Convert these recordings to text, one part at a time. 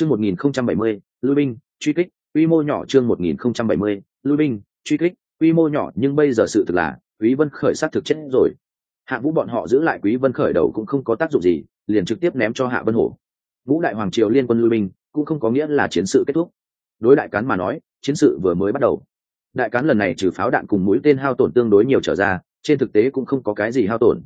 chương một nghìn không trăm bảy mươi, lui binh, truy kích, quy mô nhỏ chương một nghìn không trăm bảy mươi, lui binh, truy kích, quy mô nhỏ nhưng bây giờ sự thực là, quý vân khởi sát thực chết rồi. Hạ vũ bọn họ giữ lại quý vân khởi đầu cũng không có tác dụng gì, liền trực tiếp ném cho hạ vân hổ. Vũ đại hoàng triều liên quân lui binh, cũng không có nghĩa là chiến sự kết thúc. Đối đại cán mà nói, chiến sự vừa mới bắt đầu. Đại cán lần này trừ pháo đạn cùng mũi tên hao tổn tương đối nhiều trở ra, trên thực tế cũng không có cái gì hao tổn.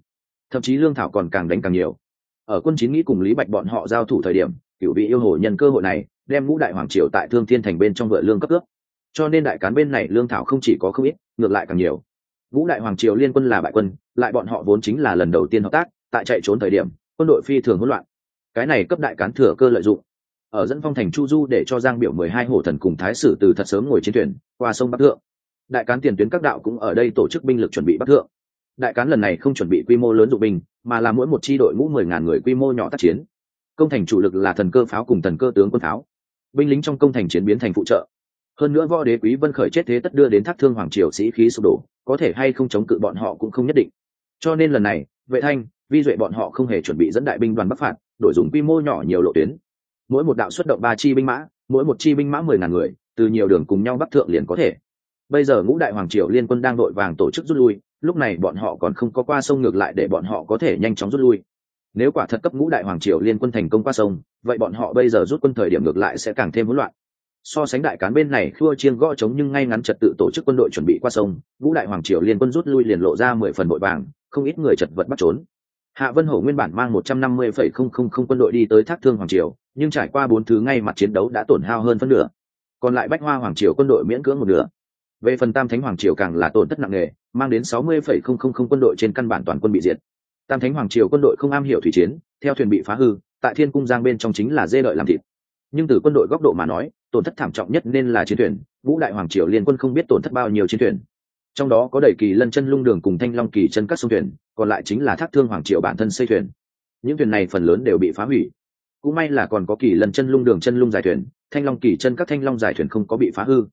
Thậm chí lương thảo còn càng đánh càng nhiều. Ở quân chín nghĩ cùng lý bạch bọn họ giao thủ thời điểm cựu vị yêu hồ nhân cơ hội này, đem ngũ đại hoàng triều tại thương thiên thành bên trong vựa lương cấp cướp cho nên đại cán bên này lương thảo không chỉ có không ít, ngược lại càng nhiều. Ngũ đại hoàng triều liên quân là bại quân, lại bọn họ vốn chính là lần đầu tiên hợp tác, tại chạy trốn thời điểm, quân đội phi thường hỗn loạn. Cái này cấp đại cán thừa cơ lợi dụng. Ở dẫn phong thành chu du để cho giang biểu mười hai hổ thần cùng thái sử từ thật sớm ngồi trên thuyền, qua sông bắc thượng. Đại cán tiền tuyến các đạo cũng ở đây tổ chức binh lực chuẩn bị bắc thượng. Đại cán lần này không chuẩn bị quy mô lớn dụng binh, mà là mỗi một chi đội ngũ mười ngàn người quy mô nhỏ tác chiến công thành chủ lực là thần cơ pháo cùng thần cơ tướng quân pháo. Binh lính trong công thành chiến biến thành phụ trợ. Hơn nữa võ đế quý vân khởi chết thế tất đưa đến thác thương hoàng triều sĩ khí sụp đổ, có thể hay không chống cự bọn họ cũng không nhất định. Cho nên lần này, vệ thanh, vi duệ bọn họ không hề chuẩn bị dẫn đại binh đoàn bắc phạt, đổi dùng quy mô nhỏ nhiều lộ tuyến. Mỗi một đạo xuất động ba chi binh mã, mỗi một chi binh mã mười ngàn người, từ nhiều đường cùng nhau bắc thượng liền có thể. Bây giờ ngũ đại hoàng triều liên quân đang đội vàng tổ chức rút lui, lúc này bọn họ còn không có qua sông ngược lại để bọn họ có thể nhanh chóng rút lui nếu quả thật cấp ngũ đại hoàng triều liên quân thành công qua sông, vậy bọn họ bây giờ rút quân thời điểm ngược lại sẽ càng thêm hỗn loạn. So sánh đại cán bên này, khua chiêng gõ trống nhưng ngay ngắn trật tự tổ chức quân đội chuẩn bị qua sông, ngũ đại hoàng triều liên quân rút lui liền lộ ra mười phần bội vàng, không ít người chật vật bắt trốn. Hạ vân hổ nguyên bản mang một trăm năm mươi phẩy không không không quân đội đi tới thác thương hoàng triều, nhưng trải qua bốn thứ ngay mặt chiến đấu đã tổn hao hơn phân nửa. Còn lại bách hoa hoàng triều quân đội miễn cưỡng một nửa. Về phần tam thánh hoàng triều càng là tổn thất nặng nề, mang đến sáu mươi phẩy không không không quân đội trên căn bản toàn quân bị diệt tam thánh hoàng triều quân đội không am hiểu thủy chiến, theo thuyền bị phá hư, tại thiên cung giang bên trong chính là dê đợi làm thịt. Nhưng từ quân đội góc độ mà nói, tổn thất thảm trọng nhất nên là chiến thuyền, vũ đại hoàng triều liên quân không biết tổn thất bao nhiêu chiến thuyền. Trong đó có đầy kỳ lân chân lung đường cùng thanh long kỳ chân các sông thuyền, còn lại chính là thác thương hoàng triều bản thân xây thuyền. Những thuyền này phần lớn đều bị phá hủy. Cũng may là còn có kỳ lân chân lung đường chân lung dài thuyền, thanh long kỳ chân các thanh long dài thuyền không có bị phá hư.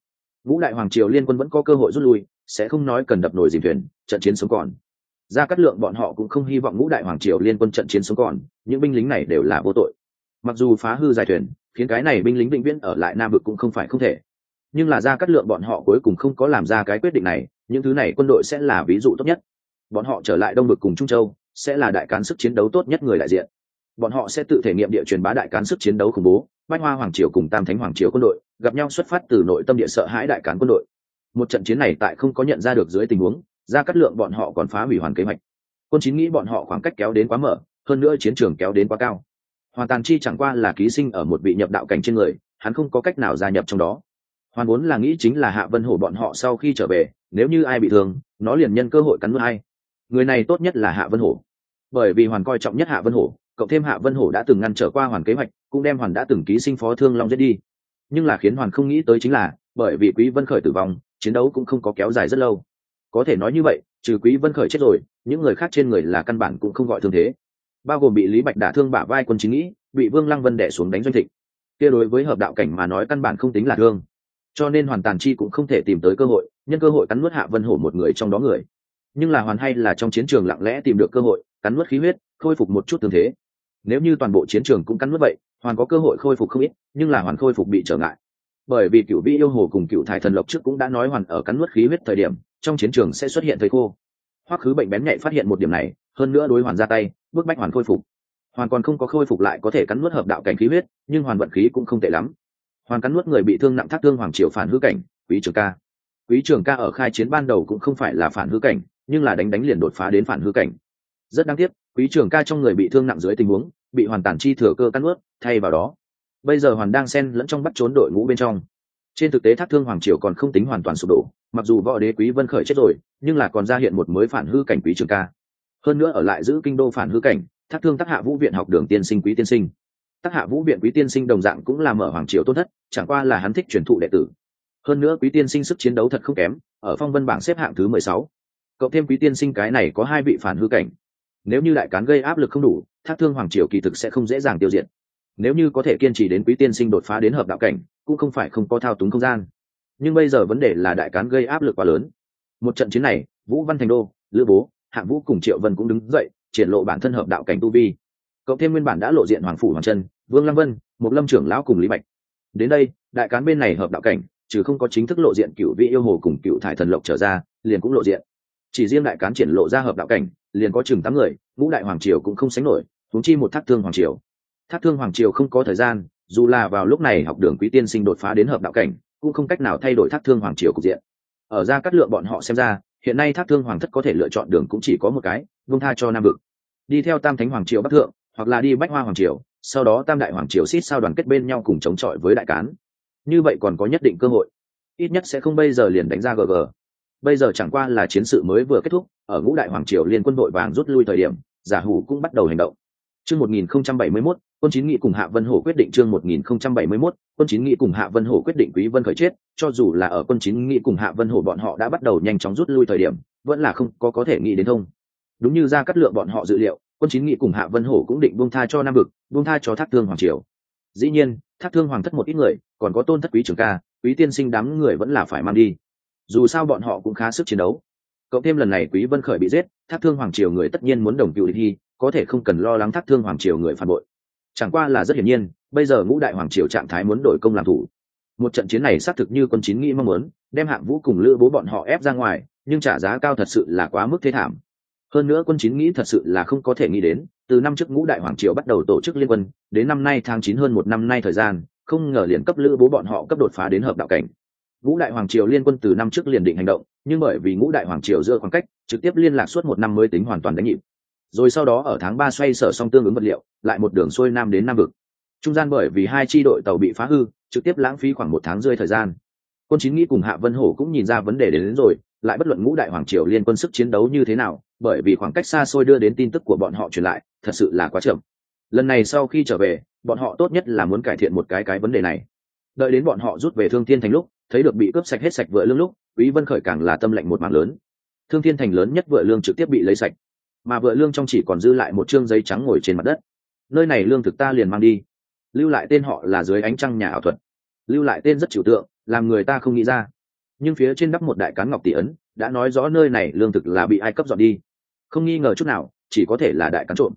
Vũ đại hoàng triều liên quân vẫn có cơ hội rút lui, sẽ không nói cần đập nồi dìm thuyền, trận chiến sống còn ra cắt lượng bọn họ cũng không hy vọng ngũ đại hoàng triều liên quân trận chiến sống còn, những binh lính này đều là vô tội. Mặc dù phá hư dài thuyền, khiến cái này binh lính vĩnh viễn ở lại nam vực cũng không phải không thể. Nhưng là ra cắt lượng bọn họ cuối cùng không có làm ra cái quyết định này, những thứ này quân đội sẽ là ví dụ tốt nhất. Bọn họ trở lại đông vực cùng trung châu, sẽ là đại cán sức chiến đấu tốt nhất người đại diện. Bọn họ sẽ tự thể nghiệm địa truyền bá đại cán sức chiến đấu khủng bố, bách hoa hoàng triều cùng tam thánh hoàng triều quân đội, gặp nhau xuất phát từ nội tâm địa sợ hãi đại cán quân đội. Một trận chiến này tại không có nhận ra được dưới tình huống ra cắt lượng bọn họ còn phá hủy hoàn kế hoạch. Quân chín nghĩ bọn họ khoảng cách kéo đến quá mở, hơn nữa chiến trường kéo đến quá cao. Hoàn tàn chi chẳng qua là ký sinh ở một vị nhập đạo cảnh trên người, hắn không có cách nào gia nhập trong đó. Hoàn vốn là nghĩ chính là hạ vân hổ bọn họ sau khi trở về, nếu như ai bị thương, nó liền nhân cơ hội cắn nuốt hay người này tốt nhất là hạ vân hổ. Bởi vì hoàn coi trọng nhất hạ vân hổ, cộng thêm hạ vân hổ đã từng ngăn trở qua hoàn kế hoạch, cũng đem hoàn đã từng ký sinh phó thương long giết đi. Nhưng là khiến hoàn không nghĩ tới chính là, bởi vì quý vân khởi tử vong, chiến đấu cũng không có kéo dài rất lâu có thể nói như vậy, trừ quý vân khởi chết rồi, những người khác trên người là căn bản cũng không gọi thương thế. Bao gồm bị lý bạch đả thương bả vai quân chính nghĩ, bị vương lăng vân đẻ xuống đánh doanh thịnh. Kia đối với hợp đạo cảnh mà nói căn bản không tính là thương. Cho nên hoàn tàn chi cũng không thể tìm tới cơ hội, nhân cơ hội cắn nuốt hạ vân hổ một người trong đó người. Nhưng là hoàn hay là trong chiến trường lặng lẽ tìm được cơ hội, cắn nuốt khí huyết, khôi phục một chút tương thế. Nếu như toàn bộ chiến trường cũng cắn nuốt vậy, hoàn có cơ hội khôi phục không ít, nhưng là hoàn khôi phục bị trở ngại bởi vì cựu vị yêu hồ cùng cựu thái thần lộc trước cũng đã nói hoàn ở cắn nuốt khí huyết thời điểm, trong chiến trường sẽ xuất hiện thời khô. Hoặc khứ bệnh bén nhạy phát hiện một điểm này, hơn nữa đối hoàn ra tay bước bách hoàn khôi phục. Hoàn còn không có khôi phục lại có thể cắn nuốt hợp đạo cảnh khí huyết, nhưng hoàn vận khí cũng không tệ lắm. Hoàn cắn nuốt người bị thương nặng thác thương hoàng triều phản hư cảnh, quý trường ca. Quý trường ca ở khai chiến ban đầu cũng không phải là phản hư cảnh, nhưng là đánh đánh liền đột phá đến phản hư cảnh. Rất đáng tiếc, quý trường ca trong người bị thương nặng dưới tình huống, bị hoàn tản chi thừa cơ cắn nuốt, thay vào đó bây giờ hoàn đang xen lẫn trong bắt trốn đội ngũ bên trong. Trên thực tế thác thương hoàng triều còn không tính hoàn toàn sụp đổ, mặc dù võ đế quý vân khởi chết rồi, nhưng là còn ra hiện một mới phản hư cảnh quý trường ca. Hơn nữa ở lại giữ kinh đô phản hư cảnh, thác thương tác hạ vũ viện học đường tiên sinh quý tiên sinh. Tác hạ vũ viện quý tiên sinh đồng dạng cũng là mở hoàng triều tôn thất, chẳng qua là hắn thích truyền thụ đệ tử. Hơn nữa quý tiên sinh sức chiến đấu thật không kém, ở phong vân bảng xếp hạng thứ mười sáu. Cộng thêm quý tiên sinh cái này có hai vị phản hư cảnh. Nếu như đại cán gây áp lực không đủ, thác thương hoàng triều kỳ thực sẽ không dễ dàng tiêu diệt nếu như có thể kiên trì đến quý tiên sinh đột phá đến hợp đạo cảnh, cũng không phải không có thao túng không gian. Nhưng bây giờ vấn đề là đại cán gây áp lực quá lớn. Một trận chiến này, vũ văn thành đô, lữ bố hạng vũ cùng triệu vân cũng đứng dậy, triển lộ bản thân hợp đạo cảnh tu vi. Cộng thêm nguyên bản đã lộ diện hoàng phủ hoàng chân vương lăng vân một lâm trưởng lão cùng lý bạch. Đến đây, đại cán bên này hợp đạo cảnh, trừ không có chính thức lộ diện cựu vị yêu hồ cùng cựu thải thần lộc trở ra, liền cũng lộ diện. Chỉ riêng đại cán triển lộ ra hợp đạo cảnh, liền có chừng tám người, ngũ đại hoàng triều cũng không sánh nổi thúng chi một thác thương hoàng triều thác thương hoàng triều không có thời gian, dù là vào lúc này học đường quý tiên sinh đột phá đến hợp đạo cảnh, cũng không cách nào thay đổi thác thương hoàng triều cục diện. Ở ra cắt lượng bọn họ xem ra, hiện nay thác thương hoàng thất có thể lựa chọn đường cũng chỉ có một cái, vung tha cho nam vực. Đi theo tam thánh hoàng triều bắc thượng, hoặc là đi bách hoa hoàng triều, sau đó tam đại hoàng triều xít sao đoàn kết bên nhau cùng chống chọi với đại cán. Như vậy còn có nhất định cơ hội. Ít nhất sẽ không bây giờ liền đánh ra gg bây giờ chẳng qua là chiến sự mới vừa kết thúc, ở ngũ đại hoàng triều liên quân đội vàng rút lui thời điểm, giả hủ cũng bắt đầu hành động chương 1071, quân chín nghị cùng hạ vân hổ quyết định chương 1071, quân chín nghị cùng hạ vân hổ quyết định quý vân khởi chết. Cho dù là ở quân chín nghị cùng hạ vân hổ bọn họ đã bắt đầu nhanh chóng rút lui thời điểm vẫn là không có có thể nghĩ đến thông. Đúng như ra cắt lượng bọn họ dự liệu quân chín nghị cùng hạ vân hổ cũng định buông tha cho nam vực buông tha cho thác thương hoàng triều. Dĩ nhiên thác thương hoàng thất một ít người còn có tôn thất quý trưởng ca quý tiên sinh đám người vẫn là phải mang đi. Dù sao bọn họ cũng khá sức chiến đấu. Cộng thêm lần này quý vân khởi bị giết thác thương hoàng triều người tất nhiên muốn đồng cựu địch thi có thể không cần lo lắng thác thương hoàng triều người phản bội. Chẳng qua là rất hiển nhiên, bây giờ ngũ đại hoàng triều trạng thái muốn đổi công làm thủ. Một trận chiến này xác thực như quân chín nghĩ mong muốn, đem hạng vũ cùng lữ bố bọn họ ép ra ngoài, nhưng trả giá cao thật sự là quá mức thế thảm. Hơn nữa quân chín nghĩ thật sự là không có thể nghĩ đến, từ năm trước ngũ đại hoàng triều bắt đầu tổ chức liên quân, đến năm nay tháng chín hơn một năm nay thời gian, không ngờ liền cấp lữ bố bọn họ cấp đột phá đến hợp đạo cảnh. Ngũ đại hoàng triều liên quân từ năm trước liền định hành động, nhưng bởi vì ngũ đại hoàng triều giữa khoảng cách, trực tiếp liên lạc suốt một năm mới tính hoàn toàn đánh nhịp rồi sau đó ở tháng ba xoay sở xong tương ứng vật liệu lại một đường xuôi nam đến nam vực. Trung gian bởi vì hai chi đội tàu bị phá hư trực tiếp lãng phí khoảng một tháng rơi thời gian. Quân chín nghĩ cùng hạ vân hổ cũng nhìn ra vấn đề đến, đến rồi lại bất luận ngũ đại hoàng triều liên quân sức chiến đấu như thế nào bởi vì khoảng cách xa xôi đưa đến tin tức của bọn họ truyền lại thật sự là quá chậm. Lần này sau khi trở về bọn họ tốt nhất là muốn cải thiện một cái cái vấn đề này. Đợi đến bọn họ rút về thương thiên thành lúc thấy được bị cướp sạch hết sạch vựa lương lúc quý vân khởi càng là tâm lệnh một mảng lớn. Thương thiên thành lớn nhất vựa lương trực tiếp bị lấy sạch mà vựa lương trong chỉ còn dư lại một trương giấy trắng ngồi trên mặt đất. Nơi này lương thực ta liền mang đi. Lưu lại tên họ là dưới ánh trăng nhà ảo thuật. Lưu lại tên rất trừu tượng, làm người ta không nghĩ ra. Nhưng phía trên đắp một đại cán ngọc tỷ ấn, đã nói rõ nơi này lương thực là bị ai cấp dọn đi. Không nghi ngờ chút nào, chỉ có thể là đại cán trộm.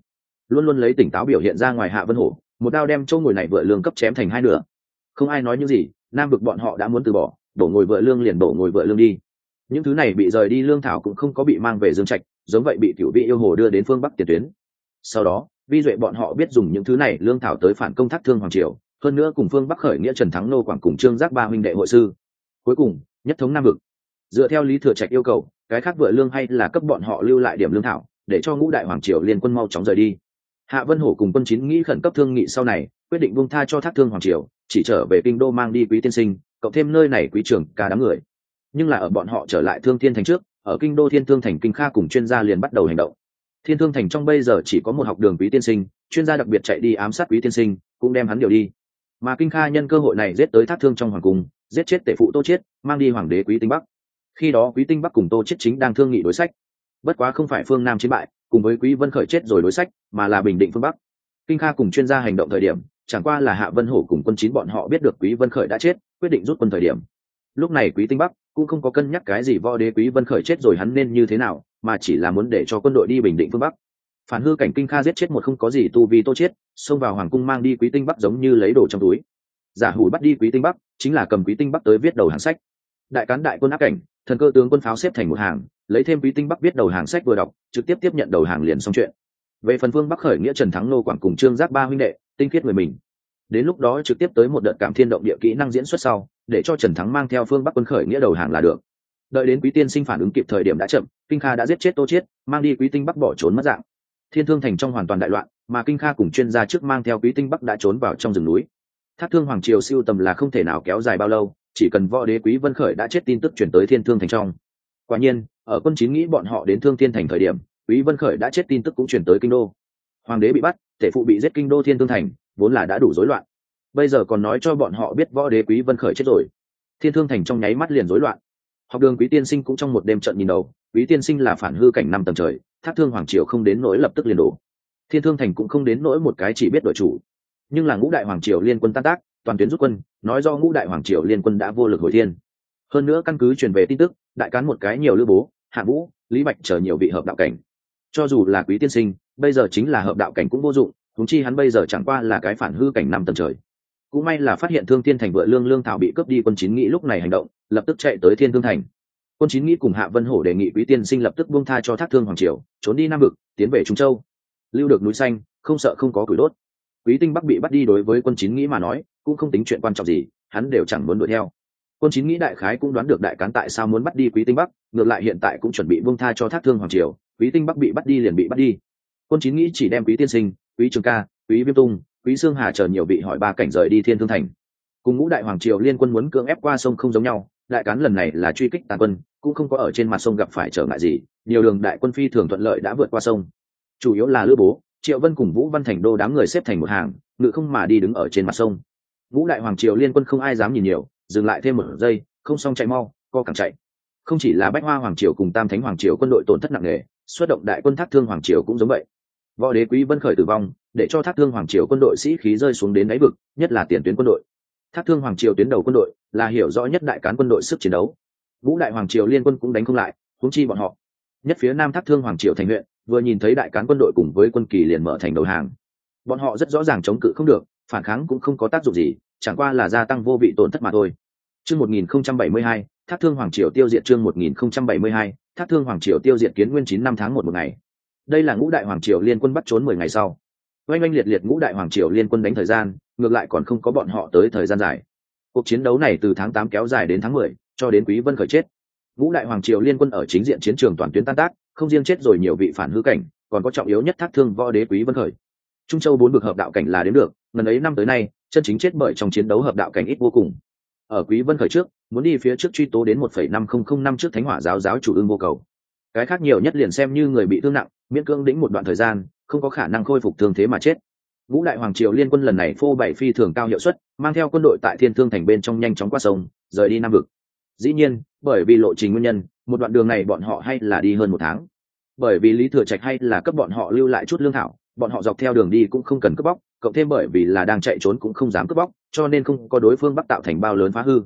Luôn luôn lấy tỉnh táo biểu hiện ra ngoài hạ vân hổ, một đao đem châu ngồi này vựa lương cấp chém thành hai nửa. Không ai nói những gì, nam vực bọn họ đã muốn từ bỏ, đổ ngồi vợ lương liền đổ ngồi vợ lương đi. Những thứ này bị rời đi lương thảo cũng không có bị mang về dương trạch giống vậy bị cựu vị yêu hồ đưa đến phương bắc tiền tuyến. Sau đó, vi duệ bọn họ biết dùng những thứ này lương thảo tới phản công thác thương hoàng triều, hơn nữa cùng phương bắc khởi nghĩa trần thắng nô quảng cùng trương giác ba huynh đệ hội sư. Cuối cùng, nhất thống nam vực. Dựa theo lý thừa trạch yêu cầu, cái khác vựa lương hay là cấp bọn họ lưu lại điểm lương thảo, để cho ngũ đại hoàng triều liên quân mau chóng rời đi. Hạ vân hổ cùng quân chín nghĩ khẩn cấp thương nghị sau này, quyết định buông tha cho thác thương hoàng triều, chỉ trở về kinh đô mang đi quý tiên sinh, cộng thêm nơi này quý trưởng cả đám người. Nhưng là ở bọn họ trở lại thương thiên thành trước ở kinh đô thiên thương thành kinh kha cùng chuyên gia liền bắt đầu hành động. Thiên thương thành trong bây giờ chỉ có một học đường quý tiên sinh, chuyên gia đặc biệt chạy đi ám sát quý tiên sinh, cũng đem hắn điều đi. Mà kinh kha nhân cơ hội này giết tới thác thương trong hoàng cung, giết chết tể phụ tô chiết, mang đi hoàng đế quý tinh bắc. Khi đó quý tinh bắc cùng tô chiết chính đang thương nghị đối sách. Bất quá không phải phương nam chiến bại, cùng với quý vân khởi chết rồi đối sách, mà là bình định phương bắc. Kinh kha cùng chuyên gia hành động thời điểm, chẳng qua là hạ vân hổ cùng quân chín bọn họ biết được quý vân khởi đã chết, quyết định rút quân thời điểm. Lúc này quý tinh bắc cũng không có cân nhắc cái gì võ đế quý vân khởi chết rồi hắn nên như thế nào, mà chỉ là muốn để cho quân đội đi bình định phương bắc. Phản hư cảnh kinh kha giết chết một không có gì tu vi tô chết, xông vào hoàng cung mang đi quý tinh bắc giống như lấy đồ trong túi. Giả hủ bắt đi quý tinh bắc, chính là cầm quý tinh bắc tới viết đầu hàng sách. Đại cán đại quân áp cảnh, thần cơ tướng quân pháo xếp thành một hàng, lấy thêm quý tinh bắc viết đầu hàng sách vừa đọc, trực tiếp tiếp nhận đầu hàng liền xong chuyện. Về phần phương bắc khởi nghĩa trần thắng nô quảng cùng trương giác ba huynh đệ, tinh khiết người mình. Đến lúc đó trực tiếp tới một đợt cảm thiên động địa kỹ năng diễn xuất sau để cho trần thắng mang theo phương bắc quân khởi nghĩa đầu hàng là được. Đợi đến quý tiên sinh phản ứng kịp thời điểm đã chậm, kinh kha đã giết chết tô chiết, mang đi quý tinh bắc bỏ trốn mất dạng. Thiên thương thành trong hoàn toàn đại loạn, mà kinh kha cùng chuyên gia trước mang theo quý tinh bắc đã trốn vào trong rừng núi. Thác thương hoàng triều siêu tầm là không thể nào kéo dài bao lâu, chỉ cần võ đế quý vân khởi đã chết tin tức chuyển tới thiên thương thành trong. Quả nhiên, ở quân chín nghĩ bọn họ đến thương thiên thành thời điểm, quý vân khởi đã chết tin tức cũng chuyển tới kinh đô. Hoàng đế bị bắt tể phụ bị giết kinh đô thiên thương thành, vốn là đã đủ rối loạn bây giờ còn nói cho bọn họ biết võ đế quý vân khởi chết rồi. Thiên thương thành trong nháy mắt liền rối loạn. Học đường quý tiên sinh cũng trong một đêm trận nhìn đầu, quý tiên sinh là phản hư cảnh năm tầng trời, thác thương hoàng triều không đến nỗi lập tức liền đổ. Thiên thương thành cũng không đến nỗi một cái chỉ biết đội chủ. Nhưng là ngũ đại hoàng triều liên quân tan tác, toàn tuyến rút quân, nói do ngũ đại hoàng triều liên quân đã vô lực hồi thiên. Hơn nữa căn cứ truyền về tin tức, đại cán một cái nhiều lữ bố, hạ vũ, lý bạch chờ nhiều vị hợp đạo cảnh. Cho dù là quý tiên sinh, bây giờ chính là hợp đạo cảnh cũng vô dụng thúng chi hắn bây giờ chẳng qua là cái phản hư cảnh năm tầng trời cũng may là phát hiện thương thiên thành vợ lương lương thảo bị cướp đi, quân chín nghĩ lúc này hành động, lập tức chạy tới thiên thương thành. Quân chín nghĩ cùng hạ vân hổ đề nghị quý tiên sinh lập tức buông tha cho thác thương hoàng triều, trốn đi nam vực, tiến về trung châu. Lưu được núi xanh, không sợ không có củi đốt. Quý tinh bắc bị bắt đi đối với quân chín nghĩ mà nói, cũng không tính chuyện quan trọng gì, hắn đều chẳng muốn đuổi theo. Quân chín nghĩ đại khái cũng đoán được đại cán tại sao muốn bắt đi quý tinh bắc, ngược lại hiện tại cũng chuẩn bị buông tha cho thác thương hoàng triều, quý tinh bắc bị bắt đi liền bị bắt đi. Quân chín nghĩ chỉ đem quý tiên sinh, quý trường ca, quý viêm tung quý sương hà chờ nhiều vị hỏi ba cảnh rời đi thiên thương thành. Cùng ngũ đại hoàng triều liên quân muốn cưỡng ép qua sông không giống nhau, đại cán lần này là truy kích tàn quân, cũng không có ở trên mặt sông gặp phải trở ngại gì, nhiều đường đại quân phi thường thuận lợi đã vượt qua sông. Chủ yếu là lữ bố, triệu vân cùng vũ văn thành đô đám người xếp thành một hàng, ngự không mà đi đứng ở trên mặt sông. Ngũ đại hoàng triều liên quân không ai dám nhìn nhiều, dừng lại thêm một giây, không xong chạy mau, co càng chạy. Không chỉ là bách hoa hoàng triều cùng tam thánh hoàng triều quân đội tổn thất nặng nề, xuất động đại quân thác thương hoàng triều cũng giống vậy. Võ đế quý vân khởi tử vong để cho thác thương hoàng triều quân đội sĩ khí rơi xuống đến đáy vực nhất là tiền tuyến quân đội. Thác thương hoàng triều tuyến đầu quân đội là hiểu rõ nhất đại cán quân đội sức chiến đấu. Vũ đại hoàng triều liên quân cũng đánh không lại húng chi bọn họ. Nhất phía nam thác thương hoàng triều thành huyện vừa nhìn thấy đại cán quân đội cùng với quân kỳ liền mở thành đầu hàng. Bọn họ rất rõ ràng chống cự không được phản kháng cũng không có tác dụng gì chẳng qua là gia tăng vô vị tổn thất mà thôi. Chương 1072, thác thương hoàng triều tiêu diệt chương 1072, thác thương hoàng triều tiêu diệt kiến nguyên chín năm tháng một một ngày. Đây là ngũ đại hoàng triều liên quân bắt trốn mười ngày sau oanh oanh liệt liệt ngũ đại hoàng triều liên quân đánh thời gian ngược lại còn không có bọn họ tới thời gian dài. Cuộc chiến đấu này từ tháng tám kéo dài đến tháng mười cho đến quý vân khởi chết. Ngũ đại hoàng triều liên quân ở chính diện chiến trường toàn tuyến tan tác không riêng chết rồi nhiều vị phản hư cảnh còn có trọng yếu nhất thác thương võ đế quý vân khởi. Trung châu bốn bực hợp đạo cảnh là đến được lần ấy năm tới nay chân chính chết bởi trong chiến đấu hợp đạo cảnh ít vô cùng. Ở quý vân khởi trước muốn đi phía trước truy tố đến 1,5005 năm trước thánh hỏa giáo giáo chủ ương vô cầu. Cái khác nhiều nhất liền xem như người bị thương nặng miễn cưỡng đĩnh một đoạn thời gian không có khả năng khôi phục thương thế mà chết. Ngũ đại hoàng triều liên quân lần này phô bảy phi thường cao hiệu suất, mang theo quân đội tại thiên thương thành bên trong nhanh chóng qua sông, rời đi nam vực. Dĩ nhiên, bởi vì lộ trình nguyên nhân, một đoạn đường này bọn họ hay là đi hơn một tháng. Bởi vì lý thừa trạch hay là cấp bọn họ lưu lại chút lương thảo, bọn họ dọc theo đường đi cũng không cần cướp bóc, cộng thêm bởi vì là đang chạy trốn cũng không dám cướp bóc, cho nên không có đối phương bắc tạo thành bao lớn phá hư.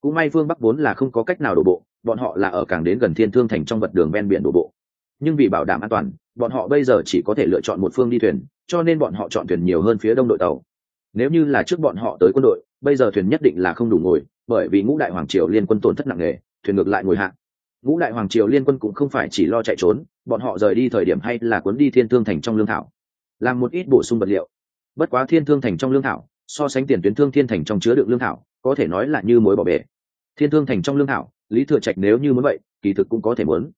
Cũng may phương bắc vốn là không có cách nào đổ bộ, bọn họ là ở càng đến gần thiên thương thành trong vật đường ven biển đổ bộ. Nhưng vì bảo đảm an toàn bọn họ bây giờ chỉ có thể lựa chọn một phương đi thuyền, cho nên bọn họ chọn thuyền nhiều hơn phía đông đội tàu. Nếu như là trước bọn họ tới quân đội, bây giờ thuyền nhất định là không đủ ngồi, bởi vì ngũ đại hoàng triều liên quân tổn thất nặng nề, thuyền ngược lại ngồi hạng ngũ đại hoàng triều liên quân cũng không phải chỉ lo chạy trốn, bọn họ rời đi thời điểm hay là cuốn đi thiên thương thành trong lương thảo, làm một ít bổ sung vật liệu. Bất quá thiên thương thành trong lương thảo, so sánh tiền tuyến thương thiên thành trong chứa đựng lương thảo, có thể nói là như mối bỏ bể. Thiên thương thành trong lương thảo, lý thừa trạch nếu như muốn vậy, kỳ thực cũng có thể muốn.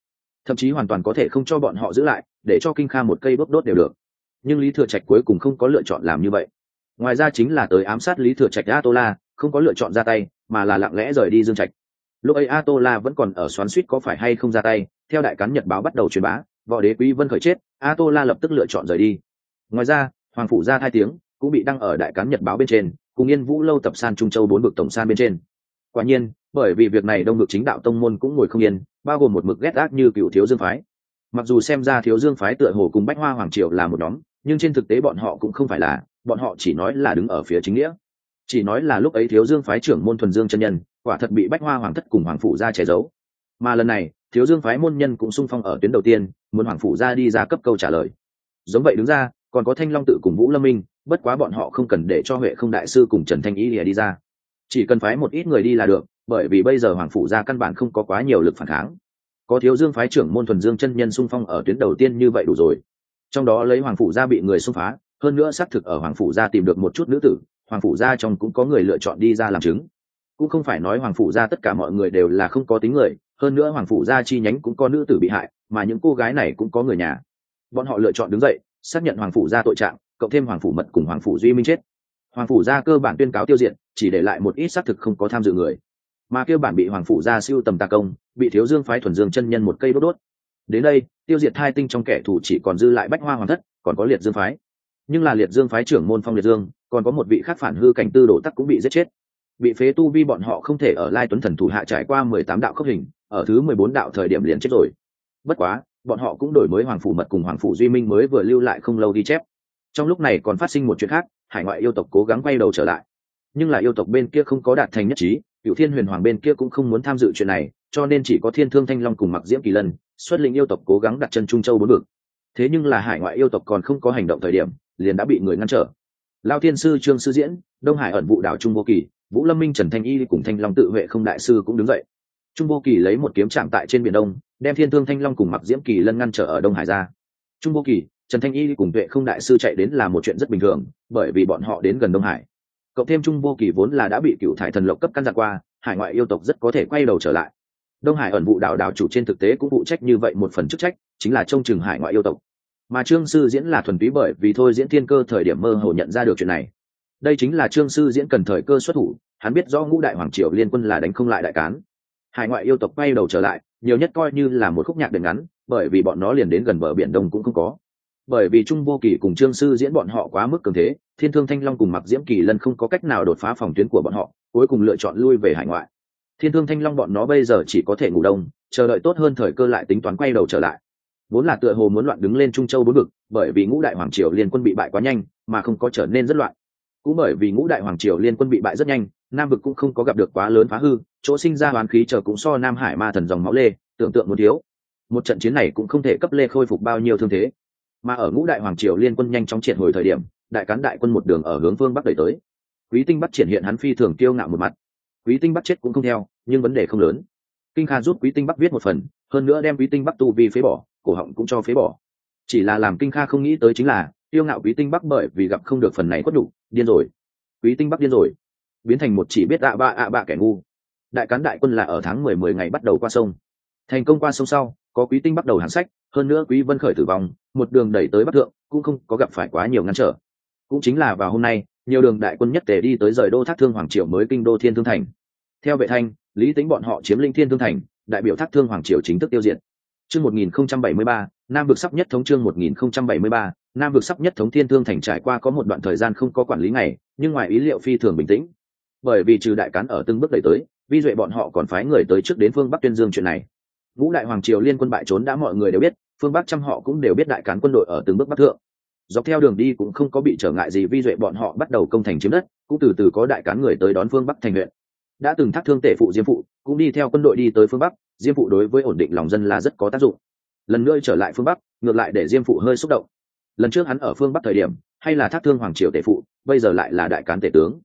Thậm chí hoàn toàn có thể không cho bọn họ giữ lại để cho kinh kha một cây bốc đốt đều được. Nhưng lý thừa trạch cuối cùng không có lựa chọn làm như vậy. Ngoài ra chính là tới ám sát lý thừa trạch a tô la không có lựa chọn ra tay, mà là lặng lẽ rời đi dương trạch. Lúc ấy a tô la vẫn còn ở xoắn suýt có phải hay không ra tay, theo đại cán nhật báo bắt đầu truyền bá, võ đế quý vân khởi chết a tô la lập tức lựa chọn rời đi. Ngoài ra, hoàng phủ ra hai tiếng, cũng bị đăng ở đại cán nhật báo bên trên, cùng yên vũ lâu tập san trung châu bốn bực tổng san bên trên. Quả nhiên, bởi vì việc này đông ngực chính đạo tông môn cũng ngồi không yên, bao gồm một mực ghét ác như cựu thiếu dương phái mặc dù xem ra thiếu dương phái tựa hồ cùng bách hoa hoàng triều là một nhóm, nhưng trên thực tế bọn họ cũng không phải là, bọn họ chỉ nói là đứng ở phía chính nghĩa. Chỉ nói là lúc ấy thiếu dương phái trưởng môn thuần dương chân nhân, quả thật bị bách hoa hoàng thất cùng hoàng phủ ra che giấu. Mà lần này, thiếu dương phái môn nhân cũng sung phong ở tuyến đầu tiên, muốn hoàng phủ ra đi ra cấp câu trả lời. Giống vậy đứng ra, còn có thanh long tự cùng vũ lâm minh, bất quá bọn họ không cần để cho huệ không đại sư cùng trần thanh ý lìa đi ra. Chỉ cần phái một ít người đi là được, bởi vì bây giờ hoàng phủ ra căn bản không có quá nhiều lực phản kháng có thiếu dương phái trưởng môn thuần dương chân nhân sung phong ở tuyến đầu tiên như vậy đủ rồi. Trong đó lấy hoàng phủ gia bị người xung phá hơn nữa xác thực ở hoàng phủ gia tìm được một chút nữ tử hoàng phủ gia trong cũng có người lựa chọn đi ra làm chứng. Cũng không phải nói hoàng phủ gia tất cả mọi người đều là không có tính người hơn nữa hoàng phủ gia chi nhánh cũng có nữ tử bị hại mà những cô gái này cũng có người nhà. Bọn họ lựa chọn đứng dậy xác nhận hoàng phủ gia tội trạng cộng thêm hoàng phủ mật cùng hoàng phủ duy minh chết. Hoàng phủ gia cơ bản tuyên cáo tiêu diệt, chỉ để lại một ít xác thực không có tham dự người. Mà kêu bản bị hoàng phủ gia siêu tầm tà công bị thiếu dương phái thuần dương chân nhân một cây đốt đốt. Đến đây, tiêu diệt hai tinh trong kẻ thù chỉ còn dư lại bách hoa hoàng thất, còn có liệt dương phái. Nhưng là liệt dương phái trưởng môn phong liệt dương, còn có một vị khác phản hư cảnh tư đồ tắc cũng bị giết chết. Bị phế tu vi bọn họ không thể ở lai tuấn thần thủ hạ trải qua mười tám đạo khốc hình, ở thứ mười bốn đạo thời điểm liền chết rồi. Bất quá, bọn họ cũng đổi mới hoàng phủ mật cùng hoàng phủ duy minh mới vừa lưu lại không lâu ghi chép. Trong lúc này còn phát sinh một chuyện khác, hải ngoại yêu tộc cố gắng quay đầu trở lại. Nhưng là yêu tộc bên kia không có đạt thành nhất trí cựu thiên huyền hoàng bên kia cũng không muốn tham dự chuyện này, cho nên chỉ có thiên thương thanh long cùng mặc diễm kỳ lân, xuất lĩnh yêu tộc cố gắng đặt chân trung châu bốn vực. Thế nhưng là hải ngoại yêu tộc còn không có hành động thời điểm, liền đã bị người ngăn trở. Lao Thiên sư trương sư diễn, đông hải ẩn vụ đảo trung vô kỳ, vũ lâm minh trần thanh y cùng thanh long tự vệ không đại sư cũng đứng dậy. Trung vô kỳ lấy một kiếm chạm tại trên biển đông, đem thiên thương thanh long cùng mặc diễm kỳ lân ngăn trở ở đông hải ra. Trung vô kỳ, trần thanh y cùng tuệ không đại sư chạy đến là một chuyện rất bình thường, bởi vì bọn họ đến gần đông hải cộng thêm trung vô kỳ vốn là đã bị cựu thải thần lộc cấp căn dặn qua, hải ngoại yêu tộc rất có thể quay đầu trở lại. Đông hải ẩn vụ đảo đảo chủ trên thực tế cũng phụ trách như vậy một phần chức trách, chính là trông chừng hải ngoại yêu tộc. Mà trương sư diễn là thuần túy bởi vì thôi diễn thiên cơ thời điểm mơ hồ nhận ra được chuyện này. Đây chính là trương sư diễn cần thời cơ xuất thủ, hắn biết do ngũ đại hoàng triều liên quân là đánh không lại đại cán. Hải ngoại yêu tộc quay đầu trở lại, nhiều nhất coi như là một khúc nhạc đệm ngắn, bởi vì bọn nó liền đến gần bờ biển đông cũng không có bởi vì trung vô kỳ cùng trương sư diễn bọn họ quá mức cường thế, thiên thương thanh long cùng mặc diễm kỳ lân không có cách nào đột phá phòng tuyến của bọn họ, cuối cùng lựa chọn lui về hải ngoại. Thiên thương thanh long bọn nó bây giờ chỉ có thể ngủ đông, chờ đợi tốt hơn thời cơ lại tính toán quay đầu trở lại. Vốn là tựa hồ muốn loạn đứng lên trung châu bốn vực, bởi vì ngũ đại hoàng triều liên quân bị bại quá nhanh, mà không có trở nên rất loạn. Cũng bởi vì ngũ đại hoàng triều liên quân bị bại rất nhanh, nam vực cũng không có gặp được quá lớn phá hư, chỗ sinh ra hoán khí chờ cũng so nam hải ma thần dòng máu lê, tưởng tượng một thiếu. Một trận chiến này cũng không thể cấp lê khôi phục bao nhiêu thương thế mà ở ngũ đại hoàng triều liên quân nhanh chóng triệt hồi thời điểm, đại cán đại quân một đường ở hướng phương bắc đẩy tới. Quý tinh bắt triển hiện hắn phi thường kiêu ngạo một mặt. Quý tinh bắt chết cũng không theo, nhưng vấn đề không lớn. Kinh kha giúp quý tinh bắc viết một phần, hơn nữa đem quý tinh bắc tu vi phế bỏ, cổ họng cũng cho phế bỏ. Chỉ là làm kinh kha không nghĩ tới chính là tiêu ngạo quý tinh bắc bởi vì gặp không được phần này quất đủ, điên rồi. Quý tinh bắc điên rồi. Biến thành một chỉ biết ạ ba ạ bạ kẻ ngu. Đại cán đại quân là ở tháng mười mười ngày bắt đầu qua sông. Thành công qua sông sau có quý tinh bắt đầu hàng sách hơn nữa quý vân khởi tử vong một đường đẩy tới bắc thượng cũng không có gặp phải quá nhiều ngăn trở. Cũng chính là vào hôm nay nhiều đường đại quân nhất tề đi tới rời đô thác thương hoàng triều mới kinh đô thiên thương thành. Theo vệ thanh lý tính bọn họ chiếm linh thiên thương thành đại biểu thác thương hoàng triều chính thức tiêu diệt. Chương 1073, nam vực sắp nhất thống chương 1073, nam vực sắp nhất thống thiên thương thành trải qua có một đoạn thời gian không có quản lý ngày nhưng ngoài ý liệu phi thường bình tĩnh. Bởi vì trừ đại cán ở từng bước đẩy tới vi duệ bọn họ còn phái người tới trước đến phương bắc tuyên dương chuyện này ngũ đại hoàng triều liên quân bại trốn đã mọi người đều biết, phương bắc trăm họ cũng đều biết đại cán quân đội ở từng bước bắc thượng. Dọc theo đường đi cũng không có bị trở ngại gì vi duệ bọn họ bắt đầu công thành chiếm đất, cũng từ từ có đại cán người tới đón phương bắc thành huyện. Đã từng thác thương tể phụ diêm phụ, cũng đi theo quân đội đi tới phương bắc, diêm phụ đối với ổn định lòng dân là rất có tác dụng. Lần nữa trở lại phương bắc, ngược lại để diêm phụ hơi xúc động. Lần trước hắn ở phương bắc thời điểm, hay là thác thương hoàng triều tể phụ, bây giờ lại là đại cán tể tướng.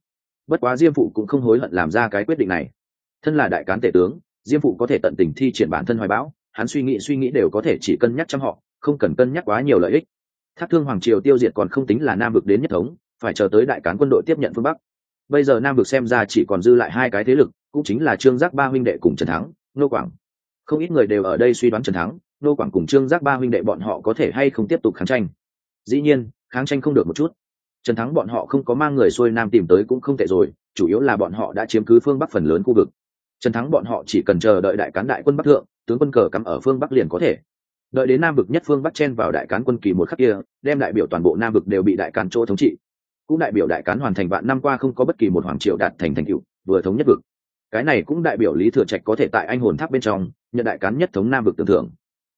Bất quá diêm phụ cũng không hối hận làm ra cái quyết định này. Thân là đại cán tể tướng diêm phụ có thể tận tình thi triển bản thân hoài bão, hắn suy nghĩ suy nghĩ đều có thể chỉ cân nhắc chăm họ, không cần cân nhắc quá nhiều lợi ích. Thác thương hoàng triều tiêu diệt còn không tính là nam vực đến nhất thống, phải chờ tới đại cán quân đội tiếp nhận phương bắc. Bây giờ nam vực xem ra chỉ còn dư lại hai cái thế lực, cũng chính là trương giác ba huynh đệ cùng trần thắng, nô quảng. Không ít người đều ở đây suy đoán trần thắng, nô quảng cùng trương giác ba huynh đệ bọn họ có thể hay không tiếp tục kháng tranh. Dĩ nhiên, kháng tranh không được một chút. Trần thắng bọn họ không có mang người xuôi nam tìm tới cũng không tệ rồi, chủ yếu là bọn họ đã chiếm cứ phương bắc phần lớn khu vực trần thắng bọn họ chỉ cần chờ đợi đại cán đại quân bắc thượng, tướng quân cờ cắm ở phương bắc liền có thể. Đợi đến nam vực nhất phương bắc chen vào đại cán quân kỳ một khắc kia, đem đại biểu toàn bộ nam vực đều bị đại cán chỗ thống trị. Cũng đại biểu đại cán hoàn thành vạn năm qua không có bất kỳ một hoàng triệu đạt thành thành cựu vừa thống nhất vực. Cái này cũng đại biểu lý thừa trạch có thể tại anh hồn tháp bên trong, nhận đại cán nhất thống nam vực tưởng thưởng.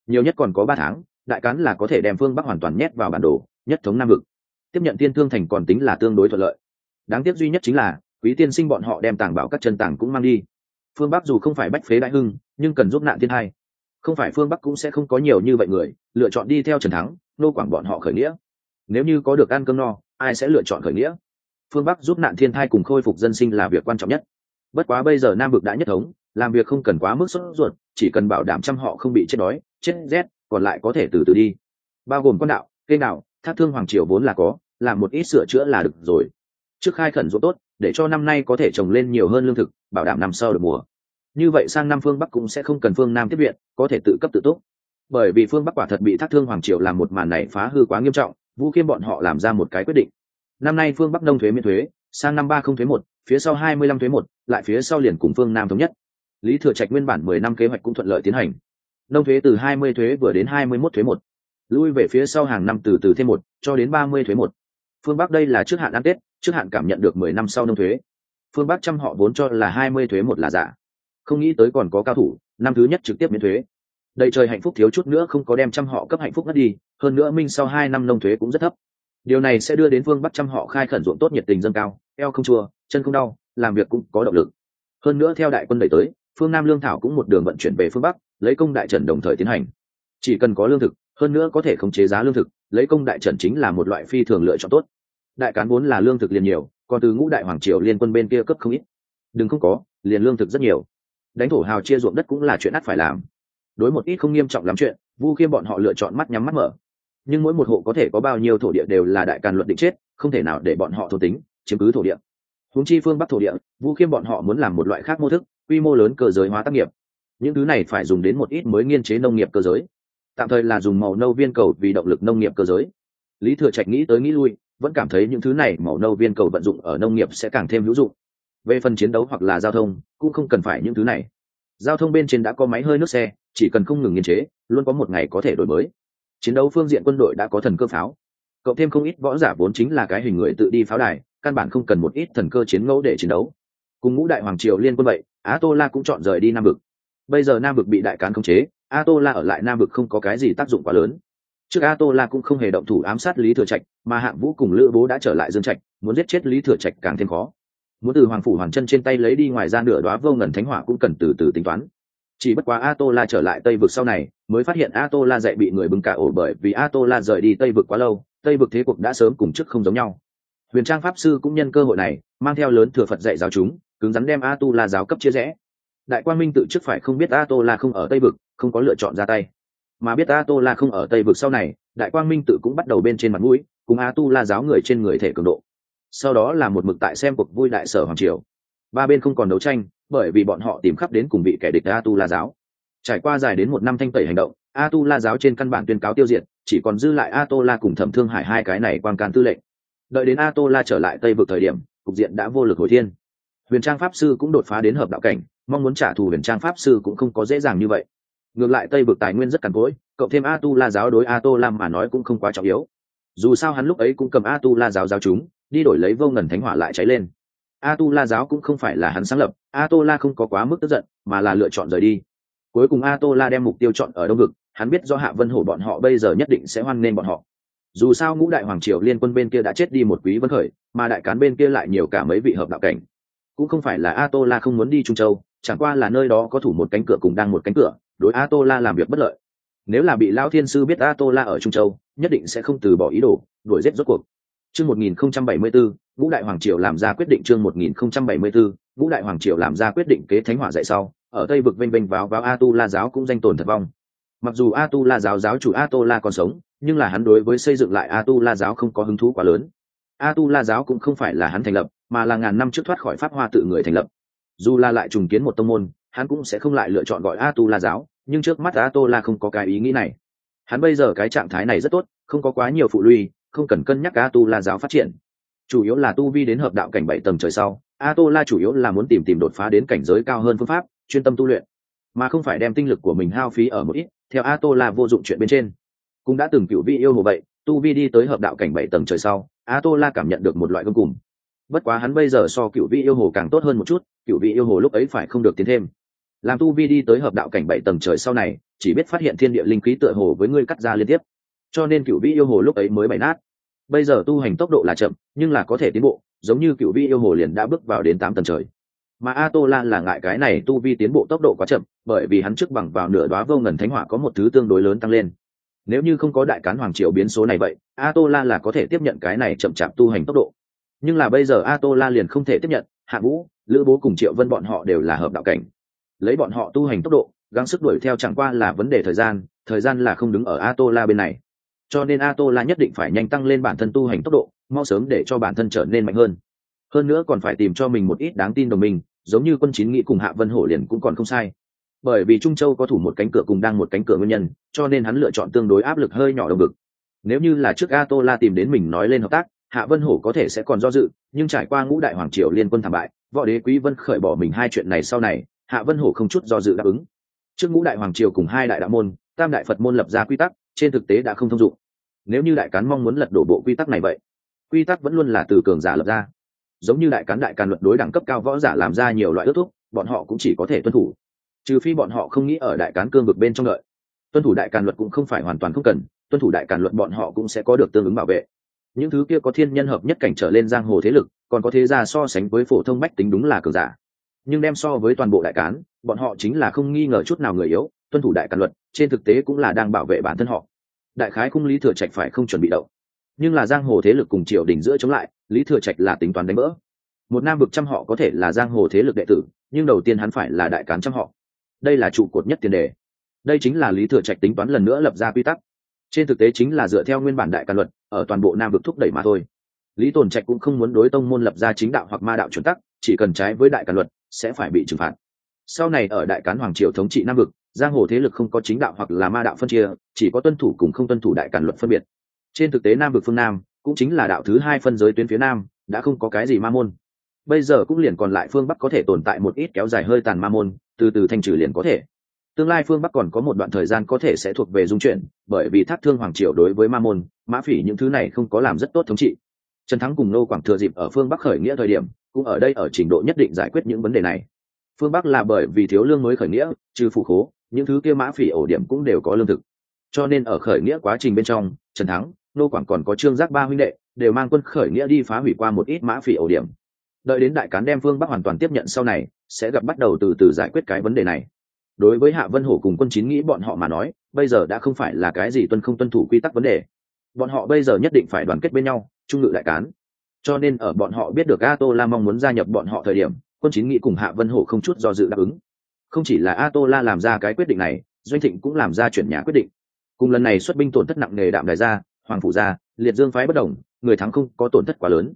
Nhiều nhất còn có ba tháng, đại cán là có thể đem phương bắc hoàn toàn nhét vào bản đồ, nhất thống nam vực. Tiếp nhận tiên thương thành còn tính là tương đối thuận lợi. Đáng tiếc duy nhất chính là, quý tiên sinh bọn họ đem tàng bảo các chân tàng cũng mang đi phương bắc dù không phải bách phế đại hưng, nhưng cần giúp nạn thiên hai không phải phương bắc cũng sẽ không có nhiều như vậy người, lựa chọn đi theo trần thắng, nô quảng bọn họ khởi nghĩa. Nếu như có được ăn cơm no, ai sẽ lựa chọn khởi nghĩa? Phương bắc giúp nạn thiên thai cùng khôi phục dân sinh là việc quan trọng nhất. Bất quá bây giờ nam vực đã nhất thống, làm việc không cần quá mức sốt ruột, chỉ cần bảo đảm trăm họ không bị chết đói, chết rét, còn lại có thể từ từ đi. Bao gồm con đạo cây đạo, thác thương hoàng triều vốn là có, làm một ít sửa chữa là được rồi. Trước khai khẩn ruộng tốt để cho năm nay có thể trồng lên nhiều hơn lương thực, bảo đảm năm sau được mùa. Như vậy sang năm phương bắc cũng sẽ không cần phương nam tiếp viện, có thể tự cấp tự túc. Bởi vì phương bắc quả thật bị thác thương hoàng triều làm một màn này phá hư quá nghiêm trọng, vũ khiêm bọn họ làm ra một cái quyết định. Năm nay phương bắc nông thuế miễn thuế, sang năm ba không thuế một, phía sau hai mươi lăm thuế một, lại phía sau liền cùng phương nam thống nhất. Lý thừa trạch nguyên bản mười năm kế hoạch cũng thuận lợi tiến hành. Nông thuế từ hai mươi thuế vừa đến hai mươi mốt thuế một, lui về phía sau hàng năm từ từ thêm một, cho đến ba mươi thuế một. Phương bắc đây là trước hạn ăn tết trước hạn cảm nhận được mười năm sau nông thuế. Phương bắc trăm họ vốn cho là hai mươi thuế một là giả. Không nghĩ tới còn có cao thủ, năm thứ nhất trực tiếp miễn thuế. Đầy trời hạnh phúc thiếu chút nữa không có đem trăm họ cấp hạnh phúc ngất đi, hơn nữa minh sau hai năm nông thuế cũng rất thấp. Điều này sẽ đưa đến phương bắc trăm họ khai khẩn ruộng tốt nhiệt tình dâng cao, eo không chua, chân không đau, làm việc cũng có động lực. Hơn nữa theo đại quân đẩy tới, phương nam lương thảo cũng một đường vận chuyển về phương bắc, lấy công đại trần đồng thời tiến hành. Chỉ cần có lương thực, hơn nữa có thể khống chế giá lương thực, lấy công đại trận chính là một loại phi thường lựa chọn tốt đại cán vốn là lương thực liền nhiều, còn từ ngũ đại hoàng triều liên quân bên kia cấp không ít. Đừng không có, liền lương thực rất nhiều. Đánh thổ hào chia ruộng đất cũng là chuyện ắt phải làm. Đối một ít không nghiêm trọng lắm chuyện, vu khiêm bọn họ lựa chọn mắt nhắm mắt mở. Nhưng mỗi một hộ có thể có bao nhiêu thổ địa đều là đại càn luật định chết, không thể nào để bọn họ thổ tính, chiếm cứ thổ địa. Huống chi phương bắc thổ địa, vu khiêm bọn họ muốn làm một loại khác mô thức, quy mô lớn cơ giới hóa tác nghiệp. Những thứ này phải dùng đến một ít mới nghiên chế nông nghiệp cơ giới. Tạm thời là dùng màu nâu viên cầu vì động lực nông nghiệp cơ giới. Lý thừa trạch nghĩ tới nghĩ lui vẫn cảm thấy những thứ này màu nâu viên cầu vận dụng ở nông nghiệp sẽ càng thêm hữu dụng. Về phần chiến đấu hoặc là giao thông, cũng không cần phải những thứ này. Giao thông bên trên đã có máy hơi nước xe, chỉ cần không ngừng nghiên chế, luôn có một ngày có thể đổi mới. Chiến đấu phương diện quân đội đã có thần cơ pháo. Cộng thêm không ít võ giả vốn chính là cái hình người tự đi pháo đài, căn bản không cần một ít thần cơ chiến ngẫu để chiến đấu. Cùng ngũ đại hoàng triều liên quân vậy á tô la cũng chọn rời đi nam vực. Bây giờ nam vực bị đại cán khống chế a tô la ở lại nam vực không có cái gì tác dụng quá lớn trước a tô la cũng không hề động thủ ám sát lý thừa trạch, mà hạng vũ cùng lữ bố đã trở lại dương trạch, muốn giết chết lý thừa trạch càng thêm khó. Muốn từ hoàng phủ hoàng chân trên tay lấy đi ngoài ra nửa đoá vô ngần thánh hỏa cũng cần từ từ tính toán. Chỉ bất quá a tô la trở lại tây vực sau này, mới phát hiện a tô la dạy bị người bưng cả ổ bởi vì a tô la rời đi tây vực quá lâu, tây vực thế cuộc đã sớm cùng chức không giống nhau. Huyền trang pháp sư cũng nhân cơ hội này, mang theo lớn thừa phật dạy giáo chúng, cứng rắn đem a tu la giáo cấp chia rẽ. Đại quan minh tự trước phải không biết a tô la không ở tây vực, không có lựa chọn ra tay mà biết a tô la không ở tây vực sau này, đại quang minh tự cũng bắt đầu bên trên mặt mũi, cùng a tu la giáo người trên người thể cường độ. Sau đó là một mực tại xem cuộc vui đại sở hoàng triều. Ba bên không còn đấu tranh, bởi vì bọn họ tìm khắp đến cùng bị kẻ địch a tu la giáo. Trải qua dài đến một năm thanh tẩy hành động a tu la giáo trên căn bản tuyên cáo tiêu diệt, chỉ còn dư lại a tô la cùng thẩm thương hải hai cái này quan can tư lệnh. Đợi đến a tô la trở lại tây vực thời điểm, cục diện đã vô lực hồi thiên. Huyền trang pháp sư cũng đột phá đến hợp đạo cảnh, mong muốn trả thù huyền trang pháp sư cũng không có dễ dàng như vậy ngược lại tây vực tài nguyên rất cằn cỗi, cộng thêm a tu la giáo đối a tô lam mà nói cũng không quá trọng yếu. Dù sao hắn lúc ấy cũng cầm a tu la giáo giáo chúng, đi đổi lấy vô ngần thánh hỏa lại cháy lên. A tu la giáo cũng không phải là hắn sáng lập a tô la không có quá mức tức giận, mà là lựa chọn rời đi. Cuối cùng a tô la đem mục tiêu chọn ở đông vực, hắn biết do hạ vân hổ bọn họ bây giờ nhất định sẽ hoan nghênh bọn họ. Dù sao ngũ đại hoàng triều liên quân bên kia đã chết đi một quý vân khởi, mà đại cán bên kia lại nhiều cả mấy vị hợp đạo cảnh. Cũng không phải là a tô la không muốn đi trung châu, chẳng qua là nơi đó có thủ một cánh cửa cùng đang một cánh cửa đối a tô la làm việc bất lợi. Nếu là bị lão thiên sư biết a tô la ở trung châu, nhất định sẽ không từ bỏ ý đồ, đuổi giết rốt cuộc. Chương một nghìn không trăm bảy mươi bốn vũ đại hoàng triều làm ra quyết định chương một nghìn không trăm bảy mươi bốn vũ đại hoàng triều làm ra quyết định kế thánh hỏa dạy sau, ở tây vực vênh vênh vào vào a tu la giáo cũng danh tồn thật vong. Mặc dù a tu la giáo giáo chủ a tô la còn sống, nhưng là hắn đối với xây dựng lại a tu la giáo không có hứng thú quá lớn. A tu la giáo cũng không phải là hắn thành lập, mà là ngàn năm trước thoát khỏi pháp hoa tự người thành lập. Dù là lại trùng kiến một tông môn hắn cũng sẽ không lại lựa chọn gọi a tu la giáo, nhưng trước mắt a tô la không có cái ý nghĩ này. Hắn bây giờ cái trạng thái này rất tốt, không có quá nhiều phụ luy không cần cân nhắc a tu la giáo phát triển. Chủ yếu là tu vi đến hợp đạo cảnh bảy tầng trời sau a tô la chủ yếu là muốn tìm tìm đột phá đến cảnh giới cao hơn phương pháp, chuyên tâm tu luyện. Mà không phải đem tinh lực của mình hao phí ở một ít, theo a tô la vô dụng chuyện bên trên. Cũng đã từng cựu vi yêu hồ vậy, tu vi đi tới hợp đạo cảnh bảy tầng trời sau a tô la cảm nhận được một loại gông cùng. Bất quá hắn bây giờ so cựu vị yêu hồ càng tốt hơn một chút, cựu vị yêu hồ lúc ấy phải không được tiến thêm làm tu vi đi tới hợp đạo cảnh bảy tầng trời sau này, chỉ biết phát hiện thiên địa linh khí tựa hồ với ngươi cắt ra liên tiếp. Cho nên cựu vi yêu hồ lúc ấy mới bảy nát. Bây giờ tu hành tốc độ là chậm, nhưng là có thể tiến bộ, giống như cựu vi yêu hồ liền đã bước vào đến tám tầng trời. Mà a tô la là ngại cái này tu vi tiến bộ tốc độ quá chậm, bởi vì hắn trước bằng vào nửa đoá vô ngần thánh hỏa có một thứ tương đối lớn tăng lên. Nếu như không có đại cán hoàng triều biến số này vậy a tô la là có thể tiếp nhận cái này chậm chạp tu hành tốc độ. Nhưng là bây giờ a tô la liền không thể tiếp nhận, hạ vũ, lữ bố cùng triệu vân bọn họ đều là hợp đạo cảnh lấy bọn họ tu hành tốc độ, gắng sức đuổi theo chẳng qua là vấn đề thời gian thời gian là không đứng ở a tô la bên này. Cho nên a tô la nhất định phải nhanh tăng lên bản thân tu hành tốc độ, mau sớm để cho bản thân trở nên mạnh hơn. Hơn nữa còn phải tìm cho mình một ít đáng tin đồng minh, giống như quân chín nghĩ cùng hạ vân hổ liền cũng còn không sai. Bởi vì trung châu có thủ một cánh cửa cùng đang một cánh cửa nguyên nhân, cho nên hắn lựa chọn tương đối áp lực hơi nhỏ đồng ngực nếu như là trước a tô la tìm đến mình nói lên hợp tác, hạ vân hổ có thể sẽ còn do dự, nhưng trải qua ngũ đại hoàng triều liên quân thảm bại, võ đế quý vân khởi bỏ mình hai chuyện này sau này hạ vân hổ không chút do dự đáp ứng. Trước ngũ đại hoàng triều cùng hai đại đạo môn, tam đại phật môn lập ra quy tắc, trên thực tế đã không thông dụng. Nếu như đại cán mong muốn lật đổ bộ quy tắc này vậy, quy tắc vẫn luôn là từ cường giả lập ra. Giống như đại cán đại càn luật đối đẳng cấp cao võ giả làm ra nhiều loại ước thúc, bọn họ cũng chỉ có thể tuân thủ. Trừ phi bọn họ không nghĩ ở đại cán cương vực bên trong lợi tuân thủ đại càn luật cũng không phải hoàn toàn không cần, tuân thủ đại càn luật bọn họ cũng sẽ có được tương ứng bảo vệ. Những thứ kia có thiên nhân hợp nhất cảnh trở lên giang hồ thế lực, còn có thế gia so sánh với phổ thông bách tính đúng là cường giả nhưng đem so với toàn bộ đại cán, bọn họ chính là không nghi ngờ chút nào người yếu, tuân thủ đại cản luật, trên thực tế cũng là đang bảo vệ bản thân họ. Đại khái khung lý thừa trạch phải không chuẩn bị động nhưng là giang hồ thế lực cùng triều đình giữa chống lại, lý thừa trạch là tính toán đánh vỡ một nam vực trăm họ có thể là giang hồ thế lực đệ tử, nhưng đầu tiên hắn phải là đại cán trăm họ. Đây là trụ cột nhất tiền đề. Đây chính là lý thừa trạch tính toán lần nữa lập ra quy tắc. Trên thực tế chính là dựa theo nguyên bản đại càn luật, ở toàn bộ nam vực thúc đẩy mà thôi. Lý tồn trạch cũng không muốn đối tông môn lập ra chính đạo hoặc ma đạo chuẩn tắc, chỉ cần trái với đại càn luật sẽ phải bị trừng phạt. Sau này ở đại cán hoàng triều thống trị nam vực, giang hồ thế lực không có chính đạo hoặc là ma đạo phân chia, chỉ có tuân thủ cùng không tuân thủ đại càn luật phân biệt. Trên thực tế nam vực phương nam cũng chính là đạo thứ hai phân giới tuyến phía nam, đã không có cái gì ma môn. Bây giờ cũng liền còn lại phương bắc có thể tồn tại một ít kéo dài hơi tàn ma môn, từ từ thanh trừ liền có thể. Tương lai phương bắc còn có một đoạn thời gian có thể sẽ thuộc về dung chuyển, bởi vì thác thương hoàng triều đối với ma môn, mã phỉ những thứ này không có làm rất tốt thống trị trần thắng cùng nô quảng thừa dịp ở phương bắc khởi nghĩa thời điểm, cũng ở đây ở trình độ nhất định giải quyết những vấn đề này. Phương bắc là bởi vì thiếu lương mới khởi nghĩa, trừ phủ khố, những thứ kia mã phỉ ổ điểm cũng đều có lương thực. Cho nên ở khởi nghĩa quá trình bên trong, trần thắng nô quảng còn có trương giác ba huynh đệ, đều mang quân khởi nghĩa đi phá hủy qua một ít mã phỉ ổ điểm. Đợi đến đại cán đem phương bắc hoàn toàn tiếp nhận sau này, sẽ gặp bắt đầu từ từ giải quyết cái vấn đề này. Đối với hạ vân hổ cùng quân chín nghĩ bọn họ mà nói, bây giờ đã không phải là cái gì tuân không tuân thủ quy tắc vấn đề. Bọn họ bây giờ nhất định phải đoàn kết bên nhau trung ngự đại cán. Cho nên ở bọn họ biết được a tô la mong muốn gia nhập bọn họ thời điểm, quân chín nghĩ cùng hạ vân hổ không chút do dự đáp ứng. Không chỉ là a tô la làm ra cái quyết định này, doanh thịnh cũng làm ra chuyển nhà quyết định. Cùng lần này xuất binh tổn thất nặng nề đạm đài gia hoàng phủ gia liệt dương phái bất đồng, người thắng không có tổn thất quá lớn.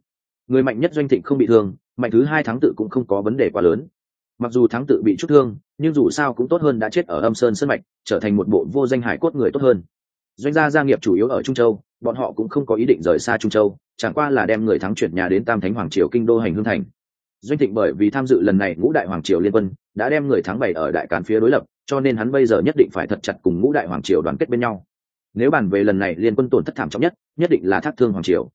Người mạnh nhất doanh thịnh không bị thương, mạnh thứ hai thắng tự cũng không có vấn đề quá lớn. Mặc dù thắng tự bị chút thương, nhưng dù sao cũng tốt hơn đã chết ở âm sơn sân mạch, trở thành một bộ vô danh hải cốt người tốt hơn. Doanh gia gia nghiệp chủ yếu ở trung châu bọn họ cũng không có ý định rời xa trung châu, chẳng qua là đem người thắng chuyển nhà đến tam thánh hoàng triều kinh đô hành hương thành. Doanh thịnh bởi vì tham dự lần này ngũ đại hoàng triều liên quân, đã đem người thắng bảy ở đại càn phía đối lập, cho nên hắn bây giờ nhất định phải thật chặt cùng ngũ đại hoàng triều đoàn kết bên nhau. Nếu bàn về lần này liên quân tổn thất thảm trọng nhất nhất định là thác thương hoàng triều.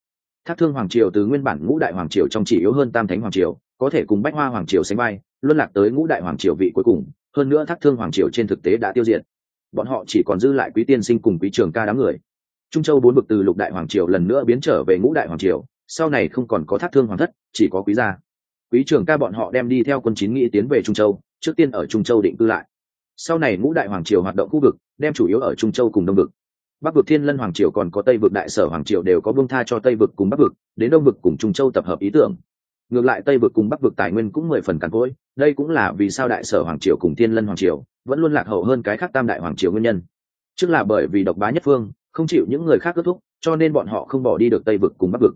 Thác thương hoàng triều từ nguyên bản ngũ đại hoàng triều trong chỉ yếu hơn tam thánh hoàng triều, có thể cùng bách hoa hoàng triều sánh vai, luân lạc tới ngũ đại hoàng triều vị cuối cùng, hơn nữa thác thương hoàng triều trên thực tế đã tiêu diệt. Bọn họ chỉ còn dư lại quý tiên sinh cùng quý trường ca đám người trung châu bốn bực từ lục đại hoàng triều lần nữa biến trở về ngũ đại hoàng triều, sau này không còn có thác thương hoàng thất, chỉ có quý gia. Quý trưởng ca bọn họ đem đi theo quân chín nghĩ tiến về trung châu, trước tiên ở trung châu định cư lại. Sau này ngũ đại hoàng triều hoạt động khu vực, đem chủ yếu ở trung châu cùng đông vực. Bắc vực thiên lân hoàng triều còn có tây vực đại sở hoàng triều đều có bông tha cho tây vực cùng bắc vực, đến đông vực cùng trung châu tập hợp ý tưởng. Ngược lại tây vực cùng bắc vực tài nguyên cũng mười phần càn cỗi, đây cũng là vì sao đại sở hoàng triều cùng thiên lân hoàng triều vẫn luôn lạc hậu hơn cái khác tam đại hoàng triều nguyên nhân. Trước là bởi vì độc bá nhất phương không chịu những người khác kết thúc cho nên bọn họ không bỏ đi được tây vực cùng bắc vực.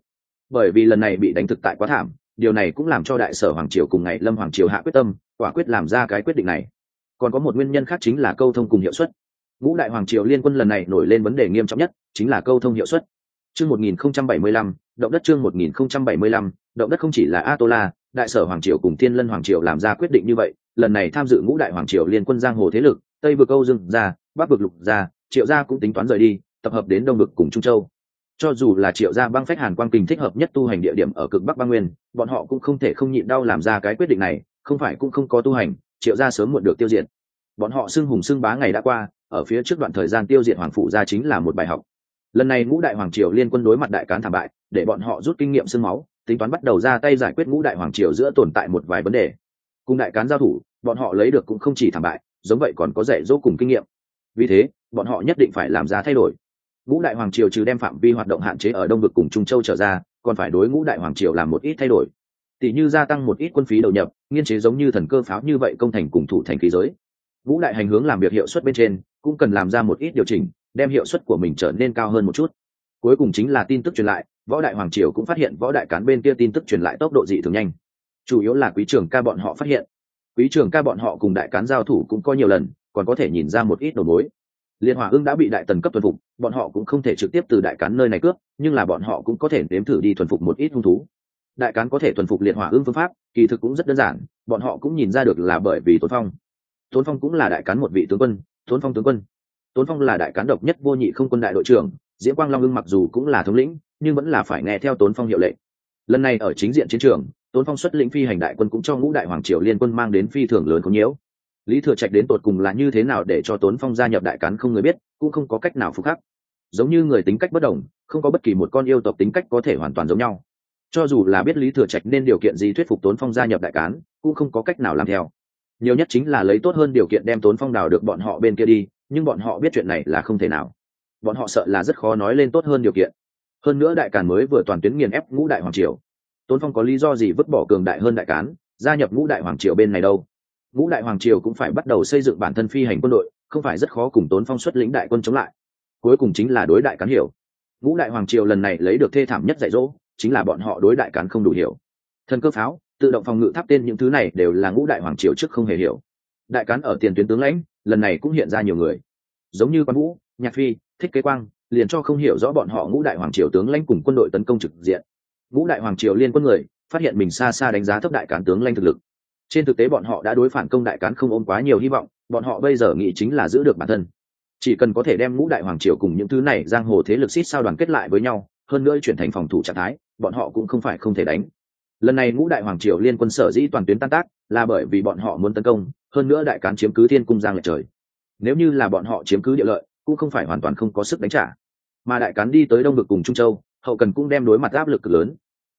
Bởi vì lần này bị đánh thực tại quá thảm điều này cũng làm cho đại sở hoàng triều cùng ngày lâm hoàng triều hạ quyết tâm quả quyết làm ra cái quyết định này. Còn có một nguyên nhân khác chính là câu thông cùng hiệu suất. Ngũ đại hoàng triều liên quân lần này nổi lên vấn đề nghiêm trọng nhất chính là câu thông hiệu suất. Chương 1075, động đất chương 1075, động đất không chỉ là atola đại sở hoàng triều cùng thiên lân hoàng triều làm ra quyết định như vậy lần này tham dự ngũ đại hoàng triều liên quân giang hồ thế lực tây vực âu dương gia, bắc vực lục gia, triệu gia cũng tính toán rời đi tập hợp đến đông vực cùng trung châu. Cho dù là triệu gia băng phách hàn quang kình thích hợp nhất tu hành địa điểm ở cực bắc băng nguyên, bọn họ cũng không thể không nhịn đau làm ra cái quyết định này, không phải cũng không có tu hành, triệu gia sớm muộn được tiêu diệt. Bọn họ xưng hùng xưng bá ngày đã qua, ở phía trước đoạn thời gian tiêu diệt hoàng phụ gia chính là một bài học. Lần này ngũ đại hoàng triều liên quân đối mặt đại cán thảm bại, để bọn họ rút kinh nghiệm xương máu, tính toán bắt đầu ra tay giải quyết ngũ đại hoàng triều giữa tồn tại một vài vấn đề. Cùng đại cán giao thủ, bọn họ lấy được cũng không chỉ thảm bại, giống vậy còn có dạy dỗ cùng kinh nghiệm. Vì thế, bọn họ nhất định phải làm ra thay đổi ngũ đại hoàng triều trừ đem phạm vi hoạt động hạn chế ở đông vực cùng trung châu trở ra, còn phải đối ngũ đại hoàng triều làm một ít thay đổi. Tỷ như gia tăng một ít quân phí đầu nhập, nghiên chế giống như thần cơ pháo như vậy công thành cùng thủ thành khí giới. Ngũ đại hành hướng làm việc hiệu suất bên trên, cũng cần làm ra một ít điều chỉnh, đem hiệu suất của mình trở nên cao hơn một chút. Cuối cùng chính là tin tức truyền lại, võ đại hoàng triều cũng phát hiện võ đại cán bên kia tin tức truyền lại tốc độ dị thường nhanh. Chủ yếu là quý trưởng ca bọn họ phát hiện. Quý trưởng ca bọn họ cùng đại cán giao thủ cũng có nhiều lần, còn có thể nhìn ra một ít đầu mối liên hòa ưng đã bị đại tần cấp thuần phục, bọn họ cũng không thể trực tiếp từ đại cán nơi này cướp, nhưng là bọn họ cũng có thể nếm thử đi thuần phục một ít hung thú. Đại cán có thể thuần phục liệt hỏa ưng phương pháp, kỳ thực cũng rất đơn giản, bọn họ cũng nhìn ra được là bởi vì Tốn phong. Tốn phong cũng là đại cán một vị tướng quân Tốn phong tướng quân. Tốn phong là đại cán độc nhất vô nhị không quân đại đội trưởng diễn quang long ưng mặc dù cũng là thống lĩnh, nhưng vẫn là phải nghe theo tốn phong hiệu lệnh. Lần này ở chính diện chiến trường Tốn phong xuất lĩnh phi hành đại quân cũng cho ngũ đại hoàng triều liên quân mang đến phi thường lớn có nhiễu lý thừa trạch đến tột cùng là như thế nào để cho tốn phong gia nhập đại cán không người biết, cũng không có cách nào phục khắc. Giống như người tính cách bất đồng, không có bất kỳ một con yêu tộc tính cách có thể hoàn toàn giống nhau. Cho dù là biết lý thừa trạch nên điều kiện gì thuyết phục tốn phong gia nhập đại cán, cũng không có cách nào làm theo. Nhiều nhất chính là lấy tốt hơn điều kiện đem tốn phong đào được bọn họ bên kia đi, nhưng bọn họ biết chuyện này là không thể nào. Bọn họ sợ là rất khó nói lên tốt hơn điều kiện. Hơn nữa đại càn mới vừa toàn tuyến nghiền ép ngũ đại hoàng triều. Tốn phong có lý do gì vứt bỏ cường đại hơn đại cán, gia nhập ngũ đại hoàng triều bên này đâu? Ngũ đại hoàng triều cũng phải bắt đầu xây dựng bản thân phi hành quân đội, không phải rất khó cùng tốn phong xuất lĩnh đại quân chống lại. Cuối cùng chính là đối đại cán hiểu. Ngũ đại hoàng triều lần này lấy được thê thảm nhất dạy dỗ, chính là bọn họ đối đại cán không đủ hiểu. Thần cơ pháo, tự động phòng ngự tháp tên những thứ này đều là ngũ đại hoàng triều trước không hề hiểu. Đại cán ở tiền tuyến tướng lãnh, lần này cũng hiện ra nhiều người. Giống như quan vũ, nhạc phi, thích kế quang, liền cho không hiểu rõ bọn họ ngũ đại hoàng triều tướng lãnh cùng quân đội tấn công trực diện. Ngũ đại hoàng triều liên quân người, phát hiện mình xa xa đánh giá thấp đại cán tướng lãnh thực lực trên thực tế bọn họ đã đối phản công đại cán không ôm quá nhiều hy vọng, bọn họ bây giờ nghĩ chính là giữ được bản thân. Chỉ cần có thể đem ngũ đại hoàng triều cùng những thứ này giang hồ thế lực xít sao đoàn kết lại với nhau, hơn nữa chuyển thành phòng thủ trạng thái, bọn họ cũng không phải không thể đánh. Lần này ngũ đại hoàng triều liên quân sở dĩ toàn tuyến tan tác, là bởi vì bọn họ muốn tấn công, hơn nữa đại cán chiếm cứ thiên cung giang lệch trời. Nếu như là bọn họ chiếm cứ địa lợi, cũng không phải hoàn toàn không có sức đánh trả. Mà đại cán đi tới đông vực cùng trung châu, hậu cần cũng đem đối mặt áp lực cực lớn.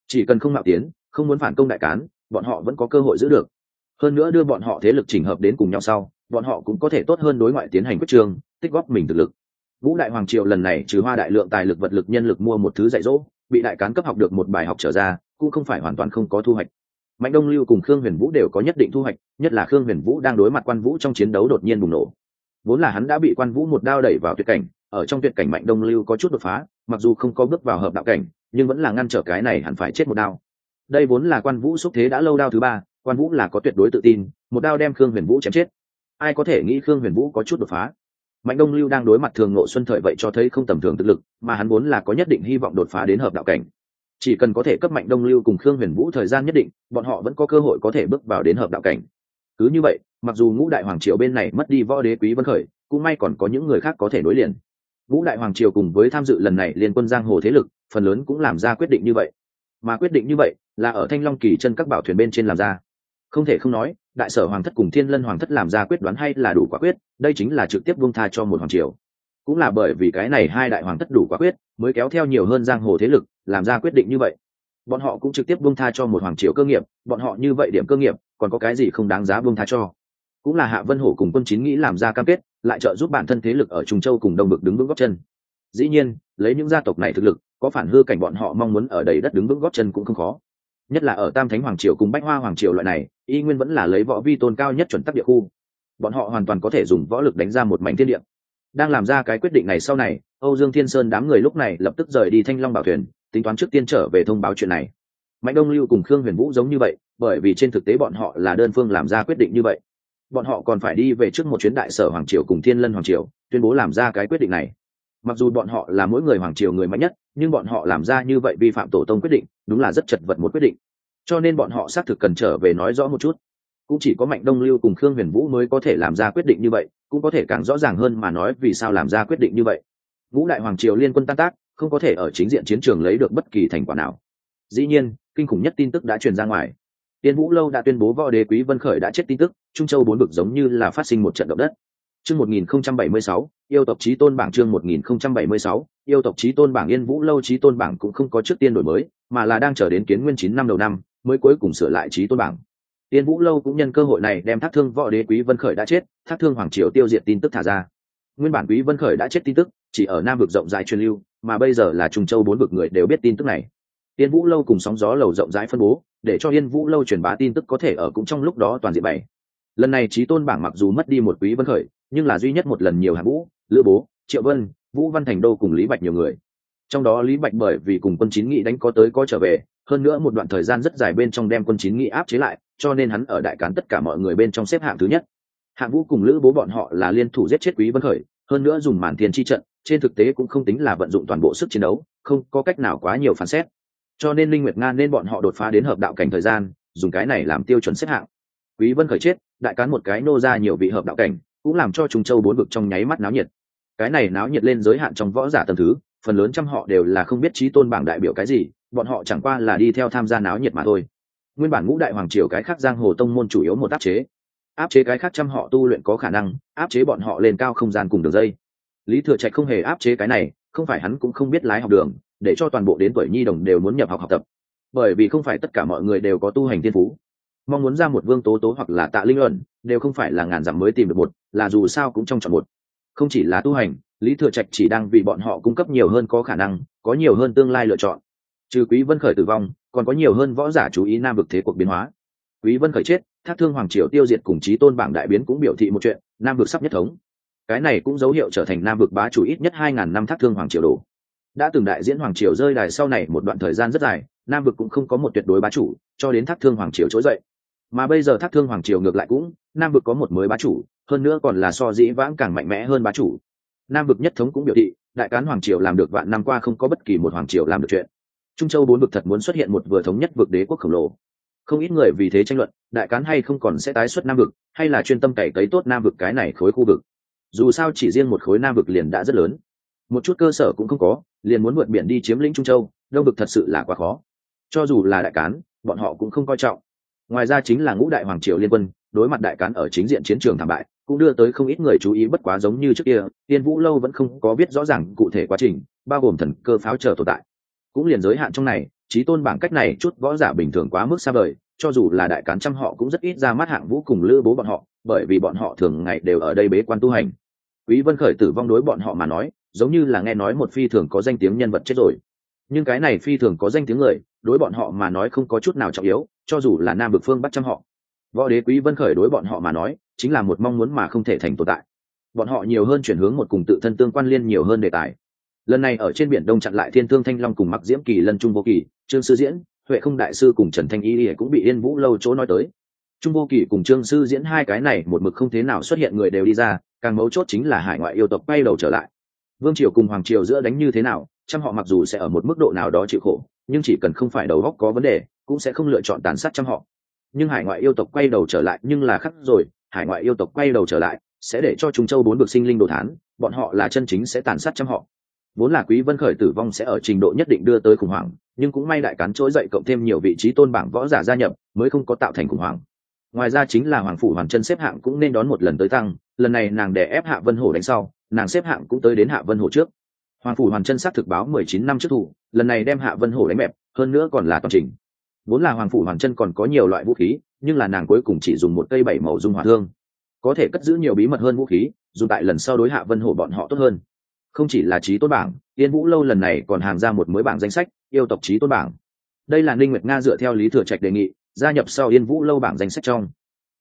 Chỉ cần không mạo tiến, không muốn phản công đại cán, bọn họ vẫn có cơ hội giữ được hơn nữa đưa bọn họ thế lực chỉnh hợp đến cùng nhau sau, bọn họ cũng có thể tốt hơn đối ngoại tiến hành quyết trường, tích góp mình thực lực. Vũ đại hoàng triều lần này trừ hoa đại lượng tài lực vật lực nhân lực mua một thứ dạy dỗ, bị đại cán cấp học được một bài học trở ra, cũng không phải hoàn toàn không có thu hoạch. Mạnh đông lưu cùng khương huyền vũ đều có nhất định thu hoạch, nhất là khương huyền vũ đang đối mặt quan vũ trong chiến đấu đột nhiên bùng nổ. Vốn là hắn đã bị quan vũ một đao đẩy vào tuyệt cảnh, ở trong tuyệt cảnh mạnh đông lưu có chút đột phá, mặc dù không có bước vào hợp đạo cảnh, nhưng vẫn là ngăn trở cái này hẳn phải chết một đao. Đây vốn là quan vũ xúc thế đã lâu đao thứ ba quan vũ là có tuyệt đối tự tin, một đao đem khương huyền vũ chém chết. Ai có thể nghĩ khương huyền vũ có chút đột phá? Mạnh đông lưu đang đối mặt thường ngộ xuân thời vậy cho thấy không tầm thường thực lực, mà hắn vốn là có nhất định hy vọng đột phá đến hợp đạo cảnh. Chỉ cần có thể cấp mạnh đông lưu cùng khương huyền vũ thời gian nhất định, bọn họ vẫn có cơ hội có thể bước vào đến hợp đạo cảnh. Cứ như vậy, mặc dù ngũ đại hoàng triều bên này mất đi võ đế quý vân khởi, cũng may còn có những người khác có thể nối liền. Ngũ đại hoàng triều cùng với tham dự lần này liên quân giang hồ thế lực, phần lớn cũng làm ra quyết định như vậy. Mà quyết định như vậy, là ở thanh long kỳ chân các bảo thuyền bên trên làm ra không thể không nói, đại sở hoàng thất cùng thiên lân hoàng thất làm ra quyết đoán hay là đủ quả quyết, đây chính là trực tiếp buông tha cho một hoàng triều. Cũng là bởi vì cái này hai đại hoàng thất đủ quả quyết, mới kéo theo nhiều hơn giang hồ thế lực, làm ra quyết định như vậy. Bọn họ cũng trực tiếp buông tha cho một hoàng triều cơ nghiệp, bọn họ như vậy điểm cơ nghiệp, còn có cái gì không đáng giá buông tha cho? Cũng là hạ vân hổ cùng quân chín nghĩ làm ra cam kết, lại trợ giúp bản thân thế lực ở trung châu cùng đông bực đứng vững góc chân. Dĩ nhiên, lấy những gia tộc này thực lực, có phản hư cảnh bọn họ mong muốn ở đầy đất đứng vững góp chân cũng không khó. Nhất là ở tam thánh hoàng triều cùng bách hoa hoàng triều loại này y nguyên vẫn là lấy võ vi tôn cao nhất chuẩn tắc địa khu. Bọn họ hoàn toàn có thể dùng võ lực đánh ra một mảnh thiên địa. Đang làm ra cái quyết định này sau này, âu dương thiên sơn đám người lúc này lập tức rời đi thanh long bảo thuyền, tính toán trước tiên trở về thông báo chuyện này. Mạnh đông lưu cùng khương huyền vũ giống như vậy, bởi vì trên thực tế bọn họ là đơn phương làm ra quyết định như vậy. Bọn họ còn phải đi về trước một chuyến đại sở hoàng triều cùng thiên lân hoàng triều, tuyên bố làm ra cái quyết định này. Mặc dù bọn họ là mỗi người hoàng triều người mạnh nhất, nhưng bọn họ làm ra như vậy vi phạm tổ tông quyết định, đúng là rất chật vật một quyết định cho nên bọn họ xác thực cần trở về nói rõ một chút. Cũng chỉ có mạnh đông lưu cùng khương huyền vũ mới có thể làm ra quyết định như vậy cũng có thể càng rõ ràng hơn mà nói vì sao làm ra quyết định như vậy. Ngũ đại hoàng triều liên quân tan tác không có thể ở chính diện chiến trường lấy được bất kỳ thành quả nào. Dĩ nhiên kinh khủng nhất tin tức đã truyền ra ngoài. Tiên vũ lâu đã tuyên bố võ đế quý vân khởi đã chết tin tức trung châu bốn vực giống như là phát sinh một trận động đất. Chương 1076, yêu tộc chí tôn bảng chương 1076, yêu tộc chí tôn bảng yên vũ lâu chí tôn bảng cũng không có trước tiên đổi mới mà là đang chờ đến kiến nguyên chín năm đầu năm mới cuối cùng sửa lại trí tôn bảng. Tiên vũ lâu cũng nhân cơ hội này đem thác thương võ đế quý vân khởi đã chết, thác thương hoàng triều tiêu diệt tin tức thả ra. Nguyên bản quý vân khởi đã chết tin tức, chỉ ở nam vực rộng rãi truyền lưu, mà bây giờ là trung châu bốn vực người đều biết tin tức này. Tiên vũ lâu cùng sóng gió lầu rộng rãi phân bố, để cho yên vũ lâu truyền bá tin tức có thể ở cũng trong lúc đó toàn diện bảy lần này trí tôn bảng mặc dù mất đi một quý vân khởi, nhưng là duy nhất một lần nhiều hạ vũ, lữ bố, triệu vân, vũ văn thành đô cùng lý bạch nhiều người. Trong đó lý bạch bởi vì cùng quân chín nghị đánh có tới có trở về hơn nữa một đoạn thời gian rất dài bên trong đem quân chín nghị áp chế lại, cho nên hắn ở đại cán tất cả mọi người bên trong xếp hạng thứ nhất. Hạng vũ cùng lữ bố bọn họ là liên thủ giết chết quý vân khởi, hơn nữa dùng màn tiền chi trận, trên thực tế cũng không tính là vận dụng toàn bộ sức chiến đấu, không có cách nào quá nhiều phán xét. Cho nên linh nguyệt nga nên bọn họ đột phá đến hợp đạo cảnh thời gian, dùng cái này làm tiêu chuẩn xếp hạng. Quý vân khởi chết, đại cán một cái nô ra nhiều vị hợp đạo cảnh, cũng làm cho trung châu bốn vực trong nháy mắt náo nhiệt. Cái này náo nhiệt lên giới hạn trong võ giả tầm thứ, phần lớn trăm họ đều là không biết trí tôn bảng đại biểu cái gì bọn họ chẳng qua là đi theo tham gia náo nhiệt mà thôi. Nguyên bản ngũ đại hoàng triều cái khác giang hồ tông môn chủ yếu một áp chế. Áp chế cái khác trăm họ tu luyện có khả năng, áp chế bọn họ lên cao không gian cùng đường dây. Lý thừa trạch không hề áp chế cái này, không phải hắn cũng không biết lái học đường, để cho toàn bộ đến tuổi nhi đồng đều muốn nhập học học tập. Bởi vì không phải tất cả mọi người đều có tu hành thiên phú. Mong muốn ra một vương tố tố hoặc là tạ linh ẩn đều không phải là ngàn dặm mới tìm được một, là dù sao cũng trong chọn một. Không chỉ là tu hành, lý thừa trạch chỉ đang vì bọn họ cung cấp nhiều hơn có khả năng, có nhiều hơn tương lai lựa chọn trừ quý vân khởi tử vong, còn có nhiều hơn võ giả chú ý nam vực thế cuộc biến hóa. Quý vân khởi chết, thác thương hoàng triều tiêu diệt cùng chí tôn bảng đại biến cũng biểu thị một chuyện, nam vực sắp nhất thống. Cái này cũng dấu hiệu trở thành nam vực bá chủ ít nhất hai ngàn năm thác thương hoàng triều đổ. Đã từng đại diễn hoàng triều rơi đài sau này một đoạn thời gian rất dài, nam vực cũng không có một tuyệt đối bá chủ, cho đến thác thương hoàng triều trỗi dậy. Mà bây giờ thác thương hoàng triều ngược lại cũng, nam vực có một mới bá chủ, hơn nữa còn là so dĩ vãng càng mạnh mẽ hơn bá chủ. Nam vực nhất thống cũng biểu thị, đại cán hoàng triều làm được vạn năm qua không có bất kỳ một hoàng triều làm được chuyện trung châu bốn vực thật muốn xuất hiện một vừa thống nhất vực đế quốc khổng lồ. Không ít người vì thế tranh luận, đại cán hay không còn sẽ tái xuất nam vực, hay là chuyên tâm cày cấy tốt nam vực cái này khối khu vực. Dù sao chỉ riêng một khối nam vực liền đã rất lớn. Một chút cơ sở cũng không có, liền muốn vượt biển đi chiếm lĩnh trung châu, đông vực thật sự là quá khó. Cho dù là đại cán, bọn họ cũng không coi trọng. Ngoài ra chính là ngũ đại hoàng triều liên quân, đối mặt đại cán ở chính diện chiến trường thảm bại, cũng đưa tới không ít người chú ý bất quá giống như trước kia tiên vũ lâu vẫn không có biết rõ ràng cụ thể quá trình, bao gồm thần cơ pháo chờ tồn tại cũng liền giới hạn trong này, trí tôn bảng cách này chút võ giả bình thường quá mức xa vời, cho dù là đại cán trăm họ cũng rất ít ra mắt hạng vũ cùng lữ bố bọn họ, bởi vì bọn họ thường ngày đều ở đây bế quan tu hành. Quý vân khởi tử vong đối bọn họ mà nói, giống như là nghe nói một phi thường có danh tiếng nhân vật chết rồi. Nhưng cái này phi thường có danh tiếng người, đối bọn họ mà nói không có chút nào trọng yếu, cho dù là nam bực phương bắt trăm họ. Võ đế quý vân khởi đối bọn họ mà nói, chính là một mong muốn mà không thể thành tồn tại. Bọn họ nhiều hơn chuyển hướng một cùng tự thân tương quan liên nhiều hơn đề tài lần này ở trên biển đông chặn lại thiên thương thanh long cùng mặc diễm kỳ, lân trung vô kỳ, trương sư diễn, huệ không đại sư cùng trần thanh y cũng bị yên vũ lâu chỗ nói tới. Trung vô kỳ cùng trương sư diễn hai cái này một mực không thế nào xuất hiện người đều đi ra, càng mấu chốt chính là hải ngoại yêu tộc bay đầu trở lại. Vương triều cùng hoàng triều giữa đánh như thế nào trăm họ mặc dù sẽ ở một mức độ nào đó chịu khổ, nhưng chỉ cần không phải đầu góc có vấn đề, cũng sẽ không lựa chọn tàn sát trăm họ. Nhưng hải ngoại yêu tộc quay đầu trở lại nhưng là khắc rồi, hải ngoại yêu tộc quay đầu trở lại sẽ để cho chúng châu bốn bực sinh linh đồ thán, bọn họ là chân chính sẽ tàn sát trăm họ vốn là quý vân khởi tử vong sẽ ở trình độ nhất định đưa tới khủng hoảng, nhưng cũng may đại cán trỗi dậy cộng thêm nhiều vị trí tôn bảng võ giả gia nhập, mới không có tạo thành khủng hoảng. Ngoài ra chính là hoàng phủ hoàn chân xếp hạng cũng nên đón một lần tới tăng, lần này nàng đè ép hạ vân hổ đánh sau, nàng xếp hạng cũng tới đến hạ vân hổ trước. Hoàng phủ hoàn chân xác thực báo mười chín năm trước thủ, lần này đem hạ vân hổ đánh mẹp hơn nữa còn là toàn trình. Vốn là hoàng phủ hoàn chân còn có nhiều loại vũ khí, nhưng là nàng cuối cùng chỉ dùng một cây bảy màu dung hỏa thương. Có thể cất giữ nhiều bí mật hơn vũ khí, dù tại lần sau đối hạ vân hổ bọn họ tốt hơn không chỉ là trí tôn bảng, yên vũ lâu lần này còn hàng ra một mới bảng danh sách, yêu tộc trí tôn bảng. Đây là ninh nguyệt nga dựa theo lý thừa trạch đề nghị, gia nhập sau yên vũ lâu bảng danh sách trong.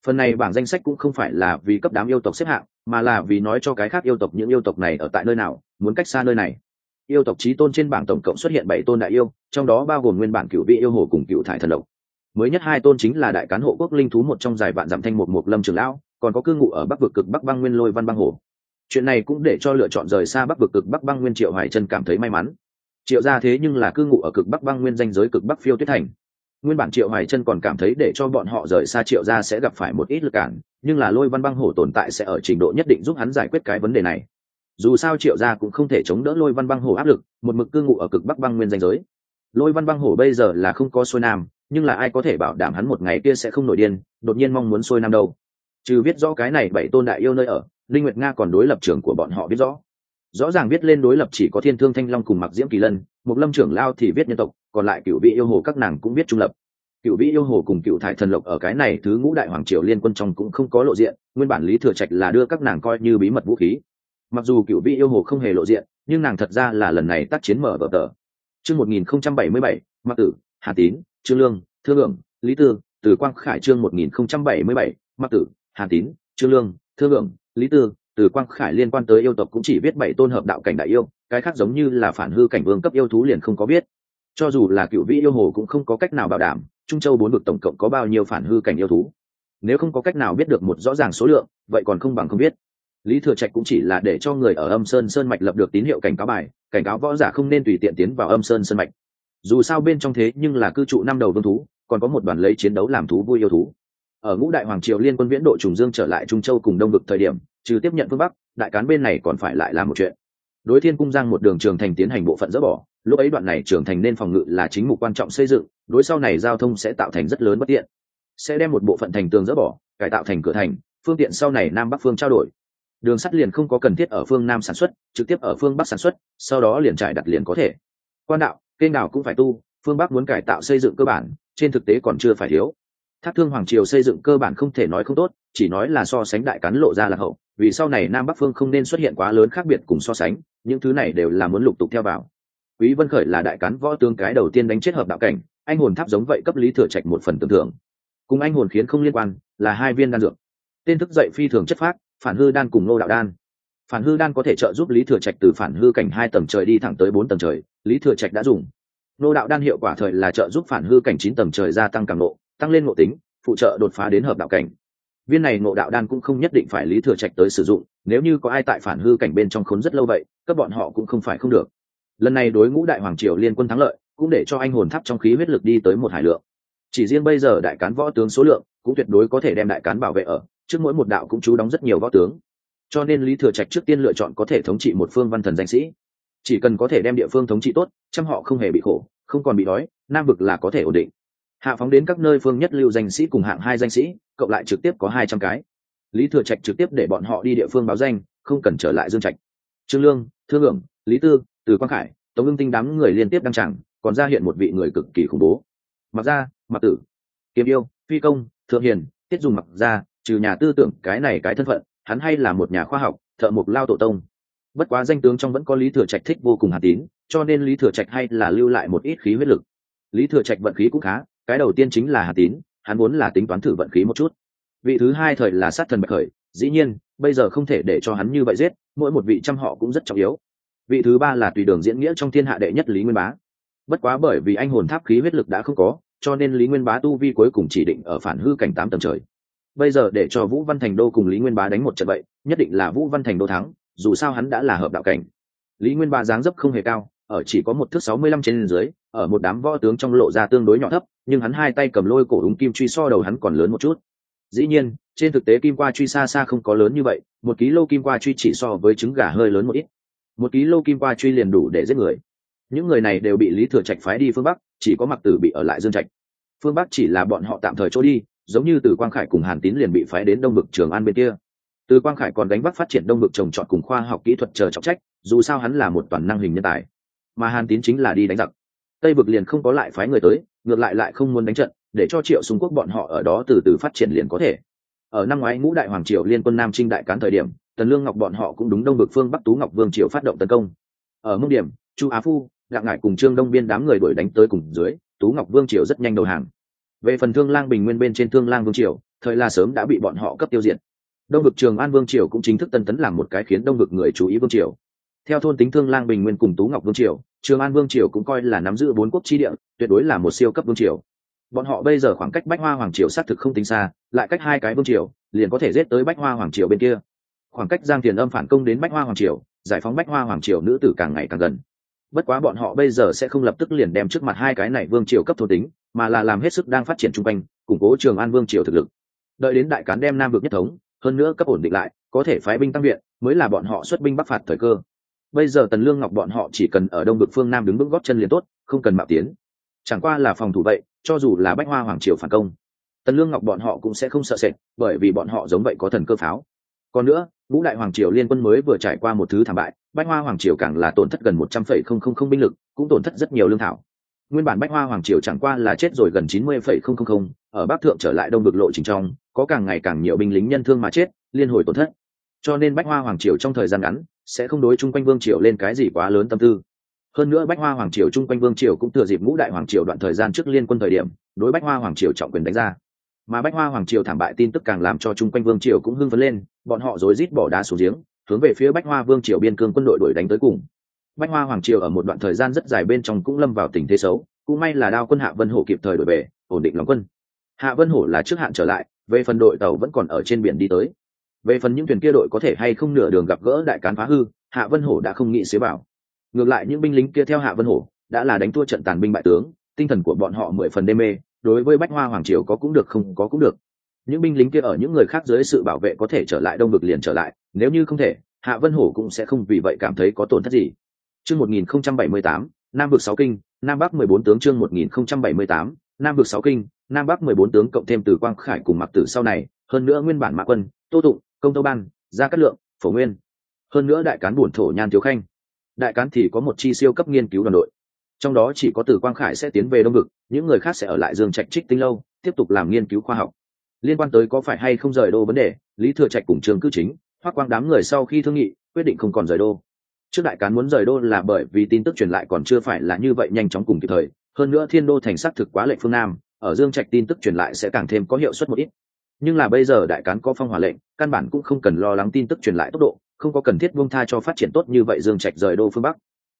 Phần này bảng danh sách cũng không phải là vì cấp đám yêu tộc xếp hạng, mà là vì nói cho cái khác yêu tộc những yêu tộc này ở tại nơi nào, muốn cách xa nơi này. Yêu tộc trí tôn trên bảng tổng cộng xuất hiện bảy tôn đại yêu, trong đó bao gồm nguyên bản cựu vị yêu hồ cùng cựu thải thần lộc. Mới nhất hai tôn chính là đại cán hộ quốc linh thú một trong dài vạn giảm thanh một một lâm trường lão, còn có cư ngụ ở bắc vực cực bắc băng nguyên lôi văn băng hồ chuyện này cũng để cho lựa chọn rời xa bắc vực cực bắc băng nguyên triệu hoài chân cảm thấy may mắn. Triệu ra thế nhưng là cư ngụ ở cực bắc băng nguyên danh giới cực bắc phiêu tuyết thành. Nguyên bản triệu hoài chân còn cảm thấy để cho bọn họ rời xa triệu ra sẽ gặp phải một ít lực cản, nhưng là lôi văn băng hổ tồn tại sẽ ở trình độ nhất định giúp hắn giải quyết cái vấn đề này. Dù sao triệu gia cũng không thể chống đỡ lôi văn băng hổ áp lực, một mực cư ngụ ở cực bắc băng nguyên danh giới. Lôi văn băng hổ bây giờ là không có xuôi nam, nhưng là ai có thể bảo đảm hắn một ngày kia sẽ không nổi điên, đột nhiên mong muốn xuôi nam đâu. Trừ biết rõ cái này bảy tôn đại yêu nơi ở linh nguyệt nga còn đối lập trưởng của bọn họ biết rõ. Rõ ràng viết lên đối lập chỉ có thiên thương thanh long cùng mặc diễm kỳ lân một lâm trưởng lao thì viết nhân tộc, còn lại cựu vị yêu hồ các nàng cũng biết trung lập. Cựu vị yêu hồ cùng cựu thải thần lộc ở cái này thứ ngũ đại hoàng triều liên quân trong cũng không có lộ diện, nguyên bản lý thừa trạch là đưa các nàng coi như bí mật vũ khí. Mặc dù cựu vị yêu hồ không hề lộ diện, nhưng nàng thật ra là lần này tác chiến mở vở tờ. Chương một nghìn không trăm bảy mươi bảy mặc tử, hà tín, trương lương, thương lượng lý tư, từ quang khải chương một nghìn không trăm bảy mươi bảy mặc tử, hà tín, trương lương, thương lượng lý tư, từ quang khải liên quan tới yêu tộc cũng chỉ biết bảy tôn hợp đạo cảnh đại yêu, cái khác giống như là phản hư cảnh vương cấp yêu thú liền không có biết. Cho dù là cựu vị yêu hồ cũng không có cách nào bảo đảm trung châu bốn vực tổng cộng có bao nhiêu phản hư cảnh yêu thú. Nếu không có cách nào biết được một rõ ràng số lượng, vậy còn không bằng không biết. Lý thừa trạch cũng chỉ là để cho người ở âm sơn sơn mạch lập được tín hiệu cảnh cáo bài, cảnh cáo võ giả không nên tùy tiện tiến vào âm sơn sơn mạch. Dù sao bên trong thế nhưng là cư trụ năm đầu vương thú, còn có một đoàn lấy chiến đấu làm thú vui yêu thú ở ngũ đại hoàng triều liên quân viễn độ trùng dương trở lại trung châu cùng đông vực thời điểm, trừ tiếp nhận phương bắc, đại cán bên này còn phải lại làm một chuyện. Đối thiên cung giang một đường trường thành tiến hành bộ phận dỡ bỏ, lúc ấy đoạn này trưởng thành nên phòng ngự là chính mục quan trọng xây dựng, đối sau này giao thông sẽ tạo thành rất lớn bất tiện. Sẽ đem một bộ phận thành tường dỡ bỏ, cải tạo thành cửa thành, phương tiện sau này nam bắc phương trao đổi. Đường sắt liền không có cần thiết ở phương nam sản xuất, trực tiếp ở phương bắc sản xuất, sau đó liền trải đặt liền có thể. Quan đạo, kênh đảo cũng phải tu, phương bắc muốn cải tạo xây dựng cơ bản, trên thực tế còn chưa phải thiếu thác thương hoàng triều xây dựng cơ bản không thể nói không tốt, chỉ nói là so sánh đại cán lộ ra là hậu, vì sau này nam bắc phương không nên xuất hiện quá lớn khác biệt cùng so sánh, những thứ này đều là muốn lục tục theo vào. Quý vân khởi là đại cán võ tướng cái đầu tiên đánh chết hợp đạo cảnh, anh hồn tháp giống vậy cấp lý thừa trạch một phần tưởng thưởng. Cùng anh hồn khiến không liên quan, là hai viên đan dược. Tên thức dậy phi thường chất phác, phản hư đan cùng nô đạo đan. Phản hư đan có thể trợ giúp lý thừa trạch từ phản hư cảnh hai tầng trời đi thẳng tới bốn tầng trời, lý thừa trạch đã dùng. Nô đạo đan hiệu quả thời là trợ giúp phản hư cảnh chín tầng trời gia tăng càng độ tăng lên ngộ tính, phụ trợ đột phá đến hợp đạo cảnh. Viên này ngộ đạo đan cũng không nhất định phải lý thừa trạch tới sử dụng, nếu như có ai tại phản hư cảnh bên trong khốn rất lâu vậy, các bọn họ cũng không phải không được. Lần này đối ngũ đại hoàng triều liên quân thắng lợi, cũng để cho anh hồn tháp trong khí huyết lực đi tới một hải lượng. Chỉ riêng bây giờ đại cán võ tướng số lượng cũng tuyệt đối có thể đem đại cán bảo vệ ở, trước mỗi một đạo cũng chú đóng rất nhiều võ tướng. Cho nên lý thừa trạch trước tiên lựa chọn có thể thống trị một phương văn thần danh sĩ. Chỉ cần có thể đem địa phương thống trị tốt chăm họ không hề bị khổ, không còn bị đói, nam vực là có thể ổn định hạ phóng đến các nơi phương nhất lưu danh sĩ cùng hạng hai danh sĩ, cộng lại trực tiếp có hai trăm cái. Lý thừa trạch trực tiếp để bọn họ đi địa phương báo danh, không cần trở lại dương trạch. Trương lương, thương hưởng lý tư, từ quang khải, tống ưng tinh đám người liên tiếp đăng trảng còn ra hiện một vị người cực kỳ khủng bố. Mặc gia, mặc tử, kiếm yêu, phi công, thượng hiền, tiết dùng mặc gia, trừ nhà tư tưởng cái này cái thân phận, hắn hay là một nhà khoa học, thợ mộc lao tổ tông. Bất quá danh tướng trong vẫn có lý thừa trạch thích vô cùng hà tín, cho nên lý thừa trạch hay là lưu lại một ít khí huyết lực. Lý thừa trạch vận khí cũng khá cái đầu tiên chính là hà tín, hắn muốn là tính toán thử vận khí một chút. Vị thứ hai thời là sát thần bạch khởi, dĩ nhiên, bây giờ không thể để cho hắn như vậy giết, mỗi một vị trăm họ cũng rất trọng yếu. Vị thứ ba là tùy đường diễn nghĩa trong thiên hạ đệ nhất lý nguyên bá. Bất quá bởi vì anh hồn tháp khí huyết lực đã không có, cho nên lý nguyên bá tu vi cuối cùng chỉ định ở phản hư cảnh tám tầng trời. Bây giờ để cho vũ văn thành đô cùng lý nguyên bá đánh một trận vậy, nhất định là vũ văn thành đô thắng, dù sao hắn đã là hợp đạo cảnh. Lý nguyên bá dáng dấp không hề cao, ở chỉ có một thước sáu mươi lăm trên dưới ở một đám võ tướng trong lộ ra tương đối nhỏ thấp, nhưng hắn hai tay cầm lôi cổ đúng kim truy so đầu hắn còn lớn một chút. Dĩ nhiên, trên thực tế kim qua truy xa xa không có lớn như vậy, một ký lô kim qua truy chỉ so với trứng gà hơi lớn một ít. Một ký lô kim qua truy liền đủ để giết người. Những người này đều bị lý thừa trạch phái đi phương bắc, chỉ có mặc tử bị ở lại dương trạch. Phương bắc chỉ là bọn họ tạm thời chỗ đi, giống như từ quang khải cùng hàn tín liền bị phái đến đông vực trường an bên kia. Từ quang khải còn đánh bắt phát triển đông vực trồng trọt cùng khoa học kỹ thuật chờ trọng trách, dù sao hắn là một toàn năng hình nhân tài. Mà hàn tín chính là đi đánh giặc tây vực liền không có lại phái người tới, ngược lại lại không muốn đánh trận, để cho triệu xung quốc bọn họ ở đó từ từ phát triển liền có thể. Ở năm ngoái ngũ đại hoàng triều liên quân nam trinh đại cán thời điểm, tần lương ngọc bọn họ cũng đúng đông vực phương bắc tú ngọc vương triều phát động tấn công. Ở mông điểm, chu á phu, Lạng ngải cùng trương đông biên đám người đuổi đánh tới cùng dưới, tú ngọc vương triều rất nhanh đầu hàng. Về phần thương lang bình nguyên bên trên thương lang vương triều, thời là sớm đã bị bọn họ cấp tiêu diệt. Đông vực trường an vương triều cũng chính thức tân tấn làm một cái khiến đông vực người chú ý vương triều. Theo thôn tính thương lang bình nguyên cùng tú ngọc vương triều trường an vương triều cũng coi là nắm giữ bốn quốc chi địa, tuyệt đối là một siêu cấp vương triều. Bọn họ bây giờ khoảng cách bách hoa hoàng triều xác thực không tính xa, lại cách hai cái vương triều, liền có thể giết tới bách hoa hoàng triều bên kia. Khoảng cách giang tiền âm phản công đến bách hoa hoàng triều, giải phóng bách hoa hoàng triều nữ tử càng ngày càng gần. Bất quá bọn họ bây giờ sẽ không lập tức liền đem trước mặt hai cái này vương triều cấp thô tính, mà là làm hết sức đang phát triển chung quanh, củng cố trường an vương triều thực lực. Đợi đến đại cán đem nam vực nhất thống, hơn nữa cấp ổn định lại, có thể phái binh tăng viện, mới là bọn họ xuất binh bắc phạt thời cơ bây giờ tần lương ngọc bọn họ chỉ cần ở đông vực phương nam đứng bước góp chân liền tốt, không cần mạo tiến. Chẳng qua là phòng thủ vậy, cho dù là bách hoa hoàng triều phản công, tần lương ngọc bọn họ cũng sẽ không sợ sệt, bởi vì bọn họ giống vậy có thần cơ pháo. Còn nữa vũ đại hoàng triều liên quân mới vừa trải qua một thứ thảm bại, bách hoa hoàng triều càng là tổn thất gần một trăm phẩy không không không binh lực, cũng tổn thất rất nhiều lương thảo. Nguyên bản bách hoa hoàng triều chẳng qua là chết rồi gần chín mươi phẩy không không không, ở bắc thượng trở lại đông vực lộ trình trong, có càng ngày càng nhiều binh lính nhân thương mà chết, liên hồi tổn thất. Cho nên bách hoa hoàng triều trong thời gian ngắn sẽ không đối chung quanh vương triều lên cái gì quá lớn tâm tư. Hơn nữa bách hoa hoàng triều chung quanh vương triều cũng thừa dịp ngũ đại hoàng triều đoạn thời gian trước liên quân thời điểm, đối bách hoa hoàng triều trọng quyền đánh ra. Mà bách hoa hoàng triều thảm bại tin tức càng làm cho chung quanh vương triều cũng hưng phấn lên, bọn họ rối rít bỏ đá xuống giếng, hướng về phía bách hoa vương triều biên cương quân đội đuổi đánh tới cùng. Bách hoa hoàng triều ở một đoạn thời gian rất dài bên trong cũng lâm vào tình thế xấu, cũng may là đao quân hạ vân hổ kịp thời đổi về, ổn định lòng quân. Hạ vân hổ là trước hạn trở lại, về phần đội tàu vẫn còn ở trên biển đi tới về phần những thuyền kia đội có thể hay không nửa đường gặp gỡ đại cán phá hư, hạ vân hổ đã không nghĩ xế bảo ngược lại những binh lính kia theo hạ vân hổ, đã là đánh thua trận tàn binh bại tướng, tinh thần của bọn họ mười phần đê mê, đối với bách hoa hoàng triều có cũng được không có cũng được. Những binh lính kia ở những người khác dưới sự bảo vệ có thể trở lại đông vực liền trở lại, nếu như không thể, hạ vân hổ cũng sẽ không vì vậy cảm thấy có tổn thất gì. Chương một nghìn không trăm bảy mươi tám, nam vực sáu kinh, nam bắc mười bốn tướng chương một nghìn không trăm bảy mươi tám, nam vực sáu kinh, nam bắc mười bốn tướng cộng thêm từ quang khải cùng mặc tử sau này, hơn nữa nguyên bản mã quân, tô tụng công tâu ban, gia cát lượng, phổ nguyên. Hơn nữa đại cán bổn thổ nhan thiếu khanh. Đại cán thì có một chi siêu cấp nghiên cứu đoàn đội. Trong đó chỉ có từ quang khải sẽ tiến về đông ngực những người khác sẽ ở lại dương trạch trích tinh lâu, tiếp tục làm nghiên cứu khoa học. Liên quan tới có phải hay không rời đô vấn đề, lý thừa trạch cùng trường cư chính, hoác quang đám người sau khi thương nghị, quyết định không còn rời đô. Trước đại cán muốn rời đô là bởi vì tin tức truyền lại còn chưa phải là như vậy nhanh chóng cùng kịp thời. Hơn nữa thiên đô thành xác thực quá lệnh phương nam, ở dương trạch tin tức truyền lại sẽ càng thêm có hiệu suất một ít nhưng là bây giờ đại cán có phong hỏa lệnh, căn bản cũng không cần lo lắng tin tức truyền lại tốc độ, không có cần thiết buông tha cho phát triển tốt như vậy dương trạch rời đô phương bắc.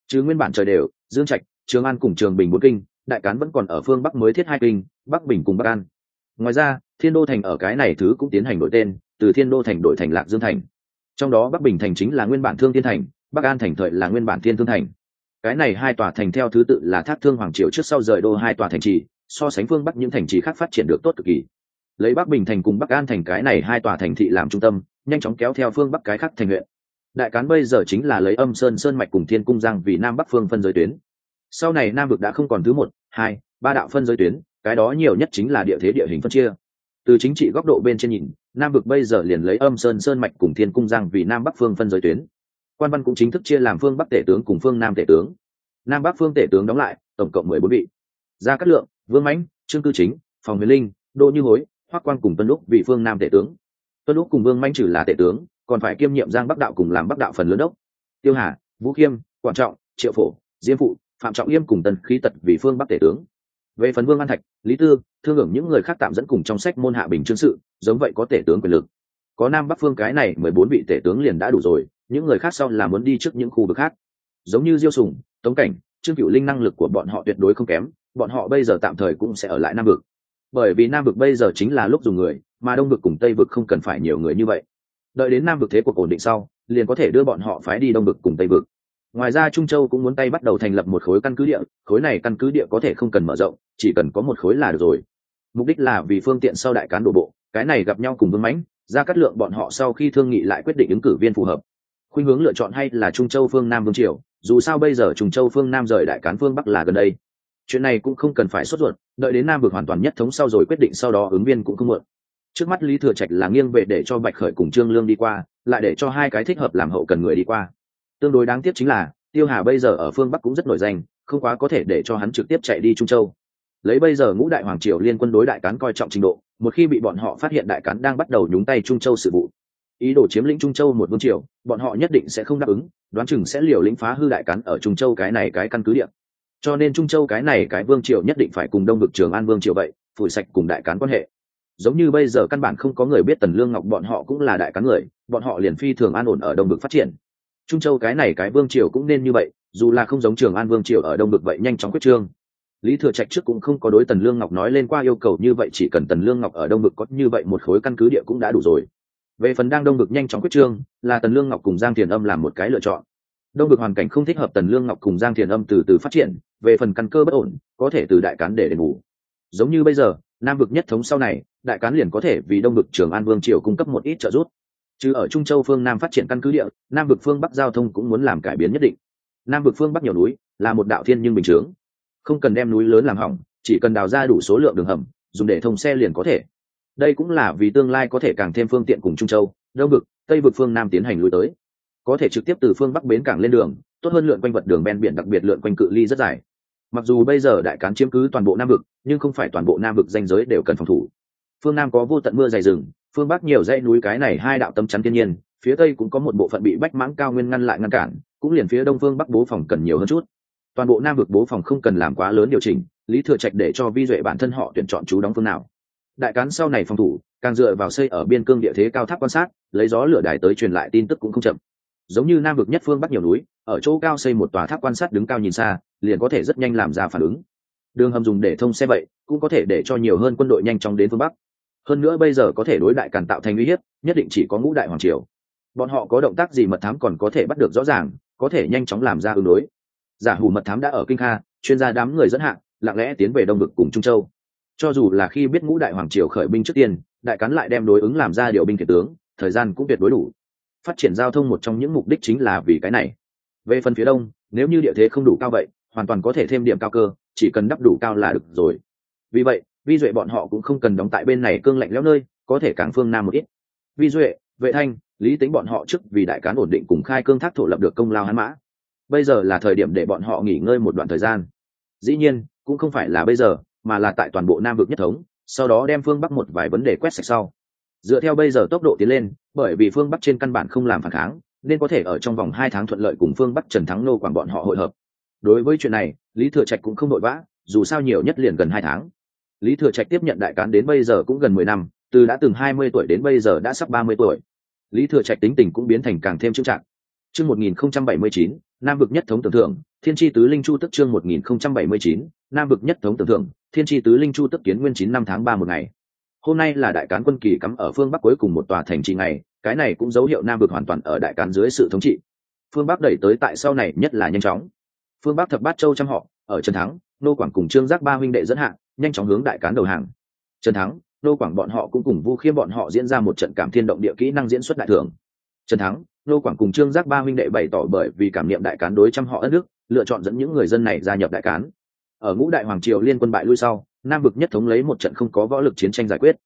Chứ nguyên bản trời đều, dương trạch, trường an cùng trường bình bốn kinh, đại cán vẫn còn ở phương bắc mới thiết hai kinh, bắc bình cùng bắc an. Ngoài ra, thiên đô thành ở cái này thứ cũng tiến hành đổi tên, từ thiên đô thành đổi thành lạc dương thành. Trong đó bắc bình thành chính là nguyên bản thương thiên thành, bắc an thành thời là nguyên bản thiên thương thành. Cái này hai tòa thành theo thứ tự là thác thương hoàng triều trước sau rời đô hai tòa thành trì, so sánh phương bắc những thành trì khác phát triển được tốt cực kỳ lấy bắc bình thành cùng bắc an thành cái này hai tòa thành thị làm trung tâm, nhanh chóng kéo theo phương bắc cái khác thành huyện. Đại cán bây giờ chính là lấy âm sơn sơn mạch cùng thiên cung giang vì nam bắc phương phân giới tuyến. Sau này nam vực đã không còn thứ một, hai, ba đạo phân giới tuyến, cái đó nhiều nhất chính là địa thế địa hình phân chia. Từ chính trị góc độ bên trên nhìn, nam vực bây giờ liền lấy âm sơn sơn mạch cùng thiên cung giang vì nam bắc phương phân giới tuyến. Quan văn cũng chính thức chia làm phương bắc tể tướng cùng phương nam tể tướng. Nam bắc phương tể tướng đóng lại, tổng cộng mười bốn vị. Gia cát lượng, vương mãnh, trương cư chính, phòng huyền linh, đỗ như hối hoắc quan cùng tuân lúc vị phương nam tể tướng. Tuân lúc cùng vương manh trừ là tể tướng, còn phải kiêm nhiệm giang bắc đạo cùng làm bắc đạo phần lớn đốc. Tiêu hà, vũ khiêm quan trọng, triệu phổ, diêm phụ, phạm trọng yêm cùng tần khí tật vì phương bắc tể tướng. Về phần vương an thạch, lý tư, thương hưởng những người khác tạm dẫn cùng trong sách môn hạ bình chương sự, giống vậy có tể tướng quyền lực. Có nam bắc phương cái này mười bốn vị tể tướng liền đã đủ rồi, những người khác sau là muốn đi trước những khu vực khác. Giống như diêu sùng, tống cảnh, trương cựu linh năng lực của bọn họ tuyệt đối không kém, bọn họ bây giờ tạm thời cũng sẽ ở lại nam vực bởi vì nam vực bây giờ chính là lúc dùng người, mà đông vực cùng tây vực không cần phải nhiều người như vậy. Đợi đến nam vực thế cuộc ổn định sau, liền có thể đưa bọn họ phái đi đông vực cùng tây vực. Ngoài ra trung châu cũng muốn tay bắt đầu thành lập một khối căn cứ địa, khối này căn cứ địa có thể không cần mở rộng, chỉ cần có một khối là được rồi. Mục đích là vì phương tiện sau đại cán đổ bộ, cái này gặp nhau cùng vương mãnh, ra cắt lượng bọn họ sau khi thương nghị lại quyết định ứng cử viên phù hợp. Khuynh hướng lựa chọn hay là trung châu phương nam vương triều, dù sao bây giờ trung châu phương nam rời đại cán phương bắc là gần đây chuyện này cũng không cần phải sốt ruột, đợi đến nam vực hoàn toàn nhất thống sau rồi quyết định sau đó ứng viên cũng không muộn. Trước mắt lý thừa trạch là nghiêng về để cho bạch khởi cùng trương lương đi qua, lại để cho hai cái thích hợp làm hậu cần người đi qua. Tương đối đáng tiếc chính là, tiêu hà bây giờ ở phương bắc cũng rất nổi danh, không quá có thể để cho hắn trực tiếp chạy đi trung châu. Lấy bây giờ ngũ đại hoàng triều liên quân đối đại cán coi trọng trình độ, một khi bị bọn họ phát hiện đại cán đang bắt đầu nhúng tay trung châu sự vụ, ý đồ chiếm lĩnh trung châu một vương triều, bọn họ nhất định sẽ không đáp ứng, đoán chừng sẽ liều lĩnh phá hư đại cán ở trung châu cái này cái căn cứ địa cho nên trung châu cái này cái vương triều nhất định phải cùng đông vực trường an vương triều vậy, phủi sạch cùng đại cán quan hệ. Giống như bây giờ căn bản không có người biết tần lương ngọc bọn họ cũng là đại cán người, bọn họ liền phi thường an ổn ở đông vực phát triển. Trung châu cái này cái vương triều cũng nên như vậy, dù là không giống trường an vương triều ở đông vực vậy nhanh chóng quyết trương. Lý thừa trạch trước cũng không có đối tần lương ngọc nói lên qua yêu cầu như vậy, chỉ cần tần lương ngọc ở đông vực có như vậy một khối căn cứ địa cũng đã đủ rồi. Về phần đang đông vực nhanh chóng quyết trương, là tần lương ngọc cùng giang thiền âm làm một cái lựa chọn. Đông vực hoàn cảnh không thích hợp tần lương ngọc cùng giang thiền âm từ từ phát triển về phần căn cơ bất ổn, có thể từ đại cán để đền bù. Giống như bây giờ, nam vực nhất thống sau này, đại cán liền có thể vì đông vực trường an vương triều cung cấp một ít trợ giúp. Chứ ở trung châu phương nam phát triển căn cứ địa, nam vực phương bắc giao thông cũng muốn làm cải biến nhất định. Nam vực phương bắc nhiều núi, là một đạo thiên nhưng bình chướng. Không cần đem núi lớn làm hỏng, chỉ cần đào ra đủ số lượng đường hầm, dùng để thông xe liền có thể. Đây cũng là vì tương lai có thể càng thêm phương tiện cùng trung châu, đông vực, tây vực phương nam tiến hành lui tới. Có thể trực tiếp từ phương bắc bến cảng lên đường, tốt hơn lượn quanh vật đường ven biển, đặc biệt lượn quanh cự ly rất dài mặc dù bây giờ đại cán chiếm cứ toàn bộ nam vực, nhưng không phải toàn bộ nam vực danh giới đều cần phòng thủ. Phương nam có vô tận mưa dày rừng, phương bắc nhiều dãy núi cái này hai đạo tâm chắn thiên nhiên, phía tây cũng có một bộ phận bị bách mãng cao nguyên ngăn lại ngăn cản, cũng liền phía đông phương bắc bố phòng cần nhiều hơn chút. Toàn bộ nam vực bố phòng không cần làm quá lớn điều chỉnh, lý thừa trạch để cho vi duệ bản thân họ tuyển chọn chú đóng phương nào. Đại cán sau này phòng thủ, càng dựa vào xây ở biên cương địa thế cao tháp quan sát, lấy gió lửa đài tới truyền lại tin tức cũng không chậm giống như nam vực nhất phương bắc nhiều núi, ở chỗ cao xây một tòa tháp quan sát đứng cao nhìn xa, liền có thể rất nhanh làm ra phản ứng. Đường hầm dùng để thông xe vậy, cũng có thể để cho nhiều hơn quân đội nhanh chóng đến phương bắc. Hơn nữa bây giờ có thể đối đại càn tạo thành uy hiếp, nhất định chỉ có ngũ đại hoàng triều. Bọn họ có động tác gì mật thám còn có thể bắt được rõ ràng, có thể nhanh chóng làm ra ứng đối. Giả hủ mật thám đã ở kinh kha, chuyên gia đám người dẫn hạng lặng lẽ tiến về đông vực cùng trung châu. Cho dù là khi biết ngũ đại hoàng triều khởi binh trước tiên, đại cắn lại đem đối ứng làm ra điều binh kể tướng, thời gian cũng tuyệt đối đủ phát triển giao thông một trong những mục đích chính là vì cái này. Về phần phía đông, nếu như địa thế không đủ cao vậy, hoàn toàn có thể thêm điểm cao cơ, chỉ cần đắp đủ cao là được rồi. Vì vậy, vi duệ bọn họ cũng không cần đóng tại bên này cương lạnh lẽo nơi, có thể cảng phương nam một ít. Vi duệ, vệ thanh, lý tính bọn họ trước vì đại cán ổn định cùng khai cương thác thổ lập được công lao hắn mã. Bây giờ là thời điểm để bọn họ nghỉ ngơi một đoạn thời gian. Dĩ nhiên, cũng không phải là bây giờ, mà là tại toàn bộ nam vực nhất thống, sau đó đem phương bắc một vài vấn đề quét sạch sau. Dựa theo bây giờ tốc độ tiến lên bởi vì phương bắc trên căn bản không làm phản kháng, nên có thể ở trong vòng hai tháng thuận lợi cùng phương bắc trần thắng nô quảng bọn họ hội hợp. Đối với chuyện này, lý thừa trạch cũng không vội vã, dù sao nhiều nhất liền gần hai tháng. Lý thừa trạch tiếp nhận đại cán đến bây giờ cũng gần mười năm, từ đã từng hai mươi tuổi đến bây giờ đã sắp ba mươi tuổi. Lý thừa trạch tính tình cũng biến thành càng thêm trưng trạng chương một nghìn không trăm bảy mươi chín, nam vực nhất thống tưởng thưởng, thiên tri tứ linh chu tức chương một nghìn không trăm bảy mươi chín, nam vực nhất thống tưởng thưởng, thiên tri tứ linh chu tức kiến nguyên chín năm tháng ba một ngày. Hôm nay là đại cán quân kỳ cắm ở phương bắc cuối cùng một tòa thành trì ngày cái này cũng dấu hiệu nam vực hoàn toàn ở đại cán dưới sự thống trị. Phương bắc đẩy tới tại sau này nhất là nhanh chóng. Phương bắc thập bát châu trăm họ, ở trần thắng, nô quảng cùng trương giác ba huynh đệ dẫn hạng nhanh chóng hướng đại cán đầu hàng. Trần thắng, nô quảng bọn họ cũng cùng vu khiêm bọn họ diễn ra một trận cảm thiên động địa kỹ năng diễn xuất đại thưởng trần thắng, nô quảng cùng trương giác ba huynh đệ bày tỏ bởi vì cảm niệm đại cán đối trăm họ ất nước lựa chọn dẫn những người dân này gia nhập đại cán. Ở ngũ đại hoàng triều liên quân bại lui sau, nam vực nhất thống lấy một trận không có võ lực chiến tranh giải quyết.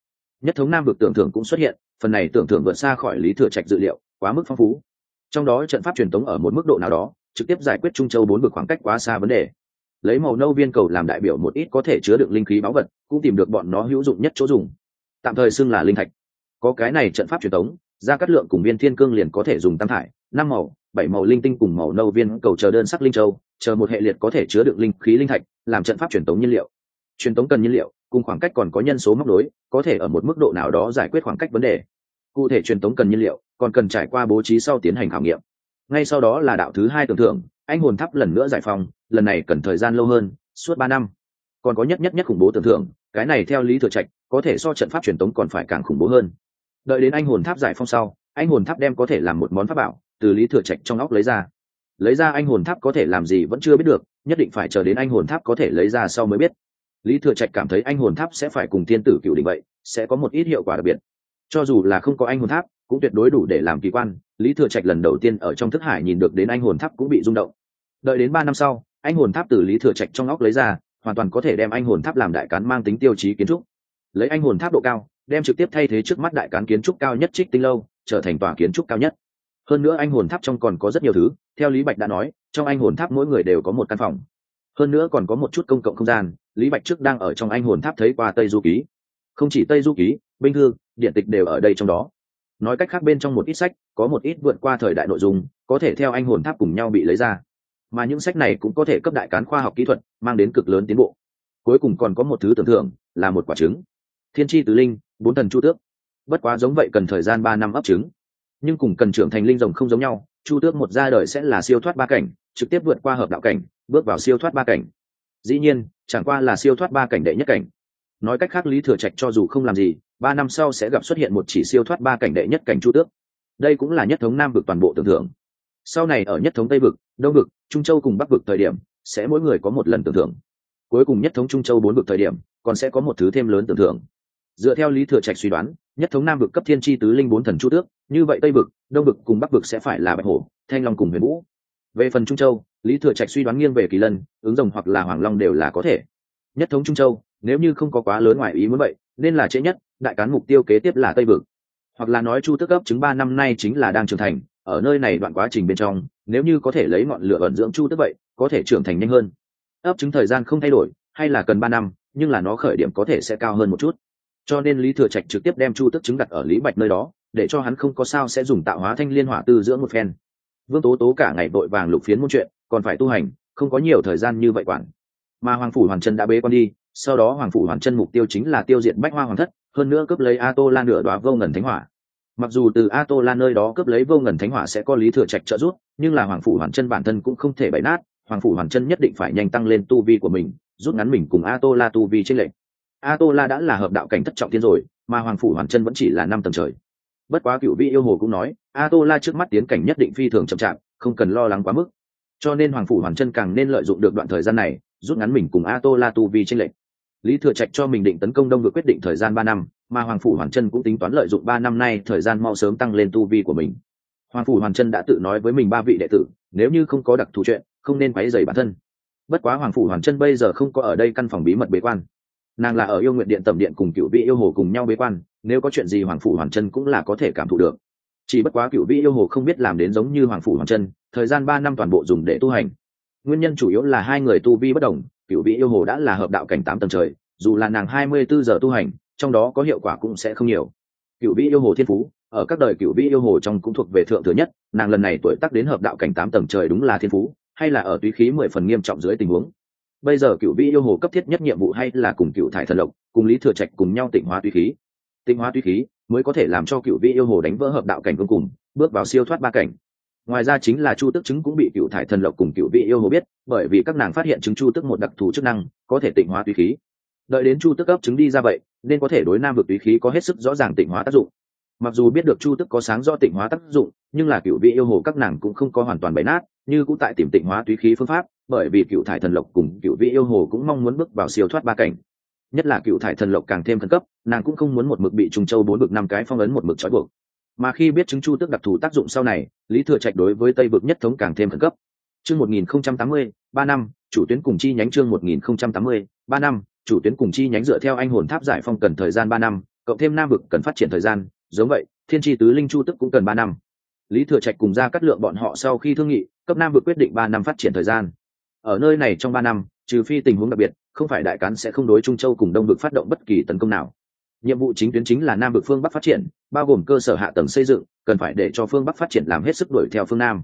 Nhất thống nam vực tưởng thưởng cũng xuất hiện phần này tưởng thưởng vượt xa khỏi lý thừa trạch dự liệu, quá mức phong phú. Trong đó trận pháp truyền thống ở một mức độ nào đó, trực tiếp giải quyết trung châu bốn vực khoảng cách quá xa vấn đề. Lấy màu nâu viên cầu làm đại biểu một ít có thể chứa được linh khí báu vật, cũng tìm được bọn nó hữu dụng nhất chỗ dùng. Tạm thời xưng là linh thạch. Có cái này trận pháp truyền thống ra cắt lượng cùng viên thiên cương liền có thể dùng tam thải, năm màu, bảy màu linh tinh cùng màu nâu viên cầu chờ đơn sắc linh châu, chờ một hệ liệt có thể chứa được linh khí linh thạch, làm trận pháp truyền thống nhiên liệu. Truyền thống cần nhiên liệu cùng khoảng cách còn có nhân số móc đối có thể ở một mức độ nào đó giải quyết khoảng cách vấn đề. Cụ thể truyền tống cần nhiên liệu, còn cần trải qua bố trí sau tiến hành khảo nghiệm. Ngay sau đó là đạo thứ hai tưởng thưởng anh hồn tháp lần nữa giải phóng, lần này cần thời gian lâu hơn, suốt ba năm. Còn có nhất nhất nhất khủng bố tưởng thưởng cái này theo lý thừa trạch, có thể so trận pháp truyền tống còn phải càng khủng bố hơn. Đợi đến anh hồn tháp giải phong sau, anh hồn tháp đem có thể làm một món pháp bảo, từ lý thừa trạch trong óc lấy ra. Lấy ra anh hồn tháp có thể làm gì vẫn chưa biết được, nhất định phải chờ đến anh hồn tháp có thể lấy ra sau mới biết lý thừa trạch cảm thấy anh hồn tháp sẽ phải cùng thiên tử cựu định vậy, sẽ có một ít hiệu quả đặc biệt. Cho dù là không có anh hồn tháp, cũng tuyệt đối đủ để làm kỳ quan. Lý thừa trạch lần đầu tiên ở trong thức hải nhìn được đến anh hồn tháp cũng bị rung động. Đợi đến ba năm sau, anh hồn tháp từ lý thừa trạch trong óc lấy ra, hoàn toàn có thể đem anh hồn tháp làm đại cán mang tính tiêu chí kiến trúc. Lấy anh hồn tháp độ cao, đem trực tiếp thay thế trước mắt đại cán kiến trúc cao nhất trích tinh lâu, trở thành tòa kiến trúc cao nhất. Hơn nữa anh hồn tháp trong còn có rất nhiều thứ, theo lý bạch đã nói, trong anh hồn tháp mỗi người đều có một căn phòng hơn nữa còn có một chút công cộng không gian, lý bạch trước đang ở trong anh hồn tháp thấy qua tây du ký. Không chỉ tây du ký binh thư, điện tịch đều ở đây trong đó. Nói cách khác bên trong một ít sách, có một ít vượt qua thời đại nội dung, có thể theo anh hồn tháp cùng nhau bị lấy ra. Mà những sách này cũng có thể cấp đại cán khoa học kỹ thuật, mang đến cực lớn tiến bộ. Cuối cùng còn có một thứ tưởng thưởng là một quả trứng. Thiên tri tứ linh, bốn thần chu tước. Bất quá giống vậy cần thời gian ba năm ấp trứng. Nhưng cùng cần trưởng thành linh rồng không giống nhau, chu tước một ra đời sẽ là siêu thoát ba cảnh, trực tiếp vượt qua hợp đạo cảnh bước vào siêu thoát ba cảnh. Dĩ nhiên, chẳng qua là siêu thoát ba cảnh đệ nhất cảnh. Nói cách khác, lý thừa trạch cho dù không làm gì, ba năm sau sẽ gặp xuất hiện một chỉ siêu thoát ba cảnh đệ nhất cảnh chu tước. Đây cũng là nhất thống nam vực toàn bộ tưởng thưởng. Sau này ở nhất thống tây vực, đông vực, trung châu cùng bắc vực thời điểm, sẽ mỗi người có một lần tưởng thưởng. Cuối cùng nhất thống trung châu bốn vực thời điểm, còn sẽ có một thứ thêm lớn tưởng thưởng. Dựa theo lý thừa trạch suy đoán, nhất thống nam vực cấp thiên tri tứ linh bốn thần chu tước, như vậy tây vực, đông vực cùng bắc vực sẽ phải là bạch hổ, thanh long cùng huyền vũ. Về phần trung châu lý thừa trạch suy đoán nghiêng về kỳ lân, ứng rồng hoặc là hoàng long đều là có thể. Nhất thống trung châu, nếu như không có quá lớn ngoài ý muốn vậy, nên là trễ nhất, đại cán mục tiêu kế tiếp là tây vực. Hoặc là nói chu tước cấp chứng ba năm nay chính là đang trưởng thành, ở nơi này đoạn quá trình bên trong, nếu như có thể lấy ngọn lửa vận dưỡng chu tước vậy, có thể trưởng thành nhanh hơn. Ấp trứng thời gian không thay đổi, hay là cần ba năm, nhưng là nó khởi điểm có thể sẽ cao hơn một chút. Cho nên lý thừa trạch trực tiếp đem chu tước trứng đặt ở lý bạch nơi đó, để cho hắn không có sao sẽ dùng tạo hóa thanh liên hỏa tư dưỡng một phen. Vương tố tố cả ngày vội vàng lục phiến môn chuyện còn phải tu hành, không có nhiều thời gian như vậy quản. Mà hoàng phủ hoàn chân đã bế con đi, sau đó hoàng phủ hoàn chân mục tiêu chính là tiêu diệt bách hoa hoàng thất, hơn nữa cướp lấy a tô lan nửa đoá vô ngần thánh hỏa. Mặc dù từ a tô lan nơi đó cướp lấy vô ngần thánh hỏa sẽ có lý thừa trạch trợ giúp, nhưng là hoàng phủ hoàn chân bản thân cũng không thể bày nát, hoàng phủ hoàn chân nhất định phải nhanh tăng lên tu vi của mình, rút ngắn mình cùng a tô la tu vi trên lệnh a tô la đã là hợp đạo cảnh thất trọng tiên rồi, mà hoàng phủ hoàn chân vẫn chỉ là năm tầng trời. Bất quá cựu vị yêu hồ cũng nói a tô la trước mắt tiến cảnh nhất định phi thường chậm chạp, không cần lo lắng quá mức cho nên hoàng phủ hoàn chân càng nên lợi dụng được đoạn thời gian này, rút ngắn mình cùng a tô la tu vi trên lệnh lý thừa trạch cho mình định tấn công đông được quyết định thời gian ba năm, mà hoàng phủ hoàn chân cũng tính toán lợi dụng ba năm nay thời gian mau sớm tăng lên tu vi của mình. Hoàng phủ hoàn chân đã tự nói với mình ba vị đệ tử, nếu như không có đặc thù chuyện, không nên quấy dày bản thân. Bất quá hoàng phủ hoàn chân bây giờ không có ở đây căn phòng bí mật bế quan. Nàng là ở yêu nguyện điện tầm điện cùng cựu vị yêu hồ cùng nhau bế quan, nếu có chuyện gì hoàng phủ hoàn chân cũng là có thể cảm thụ được chỉ bất quá cựu vị yêu hồ không biết làm đến giống như hoàng phủ hoàng chân thời gian ba năm toàn bộ dùng để tu hành. Nguyên nhân chủ yếu là hai người tu vi bất đồng cựu vị yêu hồ đã là hợp đạo cảnh tám tầng trời, dù là nàng hai mươi bốn giờ tu hành, trong đó có hiệu quả cũng sẽ không nhiều. Cựu vĩ yêu hồ thiên phú, ở các đời cựu vĩ yêu hồ trong cũng thuộc về thượng thừa nhất, nàng lần này tuổi tác đến hợp đạo cảnh tám tầng trời đúng là thiên phú, hay là ở túy khí mười phần nghiêm trọng dưới tình huống. Bây giờ cựu vĩ yêu hồ cấp thiết nhất nhiệm vụ hay là cùng cựu thải thần lộc, cùng lý thừa trạch cùng nhau tịnh hóa túy khí. Tịnh hóa túy khí mới có thể làm cho cựu vị yêu hồ đánh vỡ hợp đạo cảnh cuối cùng, bước vào siêu thoát ba cảnh. Ngoài ra chính là chu tức chứng cũng bị cựu thải thần lộc cùng cựu vị yêu hồ biết, bởi vì các nàng phát hiện chứng chu tức một đặc thù chức năng, có thể tịnh hóa tùy khí. Đợi đến chu tức cấp chứng đi ra vậy, nên có thể đối nam vực tùy khí có hết sức rõ ràng tịnh hóa tác dụng. Mặc dù biết được chu tức có sáng do tịnh hóa tác dụng, nhưng là cựu vị yêu hồ các nàng cũng không có hoàn toàn bày nát, như cũng tại tìm tịnh hóa tùy khí phương pháp, bởi vì cựu thải thần lộc cùng cựu vị yêu hồ cũng mong muốn bước vào siêu thoát ba cảnh nhất là cựu thải thần lộc càng thêm khẩn cấp, nàng cũng không muốn một mực bị trùng châu bốn bực năm cái phong ấn một mực trói buộc. Mà khi biết chứng chu tức đặc thù tác dụng sau này, lý thừa trạch đối với tây bực nhất thống càng thêm khẩn cấp. Chương một nghìn không trăm tám mươi, ba năm, chủ tuyến cùng chi nhánh chương một nghìn không trăm tám mươi, ba năm, chủ tuyến cùng chi nhánh dựa theo anh hồn tháp giải phong cần thời gian ba năm, cộng thêm nam vực cần phát triển thời gian, giống vậy, thiên tri tứ linh chu tức cũng cần ba năm. Lý thừa trạch cùng ra cắt lượng bọn họ sau khi thương nghị, cấp nam vực quyết định ba năm phát triển thời gian. Ở nơi này trong ba năm, trừ phi tình huống đặc biệt không phải đại cán sẽ không đối trung châu cùng đông vực phát động bất kỳ tấn công nào. Nhiệm vụ chính tuyến chính là nam vực phương bắc phát triển, bao gồm cơ sở hạ tầng xây dựng, cần phải để cho phương bắc phát triển làm hết sức đuổi theo phương nam.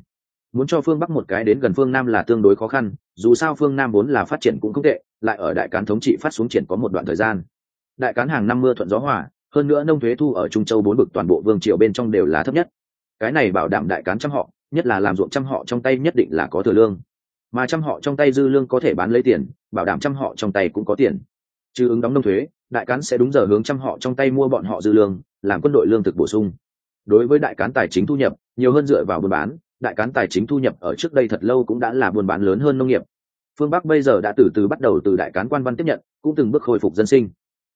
Muốn cho phương bắc một cái đến gần phương nam là tương đối khó khăn, dù sao phương nam vốn là phát triển cũng không tệ, lại ở đại cán thống trị phát xuống triển có một đoạn thời gian. Đại cán hàng năm mưa thuận gió hòa, hơn nữa nông thuế thu ở trung châu bốn vực toàn bộ vương triều bên trong đều là thấp nhất. Cái này bảo đảm đại cán trăm họ, nhất là làm ruộng trăm họ trong tay nhất định là có thừa lương mà trăm họ trong tay dư lương có thể bán lấy tiền, bảo đảm trăm họ trong tay cũng có tiền. Chứ ứng đóng nông thuế, đại cán sẽ đúng giờ hướng trăm họ trong tay mua bọn họ dư lương, làm quân đội lương thực bổ sung. Đối với đại cán tài chính thu nhập, nhiều hơn dựa vào buôn bán, đại cán tài chính thu nhập ở trước đây thật lâu cũng đã là buôn bán lớn hơn nông nghiệp. Phương bắc bây giờ đã từ từ bắt đầu từ đại cán quan văn tiếp nhận, cũng từng bước khôi phục dân sinh.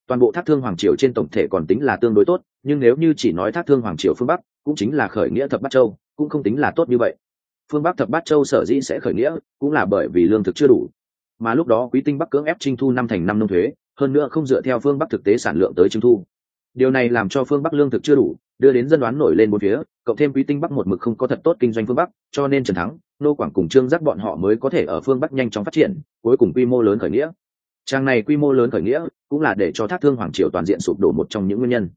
Toàn bộ thác thương hoàng triều trên tổng thể còn tính là tương đối tốt, nhưng nếu như chỉ nói thác thương hoàng triều phương bắc, cũng chính là khởi nghĩa thập bát châu, cũng không tính là tốt như vậy phương bắc thập bát châu sở dĩ sẽ khởi nghĩa cũng là bởi vì lương thực chưa đủ. Mà lúc đó quý tinh bắc cưỡng ép trinh thu năm thành năm nông thuế, hơn nữa không dựa theo phương bắc thực tế sản lượng tới trinh thu. Điều này làm cho phương bắc lương thực chưa đủ, đưa đến dân đoán nổi lên bốn phía, cộng thêm quý tinh bắc một mực không có thật tốt kinh doanh phương bắc, cho nên trần thắng, nô quảng cùng trương giác bọn họ mới có thể ở phương bắc nhanh chóng phát triển, cuối cùng quy mô lớn khởi nghĩa. Trang này quy mô lớn khởi nghĩa cũng là để cho thác thương hoàng triều toàn diện sụp đổ một trong những nguyên nhân.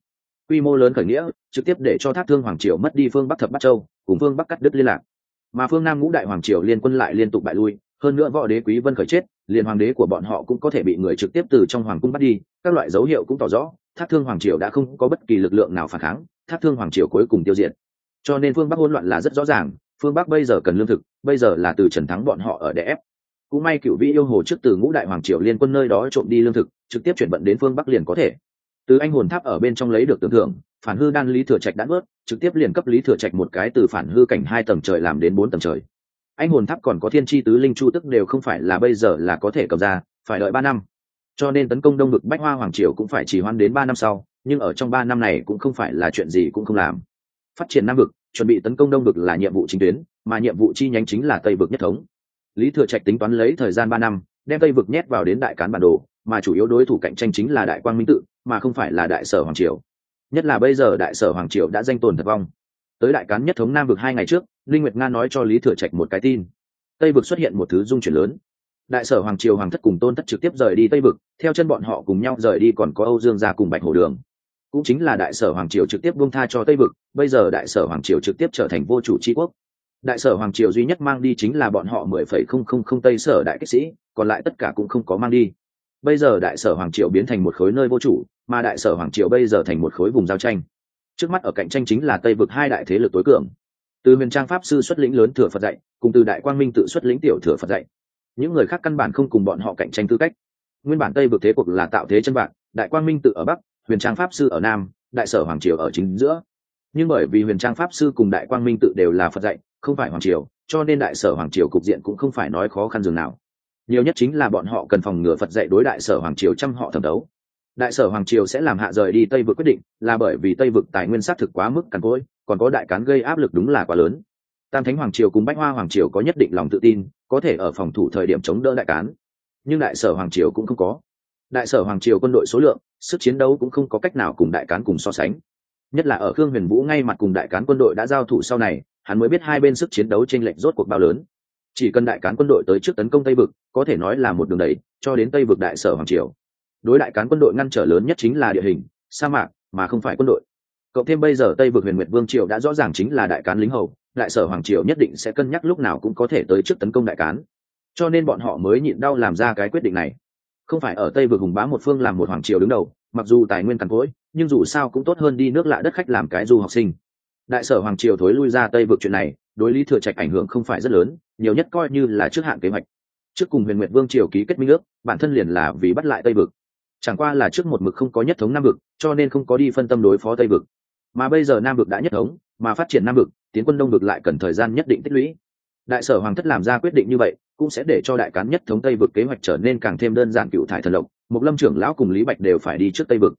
Quy mô lớn khởi nghĩa trực tiếp để cho thác thương hoàng triều mất đi phương bắc thập bắc châu, cùng phương bắc cắt đứt liên lạc mà phương nam ngũ đại hoàng triều liên quân lại liên tục bại lui, hơn nữa võ đế quý vân khởi chết liền hoàng đế của bọn họ cũng có thể bị người trực tiếp từ trong hoàng cung bắt đi, các loại dấu hiệu cũng tỏ rõ, thác thương hoàng triều đã không có bất kỳ lực lượng nào phản kháng, thác thương hoàng triều cuối cùng tiêu diệt. Cho nên phương bắc hỗn loạn là rất rõ ràng, phương bắc bây giờ cần lương thực, bây giờ là từ trần thắng bọn họ ở đè ép. Cũng may cựu vĩ yêu hồ trước từ ngũ đại hoàng triều liên quân nơi đó trộm đi lương thực, trực tiếp chuyển vận đến phương bắc liền có thể từ anh hồn tháp ở bên trong lấy được tưởng thưởng, phản hư đan lý thừa trạch đã bớt trực tiếp liền cấp lý thừa trạch một cái từ phản hư cảnh hai tầng trời làm đến bốn tầng trời. Anh hồn tháp còn có thiên tri tứ linh chu tức đều không phải là bây giờ là có thể cầm ra, phải đợi ba năm. Cho nên tấn công đông ngực bách hoa hoàng triều cũng phải chỉ hoãn đến ba năm sau, nhưng ở trong ba năm này cũng không phải là chuyện gì cũng không làm. Phát triển nam vực, chuẩn bị tấn công đông vực là nhiệm vụ chính tuyến, mà nhiệm vụ chi nhánh chính là tây vực nhất thống. Lý thừa trạch tính toán lấy thời gian ba năm, đem tây vực nhét vào đến đại cán bản đồ, mà chủ yếu đối thủ cạnh tranh chính là đại quang minh tự mà không phải là đại sở hoàng triều. Nhất là bây giờ đại sở hoàng triều đã danh tồn thật vong. Tới đại cán nhất thống nam vực hai ngày trước, linh nguyệt nga nói cho lý thừa trạch một cái tin. Tây vực xuất hiện một thứ dung chuyển lớn. Đại sở hoàng triều hoàng thất cùng tôn thất trực tiếp rời đi tây vực, theo chân bọn họ cùng nhau rời đi còn có âu dương gia cùng bạch hồ đường. Cũng chính là đại sở hoàng triều trực tiếp buông tha cho tây vực, bây giờ đại sở hoàng triều trực tiếp trở thành vô chủ tri quốc. Đại sở hoàng triều duy nhất mang đi chính là bọn họ mười phẩy không không không tây sở đại kích sĩ, còn lại tất cả cũng không có mang đi bây giờ đại sở hoàng triều biến thành một khối nơi vô chủ, mà đại sở hoàng triều bây giờ thành một khối vùng giao tranh. Trước mắt ở cạnh tranh chính là tây vực hai đại thế lực tối cường. Từ huyền trang pháp sư xuất lĩnh lớn thừa phật dạy, cùng từ đại quang minh tự xuất lĩnh tiểu thừa phật dạy. Những người khác căn bản không cùng bọn họ cạnh tranh tư cách. Nguyên bản tây vực thế cuộc là tạo thế chân bạn đại quang minh tự ở bắc, huyền trang pháp sư ở nam, đại sở hoàng triều ở chính giữa. Nhưng bởi vì huyền trang pháp sư cùng đại quang minh tự đều là phật dạy, không phải hoàng triều, cho nên đại sở hoàng triều cục diện cũng không phải nói khó khăn dường nào nhiều nhất chính là bọn họ cần phòng ngừa phật dạy đối đại sở hoàng triều chăm họ thẩm đấu. Đại sở hoàng triều sẽ làm hạ rời đi tây vực quyết định, là bởi vì tây vực tài nguyên xác thực quá mức cằn cỗi, còn có đại cán gây áp lực đúng là quá lớn. Tam thánh hoàng triều cùng bách hoa hoàng triều có nhất định lòng tự tin, có thể ở phòng thủ thời điểm chống đỡ đại cán. Nhưng đại sở hoàng triều cũng không có. Đại sở hoàng triều quân đội số lượng, sức chiến đấu cũng không có cách nào cùng đại cán cùng so sánh. Nhất là ở khương huyền vũ ngay mặt cùng đại cán quân đội đã giao thủ sau này, hắn mới biết hai bên sức chiến đấu t r ê n lệch rốt cuộc bao lớn chỉ cần đại cán quân đội tới trước tấn công tây vực, có thể nói là một đường đẩy, cho đến tây vực đại sở hoàng triều. Đối đại cán quân đội ngăn trở lớn nhất chính là địa hình, sa mạc, mà không phải quân đội. Cộng thêm bây giờ tây vực huyền nguyệt vương triều đã rõ ràng chính là đại cán lính hầu, đại sở hoàng triều nhất định sẽ cân nhắc lúc nào cũng có thể tới trước tấn công đại cán. Cho nên bọn họ mới nhịn đau làm ra cái quyết định này. Không phải ở tây vực hùng bá một phương làm một hoàng triều đứng đầu, mặc dù tài nguyên cằn cỗi, nhưng dù sao cũng tốt hơn đi nước lạ đất khách làm cái du học sinh. Đại sở hoàng triều thối lui ra tây vực chuyện này, đối lý thừa trạch ảnh hưởng không phải rất lớn nhiều nhất coi như là trước hạn kế hoạch. Trước cùng huyền nguyệt vương triều ký kết minh ước, bản thân liền là vì bắt lại tây vực. Chẳng qua là trước một mực không có nhất thống nam vực, cho nên không có đi phân tâm đối phó tây vực. Mà bây giờ nam vực đã nhất thống, mà phát triển nam vực, tiến quân đông vực lại cần thời gian nhất định tích lũy. Đại sở hoàng thất làm ra quyết định như vậy, cũng sẽ để cho đại cán nhất thống tây vực kế hoạch trở nên càng thêm đơn giản cựu thải thần lộc mục lâm trưởng lão cùng lý bạch đều phải đi trước tây vực.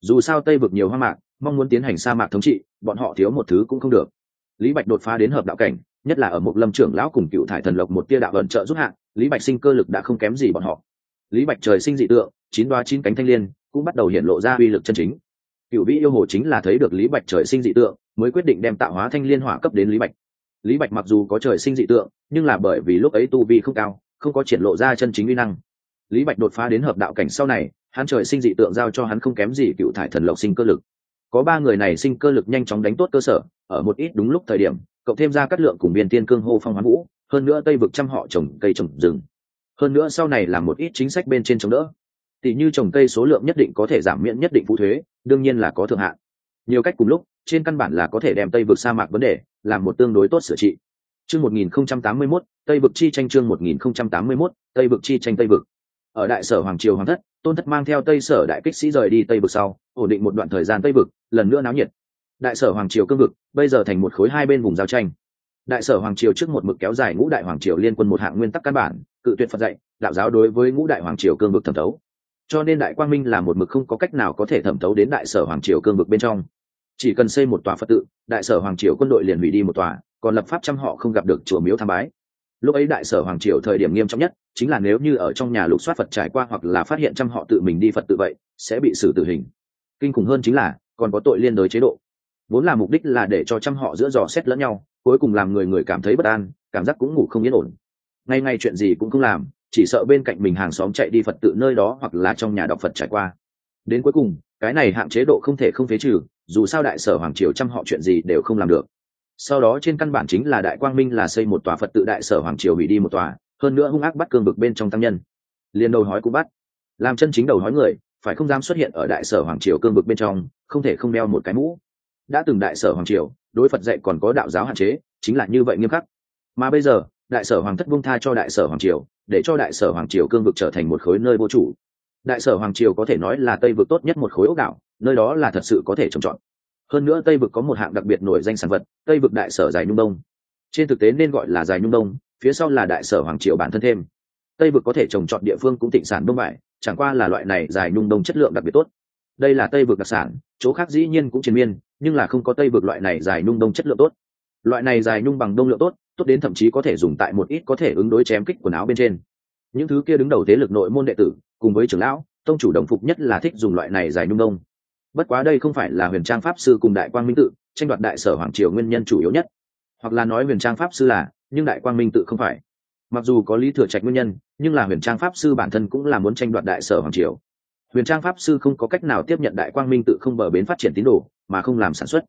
Dù sao tây vực nhiều hoang mạc, mong muốn tiến hành sa mạc thống trị, bọn họ thiếu một thứ cũng không được. Lý bạch đột phá đến hợp đạo cảnh nhất là ở một lâm trưởng lão cùng cựu thải thần lộc một tia đạo ẩn trợ giúp hạ, lý bạch sinh cơ lực đã không kém gì bọn họ. Lý bạch trời sinh dị tượng, chín đoá chín cánh thanh l i ê n cũng bắt đầu hiện lộ ra uy lực chân chính. Cựu vĩ yêu hồ chính là thấy được lý bạch trời sinh dị tượng, mới quyết định đem tạo hóa thanh liên hỏa cấp đến lý bạch. Lý bạch mặc dù có trời sinh dị tượng, nhưng là bởi vì lúc ấy tu vi không cao, không có triển lộ ra chân chính uy năng. Lý bạch đột phá đến hợp đạo cảnh sau này, hắn trời sinh dị tượng giao cho hắn không kém gì cựu thải thần lộc sinh cơ lực. Có ba người này sinh cơ lực nhanh chóng đánh tốt cơ sở ở một ít đúng lúc thời điểm cộng thêm ra cắt lượng cùng biên tiên cương hô phong hoán vũ hơn nữa tây vực trăm họ trồng cây trồng rừng. Hơn nữa sau này là một ít chính sách bên trên chống đỡ. Tỷ như trồng cây số lượng nhất định có thể giảm miễn nhất định phụ thuế đương nhiên là có thượng hạn. Nhiều cách cùng lúc trên căn bản là có thể đem tây vực sa mạc vấn đề làm một tương đối tốt sửa trị. Chương 1081, tây vực chi tranh chương 1081, tây vực chi tranh tây vực. Ở đại sở hoàng triều hoàng thất tôn thất mang theo tây sở đại kích sĩ rời đi tây vực sau ổn định một đoạn thời gian tây vực lần nữa náo nhiệt đại sở hoàng triều cương vực, bây giờ thành một khối hai bên vùng giao tranh. Đại sở hoàng triều trước một mực kéo dài ngũ đại hoàng triều liên quân một hạng nguyên tắc căn bản, cự tuyệt phật dạy, đạo giáo đối với ngũ đại hoàng triều cương vực thẩm thấu. Cho nên đại quang minh là một mực không có cách nào có thể thẩm thấu đến đại sở hoàng triều cương vực bên trong. Chỉ cần xây một tòa phật tự, đại sở hoàng triều quân đội liền hủy đi một tòa, còn lập pháp trăm họ không gặp được chùa miếu tham bái. Lúc ấy đại sở hoàng triều thời điểm nghiêm trọng nhất, chính là nếu như ở trong nhà lục soát phật trải qua hoặc là phát hiện trăm họ tự mình đi phật tự vậy, sẽ bị xử tử hình. Kinh khủng hơn chính là, còn có tội liên đối chế độ vốn là mục đích là để cho trăm họ giữa dò xét lẫn nhau, cuối cùng làm người người cảm thấy bất an, cảm giác cũng ngủ không yên ổn. Ngay ngay chuyện gì cũng không làm, chỉ sợ bên cạnh mình hàng xóm chạy đi phật tự nơi đó hoặc là trong nhà đọc phật trải qua. Đến cuối cùng, cái này hạn chế độ không thể không phế trừ, dù sao đại sở hoàng triều trăm họ chuyện gì đều không làm được. Sau đó trên căn bản chính là đại quang minh là xây một tòa phật tự đại sở hoàng triều hủy đi một tòa, hơn nữa hung ác bắt cương bực bên trong tăng nhân. Liền đầu hói cũng bắt. Làm chân chính đầu hói người, phải không dám xuất hiện ở đại sở hoàng triều cương bực bên trong, không thể không đeo một cái mũ đã từng đại sở hoàng triều, đối phật dạy còn có đạo giáo hạn chế, chính là như vậy nghiêm khắc. Mà bây giờ, đại sở hoàng thất bung tha cho đại sở hoàng triều, để cho đại sở hoàng triều cương vực trở thành một khối nơi vô chủ. Đại sở hoàng triều có thể nói là tây vực tốt nhất một khối ốc đảo, nơi đó là thật sự có thể trồng trọt. Hơn nữa tây vực có một hạng đặc biệt nổi danh sản vật, tây vực đại sở dài nhung đông. Trên thực tế nên gọi là dài nhung đông, phía sau là đại sở hoàng triều bản thân thêm. Tây vực có thể trồng trọt địa phương cũng tịnh sản đông vải chẳng qua là loại này dài nhung đông chất lượng đặc biệt tốt. Đây là tây vực đặc sản, chỗ khác dĩ nhiên cũng triền miên nhưng là không có tây vực loại này dài nhung đông chất lượng tốt. Loại này dài nhung bằng đông lượng tốt tốt đến thậm chí có thể dùng tại một ít có thể ứng đối chém kích quần áo bên trên. Những thứ kia đứng đầu thế lực nội môn đệ tử, cùng với trưởng lão, tông chủ đồng phục nhất là thích dùng loại này dài nhung đông. Bất quá đây không phải là huyền trang pháp sư cùng đại quang minh tự, tranh đoạt đại sở hoàng triều nguyên nhân chủ yếu nhất. Hoặc là nói huyền trang pháp sư là, nhưng đại quang minh tự không phải. Mặc dù có lý thừa trạch nguyên nhân, nhưng là huyền trang pháp sư bản thân cũng là muốn tranh đoạt đại sở hoàng triều huyền trang pháp sư không có cách nào tiếp nhận đại quang minh tự không bờ bến phát triển tín đồ, mà không làm sản xuất.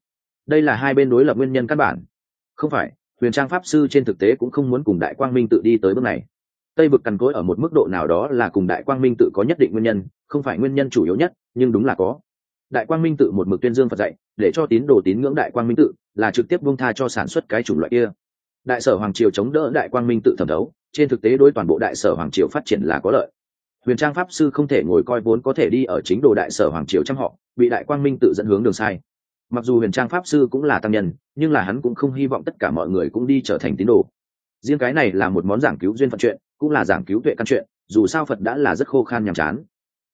Đây là hai bên đối lập nguyên nhân căn bản. Không phải, huyền trang pháp sư trên thực tế cũng không muốn cùng đại quang minh tự đi tới bước này. Tây vực cằn cối ở một mức độ nào đó là cùng đại quang minh tự có nhất định nguyên nhân, không phải nguyên nhân chủ yếu nhất, nhưng đúng là có. Đại quang minh tự một mực tuyên dương phật dạy, để cho tín đồ tín ngưỡng đại quang minh tự là trực tiếp buông tha cho sản xuất cái chủng loại kia. Đại sở hoàng triều chống đỡ đại quang minh tự thẩm thấu, trên thực tế đối toàn bộ đại sở hoàng triều phát triển là có lợi huyền trang pháp sư không thể ngồi coi vốn có thể đi ở chính đồ đại sở hoàng triều trăm họ, bị đại quang minh tự dẫn hướng đường sai. Mặc dù huyền trang pháp sư cũng là tăng nhân, nhưng là hắn cũng không hy vọng tất cả mọi người cũng đi trở thành tín đồ. Riêng cái này là một món giảng cứu duyên phận chuyện, cũng là giảng cứu tuệ căn chuyện, dù sao phật đã là rất khô khan nhàm chán.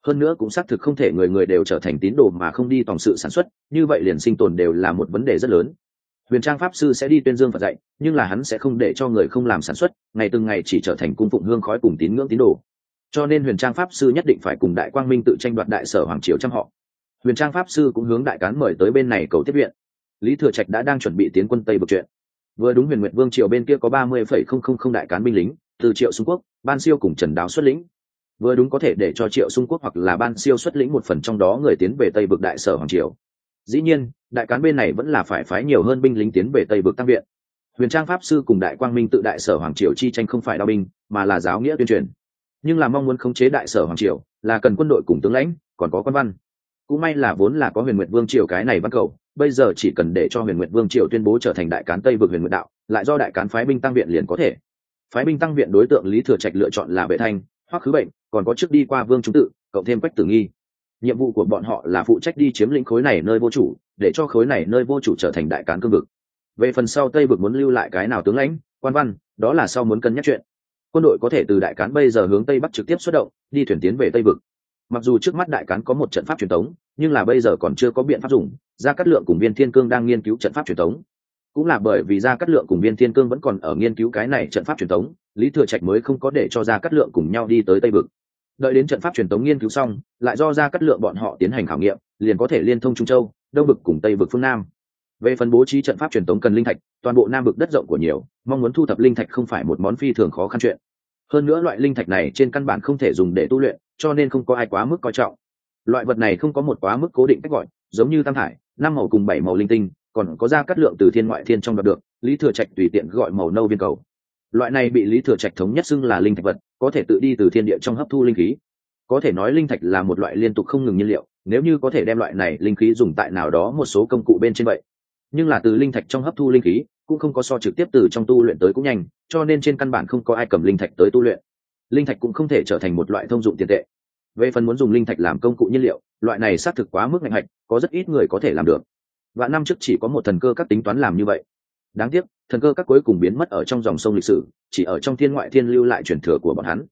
Hơn nữa cũng xác thực không thể người người đều trở thành tín đồ mà không đi toàn sự sản xuất, như vậy liền sinh tồn đều là một vấn đề rất lớn. Huyền trang pháp sư sẽ đi tuyên dương phật dạy, nhưng là hắn sẽ không để cho người không làm sản xuất, ngày từng ngày chỉ trở thành cung phụng hương khói cùng tín ngưỡng tín đồ cho nên huyền trang pháp sư nhất định phải cùng đại quang minh tự tranh đoạt đại sở hoàng triều trăm họ. Huyền trang pháp sư cũng hướng đại cán mời tới bên này cầu tiếp viện. Lý thừa trạch đã đang chuẩn bị tiến quân tây bực chuyện. Vừa đúng huyền nguyệt vương triều bên kia có ba mươi phẩy không không không đại cán binh lính, từ triệu xung quốc, ban siêu cùng trần đáo xuất lĩnh. Vừa đúng có thể để cho triệu xung quốc hoặc là ban siêu xuất lĩnh một phần trong đó người tiến về tây bực đại sở hoàng triều. Dĩ nhiên, đại cán bên này vẫn là phải phái nhiều hơn binh lính tiến về tây bực tăng viện. Huyền trang pháp sư cùng đại quang minh tự đại sở hoàng triều chi tranh không phải đao binh, mà là giáo nghĩa tuyên truyền nhưng là mong muốn khống chế đại sở hoàng triều, là cần quân đội cùng tướng lãnh, còn có quan văn. Cũng may là vốn là có huyền nguyện vương triều cái này văn cầu, bây giờ chỉ cần để cho huyền nguyện vương triều tuyên bố trở thành đại cán tây vực huyền nguyện đạo, lại do đại cán phái binh tăng viện liền có thể. Phái binh tăng viện đối tượng lý thừa trạch lựa chọn là vệ thanh hoặc khứ bệnh, còn có trước đi qua vương trung tự, cộng thêm quách tử nghi. Nhiệm vụ của bọn họ là phụ trách đi chiếm lĩnh khối này nơi vô chủ, để cho khối này nơi vô chủ trở thành đại cán cương vực. Về phần sau tây vực muốn lưu lại cái nào tướng lãnh, quan văn, đó là sau muốn cân nhắc chuyện quân đội có thể từ đại cán bây giờ hướng tây bắc trực tiếp xuất động, đi thuyền tiến về tây vực. Mặc dù trước mắt đại cán có một trận pháp truyền thống nhưng là bây giờ còn chưa có biện pháp dùng, gia cát lượng cùng viên thiên cương đang nghiên cứu trận pháp truyền thống cũng là bởi vì gia cát lượng cùng viên thiên cương vẫn còn ở nghiên cứu cái này trận pháp truyền thống lý thừa trạch mới không có để cho gia cát lượng cùng nhau đi tới tây vực. Đợi đến trận pháp truyền thống nghiên cứu xong, lại do gia cát lượng bọn họ tiến hành khảo nghiệm, liền có thể liên thông trung châu, đông vực cùng tây vực phương nam. Về phần bố trí trận pháp truyền thống cần linh thạch, toàn bộ nam vực đất rộng của nhiều, mong muốn thu thập linh thạch không phải một món phi thường khó khăn chuyện hơn nữa loại linh thạch này trên căn bản không thể dùng để tu luyện, cho nên không có ai quá mức coi trọng. Loại vật này không có một quá mức cố định cách gọi, giống như tam thải, năm màu cùng bảy màu linh tinh, còn có ra cắt lượng từ thiên ngoại thiên trong đoạt được, lý thừa trạch tùy tiện gọi màu nâu viên cầu. Loại này bị lý thừa trạch thống nhất xưng là linh thạch vật, có thể tự đi từ thiên địa trong hấp thu linh khí. Có thể nói linh thạch là một loại liên tục không ngừng nhiên liệu, nếu như có thể đem loại này linh khí dùng tại nào đó một số công cụ bên trên vậy. Nhưng là từ linh thạch trong hấp thu linh khí cũng không có so trực tiếp từ trong tu luyện tới cũng nhanh, cho nên trên căn bản không có ai cầm linh thạch tới tu luyện. Linh thạch cũng không thể trở thành một loại thông dụng tiền tệ. Về phần muốn dùng linh thạch làm công cụ nhiên liệu, loại này xác thực quá mức ngạnh hạch, có rất ít người có thể làm được. Và năm trước chỉ có một thần cơ các tính toán làm như vậy. Đáng tiếc, thần cơ các cuối cùng biến mất ở trong dòng sông lịch sử, chỉ ở trong thiên ngoại thiên lưu lại truyền thừa của bọn hắn.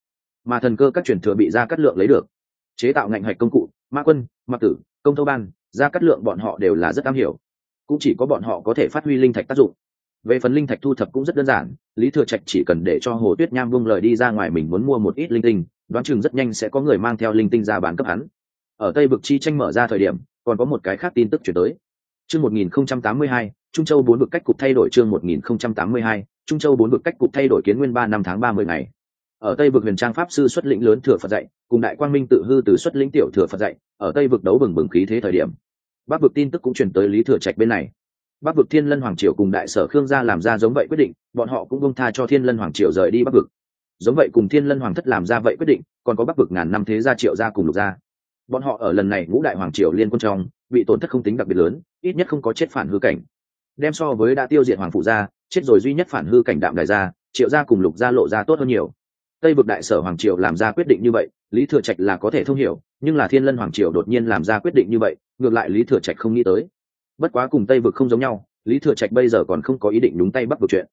Mà thần cơ các truyền thừa bị ra cắt lượng lấy được. Chế tạo ngạnh hạch công cụ, ma quân, ma tử, công thâu ban ra cắt lượng bọn họ đều là rất am hiểu. Cũng chỉ có bọn họ có thể phát huy linh thạch tác dụng về phần linh thạch thu thập cũng rất đơn giản lý thừa trạch chỉ cần để cho hồ tuyết nham vung lời đi ra ngoài mình muốn mua một ít linh tinh đoán chừng rất nhanh sẽ có người mang theo linh tinh ra bán cấp hắn. Ở tây vực chi tranh mở ra thời điểm còn có một cái khác tin tức chuyển tới. Chương 1082, trung châu bốn vực cách cục thay đổi chương 1082, trung châu bốn vực cách cục thay đổi kiến nguyên ba năm tháng ba mươi ngày. Ở tây vực huyền trang pháp sư xuất lĩnh lớn thừa phật dạy cùng đại quang minh tự hư từ xuất lĩnh tiểu thừa phật dạy ở tây vực đấu bừng bừng khí thế thời điểm. Bắc vực tin tức cũng chuyển tới lý thừa trạch bên này bắc vực thiên lân hoàng triều cùng đại sở khương gia làm ra giống vậy quyết định, bọn họ cũng bông tha cho thiên lân hoàng triều rời đi bắc vực. Giống vậy cùng thiên lân hoàng thất làm ra vậy quyết định, còn có bắc vực ngàn năm thế gia triệu gia cùng lục gia. Bọn họ ở lần này ngũ đại hoàng triều liên quân trong, bị tổn thất không tính đặc biệt lớn, ít nhất không có chết phản hư cảnh. Đem so với đã tiêu diệt hoàng phụ gia, chết rồi duy nhất phản hư cảnh đạm đại gia, triệu gia cùng lục gia lộ ra tốt hơn nhiều. Tây vực đại sở hoàng triều làm ra quyết định như vậy, lý thừa trạch là có thể thông hiểu, nhưng là thiên lân hoàng triều đột nhiên làm ra quyết định như vậy, ngược lại lý thừa trạch không nghĩ tới bất quá cùng tây vực không giống nhau, lý thừa trạch bây giờ còn không có ý định đúng tay bắc vực chuyện.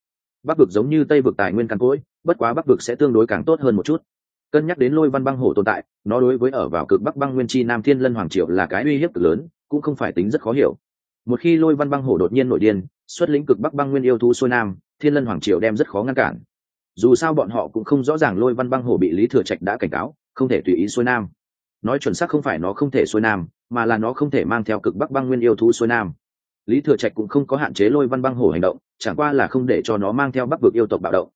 Bắc vực giống như tây vực tài nguyên càn cỗi, bất quá bắc vực sẽ tương đối càng tốt hơn một chút. Cân nhắc đến lôi văn băng hổ tồn tại, nó đối với ở vào cực bắc băng nguyên chi nam thiên lân hoàng triệu là cái uy hiếp cực lớn, cũng không phải tính rất khó hiểu. Một khi lôi văn băng hổ đột nhiên nổi điên, xuất lĩnh cực bắc băng nguyên yêu thú xuôi nam, thiên lân hoàng triệu đem rất khó ngăn cản. Dù sao bọn họ cũng không rõ ràng lôi văn băng hổ bị lý thừa trạch đã cảnh cáo, không thể tùy ý xuôi nam. Nói chuẩn xác không phải nó không thể xuôi nam mà là nó không thể mang theo cực bắc băng nguyên yêu thú xuôi nam. Lý thừa trạch cũng không có hạn chế lôi văn băng hổ hành động, chẳng qua là không để cho nó mang theo bắc vực yêu tộc bạo động.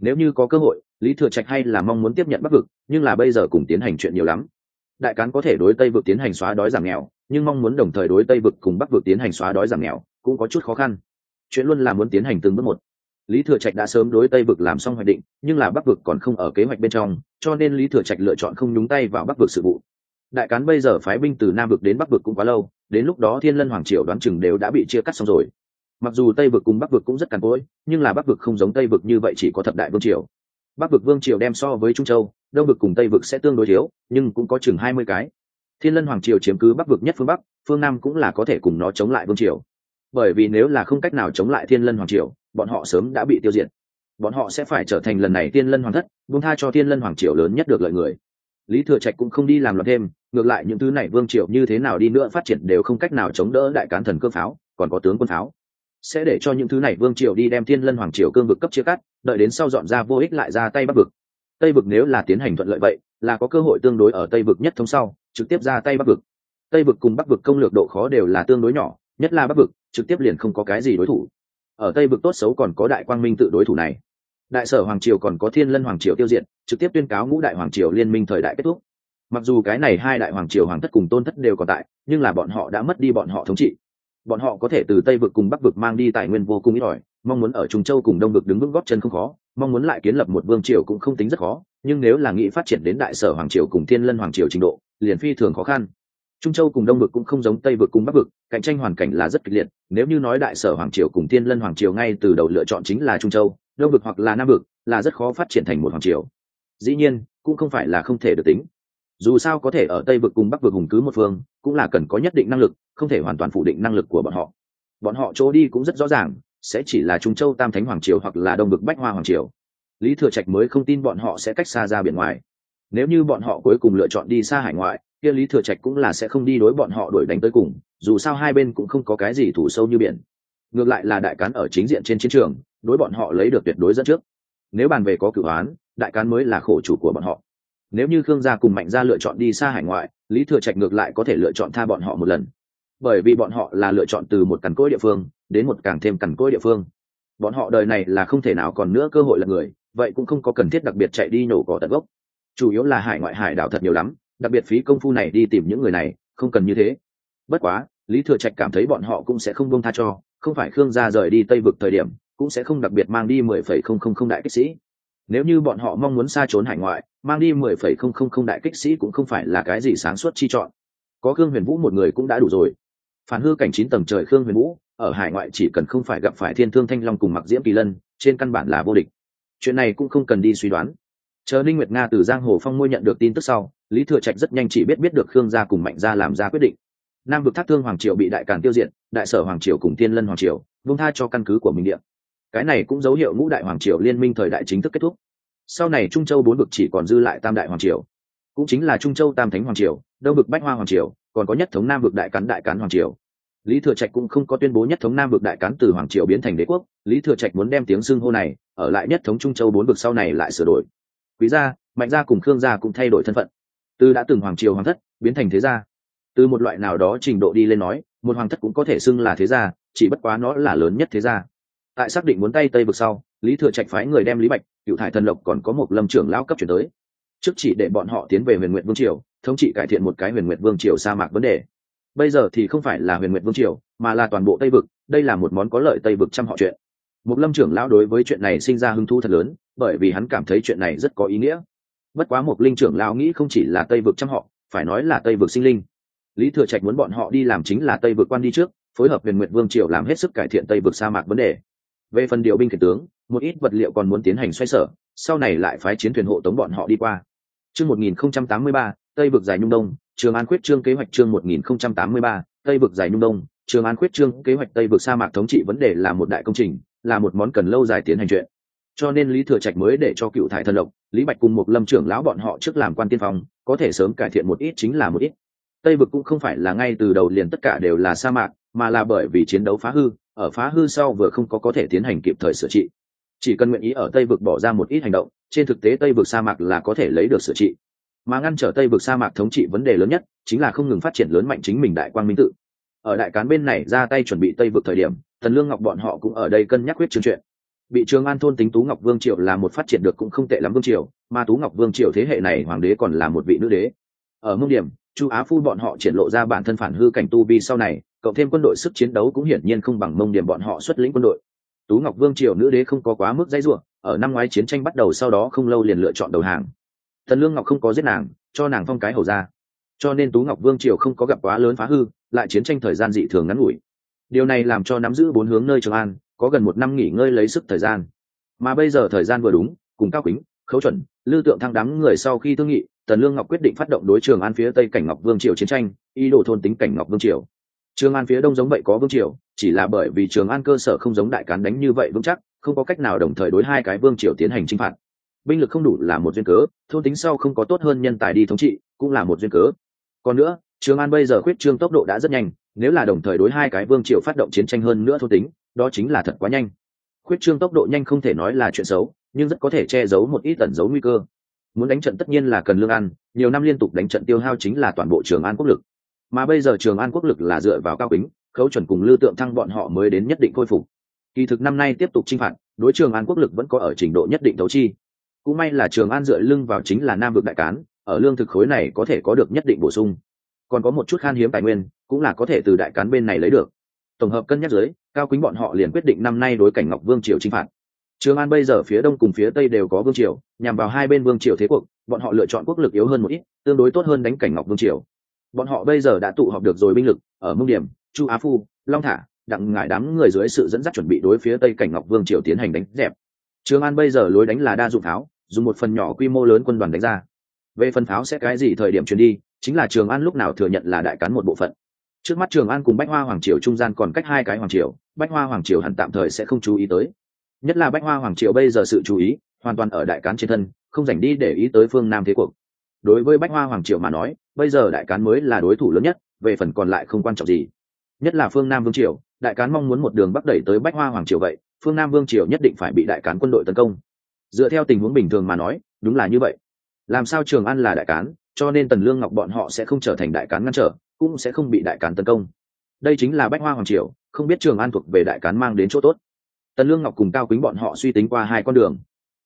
Nếu như có cơ hội, lý thừa trạch hay là mong muốn tiếp nhận bắc vực, nhưng là bây giờ cùng tiến hành chuyện nhiều lắm. Đại cán có thể đối tây vực tiến hành xóa đói giảm nghèo, nhưng mong muốn đồng thời đối tây vực cùng bắc vực tiến hành xóa đói giảm nghèo cũng có chút khó khăn. Chuyện luôn là muốn tiến hành từng bước một. Lý thừa trạch đã sớm đối tây vực làm xong hoạch định, nhưng là bắc vực còn không ở kế hoạch bên trong, cho nên lý thừa trạch lựa chọn không nhúng tay vào bắc vực sự vụ đại cán bây giờ phái binh từ nam vực đến bắc vực cũng quá lâu, đến lúc đó thiên lân hoàng triều đoán chừng đều đã bị chia cắt xong rồi. Mặc dù tây vực cùng bắc vực cũng rất càn cỗi, nhưng là bắc vực không giống tây vực như vậy chỉ có thập đại vương triều. Bắc vực vương triều đem so với trung châu, đông vực cùng tây vực sẽ tương đối thiếu nhưng cũng có chừng hai mươi cái. Thiên lân hoàng triều chiếm cứ bắc vực nhất phương bắc, phương nam cũng là có thể cùng nó chống lại vương triều. Bởi vì nếu là không cách nào chống lại thiên lân hoàng triều, bọn họ sớm đã bị tiêu diệt. Bọn họ sẽ phải trở thành lần này thiên lân hoàng thất, buông tha cho thiên lân hoàng triều lớn nhất được lợi người lý thừa trạch cũng không đi làm loạn thêm, ngược lại những thứ này vương triều như thế nào đi nữa phát triển đều không cách nào chống đỡ đại cán thần cơ pháo, còn có tướng quân pháo. Sẽ để cho những thứ này vương triều đi đem thiên lân hoàng triều cương vực cấp chia cắt, đợi đến sau dọn ra vô ích lại ra tay bắc vực. Tây vực nếu là tiến hành thuận lợi vậy, là có cơ hội tương đối ở tây vực nhất thông sau, trực tiếp ra tay bắc vực. Tây vực cùng bắc vực công lược độ khó đều là tương đối nhỏ, nhất là bắc vực, trực tiếp liền không có cái gì đối thủ. Ở tây vực tốt xấu còn có đại quang minh tự đối thủ này đại sở hoàng triều còn có thiên lân hoàng triều tiêu diệt, trực tiếp tuyên cáo ngũ đại hoàng triều liên minh thời đại kết thúc. Mặc dù cái này hai đại hoàng triều hoàng thất cùng tôn thất đều còn tại, nhưng là bọn họ đã mất đi bọn họ thống trị. Bọn họ có thể từ tây vực cùng bắc vực mang đi tài nguyên vô cùng ít ỏi, mong muốn ở trung châu cùng đông vực đứng vững góp chân không khó, mong muốn lại kiến lập một vương triều cũng không tính rất khó, nhưng nếu là nghĩ phát triển đến đại sở hoàng triều cùng thiên lân hoàng triều trình độ, liền phi thường khó khăn trung châu cùng đông vực cũng không giống tây vực cùng bắc vực, cạnh tranh hoàn cảnh là rất kịch liệt. Nếu như nói đại sở hoàng triều cùng thiên lân hoàng triều ngay từ đầu lựa chọn chính là trung châu, đông vực hoặc là nam vực là rất khó phát triển thành một hoàng triều. Dĩ nhiên, cũng không phải là không thể được tính. Dù sao có thể ở tây vực cùng bắc vực hùng cứ một phương, cũng là cần có nhất định năng lực, không thể hoàn toàn phủ định năng lực của bọn họ. Bọn họ chỗ đi cũng rất rõ ràng, sẽ chỉ là trung châu tam thánh hoàng triều hoặc là đông vực bách hoa hoàng triều. Lý thừa trạch mới không tin bọn họ sẽ cách xa ra biển ngoài. Nếu như bọn họ cuối cùng lựa chọn đi xa hải ngoại kia lý thừa trạch cũng là sẽ không đi đối bọn họ đuổi đánh tới cùng, dù sao hai bên cũng không có cái gì thủ sâu như biển. Ngược lại là đại cán ở chính diện trên chiến trường, đối bọn họ lấy được tuyệt đối dẫn trước. Nếu bàn về có cửu án, đại cán mới là khổ chủ của bọn họ. Nếu như khương gia cùng mạnh gia lựa chọn đi xa hải ngoại, lý thừa trạch ngược lại có thể lựa chọn tha bọn họ một lần. Bởi vì bọn họ là lựa chọn từ một cằn cỗi địa phương, đến một càng thêm cằn cỗi địa phương. Bọn họ đời này là không thể nào còn nữa cơ hội là người, vậy cũng không có cần thiết đặc biệt chạy đi nổ cỏ tận gốc. Chủ yếu là hải ngoại hải đảo thật nhiều lắm đặc biệt phí công phu này đi tìm những người này, không cần như thế. Bất quá, lý thừa trạch cảm thấy bọn họ cũng sẽ không bông tha cho, không phải khương gia rời đi tây vực thời điểm, cũng sẽ không đặc biệt mang đi mười phẩy không không không đại kích sĩ. Nếu như bọn họ mong muốn xa trốn hải ngoại, mang đi mười phẩy không không không đại kích sĩ cũng không phải là cái gì sáng suốt chi chọn. Có khương huyền vũ một người cũng đã đủ rồi. Phản hư cảnh chín tầng trời khương huyền vũ, ở hải ngoại chỉ cần không phải gặp phải thiên thương thanh long cùng mặc diễm kỳ lân, trên căn bản là vô địch. Chuyện này cũng không cần đi suy đoán chờ ninh nguyệt nga từ giang hồ phong môi nhận được tin tức sau, lý thừa trạch rất nhanh chỉ biết biết được khương gia cùng mạnh gia làm ra quyết định. Nam vực thác thương hoàng triều bị đại càn tiêu diệt, đại sở hoàng triều cùng thiên lân hoàng triều vung tha cho căn cứ của mình điện cái này cũng dấu hiệu ngũ đại hoàng triều liên minh thời đại chính thức kết thúc. Sau này trung châu bốn vực chỉ còn dư lại tam đại hoàng triều. Cũng chính là trung châu tam thánh hoàng triều, đông vực bách hoa hoàng triều, còn có nhất thống nam vực đại cán đại cán hoàng triều. Lý thừa trạch cũng không có tuyên bố nhất thống nam vực đại cán từ hoàng triều biến thành đế quốc. Lý thừa trạch muốn đem tiếng xưng hô này ở lại nhất thống trung châu bốn vực sau này lại sửa đổi quý gia, mạnh gia cùng khương gia cũng thay đổi thân phận. Từ đã từng hoàng triều hoàng thất, biến thành thế gia. Từ một loại nào đó trình độ đi lên nói, một hoàng thất cũng có thể xưng là thế gia, chỉ bất quá nó là lớn nhất thế gia. Tại xác định muốn tay tây vực sau, lý thừa trạch phái người đem lý bạch cựu thải thần lộc còn có một lâm trưởng lão cấp chuyển tới. Trước chỉ để bọn họ tiến về huyền nguyện vương triều, thống trị cải thiện một cái huyền nguyện vương triều sa mạc vấn đề. Bây giờ thì không phải là huyền nguyện vương triều, mà là toàn bộ tây vực. Đây là một món có lợi tây vực trăm họ chuyện một lâm trưởng lão đối với chuyện này sinh ra hứng thú thật lớn, bởi vì hắn cảm thấy chuyện này rất có ý nghĩa. Bất quá một linh trưởng lão nghĩ không chỉ là tây vực trăm họ, phải nói là tây vực sinh linh. Lý thừa trạch muốn bọn họ đi làm chính là tây vực quan đi trước, phối hợp huyền nguyệt vương triều làm hết sức cải thiện tây vực sa mạc vấn đề. Về phần điều binh khiển tướng, một ít vật liệu còn muốn tiến hành xoay sở, sau này lại phái chiến thuyền hộ tống bọn họ đi qua. Chương một nghìn không trăm tám mươi ba, tây vực dài nhung đông, trường an quyết trương kế hoạch chương một nghìn không trăm tám mươi ba, tây vực dài nhung đông, trường an quyết trương kế hoạch tây vực sa mạc thống trị vấn đề là một đại công trình là một món cần lâu dài tiến hành chuyện. Cho nên lý thừa trạch mới để cho cựu thải thần lộc lý bạch cùng một lâm trưởng lão bọn họ trước làm quan tiên phong, có thể sớm cải thiện một ít chính là một ít. Tây vực cũng không phải là ngay từ đầu liền tất cả đều là sa mạc, mà là bởi vì chiến đấu phá hư, ở phá hư sau vừa không có có thể tiến hành kịp thời sửa trị. Chỉ cần nguyện ý ở tây vực bỏ ra một ít hành động, trên thực tế tây vực sa mạc là có thể lấy được sửa trị. Mà ngăn trở tây vực sa mạc thống trị vấn đề lớn nhất, chính là không ngừng phát triển lớn mạnh chính mình đại quang minh tự. Ở đại cán bên này ra tay chuẩn bị tây vực thời điểm Tần lương ngọc bọn họ cũng ở đây cân nhắc quyết chương chuyện. Bị trường an thôn tính tú ngọc vương triều là một phát triển được cũng không tệ lắm vương triều, mà tú ngọc vương triều thế hệ này hoàng đế còn là một vị nữ đế. Ở mông điểm, chu á phu bọn họ triển lộ ra bản thân phản hư cảnh tu vi sau này, cộng thêm quân đội sức chiến đấu cũng hiển nhiên không bằng mông điểm bọn họ xuất lĩnh quân đội. Tú ngọc vương triều nữ đế không có quá mức dãy ruộng ở năm ngoái chiến tranh bắt đầu sau đó không lâu liền lựa chọn đầu hàng. Thần lương ngọc không có giết nàng, cho nàng phong cái hầu ra. Cho nên tú ngọc vương triều không có gặp quá lớn phá hư, lại chiến tranh thời gian dị thường ngắn ngủi điều này làm cho nắm giữ bốn hướng nơi trường an, có gần một năm nghỉ ngơi lấy sức thời gian. Mà bây giờ thời gian vừa đúng, cùng cao kính khấu chuẩn lưu tượng thăng đám người sau khi thương nghị, tần lương ngọc quyết định phát động đối trường an phía tây cảnh ngọc vương triều chiến tranh, ý đồ thôn tính cảnh ngọc vương triều. Trường an phía đông giống vậy có vương triều, chỉ là bởi vì trường an cơ sở không giống đại cán đánh như vậy vững chắc, không có cách nào đồng thời đối hai cái vương triều tiến hành chinh phạt. Binh lực không đủ là một duyên cớ, thôn tính sau không có tốt hơn nhân tài đi thống trị, cũng là một duyên cớ. Còn nữa, trường an bây giờ khuyết trương tốc độ đã rất nhanh nếu là đồng thời đối hai cái vương triều phát động chiến tranh hơn nữa thôi tính, đó chính là thật quá nhanh. Khuyết trương tốc độ nhanh không thể nói là chuyện xấu, nhưng rất có thể che giấu một ít tẩn giấu nguy cơ. Muốn đánh trận tất nhiên là cần lương ăn, nhiều năm liên tục đánh trận tiêu hao chính là toàn bộ trường an quốc lực. Mà bây giờ trường an quốc lực là dựa vào cao kính, khấu chuẩn cùng lưu tượng thăng bọn họ mới đến nhất định khôi phục. Kỳ thực năm nay tiếp tục chinh phạt, đối trường an quốc lực vẫn có ở trình độ nhất định thấu chi. Cũng may là trường an dựa lưng vào chính là nam vực đại cán, ở lương thực khối này có thể có được nhất định bổ sung. Còn có một chút khan hiếm tài nguyên cũng là có thể từ đại cán bên này lấy được. Tổng hợp cân nhắc dưới, cao quý bọn họ liền quyết định năm nay đối cảnh ngọc vương triều chinh phạt. Trường an bây giờ phía đông cùng phía tây đều có vương triều, nhằm vào hai bên vương triều thế cuộc, bọn họ lựa chọn quốc lực yếu hơn một ít, tương đối tốt hơn đánh cảnh ngọc vương triều. Bọn họ bây giờ đã tụ họp được rồi binh lực, ở mông điểm, chu á phu, long thả, đặng ngải đám người dưới sự dẫn dắt chuẩn bị đối phía tây cảnh ngọc vương triều tiến hành đánh dẹp. Trường an bây giờ lối đánh là đa dụng pháo, dùng một phần nhỏ quy mô lớn quân đoàn đánh ra. Về phần pháo sẽ cái gì thời điểm chuyển đi, chính là trường an lúc nào thừa nhận là đại cán một bộ phận trước mắt trường an cùng bách hoa hoàng triều trung gian còn cách hai cái hoàng triều, bách hoa hoàng triều hẳn tạm thời sẽ không chú ý tới. Nhất là bách hoa hoàng triều bây giờ sự chú ý, hoàn toàn ở đại cán trên thân, không dành đi để ý tới phương nam thế cuộc. Đối với bách hoa hoàng triều mà nói, bây giờ đại cán mới là đối thủ lớn nhất, về phần còn lại không quan trọng gì. Nhất là phương nam vương triều, đại cán mong muốn một đường bắc đẩy tới bách hoa hoàng triều vậy, phương nam vương triều nhất định phải bị đại cán quân đội tấn công. Dựa theo tình huống bình thường mà nói, đúng là như vậy. Làm sao trường an là đại cán, cho nên tần lương ngọc bọn họ sẽ không trở thành đại cán ngăn trở cũng sẽ không bị đại cán tấn công. Đây chính là bách hoa hoàng triều, không biết trường an thuộc về đại cán mang đến chỗ tốt. Tần lương ngọc cùng cao kính bọn họ suy tính qua hai con đường.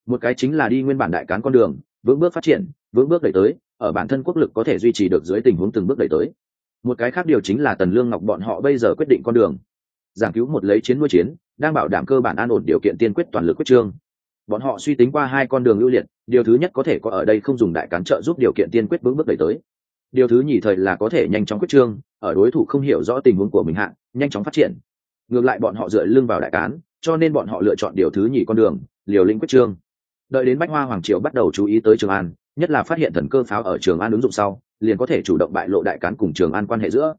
Một cái chính là đi nguyên bản đại cán con đường, vững bước phát triển, vững bước đẩy tới, ở bản thân quốc lực có thể duy trì được dưới tình huống từng bước đẩy tới. Một cái khác điều chính là tần lương ngọc bọn họ bây giờ quyết định con đường. Giảng cứu một lấy chiến nuôi chiến, đang bảo đảm cơ bản an ổn điều kiện tiên quyết toàn lực quyết trương. Bọn họ suy tính qua hai con đường ưu liệt, điều thứ nhất có thể có ở đây không dùng đại cán trợ giúp điều kiện tiên quyết vững bước đẩy tới điều thứ nhì thời là có thể nhanh chóng quyết trương, ở đối thủ không hiểu rõ tình huống của mình hạn nhanh chóng phát triển. Ngược lại bọn họ dựa lưng vào đại cán, cho nên bọn họ lựa chọn điều thứ nhì con đường, liều lĩnh quyết trương. Đợi đến bách hoa hoàng triều bắt đầu chú ý tới trường an, nhất là phát hiện thần cơ pháo ở trường an ứng dụng sau, liền có thể chủ động bại lộ đại cán cùng trường an quan hệ giữa.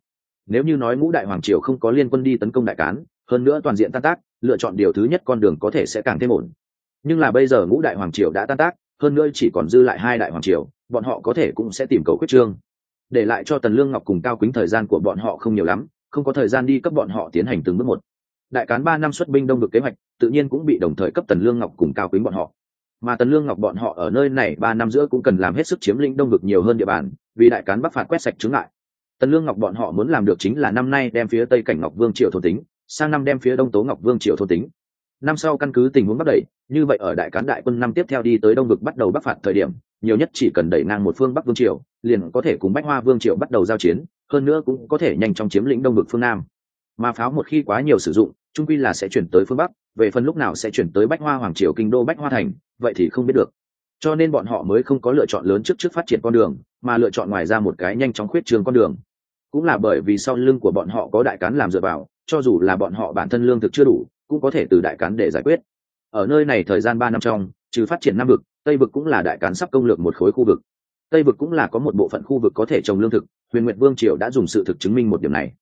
Nếu như nói ngũ đại hoàng triều không có liên quân đi tấn công đại cán, hơn nữa toàn diện tan tác, lựa chọn điều thứ nhất con đường có thể sẽ càng thêm ổn. Nhưng là bây giờ ngũ đại hoàng triều đã tan tác, hơn nữa chỉ còn dư lại hai đại hoàng triều, bọn họ có thể cũng sẽ tìm cầu quyết trương để lại cho tần lương ngọc cùng cao quýnh thời gian của bọn họ không nhiều lắm, không có thời gian đi cấp bọn họ tiến hành từng bước một. Đại cán ba năm xuất binh đông được kế hoạch, tự nhiên cũng bị đồng thời cấp tần lương ngọc cùng cao quýnh bọn họ. Mà tần lương ngọc bọn họ ở nơi này ba năm giữa cũng cần làm hết sức chiếm lĩnh đông vực nhiều hơn địa bàn, vì đại cán bắc phạt quét sạch chứng lại tần lương ngọc bọn họ muốn làm được chính là năm nay đem phía tây cảnh ngọc vương triều thôn tính, sang năm đem phía đông tố ngọc vương triều thôn tính năm sau căn cứ tình huống bắt đẩy, như vậy ở đại cán đại quân năm tiếp theo đi tới đông vực bắt đầu bắc phạt thời điểm, nhiều nhất chỉ cần đẩy ngang một phương bắc vương triều, liền có thể cùng bách hoa vương triều bắt đầu giao chiến, hơn nữa cũng có thể nhanh chóng chiếm lĩnh đông vực phương nam. Mà pháo một khi quá nhiều sử dụng, trung quy là sẽ chuyển tới phương bắc, về phần lúc nào sẽ chuyển tới bách hoa hoàng triều kinh đô bách hoa thành, vậy thì không biết được. Cho nên bọn họ mới không có lựa chọn lớn trước trước phát triển con đường, mà lựa chọn ngoài ra một cái nhanh chóng khuyết trường con đường. Cũng là bởi vì sau lưng của bọn họ có đại cán làm dựa vào, cho dù là bọn họ bản thân lương thực chưa đủ cũng có thể từ đại cán để giải quyết. Ở nơi này thời gian ba năm trong, trừ phát triển nam vực, tây vực cũng là đại cán sắp công lược một khối khu vực. Tây vực cũng là có một bộ phận khu vực có thể trồng lương thực, huyền nguyệt vương triều đã dùng sự thực chứng minh một điểm này.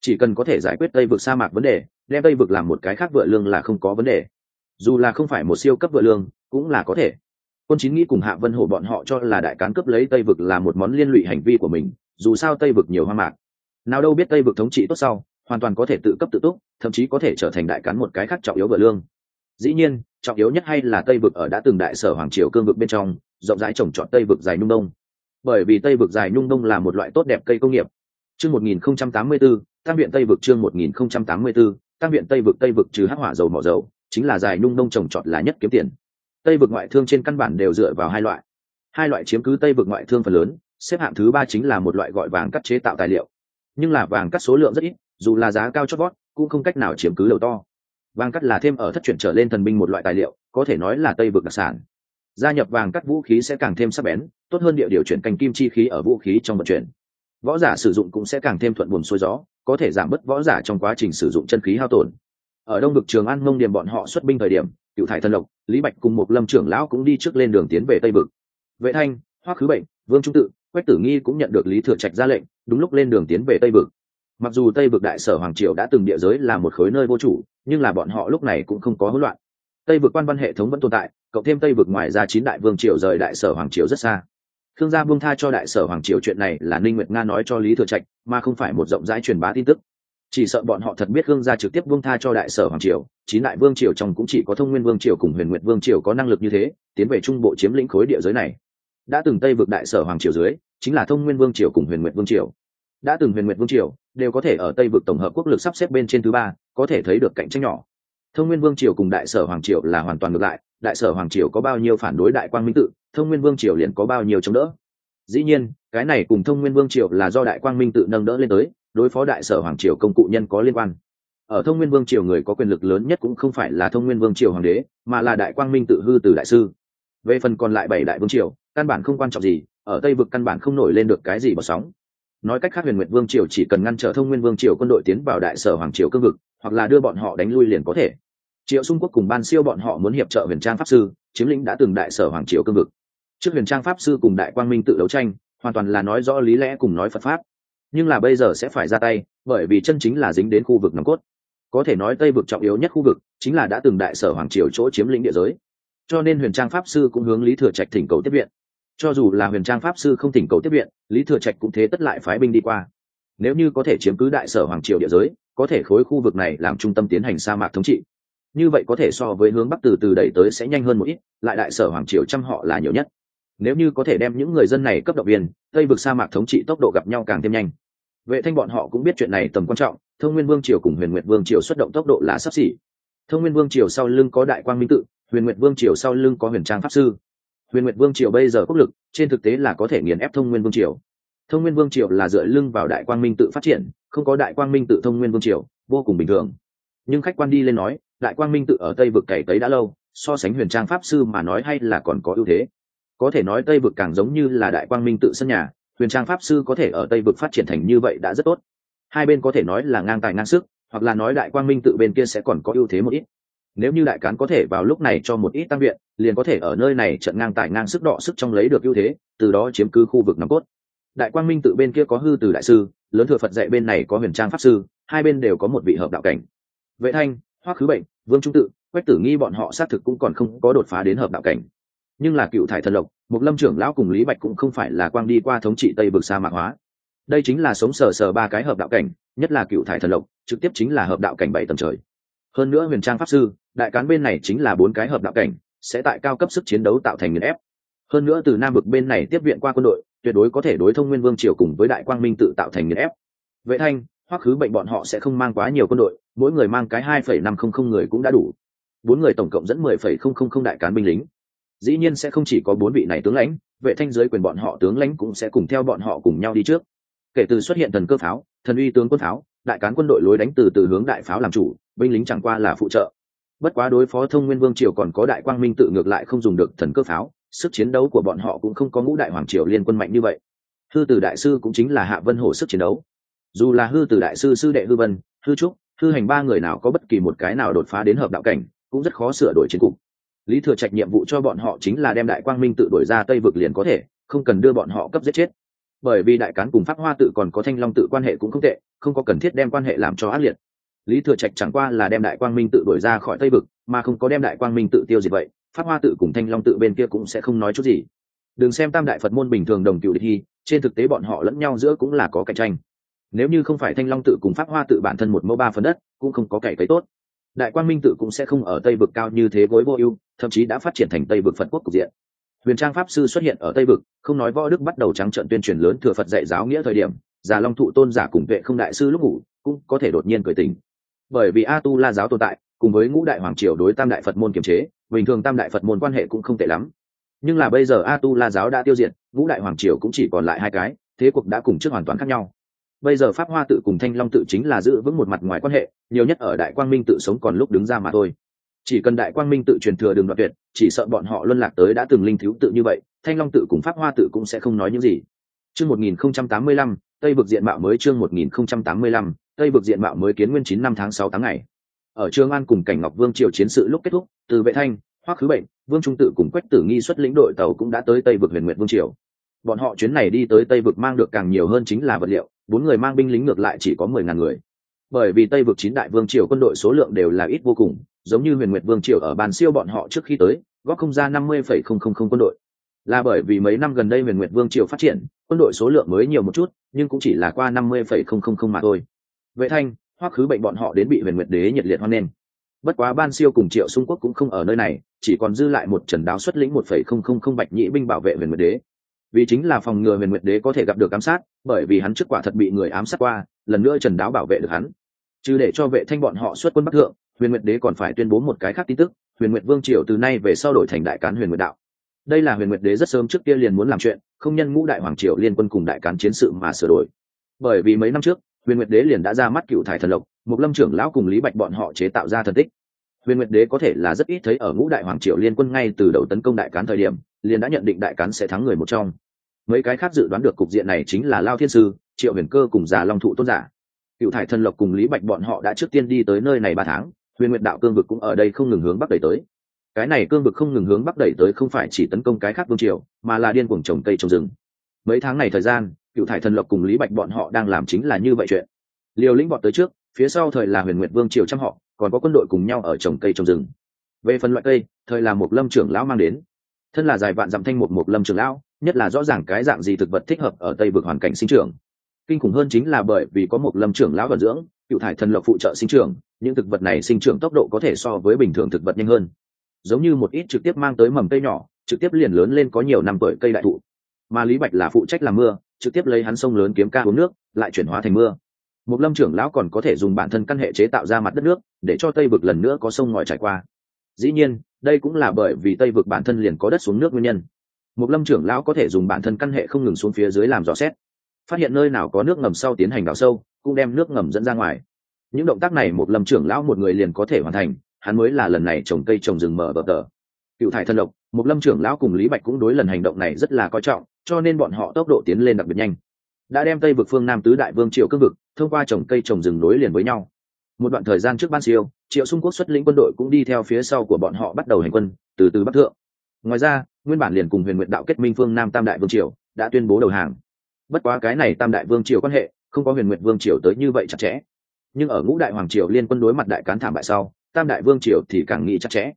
Chỉ cần có thể giải quyết tây vực sa mạc vấn đề, đem tây vực làm một cái khác vựa lương là không có vấn đề. Dù là không phải một siêu cấp vựa lương, cũng là có thể. Quân chín nghĩ cùng hạ vân hổ bọn họ cho là đại cán cấp lấy tây vực là một món liên lụy hành vi của mình, dù sao tây vực nhiều hoa mạc. Nào đâu biết tây vực thống trị tốt sau hoàn toàn có thể tự cấp tự túc thậm chí có thể trở thành đại cán một cái khác trọng yếu vợ lương. Dĩ nhiên trọng yếu nhất hay là tây vực ở đã từng đại sở hoàng triều cương vực bên trong rộng rãi trồng trọt tây vực dài nhung đông. Bởi vì tây vực dài nhung đông là một loại tốt đẹp cây công nghiệp. Chương 1084, tăng viện tây vực chương 1084, tăng viện tây vực tây vực trừ hắc hỏa dầu mỏ dầu chính là dài nhung đông trồng trọt là nhất kiếm tiền. Tây vực ngoại thương trên căn bản đều dựa vào hai loại. Hai loại chiếm cứ tây vực ngoại thương phần lớn xếp hạng thứ ba chính là một loại gọi vàng cắt chế tạo tài liệu. Nhưng là vàng cắt số lượng rất ít dù là giá cao chót vót, cũng không cách nào chiếm cứ đầu to. Vàng cắt là thêm ở thất chuyển trở lên thần binh một loại tài liệu, có thể nói là tây vực đặc sản. Gia nhập vàng cắt vũ khí sẽ càng thêm sắc bén, tốt hơn địa điều chuyển cành kim chi khí ở vũ khí trong vận chuyển. Võ giả sử dụng cũng sẽ càng thêm thuận buồm xuôi gió, có thể giảm bớt võ giả trong quá trình sử dụng chân khí hao tổn. Ở đông vực trường an mông điểm bọn họ xuất binh thời điểm cựu thải thân lộc, lý bạch cùng một lâm trưởng lão cũng đi trước lên đường tiến về tây vực. Vệ thanh, hoắc khứ bệnh, vương trung tự, quách tử nghi cũng nhận được lý thừa trạch ra lệnh, đúng lúc lên đường tiến về tây vực mặc dù tây vực đại sở hoàng triều đã từng địa giới là một khối nơi vô chủ, nhưng là bọn họ lúc này cũng không có hỗn loạn. Tây vực quan văn hệ thống vẫn tồn tại, cộng thêm tây vực ngoài ra chín đại vương triều rời đại sở hoàng triều rất xa. Thương gia buông tha cho đại sở hoàng triều chuyện này là ninh nguyệt nga nói cho lý thừa trạch, mà không phải một rộng rãi truyền bá tin tức. Chỉ sợ bọn họ thật biết thương gia trực tiếp buông tha cho đại sở hoàng triều, chín đại vương triều trong cũng chỉ có thông nguyên vương triều cùng huyền nguyệt vương triều có năng lực như thế, tiến về trung bộ chiếm lĩnh khối địa giới này. Đã từng tây vực đại sở hoàng triều dưới, chính là thông nguyên vương triều cùng huyền nguyệt vương triều. Đã từng huyền nguyệt vương triều đều có thể ở tây vực tổng hợp quốc lực sắp xếp bên trên thứ ba, có thể thấy được cạnh tranh nhỏ. Thông nguyên vương triều cùng đại sở hoàng triều là hoàn toàn ngược lại, đại sở hoàng triều có bao nhiêu phản đối đại quang minh tự, thông nguyên vương triều liền có bao nhiêu chống đỡ. Dĩ nhiên, cái này cùng thông nguyên vương triều là do đại quang minh tự nâng đỡ lên tới, đối phó đại sở hoàng triều công cụ nhân có liên quan. Ở thông nguyên vương triều người có quyền lực lớn nhất cũng không phải là thông nguyên vương triều hoàng đế, mà là đại quang minh tự hư từ đại sư. Về phần còn lại bảy đại vương triều, căn bản không quan trọng gì, ở tây vực căn bản không nổi lên được cái gì bỏ sóng nói cách khác huyền nguyệt vương triều chỉ cần ngăn trở thông nguyên vương triều quân đội tiến vào đại sở hoàng triều cương vực, hoặc là đưa bọn họ đánh lui liền có thể. Triệu xung quốc cùng ban siêu bọn họ muốn hiệp trợ huyền trang pháp sư, chiếm lĩnh đã từng đại sở hoàng triều cương vực. Trước huyền trang pháp sư cùng đại quang minh tự đấu tranh, hoàn toàn là nói rõ lý lẽ cùng nói phật pháp. Nhưng là bây giờ sẽ phải ra tay, bởi vì chân chính là dính đến khu vực nòng cốt. Có thể nói tây vực trọng yếu nhất khu vực chính là đã từng đại sở hoàng triều chỗ chiếm lĩnh địa giới. Cho nên huyền trang pháp sư cũng hướng lý thừa trạch thỉnh cầu tiếp viện cho dù là huyền trang pháp sư không thỉnh cầu tiếp viện, lý thừa trạch cũng thế tất lại phái binh đi qua. Nếu như có thể chiếm cứ đại sở hoàng triều địa giới, có thể khối khu vực này làm trung tâm tiến hành sa mạc thống trị. Như vậy có thể so với hướng bắc từ từ đẩy tới sẽ nhanh hơn một ít, lại đại sở hoàng triều trăm họ là nhiều nhất. Nếu như có thể đem những người dân này cấp động viên, tây vực sa mạc thống trị tốc độ gặp nhau càng thêm nhanh. Vệ thanh bọn họ cũng biết chuyện này tầm quan trọng, thông nguyên vương triều cùng huyền nguyệt vương triều xuất động tốc độ là sắp xỉ. Thông nguyên vương triều sau lưng có đại quang minh tự, huyền nguyệt vương triều sau lưng có huyền trang pháp sư huyền nguyệt vương triều bây giờ quốc lực, trên thực tế là có thể nghiền ép thông nguyên vương triều. Thông nguyên vương triều là dựa lưng vào đại quang minh tự phát triển, không có đại quang minh tự thông nguyên vương triều, vô cùng bình thường. Nhưng khách quan đi lên nói, đại quang minh tự ở tây vực cày tấy đã lâu, so sánh huyền trang pháp sư mà nói hay là còn có ưu thế. Có thể nói tây vực càng giống như là đại quang minh tự sân nhà, huyền trang pháp sư có thể ở tây vực phát triển thành như vậy đã rất tốt. Hai bên có thể nói là ngang tài ngang sức, hoặc là nói đại quang minh tự bên kia sẽ còn có ưu thế một ít. Nếu như đại cán có thể vào lúc này cho một ít tăng viện liền có thể ở nơi này trận ngang tải ngang sức đọ sức trong lấy được ưu thế, từ đó chiếm cứ khu vực nòng cốt. Đại quang minh tự bên kia có hư từ đại sư, lớn thừa phật dạy bên này có huyền trang pháp sư, hai bên đều có một vị hợp đạo cảnh. Vệ thanh hoắc khứ bệnh, vương trung tự, quách tử nghi bọn họ xác thực cũng còn không có đột phá đến hợp đạo cảnh. Nhưng là cựu thải thần lộc một lâm trưởng lão cùng lý bạch cũng không phải là quang đi qua thống trị tây vực sa mạc hóa. Đây chính là sống sờ sờ ba cái hợp đạo cảnh, nhất là cựu thải thần lộc, trực tiếp chính là hợp đạo cảnh bảy tầng trời. Hơn nữa huyền trang pháp sư, đại cán bên này chính là bốn cái hợp đạo cảnh sẽ tại cao cấp sức chiến đấu tạo thành nghiền ép. Hơn nữa từ nam vực bên này tiếp viện qua quân đội, tuyệt đối có thể đối thông nguyên vương triều cùng với đại quang minh tự tạo thành nghiền ép. Vệ thanh hoặc khứ bệnh bọn họ sẽ không mang quá nhiều quân đội, mỗi người mang cái hai phẩy năm không không người cũng đã đủ. Bốn người tổng cộng dẫn mười phẩy không không không đại cán binh lính. Dĩ nhiên sẽ không chỉ có bốn vị này tướng lãnh, vệ thanh dưới quyền bọn họ tướng lãnh cũng sẽ cùng theo bọn họ cùng nhau đi trước. Kể từ xuất hiện thần cơ pháo, thần uy tướng quân pháo, đại cán quân đội lối đánh từ từ hướng đại pháo làm chủ, binh lính chẳng qua là phụ trợ bất quá đối phó thông nguyên vương triều còn có đại quang minh tự ngược lại không dùng được thần cơ pháo, sức chiến đấu của bọn họ cũng không có ngũ đại hoàng triều liên quân mạnh như vậy. Hư tử đại sư cũng chính là hạ vân hổ sức chiến đấu. Dù là hư tử đại sư sư đệ hư vân, hư trúc, hư hành ba người nào có bất kỳ một cái nào đột phá đến hợp đạo cảnh, cũng rất khó sửa đổi chiến cục. Lý thừa trạch nhiệm vụ cho bọn họ chính là đem đại quang minh tự đổi ra tây vực liền có thể, không cần đưa bọn họ cấp giết chết. Bởi vì đại cán cùng pháp hoa tự còn có thanh long tự quan hệ cũng không tệ, không có cần thiết đem quan hệ làm cho ác liệt lý thừa trạch chẳng qua là đem đại quang minh tự đổi ra khỏi tây vực, mà không có đem đại quang minh tự tiêu diệt vậy, pháp hoa tự cùng thanh long tự bên kia cũng sẽ không nói chút gì. Đừng xem tam đại phật môn bình thường đồng cựu địch thi trên thực tế bọn họ lẫn nhau giữa cũng là có cạnh tranh. Nếu như không phải thanh long tự cùng pháp hoa tự bản thân một mẫu ba phần đất, cũng không có cày cấy tốt. Đại quang minh tự cũng sẽ không ở tây vực cao như thế với vô ưu, thậm chí đã phát triển thành tây vực phật quốc cục diện. Huyền trang pháp sư xuất hiện ở tây vực, không nói võ đức bắt đầu trắng trận tuyên truyền lớn thừa phật dạy giáo nghĩa thời điểm, già long thụ tôn giả cùng vệ không đại sư lúc ngủ, cũng có thể đột nhiên cười tình bởi vì a tu la giáo tồn tại cùng với ngũ đại hoàng triều đối tam đại phật môn kiềm chế bình thường tam đại phật môn quan hệ cũng không tệ lắm. Nhưng là bây giờ a tu la giáo đã tiêu diệt ngũ đại hoàng triều cũng chỉ còn lại hai cái thế cuộc đã cùng trước hoàn toàn khác nhau. Bây giờ pháp hoa tự cùng thanh long tự chính là giữ vững một mặt ngoài quan hệ nhiều nhất ở đại quang minh tự sống còn lúc đứng ra mà thôi. Chỉ cần đại quang minh tự truyền thừa đường đoạn tuyệt chỉ sợ bọn họ luân lạc tới đã từng linh thiếu tự như vậy thanh long tự cùng pháp hoa tự cũng sẽ không nói những gì. Chương 1085, tây vực diện mạo mới chương 1085, tây vực diện mạo mới kiến nguyên chín năm tháng sáu tháng ngày. Ở trường an cùng cảnh ngọc vương triều chiến sự lúc kết thúc, từ vệ thanh, hoắc khứ bệnh, vương trung tự cùng quách tử nghi xuất lĩnh đội tàu cũng đã tới tây vực huyền nguyện vương triều. Bọn họ chuyến này đi tới tây vực mang được càng nhiều hơn chính là vật liệu, bốn người mang binh lính ngược lại chỉ có mười ngàn người. Bởi vì tây vực chín đại vương triều quân đội số lượng đều là ít vô cùng, giống như huyền nguyệt vương triều ở bàn siêu bọn họ trước khi tới, góp không ra năm mươi phẩy không không không quân đội. Là bởi vì mấy năm gần đây huyền nguyệt vương triều phát triển, quân đội số lượng mới nhiều một chút, nhưng cũng chỉ là qua năm mươi phẩy không không không mà thôi vệ thanh, hoắc khứ bệnh bọn họ đến bị huyền nguyệt đế nhiệt liệt hoan nghênh. Bất quá ban siêu cùng triệu xung quốc cũng không ở nơi này, chỉ còn dư lại một trần đáo xuất lĩnh một phẩy không không không bạch nhị binh bảo vệ huyền nguyệt đế. Vì chính là phòng ngừa huyền nguyệt đế có thể gặp được ám sát, bởi vì hắn trước quả thật bị người ám sát qua, lần nữa trần đáo bảo vệ được hắn. Chứ để cho vệ thanh bọn họ xuất quân bắc thượng, huyền nguyệt đế còn phải tuyên bố một cái khác tin tức, huyền nguyệt vương triều từ nay về sau đổi thành đại cán huyền nguyệt đạo. Đây là huyền nguyệt đế rất sớm trước kia liền muốn làm chuyện, không nhân ngũ đại hoàng triều liên quân cùng đại cán chiến sự mà sửa đổi. Bởi vì mấy năm trước huyền nguyệt đế liền đã ra mắt cựu thải thần lộc một lâm trưởng lão cùng lý bạch bọn họ chế tạo ra thần tích. Huyền nguyệt đế có thể là rất ít thấy ở ngũ đại hoàng triều liên quân ngay từ đầu tấn công đại cán thời điểm, liền đã nhận định đại cán sẽ thắng người một trong. Mấy cái khác dự đoán được cục diện này chính là lao thiên sư, triệu huyền cơ cùng già long thụ tôn giả. Cựu thải thần lộc cùng lý bạch bọn họ đã trước tiên đi tới nơi này ba tháng, huyền nguyệt đạo cương vực cũng ở đây không ngừng hướng bắc đẩy tới. Cái này cương vực không ngừng hướng bắc đẩy tới không phải chỉ tấn công cái khác vương triều, mà là điên cuồng trồng cây trồng rừng. Mấy tháng này thời gian cựu thải thần lộc cùng lý bạch bọn họ đang làm chính là như vậy chuyện. Liều lĩnh bọn tới trước, phía sau thời là huyền nguyệt vương triều trăm họ, còn có quân đội cùng nhau ở trồng cây trồng rừng. Về phần loại cây, thời là một lâm trưởng lão mang đến. Thân là dài vạn dặm thanh một một lâm trưởng lão, nhất là rõ ràng cái dạng gì thực vật thích hợp ở tây vực hoàn cảnh sinh trưởng. Kinh khủng hơn chính là bởi vì có một lâm trưởng lão vận dưỡng cựu thải thần lộc phụ trợ sinh trưởng, những thực vật này sinh trưởng tốc độ có thể so với bình thường thực vật nhanh hơn. Giống như một ít trực tiếp mang tới mầm cây nhỏ, trực tiếp liền lớn lên có nhiều năm tuổi cây đại thụ. Mà lý bạch là phụ trách làm mưa trực tiếp lấy hắn sông lớn kiếm ca uống nước, lại chuyển hóa thành mưa. Một lâm trưởng lão còn có thể dùng bản thân căn hệ chế tạo ra mặt đất nước, để cho tây vực lần nữa có sông ngòi trải qua. Dĩ nhiên, đây cũng là bởi vì tây vực bản thân liền có đất xuống nước nguyên nhân. Một lâm trưởng lão có thể dùng bản thân căn hệ không ngừng xuống phía dưới làm dò xét. Phát hiện nơi nào có nước ngầm sau tiến hành đào sâu, cũng đem nước ngầm dẫn ra ngoài. Những động tác này một lâm trưởng lão một người liền có thể hoàn thành, hắn mới là lần này trồng cây trồng rừng mở bờ tờ. Cựu thải thân lộc một lâm trưởng lão cùng lý bạch cũng đối lần hành động này rất là coi trọng, cho nên bọn họ tốc độ tiến lên đặc biệt nhanh. Đã đem tây vực phương nam tứ đại vương triều cương vực, thông qua trồng cây trồng rừng nối liền với nhau. Một đoạn thời gian trước ban siêu, triệu xung quốc xuất lĩnh quân đội cũng đi theo phía sau của bọn họ bắt đầu hành quân, từ từ bắc thượng. Ngoài ra, nguyên bản liền cùng huyền nguyện đạo kết minh phương nam tam đại vương triều, đã tuyên bố đầu hàng. Bất quá cái này tam đại vương triều quan hệ, không có huyền nguyện vương triều tới như vậy chặt chẽ. Nhưng ở ngũ đại hoàng triều liên quân đối mặt đại cán thảm bại sau, tam đại vương triều thì càng nghĩ chặt chẽ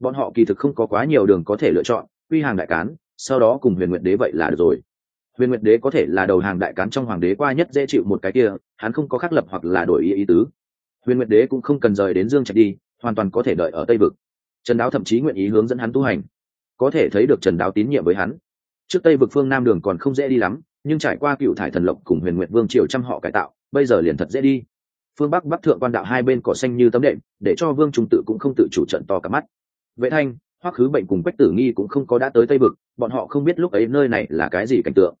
bọn họ kỳ thực không có quá nhiều đường có thể lựa chọn, quy hàng đại cán, sau đó cùng huyền nguyện đế vậy là được rồi. Huyền nguyệt đế có thể là đầu hàng đại cán trong hoàng đế qua nhất dễ chịu một cái kia, hắn không có khắc lập hoặc là đổi ý ý tứ. Huyền nguyệt đế cũng không cần rời đến dương trạch đi, hoàn toàn có thể đợi ở tây vực. Trần đáo thậm chí nguyện ý hướng dẫn hắn tu hành. Có thể thấy được trần đáo tín nhiệm với hắn. Trước tây vực phương nam đường còn không dễ đi lắm, nhưng trải qua cựu thải thần lộc cùng huyền nguyệt vương triều trăm họ cải tạo, bây giờ liền thật dễ đi. Phương bắc bắc thượng quan đạo hai bên cỏ xanh như tấm đệm, để cho vương trung tự cũng không tự chủ trận to cả mắt vệ thanh, hoắc khứ bệnh cùng quách tử nghi cũng không có đã tới tây vực, bọn họ không biết lúc ấy nơi này là cái gì cảnh tượng.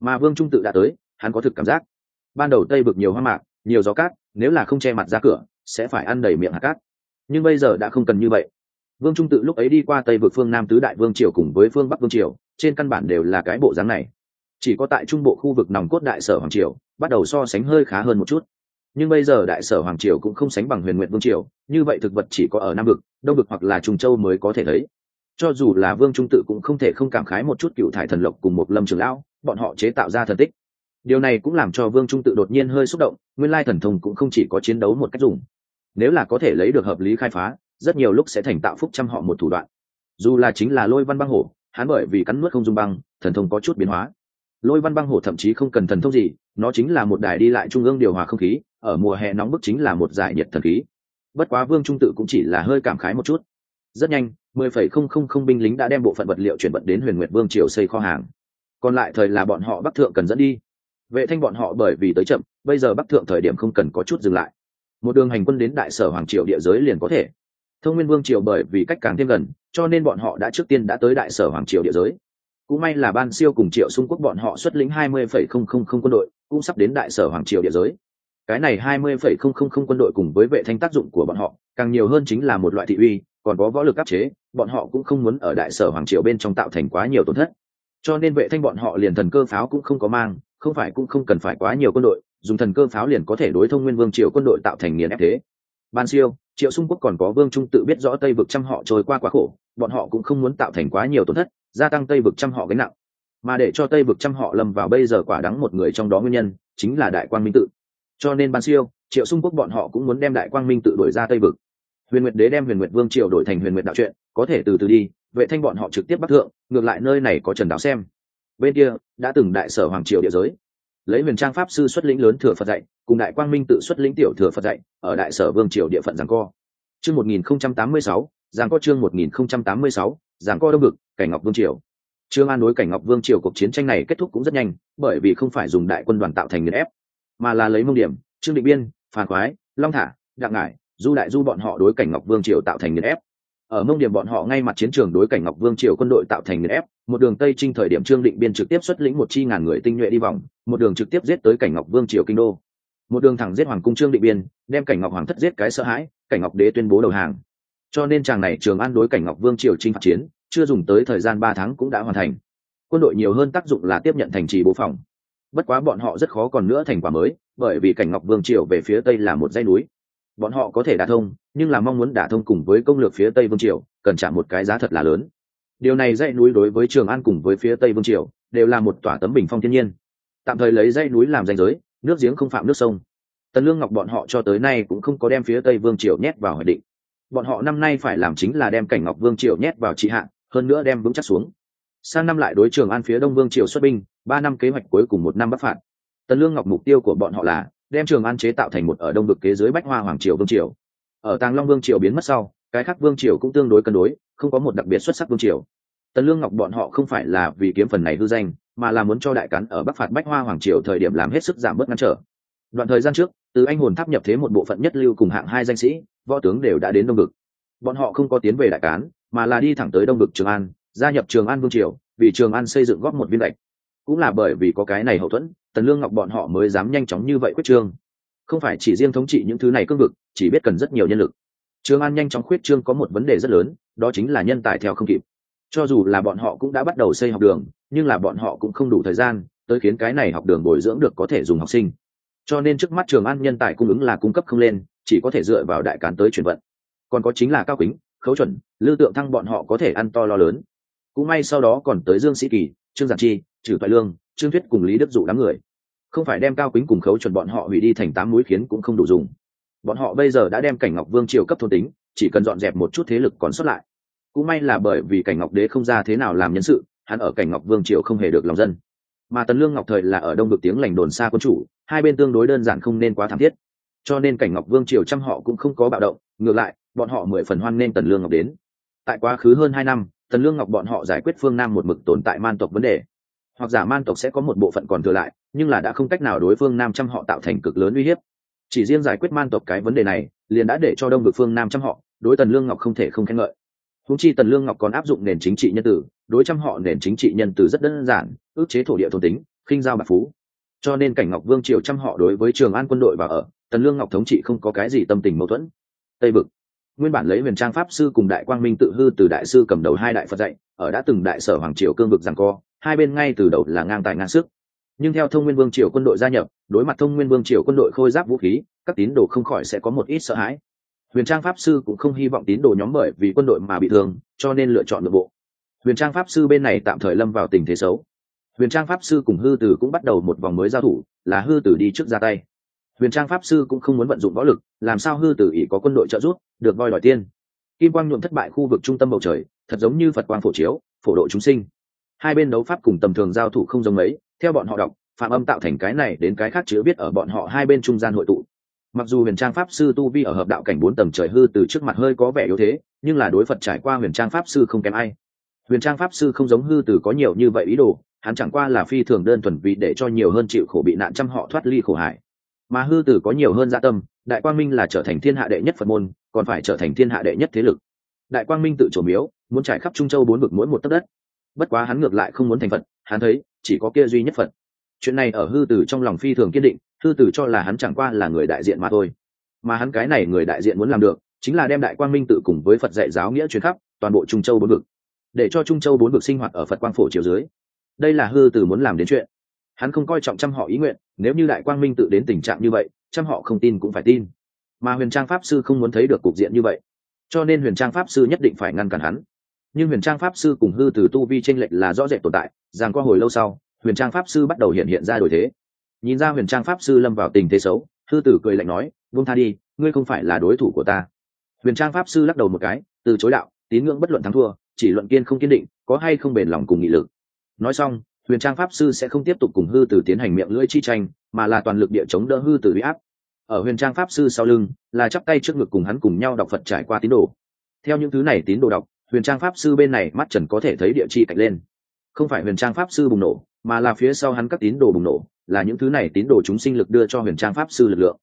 Mà vương trung tự đã tới, hắn có thực cảm giác. Ban đầu tây vực nhiều hoa mạc, nhiều gió cát, nếu là không che mặt ra cửa, sẽ phải ăn đầy miệng hạt cát. Nhưng bây giờ đã không cần như vậy. Vương trung tự lúc ấy đi qua tây vực phương nam tứ đại vương triều cùng với phương bắc vương triều, trên căn bản đều là cái bộ dáng này. Chỉ có tại trung bộ khu vực nòng cốt đại sở hoàng triều, bắt đầu so sánh hơi khá hơn một chút nhưng bây giờ đại sở hoàng triều cũng không sánh bằng huyền nguyện vương triều, như vậy thực vật chỉ có ở nam vực, đông vực hoặc là trùng châu mới có thể thấy. Cho dù là vương trung tự cũng không thể không cảm khái một chút cựu thải thần lộc cùng một lâm trường lão, bọn họ chế tạo ra thần tích. Điều này cũng làm cho vương trung tự đột nhiên hơi xúc động, nguyên lai thần thông cũng không chỉ có chiến đấu một cách dùng. Nếu là có thể lấy được hợp lý khai phá, rất nhiều lúc sẽ thành tạo phúc trăm họ một thủ đoạn. Dù là chính là lôi văn băng hổ, hắn bởi vì cắn nuốt không dung băng, thần thông có chút biến hóa. Lôi văn băng hổ thậm chí không cần thần thông gì, nó chính là một đài đi lại trung ương điều hòa không khí ở mùa hè nóng bức chính là một giải nhiệt thần khí. Bất quá vương trung tự cũng chỉ là hơi cảm khái một chút. Rất nhanh, mười phẩy không không không binh lính đã đem bộ phận vật liệu chuyển vận đến huyền nguyệt vương triều xây kho hàng. Còn lại thời là bọn họ bắc thượng cần dẫn đi. Vệ thanh bọn họ bởi vì tới chậm, bây giờ bắc thượng thời điểm không cần có chút dừng lại. Một đường hành quân đến đại sở hoàng triều địa giới liền có thể. Thông nguyên vương triều bởi vì cách càng thêm gần, cho nên bọn họ đã trước tiên đã tới đại sở hoàng triều địa giới. Cũng may là ban siêu cùng triệu xung quốc bọn họ xuất lĩnh hai mươi phẩy không không không quân đội, cũng sắp đến đại sở hoàng triều địa giới cái này hai mươi phẩy không không không quân đội cùng với vệ thanh tác dụng của bọn họ, càng nhiều hơn chính là một loại thị uy, còn có võ lực áp chế, bọn họ cũng không muốn ở đại sở hoàng triều bên trong tạo thành quá nhiều tổn thất. Cho nên vệ thanh bọn họ liền thần cơ pháo cũng không có mang, không phải cũng không cần phải quá nhiều quân đội, dùng thần cơ pháo liền có thể đối thông nguyên vương triều quân đội tạo thành nghiền ép thế. Ban siêu, triệu xung quốc còn có vương trung tự biết rõ tây vực trăm họ trôi qua quá khổ, bọn họ cũng không muốn tạo thành quá nhiều tổn thất, gia tăng tây vực trăm họ gánh nặng. Mà để cho tây vực trăm họ lâm vào bây giờ quả đắng một người trong đó nguyên nhân, chính là đại quan minh tự cho nên ban siêu triệu xung quốc bọn họ cũng muốn đem đại quang minh tự đổi ra tây vực. Huyền nguyệt đế đem huyền nguyệt vương triều đổi thành huyền nguyệt đạo truyện có thể từ từ đi vệ thanh bọn họ trực tiếp bắt thượng ngược lại nơi này có trần đáo xem. Bên kia đã từng đại sở hoàng triều địa giới. Lấy huyền trang pháp sư xuất lĩnh lớn thừa phật dạy cùng đại quang minh tự xuất lĩnh tiểu thừa phật dạy ở đại sở vương triều địa phận giảng co. Chương một nghìn không trăm tám mươi sáu giảng co chương một nghìn không trăm tám mươi sáu giảng co đông bực, cảnh ngọc vương triều. Trương an đối cảnh ngọc vương triều cuộc chiến tranh này kết thúc cũng rất nhanh bởi vì không phải dùng đại quân đoàn tạo thành nghiền ép mà là lấy mông điểm, trương định biên phản khoái, long thả, đặng ngải, du đại du bọn họ đối cảnh ngọc vương triều tạo thành nghiền ép. Ở mông điểm bọn họ ngay mặt chiến trường đối cảnh ngọc vương triều quân đội tạo thành nghiền ép, một đường tây trinh thời điểm trương định biên trực tiếp xuất lĩnh một chi ngàn người tinh nhuệ đi vòng, một đường trực tiếp giết tới cảnh ngọc vương triều kinh đô. Một đường thẳng giết hoàng cung trương định biên, đem cảnh ngọc hoàng thất giết cái sợ hãi, cảnh ngọc đế tuyên bố đầu hàng. Cho nên chàng này trường an đối cảnh ngọc vương triều chinh phạt chiến, chưa dùng tới thời gian ba tháng cũng đã hoàn thành. Quân đội nhiều hơn tác dụng là tiếp nhận thành trì bố phòng bất quá bọn họ rất khó còn nữa thành quả mới, bởi vì cảnh ngọc vương triều về phía tây là một dãy núi. Bọn họ có thể đả thông, nhưng là mong muốn đả thông cùng với công lược phía tây vương triều, cần trả một cái giá thật là lớn. Điều này dãy núi đối với trường an cùng với phía tây vương triều, đều là một tỏa tấm bình phong thiên nhiên. Tạm thời lấy dãy núi làm danh giới, nước giếng không phạm nước sông. Tần lương ngọc bọn họ cho tới nay cũng không có đem phía tây vương triều nhét vào hoạch định. Bọn họ năm nay phải làm chính là đem cảnh ngọc vương triều nhét vào trị hạn hơn nữa đem vững chắc xuống sang năm lại đối trường an phía đông vương triều xuất binh, ba năm kế hoạch cuối cùng một năm bắc phạt. Tần lương ngọc mục tiêu của bọn họ là đem trường an chế tạo thành một ở đông vực kế dưới bách hoa hoàng triều vương triều. Ở tàng long vương triều biến mất sau, cái khác vương triều cũng tương đối cân đối, không có một đặc biệt xuất sắc vương triều. Tần lương ngọc bọn họ không phải là vì kiếm phần này hư danh, mà là muốn cho đại cán ở bắc phạt bách hoa hoàng triều thời điểm làm hết sức giảm bớt ngăn trở. Đoạn thời gian trước, từ anh hồn tháp nhập thế một bộ phận nhất lưu cùng hạng hai danh sĩ, võ tướng đều đã đến đông vực. Bọn họ không có tiến về đại cán, mà là đi thẳng tới đông vực trường an gia nhập trường an vương triều, vì trường an xây dựng góp một viên lệch cũng là bởi vì có cái này hậu thuẫn, tần lương ngọc bọn họ mới dám nhanh chóng như vậy quyết trương. Không phải chỉ riêng thống trị những thứ này cương vực, chỉ biết cần rất nhiều nhân lực. Trường an nhanh chóng khuyết trương có một vấn đề rất lớn, đó chính là nhân tài theo không kịp. Cho dù là bọn họ cũng đã bắt đầu xây học đường, nhưng là bọn họ cũng không đủ thời gian tới khiến cái này học đường bồi dưỡng được có thể dùng học sinh. Cho nên trước mắt trường an nhân tài cung ứng là cung cấp không lên, chỉ có thể dựa vào đại cán tới chuyển vận. Còn có chính là cao kính, khấu chuẩn lưu tượng thăng bọn họ có thể ăn to lo lớn cũng may sau đó còn tới dương sĩ kỳ, trương giản chi trừ thoại lương, trương thuyết cùng lý đức dụ đám người. Không phải đem cao quýnh cùng khấu chuẩn bọn họ hủy đi thành tám mũi khiến cũng không đủ dùng. Bọn họ bây giờ đã đem cảnh ngọc vương triều cấp thôn tính, chỉ cần dọn dẹp một chút thế lực còn xuất lại. Cũng may là bởi vì cảnh ngọc đế không ra thế nào làm nhân sự, hắn ở cảnh ngọc vương triều không hề được lòng dân. Mà tần lương ngọc thời là ở đông được tiếng lành đồn xa quân chủ, hai bên tương đối đơn giản không nên quá thảm thiết. Cho nên cảnh ngọc vương triều trăm họ cũng không có bạo động, ngược lại, bọn họ mười phần hoan nên tần lương ngọc đến. Tại quá khứ hơn hai năm tần lương ngọc bọn họ giải quyết phương nam một mực tồn tại man tộc vấn đề. Hoặc giả man tộc sẽ có một bộ phận còn thừa lại, nhưng là đã không cách nào đối phương nam trăm họ tạo thành cực lớn uy hiếp. Chỉ riêng giải quyết man tộc cái vấn đề này, liền đã để cho đông được phương nam trăm họ, đối tần lương ngọc không thể không khen ngợi. Húng chi tần lương ngọc còn áp dụng nền chính trị nhân tử, đối trăm họ nền chính trị nhân tử rất đơn giản, ước chế thổ địa thôn tính, khinh giao bạc phú. Cho nên cảnh ngọc vương triều trăm họ đối với trường an quân đội và ở, tần lương ngọc thống trị không có cái gì tâm tình mâu thuẫn. Tây bực nguyên bản lấy huyền trang pháp sư cùng đại quang minh tự hư từ đại sư cầm đầu hai đại phật dạy, ở đã từng đại sở hoàng triều cương vực rằng co, hai bên ngay từ đầu là ngang tài ngang sức. Nhưng theo thông nguyên vương triều quân đội gia nhập, đối mặt thông nguyên vương triều quân đội khôi giáp vũ khí, các tín đồ không khỏi sẽ có một ít sợ hãi. Huyền trang pháp sư cũng không hy vọng tín đồ nhóm bởi vì quân đội mà bị thương, cho nên lựa chọn nội bộ. Huyền trang pháp sư bên này tạm thời lâm vào tình thế xấu. Huyền trang pháp sư cùng hư tử cũng bắt đầu một vòng mới giao thủ, là hư tử đi trước ra tay huyền trang pháp sư cũng không muốn vận dụng võ lực, làm sao hư tử ỷ có quân đội trợ giúp, được voi đòi tiên. Kim quang nhuộm thất bại khu vực trung tâm bầu trời, thật giống như phật quang phổ chiếu, phổ độ chúng sinh. Hai bên đấu pháp cùng tầm thường giao thủ không giống mấy, theo bọn họ đọc, phạm âm tạo thành cái này đến cái khác chữ viết ở bọn họ hai bên trung gian hội tụ. Mặc dù huyền trang pháp sư tu vi ở hợp đạo cảnh bốn tầng trời hư từ trước mặt hơi có vẻ yếu thế, nhưng là đối phật trải qua huyền trang pháp sư không kém ai. Huyền trang pháp sư không giống hư từ có nhiều như vậy ý đồ, hắn chẳng qua là phi thường đơn thuần vì để cho nhiều hơn chịu khổ bị nạn trăm họ thoát ly khổ hải mà hư tử có nhiều hơn dạ tâm, đại quang minh là trở thành thiên hạ đệ nhất phật môn, còn phải trở thành thiên hạ đệ nhất thế lực. Đại quang minh tự trổ miếu, muốn trải khắp trung châu bốn vực mỗi một tấc đất. Bất quá hắn ngược lại không muốn thành phật, hắn thấy, chỉ có kia duy nhất phật. Chuyện này ở hư tử trong lòng phi thường kiên định, hư tử cho là hắn chẳng qua là người đại diện mà thôi. Mà hắn cái này người đại diện muốn làm được, chính là đem đại quang minh tự cùng với phật dạy giáo nghĩa truyền khắp, toàn bộ trung châu bốn vực. Để cho trung châu bốn vực sinh hoạt ở phật quang phổ chiều dưới. Đây là hư tử muốn làm đến chuyện hắn không coi trọng trăm họ ý nguyện, nếu như đại quang minh tự đến tình trạng như vậy, trăm họ không tin cũng phải tin. Mà huyền trang pháp sư không muốn thấy được cục diện như vậy. Cho nên huyền trang pháp sư nhất định phải ngăn cản hắn. Nhưng huyền trang pháp sư cùng hư từ tu vi tranh lệch là rõ rệt tồn tại rằng qua hồi lâu sau, huyền trang pháp sư bắt đầu hiện hiện ra đổi thế. Nhìn ra huyền trang pháp sư lâm vào tình thế xấu, hư tử cười lạnh nói vung tha đi, ngươi không phải là đối thủ của ta. Huyền trang pháp sư lắc đầu một cái, từ chối đạo, tín ngưỡng bất luận thắng thua, chỉ luận kiên không kiên định, có hay không bền lòng cùng nghị lực. Nói xong huyền trang pháp sư sẽ không tiếp tục cùng hư tử tiến hành miệng lưỡi chi tranh, mà là toàn lực địa chống đỡ hư tử huy áp. Ở huyền trang pháp sư sau lưng, là chắp tay trước ngực cùng hắn cùng nhau đọc phật trải qua tín đồ. Theo những thứ này tín đồ đọc, huyền trang pháp sư bên này mắt trần có thể thấy địa chi cạnh lên. Không phải huyền trang pháp sư bùng nổ, mà là phía sau hắn các tín đồ bùng nổ, là những thứ này tín đồ chúng sinh lực đưa cho huyền trang pháp sư lực lượng.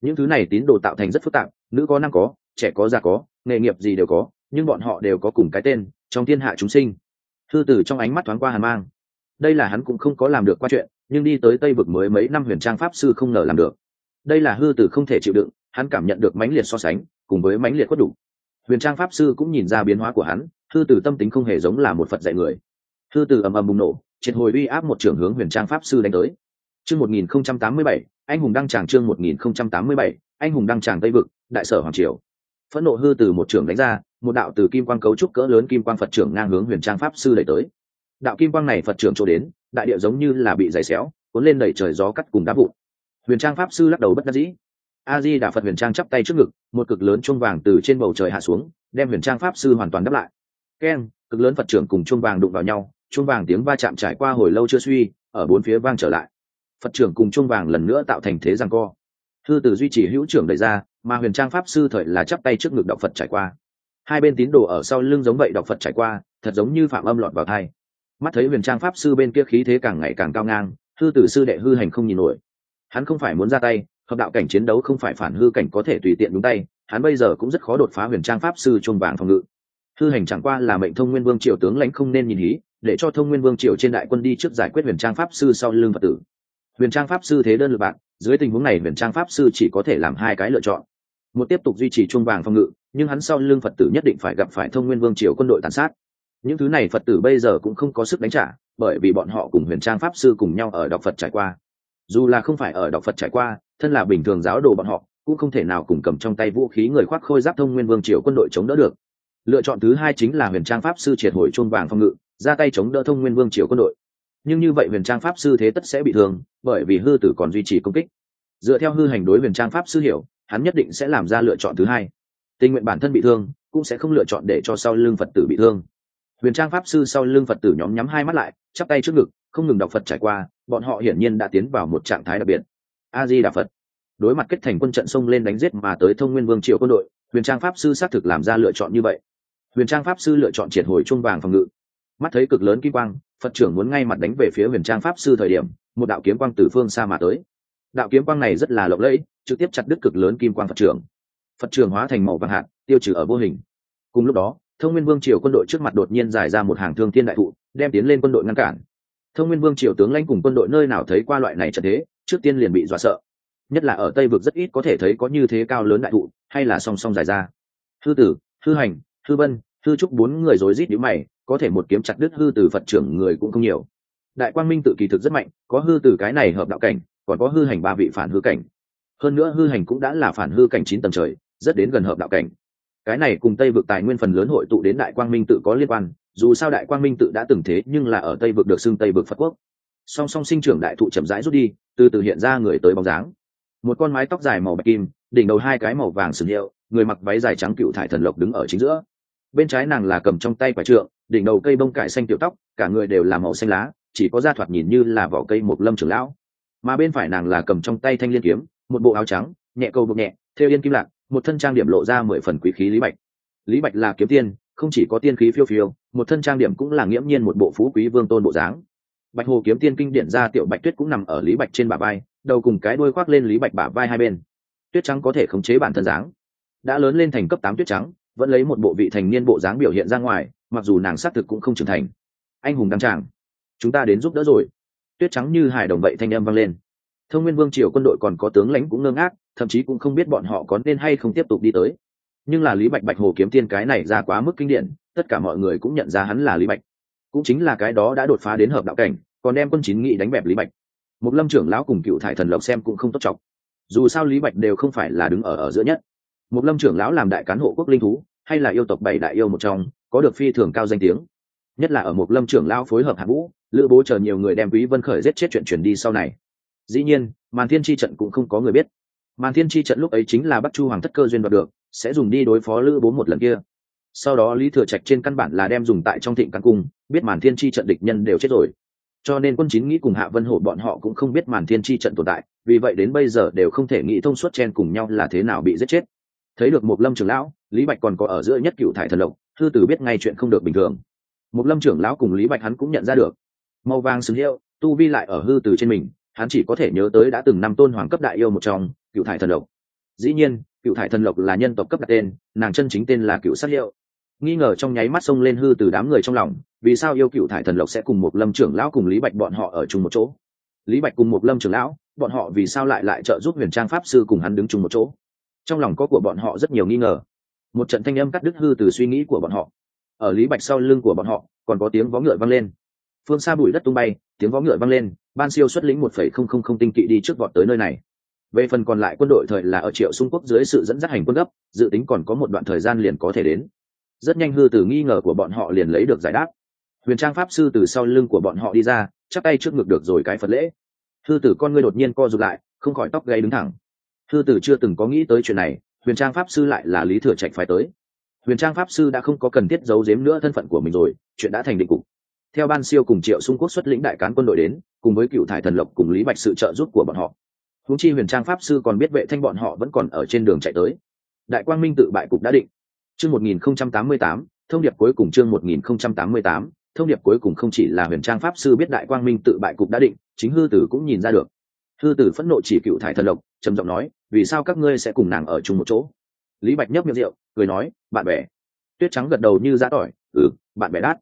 Những thứ này tín đồ tạo thành rất phức tạp, nữ có năng có, trẻ có già có, nghề nghiệp gì đều có, nhưng bọn họ đều có cùng cái tên, trong thiên hạ chúng sinh. Thư tử trong ánh mắt thoáng qua hàn mang đây là hắn cũng không có làm được qua chuyện, nhưng đi tới tây vực mới mấy năm huyền trang pháp sư không ngờ làm được. Đây là hư tử không thể chịu đựng, hắn cảm nhận được mãnh liệt so sánh, cùng với mãnh liệt quất đủ. Huyền trang pháp sư cũng nhìn ra biến hóa của hắn, hư tử tâm tính không hề giống là một phật dạy người. Hư tử ầm ầm bùng nổ, triệt hồi uy áp một trưởng hướng huyền trang pháp sư đánh tới. Chương một nghìn không trăm tám mươi bảy, anh hùng đăng tràng chương một nghìn không trăm tám mươi bảy, anh hùng đăng tràng tây vực, đại sở hoàng triều. Phẫn nộ hư từ một trưởng đánh ra, một đạo từ kim quang cấu trúc cỡ lớn kim quang phật trưởng ngang hướng huyền trang pháp sư đẩy tới đạo kim quang này phật trưởng chỗ đến, đại địa giống như là bị giày xéo, cuốn lên đẩy trời gió cắt cùng đá vụn. Huyền trang pháp sư lắc đầu bất đắc dĩ. A di đà phật huyền trang chắp tay trước ngực, một cực lớn chuông vàng từ trên bầu trời hạ xuống, đem huyền trang pháp sư hoàn toàn đắp lại. Keng, cực lớn phật trưởng cùng chuông vàng đụng vào nhau, chuông vàng tiếng va chạm trải qua hồi lâu chưa suy, ở bốn phía vang trở lại. Phật trưởng cùng chuông vàng lần nữa tạo thành thế giằng co. Thư từ duy trì hữu trưởng đẩy ra, mà huyền trang pháp sư thời là chắp tay trước ngực đọc phật trải qua. Hai bên tín đồ ở sau lưng giống vậy đọc phật trải qua, thật giống như phạm âm lọt vào thai mắt thấy huyền trang pháp sư bên kia khí thế càng ngày càng cao ngang, hư tử sư đệ hư hành không nhìn nổi. Hắn không phải muốn ra tay, hợp đạo cảnh chiến đấu không phải phản hư cảnh có thể tùy tiện đúng tay, hắn bây giờ cũng rất khó đột phá huyền trang pháp sư chuông vàng phòng ngự. Hư hành chẳng qua là mệnh thông nguyên vương triều tướng lãnh không nên nhìn hí, để cho thông nguyên vương triều trên đại quân đi trước giải quyết huyền trang pháp sư sau lưng phật tử. Huyền trang pháp sư thế đơn lượt bạn, dưới tình huống này huyền trang pháp sư chỉ có thể làm hai cái lựa chọn. Một tiếp tục duy trì chuông vàng phòng ngự, nhưng hắn sau lưng phật tử nhất định phải gặp phải thông nguyên vương triều quân đội tàn sát những thứ này phật tử bây giờ cũng không có sức đánh trả, bởi vì bọn họ cùng huyền trang pháp sư cùng nhau ở đọc phật trải qua. Dù là không phải ở đọc phật trải qua, thân là bình thường giáo đồ bọn họ, cũng không thể nào cùng cầm trong tay vũ khí người khoác khôi giáp thông nguyên vương triều quân đội chống đỡ được. Lựa chọn thứ hai chính là huyền trang pháp sư triệt hồi chôn vàng phòng ngự, ra tay chống đỡ thông nguyên vương triều quân đội. Nhưng như vậy huyền trang pháp sư thế tất sẽ bị thương, bởi vì hư tử còn duy trì công kích. Dựa theo hư hành đối huyền trang pháp sư hiểu, hắn nhất định sẽ làm ra lựa chọn thứ hai. Tình nguyện bản thân bị thương, cũng sẽ không lựa chọn để cho sau lưng phật tử bị thương huyền trang pháp sư sau lưng phật tử nhóm nhắm hai mắt lại, chắp tay trước ngực, không ngừng đọc phật trải qua, bọn họ hiển nhiên đã tiến vào một trạng thái đặc biệt. A di đà phật. Đối mặt kết thành quân trận sông lên đánh giết mà tới thông nguyên vương triều quân đội, huyền trang pháp sư xác thực làm ra lựa chọn như vậy. Huyền trang pháp sư lựa chọn triệt hồi chuông vàng phòng ngự. Mắt thấy cực lớn kim quang, phật trưởng muốn ngay mặt đánh về phía huyền trang pháp sư thời điểm, một đạo kiếm quang từ phương xa mà tới. Đạo kiếm quang này rất là lộng lẫy, trực tiếp chặt đứt cực lớn kim quang phật trưởng. Phật trưởng hóa thành màu vàng hạt, tiêu trừ ở vô hình. Cùng lúc đó thông nguyên vương triều quân đội trước mặt đột nhiên giải ra một hàng thương thiên đại thụ, đem tiến lên quân đội ngăn cản. Thông nguyên vương triều tướng lãnh cùng quân đội nơi nào thấy qua loại này trận thế, trước tiên liền bị dọa sợ. Nhất là ở tây vực rất ít có thể thấy có như thế cao lớn đại thụ, hay là song song dài ra. Hư tử, hư hành, hư vân, hư trúc bốn người rối rít nhíu mày, có thể một kiếm chặt đứt hư tử phật trưởng người cũng không nhiều. Đại quang minh tự kỳ thực rất mạnh, có hư tử cái này hợp đạo cảnh, còn có hư hành ba vị phản hư cảnh. Hơn nữa hư hành cũng đã là phản hư cảnh chín tầng trời, rất đến gần hợp đạo cảnh cái này cùng tây vực tài nguyên phần lớn hội tụ đến đại quang minh tự có liên quan, dù sao đại quang minh tự đã từng thế nhưng là ở tây vực được xưng tây vực phật quốc. Song song sinh trưởng đại thụ chậm rãi rút đi, từ từ hiện ra người tới bóng dáng. Một con mái tóc dài màu bạch kim, đỉnh đầu hai cái màu vàng sừng hiệu, người mặc váy dài trắng cựu thải thần lộc đứng ở chính giữa. Bên trái nàng là cầm trong tay quả trượng, đỉnh đầu cây bông cải xanh tiểu tóc, cả người đều là màu xanh lá, chỉ có da thoạt nhìn như là vỏ cây một lâm trưởng lão. Mà bên phải nàng là cầm trong tay thanh liên kiếm, một bộ áo trắng, nhẹ câu bụng nhẹ theo yên kim lạc một thân trang điểm lộ ra mười phần quý khí lý bạch. Lý bạch là kiếm tiên, không chỉ có tiên khí phiêu phiêu, một thân trang điểm cũng là nghiễm nhiên một bộ phú quý vương tôn bộ dáng. Bạch hồ kiếm tiên kinh điển ra tiểu bạch tuyết cũng nằm ở lý bạch trên bả vai, đầu cùng cái đuôi khoác lên lý bạch bả vai hai bên. Tuyết trắng có thể khống chế bản thân dáng. Đã lớn lên thành cấp tám tuyết trắng, vẫn lấy một bộ vị thành niên bộ dáng biểu hiện ra ngoài, mặc dù nàng xác thực cũng không trưởng thành. Anh hùng đăng tràng. Chúng ta đến giúp đỡ rồi. Tuyết trắng như hài đồng vậy thanh âm vang lên thông nguyên vương triều quân đội còn có tướng lãnh cũng ngơ ngác, thậm chí cũng không biết bọn họ có nên hay không tiếp tục đi tới. Nhưng là lý bạch bạch hồ kiếm tiên cái này ra quá mức kinh điển, tất cả mọi người cũng nhận ra hắn là lý bạch. Cũng chính là cái đó đã đột phá đến hợp đạo cảnh, còn đem quân chín nghị đánh bẹp lý bạch. Một lâm trưởng lão cùng cựu thải thần lộc xem cũng không tốt trọng dù sao lý bạch đều không phải là đứng ở ở giữa nhất. Một lâm trưởng lão làm đại cán hộ quốc linh thú, hay là yêu tộc bảy đại yêu một trong, có được phi thường cao danh tiếng. Nhất là ở một lâm trưởng lão phối hợp hạ vũ, lữ bố chờ nhiều người đem quý vân khởi giết chết chuyện chuyển đi sau này dĩ nhiên, màn thiên chi trận cũng không có người biết. Màn thiên chi trận lúc ấy chính là bắc chu hoàng thất cơ duyên đoạt được, sẽ dùng đi đối phó lữ bố một lần kia. Sau đó lý thừa trạch trên căn bản là đem dùng tại trong thịnh căn cung, biết màn thiên chi trận địch nhân đều chết rồi. Cho nên quân chín nghĩ cùng hạ vân hổ bọn họ cũng không biết màn thiên chi trận tồn tại, vì vậy đến bây giờ đều không thể nghĩ thông suốt chen cùng nhau là thế nào bị giết chết. Thấy được một lâm trưởng lão, lý bạch còn có ở giữa nhất cựu thải thần lộc, thư tử biết ngay chuyện không được bình thường. Một lâm trưởng lão cùng lý bạch hắn cũng nhận ra được. Màu vàng xứng hiệu, tu vi lại ở hư từ trên mình hắn chỉ có thể nhớ tới đã từng năm tôn hoàng cấp đại yêu một trong, cựu thải thần lộc. Dĩ nhiên, cựu thải thần lộc là nhân tộc cấp đặt tên, nàng chân chính tên là cựu sát liệu nghi ngờ trong nháy mắt xông lên hư từ đám người trong lòng, vì sao yêu cựu thải thần lộc sẽ cùng một lâm trưởng lão cùng lý bạch bọn họ ở chung một chỗ? Lý bạch cùng một lâm trưởng lão, bọn họ vì sao lại lại trợ giúp huyền trang pháp sư cùng hắn đứng chung một chỗ? Trong lòng có của bọn họ rất nhiều nghi ngờ. Một trận thanh âm cắt đứt hư từ suy nghĩ của bọn họ. Ở lý bạch sau lưng của bọn họ, còn có tiếng vó ngựa vang lên phương xa bụi đất tung bay, tiếng vó ngựa vang lên, ban siêu xuất lĩnh một phẩy không không không tinh kỵ đi trước vọt tới nơi này. Về phần còn lại quân đội thời là ở triệu xung quốc dưới sự dẫn dắt hành quân gấp, dự tính còn có một đoạn thời gian liền có thể đến. Rất nhanh hư từ nghi ngờ của bọn họ liền lấy được giải đáp. Huyền trang pháp sư từ sau lưng của bọn họ đi ra chắc tay trước ngực được rồi cái phật lễ. Hư tử con ngươi đột nhiên co rụt lại, không khỏi tóc gây đứng thẳng. Hư tử chưa từng có nghĩ tới chuyện này, huyền trang pháp sư lại là lý thừa trạch phải tới. Huyền trang pháp sư đã không có cần thiết giấu giếm nữa thân phận của mình rồi, chuyện đã thành định cục theo ban siêu cùng triệu xung quốc xuất lĩnh đại cán quân đội đến, cùng với cựu thải thần lộc cùng lý bạch sự trợ giúp của bọn họ. Húng chi huyền trang pháp sư còn biết vệ thanh bọn họ vẫn còn ở trên đường chạy tới. Đại quang minh tự bại cục đã định. Chương một nghìn không trăm tám mươi tám, thông điệp cuối cùng chương một nghìn không trăm tám mươi tám, thông điệp cuối cùng không chỉ là huyền trang pháp sư biết đại quang minh tự bại cục đã định, chính hư tử cũng nhìn ra được. Hư tử phẫn nộ chỉ cựu thải thần lộc, trầm giọng nói, vì sao các ngươi sẽ cùng nàng ở chung một chỗ? Lý bạch nhấp miệng rượu, cười nói, bạn bè. Tuyết trắng gật đầu như giã tỏi ừ bạn bè đát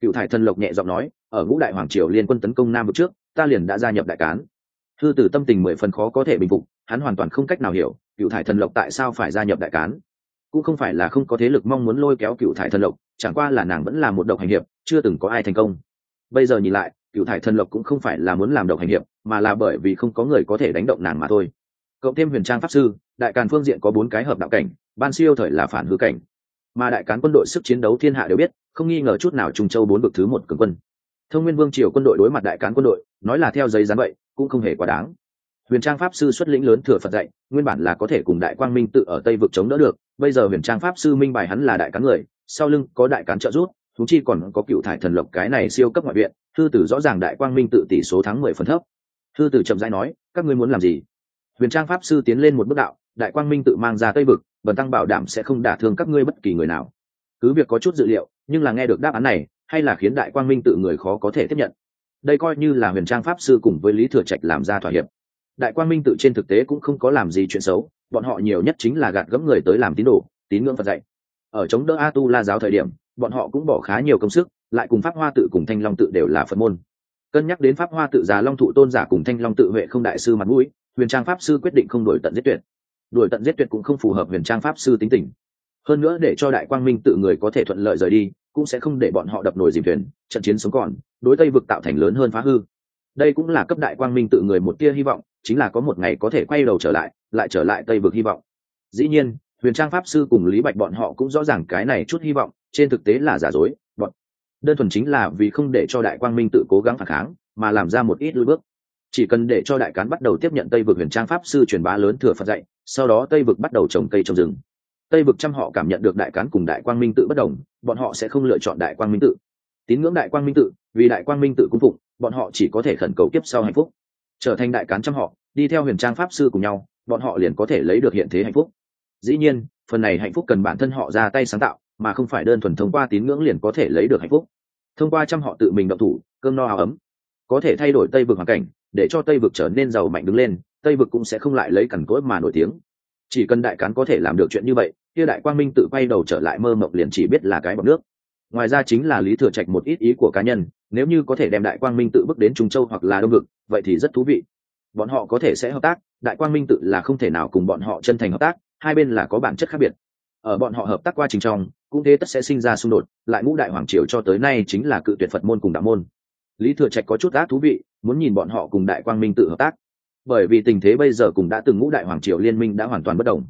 cựu thải thần lộc nhẹ giọng nói, ở ngũ đại hoàng triều liên quân tấn công nam bước trước, ta liền đã gia nhập đại cán. Thư tử tâm tình mười phần khó có thể bình phục, hắn hoàn toàn không cách nào hiểu, cựu thải thần lộc tại sao phải gia nhập đại cán? Cũng không phải là không có thế lực mong muốn lôi kéo cựu thải thần lộc, chẳng qua là nàng vẫn là một độc hành hiệp, chưa từng có ai thành công. Bây giờ nhìn lại, cựu thải thần lộc cũng không phải là muốn làm độc hành hiệp, mà là bởi vì không có người có thể đánh động nàng mà thôi. Cộng thêm huyền trang pháp sư, đại càn phương diện có bốn cái hợp đạo cảnh, ban siêu thời là phản hư cảnh mà đại cán quân đội sức chiến đấu thiên hạ đều biết, không nghi ngờ chút nào trung châu bốn bực thứ một cường quân. Thông nguyên vương triều quân đội đối mặt đại cán quân đội, nói là theo giấy gián vậy, cũng không hề quá đáng. Huyền trang pháp sư xuất lĩnh lớn thừa phật dạy, nguyên bản là có thể cùng đại quang minh tự ở tây vực chống đỡ được, bây giờ huyền trang pháp sư minh bài hắn là đại cán người, sau lưng có đại cán trợ giúp thú chi còn có cựu thải thần lộc cái này siêu cấp ngoại viện, thư tử rõ ràng đại quang minh tự tỷ số thắng mười phần thấp. Thư tử chậm rãi nói, các ngươi muốn làm gì? Huyền trang pháp sư tiến lên một bước đạo, đại quang minh tự mang ra tây vực, bần tăng bảo đảm sẽ không đả thương các ngươi bất kỳ người nào. Cứ việc có chút dự liệu, nhưng là nghe được đáp án này, hay là khiến đại quang minh tự người khó có thể tiếp nhận. Đây coi như là huyền trang pháp sư cùng với lý thừa trạch làm ra thỏa hiệp. Đại quang minh tự trên thực tế cũng không có làm gì chuyện xấu, bọn họ nhiều nhất chính là gạt gẫm người tới làm tín đồ, tín ngưỡng phật dạy. Ở chống đỡ a tu la giáo thời điểm, bọn họ cũng bỏ khá nhiều công sức, lại cùng pháp hoa tự cùng thanh long tự đều là phật môn. Cân nhắc đến pháp hoa tự già long thụ tôn giả cùng thanh long tự huệ không đại sư mặt mũi huyền trang pháp sư quyết định không đổi tận giết tuyệt. Đổi tận giết tuyệt cũng không phù hợp huyền trang pháp sư tính tình. Hơn nữa để cho đại quang minh tự người có thể thuận lợi rời đi, cũng sẽ không để bọn họ đập nồi dìm thuyền, trận chiến sống còn, đối tây vực tạo thành lớn hơn phá hư. Đây cũng là cấp đại quang minh tự người một tia hy vọng, chính là có một ngày có thể quay đầu trở lại lại trở lại tây vực hy vọng. Dĩ nhiên, huyền trang pháp sư cùng lý bạch bọn họ cũng rõ ràng cái này chút hy vọng, trên thực tế là giả dối, bọn đơn thuần chính là vì không để cho đại quang minh tự cố gắng phản kháng, mà làm ra một ít lui bước chỉ cần để cho đại cán bắt đầu tiếp nhận tây vực huyền trang pháp sư truyền bá lớn thừa phật dạy, sau đó tây vực bắt đầu trồng cây trồng rừng. Tây vực trăm họ cảm nhận được đại cán cùng đại quang minh tự bất đồng, bọn họ sẽ không lựa chọn đại quang minh tự. Tín ngưỡng đại quang minh tự, vì đại quang minh tự cung phục bọn họ chỉ có thể khẩn cầu kiếp sau hạnh phúc. Trở thành đại cán trăm họ, đi theo huyền trang pháp sư cùng nhau, bọn họ liền có thể lấy được hiện thế hạnh phúc. Dĩ nhiên, phần này hạnh phúc cần bản thân họ ra tay sáng tạo, mà không phải đơn thuần thông qua tín ngưỡng liền có thể lấy được hạnh phúc. Thông qua trăm họ tự mình động thủ, cơm no áo ấm có thể thay đổi tây vực hoàn cảnh, để cho tây vực trở nên giàu mạnh đứng lên, tây vực cũng sẽ không lại lấy cằn cỗi mà nổi tiếng. Chỉ cần đại cán có thể làm được chuyện như vậy, kia đại quang minh tự quay đầu trở lại mơ mộng liền chỉ biết là cái bọc nước. Ngoài ra chính là lý thừa trạch một ít ý của cá nhân, nếu như có thể đem đại quang minh tự bước đến trung châu hoặc là đông ngực vậy thì rất thú vị. Bọn họ có thể sẽ hợp tác, đại quang minh tự là không thể nào cùng bọn họ chân thành hợp tác, hai bên là có bản chất khác biệt. Ở bọn họ hợp tác qua trình trong, cũng thế tất sẽ sinh ra xung đột, lại ngũ đại hoàng triều cho tới nay chính là cự tuyệt phật môn cùng đạo môn lý thừa trạch có chút ác thú vị, muốn nhìn bọn họ cùng đại quang minh tự hợp tác. Bởi vì tình thế bây giờ cùng đã từng ngũ đại hoàng triều liên minh đã hoàn toàn bất đồng.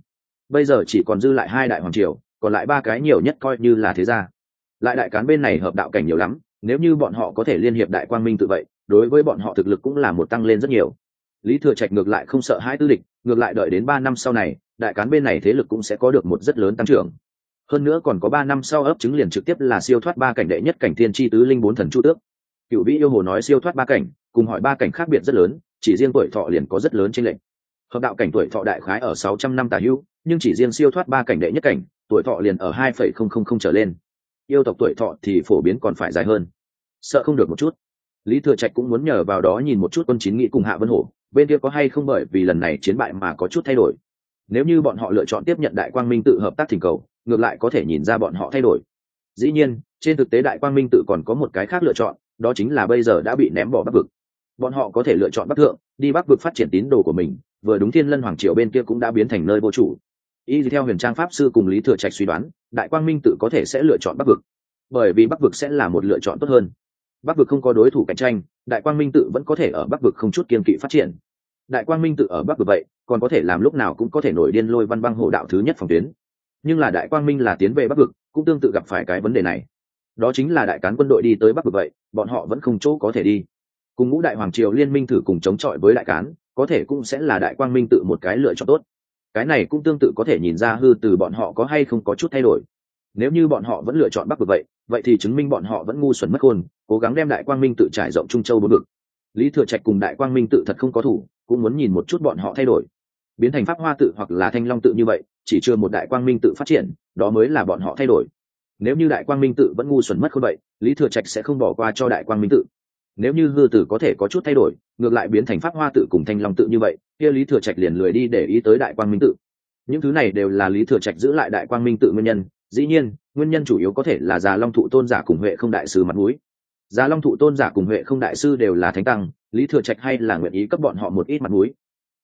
Bây giờ chỉ còn dư lại hai đại hoàng triều, còn lại ba cái nhiều nhất coi như là thế gia. Lại đại cán bên này hợp đạo cảnh nhiều lắm, nếu như bọn họ có thể liên hiệp đại quang minh tự vậy, đối với bọn họ thực lực cũng là một tăng lên rất nhiều. Lý thừa trạch ngược lại không sợ hai tư địch ngược lại đợi đến ba năm sau này, đại cán bên này thế lực cũng sẽ có được một rất lớn tăng trưởng. Hơn nữa còn có ba năm sau ấp chứng liền trực tiếp là siêu thoát ba cảnh đệ nhất cảnh thiên tri tứ linh bốn thần chu tước cựu vĩ yêu hồ nói siêu thoát ba cảnh, cùng hỏi ba cảnh khác biệt rất lớn, chỉ riêng tuổi thọ liền có rất lớn trên lệnh hợp đạo cảnh tuổi thọ đại khái ở sáu trăm năm tả hữu, nhưng chỉ riêng siêu thoát ba cảnh đệ nhất cảnh, tuổi thọ liền ở hai phẩy không không không trở lên. Yêu tộc tuổi thọ thì phổ biến còn phải dài hơn. Sợ không được một chút. Lý thừa trạch cũng muốn nhờ vào đó nhìn một chút quân chín nghị cùng hạ vân hổ, bên kia có hay không bởi vì lần này chiến bại mà có chút thay đổi. Nếu như bọn họ lựa chọn tiếp nhận đại quang minh tự hợp tác thỉnh cầu, ngược lại có thể nhìn ra bọn họ thay đổi. Dĩ nhiên, trên thực tế đại quang minh tự còn có một cái khác lựa chọn đó chính là bây giờ đã bị ném bỏ bắc vực. Bọn họ có thể lựa chọn bắc thượng, đi bắc vực phát triển tín đồ của mình, vừa đúng thiên lân hoàng triều bên kia cũng đã biến thành nơi vô chủ. Y theo huyền trang pháp sư cùng lý thừa trạch suy đoán, đại quang minh tự có thể sẽ lựa chọn bắc vực. Bởi vì bắc vực sẽ là một lựa chọn tốt hơn. Bắc vực không có đối thủ cạnh tranh, đại quang minh tự vẫn có thể ở bắc vực không chút kiên kỵ phát triển. Đại quang minh tự ở bắc vực vậy, còn có thể làm lúc nào cũng có thể nổi điên lôi văn băng hộ đạo thứ nhất phòng tuyến. Nhưng là đại quang minh là tiến về bắc vực, cũng tương tự gặp phải cái vấn đề này đó chính là đại cán quân đội đi tới bắc vực vậy, bọn họ vẫn không chỗ có thể đi. Cùng ngũ đại hoàng triều liên minh thử cùng chống chọi với đại cán, có thể cũng sẽ là đại quang minh tự một cái lựa chọn tốt. Cái này cũng tương tự có thể nhìn ra hư từ bọn họ có hay không có chút thay đổi. Nếu như bọn họ vẫn lựa chọn bắc vực vậy vậy thì chứng minh bọn họ vẫn ngu xuẩn mất khôn, cố gắng đem đại quang minh tự trải rộng trung châu bốn vực. Lý thừa trạch cùng đại quang minh tự thật không có thủ, cũng muốn nhìn một chút bọn họ thay đổi. Biến thành pháp hoa tự hoặc là thanh long tự như vậy, chỉ chưa một đại quang minh tự phát triển, đó mới là bọn họ thay đổi nếu như đại quang minh tự vẫn ngu xuẩn mất không vậy, lý thừa trạch sẽ không bỏ qua cho đại quang minh tự. Nếu như hư tử có thể có chút thay đổi, ngược lại biến thành pháp hoa tự cùng thanh long tự như vậy, kia lý thừa trạch liền lười đi để ý tới đại quang minh tự. Những thứ này đều là lý thừa trạch giữ lại đại quang minh tự nguyên nhân, dĩ nhiên, nguyên nhân chủ yếu có thể là già long thụ tôn giả cùng huệ không đại sư mặt mũi. Già long thụ tôn giả cùng huệ không đại sư đều là thánh tăng, lý thừa trạch hay là nguyện ý cấp bọn họ một ít mặt mũi.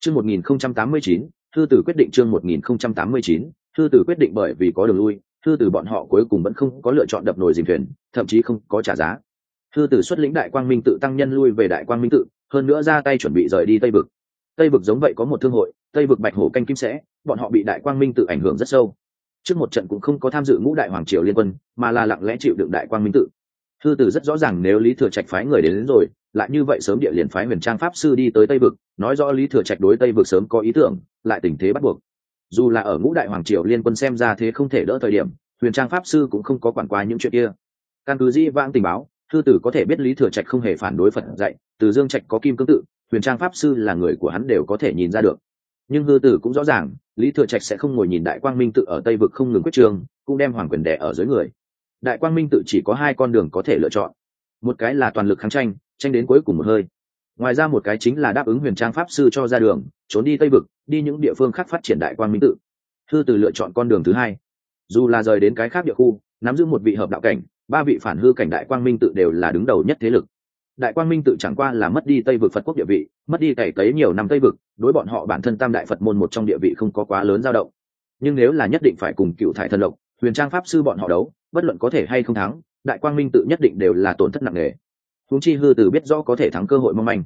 Chương một nghìn không trăm tám mươi chín thư tử quyết định chương một nghìn không trăm tám mươi chín thư tử quyết định bởi vì có đường lui thư tử bọn họ cuối cùng vẫn không có lựa chọn đập nồi dìm thuyền thậm chí không có trả giá. Thư tử xuất lĩnh đại quang minh tự tăng nhân lui về đại quang minh tự hơn nữa ra tay chuẩn bị rời đi tây vực. Tây vực giống vậy có một thương hội tây vực bạch hổ canh kim sẽ bọn họ bị đại quang minh tự ảnh hưởng rất sâu. Trước một trận cũng không có tham dự ngũ đại hoàng triều liên quân mà là lặng lẽ chịu đựng đại quang minh tự. Thư tử rất rõ ràng nếu lý thừa trạch phái người đến, đến rồi lại như vậy sớm địa liền phái huyền trang pháp sư đi tới tây vực nói rõ lý thừa trạch đối tây vực sớm có ý tưởng lại tình thế bắt buộc dù là ở ngũ đại hoàng triều liên quân xem ra thế không thể đỡ thời điểm, huyền trang pháp sư cũng không có quản qua những chuyện kia. Căn cứ di vãng tình báo, thư tử có thể biết lý thừa trạch không hề phản đối phật dạy, từ dương trạch có kim cương tự, huyền trang pháp sư là người của hắn đều có thể nhìn ra được. Nhưng hư tử cũng rõ ràng, lý thừa trạch sẽ không ngồi nhìn đại quang minh tự ở tây vực không ngừng quyết trường, cũng đem hoàng quyền đẻ ở dưới người. Đại quang minh tự chỉ có hai con đường có thể lựa chọn. Một cái là toàn lực kháng tranh tranh đến cuối cùng một hơi ngoài ra một cái chính là đáp ứng huyền trang pháp sư cho ra đường, trốn đi tây vực, đi những địa phương khác phát triển đại quang minh tự. Thư từ lựa chọn con đường thứ hai. Dù là rời đến cái khác địa khu, nắm giữ một vị hợp đạo cảnh, ba vị phản hư cảnh đại quang minh tự đều là đứng đầu nhất thế lực. Đại quang minh tự chẳng qua là mất đi tây vực phật quốc địa vị, mất đi cày cấy nhiều năm tây vực, đối bọn họ bản thân tam đại phật môn một trong địa vị không có quá lớn dao động. Nhưng nếu là nhất định phải cùng cựu thải thần lộc, huyền trang pháp sư bọn họ đấu, bất luận có thể hay không thắng, đại quang minh tự nhất định đều là tổn thất nặng nề húng chi hư từ biết rõ có thể thắng cơ hội mong manh.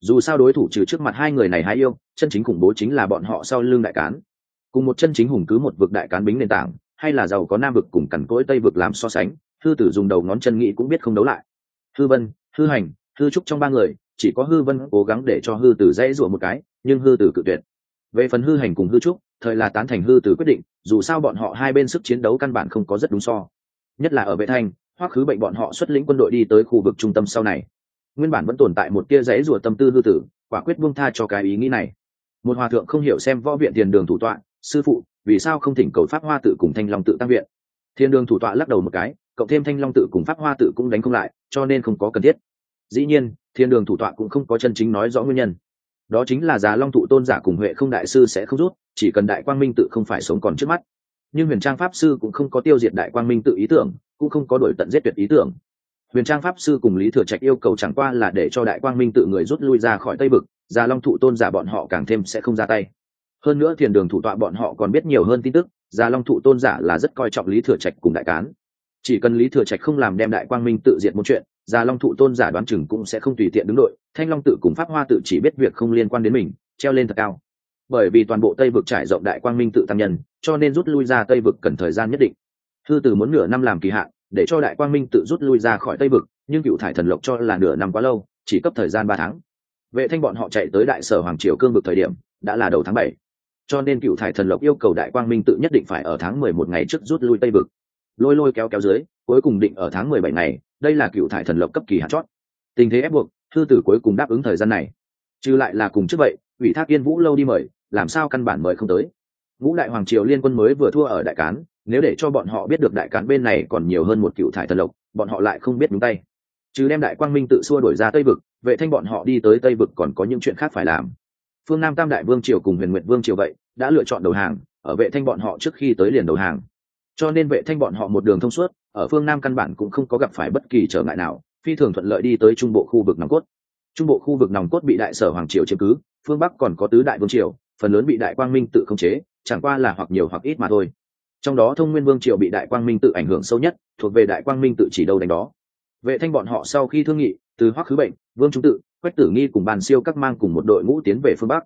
Dù sao đối thủ trừ trước mặt hai người này hay yêu, chân chính khủng bố chính là bọn họ sau lưng đại cán. Cùng một chân chính hùng cứ một vực đại cán bính nền tảng, hay là giàu có nam vực cùng cằn cỗi tây vực làm so sánh, hư tử dùng đầu ngón chân nghĩ cũng biết không đấu lại. Hư vân, hư hành, hư trúc trong ba người, chỉ có hư vân cố gắng để cho hư tử dễ dụa một cái, nhưng hư tử cự tuyệt. Về phần hư hành cùng hư trúc, thời là tán thành hư tử quyết định, dù sao bọn họ hai bên sức chiến đấu căn bản không có rất đúng so. Nhất là ở vệ thanh hoặc khứ bệnh bọn họ xuất lĩnh quân đội đi tới khu vực trung tâm sau này. Nguyên bản vẫn tồn tại một tia giấy rùa tâm tư hư tử, quả quyết buông tha cho cái ý nghĩ này. Một hòa thượng không hiểu xem võ viện tiền đường thủ tọa, sư phụ, vì sao không thỉnh cầu pháp hoa tự cùng thanh long tự tăng viện. Thiên đường thủ tọa lắc đầu một cái, cộng thêm thanh long tự cùng pháp hoa tự cũng đánh không lại, cho nên không có cần thiết. Dĩ nhiên thiên đường thủ tọa cũng không có chân chính nói rõ nguyên nhân. Đó chính là giá long thụ tôn giả cùng huệ không đại sư sẽ không rút, chỉ cần đại quang minh tự không phải sống còn trước mắt. Nhưng huyền trang pháp sư cũng không có tiêu diệt đại quang minh tự ý tưởng cũng không có đổi tận giết tuyệt ý tưởng. Huyền trang pháp sư cùng lý thừa trạch yêu cầu chẳng qua là để cho đại quang minh tự người rút lui ra khỏi tây vực, già long thụ tôn giả bọn họ càng thêm sẽ không ra tay. Hơn nữa thiền đường thủ tọa bọn họ còn biết nhiều hơn tin tức, già long thụ tôn giả là rất coi trọng lý thừa trạch cùng đại cán. Chỉ cần lý thừa trạch không làm đem đại quang minh tự diệt một chuyện, già long thụ tôn giả đoán chừng cũng sẽ không tùy tiện đứng đội, thanh long tự cùng pháp hoa tự chỉ biết việc không liên quan đến mình, treo lên thật cao. Bởi vì toàn bộ tây vực trải rộng đại quang minh tự tăng nhân, cho nên rút lui ra tây vực cần thời gian nhất định thư từ muốn nửa năm làm kỳ hạn, để cho đại quang minh tự rút lui ra khỏi tây vực, nhưng cựu thải thần lộc cho là nửa năm quá lâu, chỉ cấp thời gian ba tháng. Vệ thanh bọn họ chạy tới đại sở hoàng triều cương vực thời điểm, đã là đầu tháng bảy. Cho nên cựu thải thần lộc yêu cầu đại quang minh tự nhất định phải ở tháng mười một ngày trước rút lui tây vực. Lôi lôi kéo kéo dưới, cuối cùng định ở tháng mười bảy ngày, đây là cựu thải thần lộc cấp kỳ hạn chót. Tình thế ép buộc, thư tử cuối cùng đáp ứng thời gian này. Trừ lại là cùng trước vậy, ủy thác yên vũ lâu đi mời, làm sao căn bản mời không tới. Ngũ đại hoàng triều liên quân mới vừa thua ở đại cán nếu để cho bọn họ biết được đại cán bên này còn nhiều hơn một cựu thải thần lộc, bọn họ lại không biết đúng tay. Chứ đem đại quang minh tự xua đổi ra tây vực, vệ thanh bọn họ đi tới tây vực còn có những chuyện khác phải làm. Phương nam tam đại vương triều cùng huyền nguyện vương triều vậy, đã lựa chọn đầu hàng, ở vệ thanh bọn họ trước khi tới liền đầu hàng. Cho nên vệ thanh bọn họ một đường thông suốt, ở phương nam căn bản cũng không có gặp phải bất kỳ trở ngại nào, phi thường thuận lợi đi tới trung bộ khu vực nòng cốt. Trung bộ khu vực nòng cốt bị đại sở hoàng triều chiếm cứ, phương bắc còn có tứ đại vương triều, phần lớn bị đại quang minh tự khống chế, chẳng qua là hoặc nhiều hoặc ít mà thôi trong đó thông nguyên vương triều bị đại quang minh tự ảnh hưởng sâu nhất, thuộc về đại quang minh tự chỉ đâu đánh đó. Vệ thanh bọn họ sau khi thương nghị, từ hoắc khứ bệnh, vương trung tự, quách tử nghi cùng bàn siêu các mang cùng một đội ngũ tiến về phương bắc.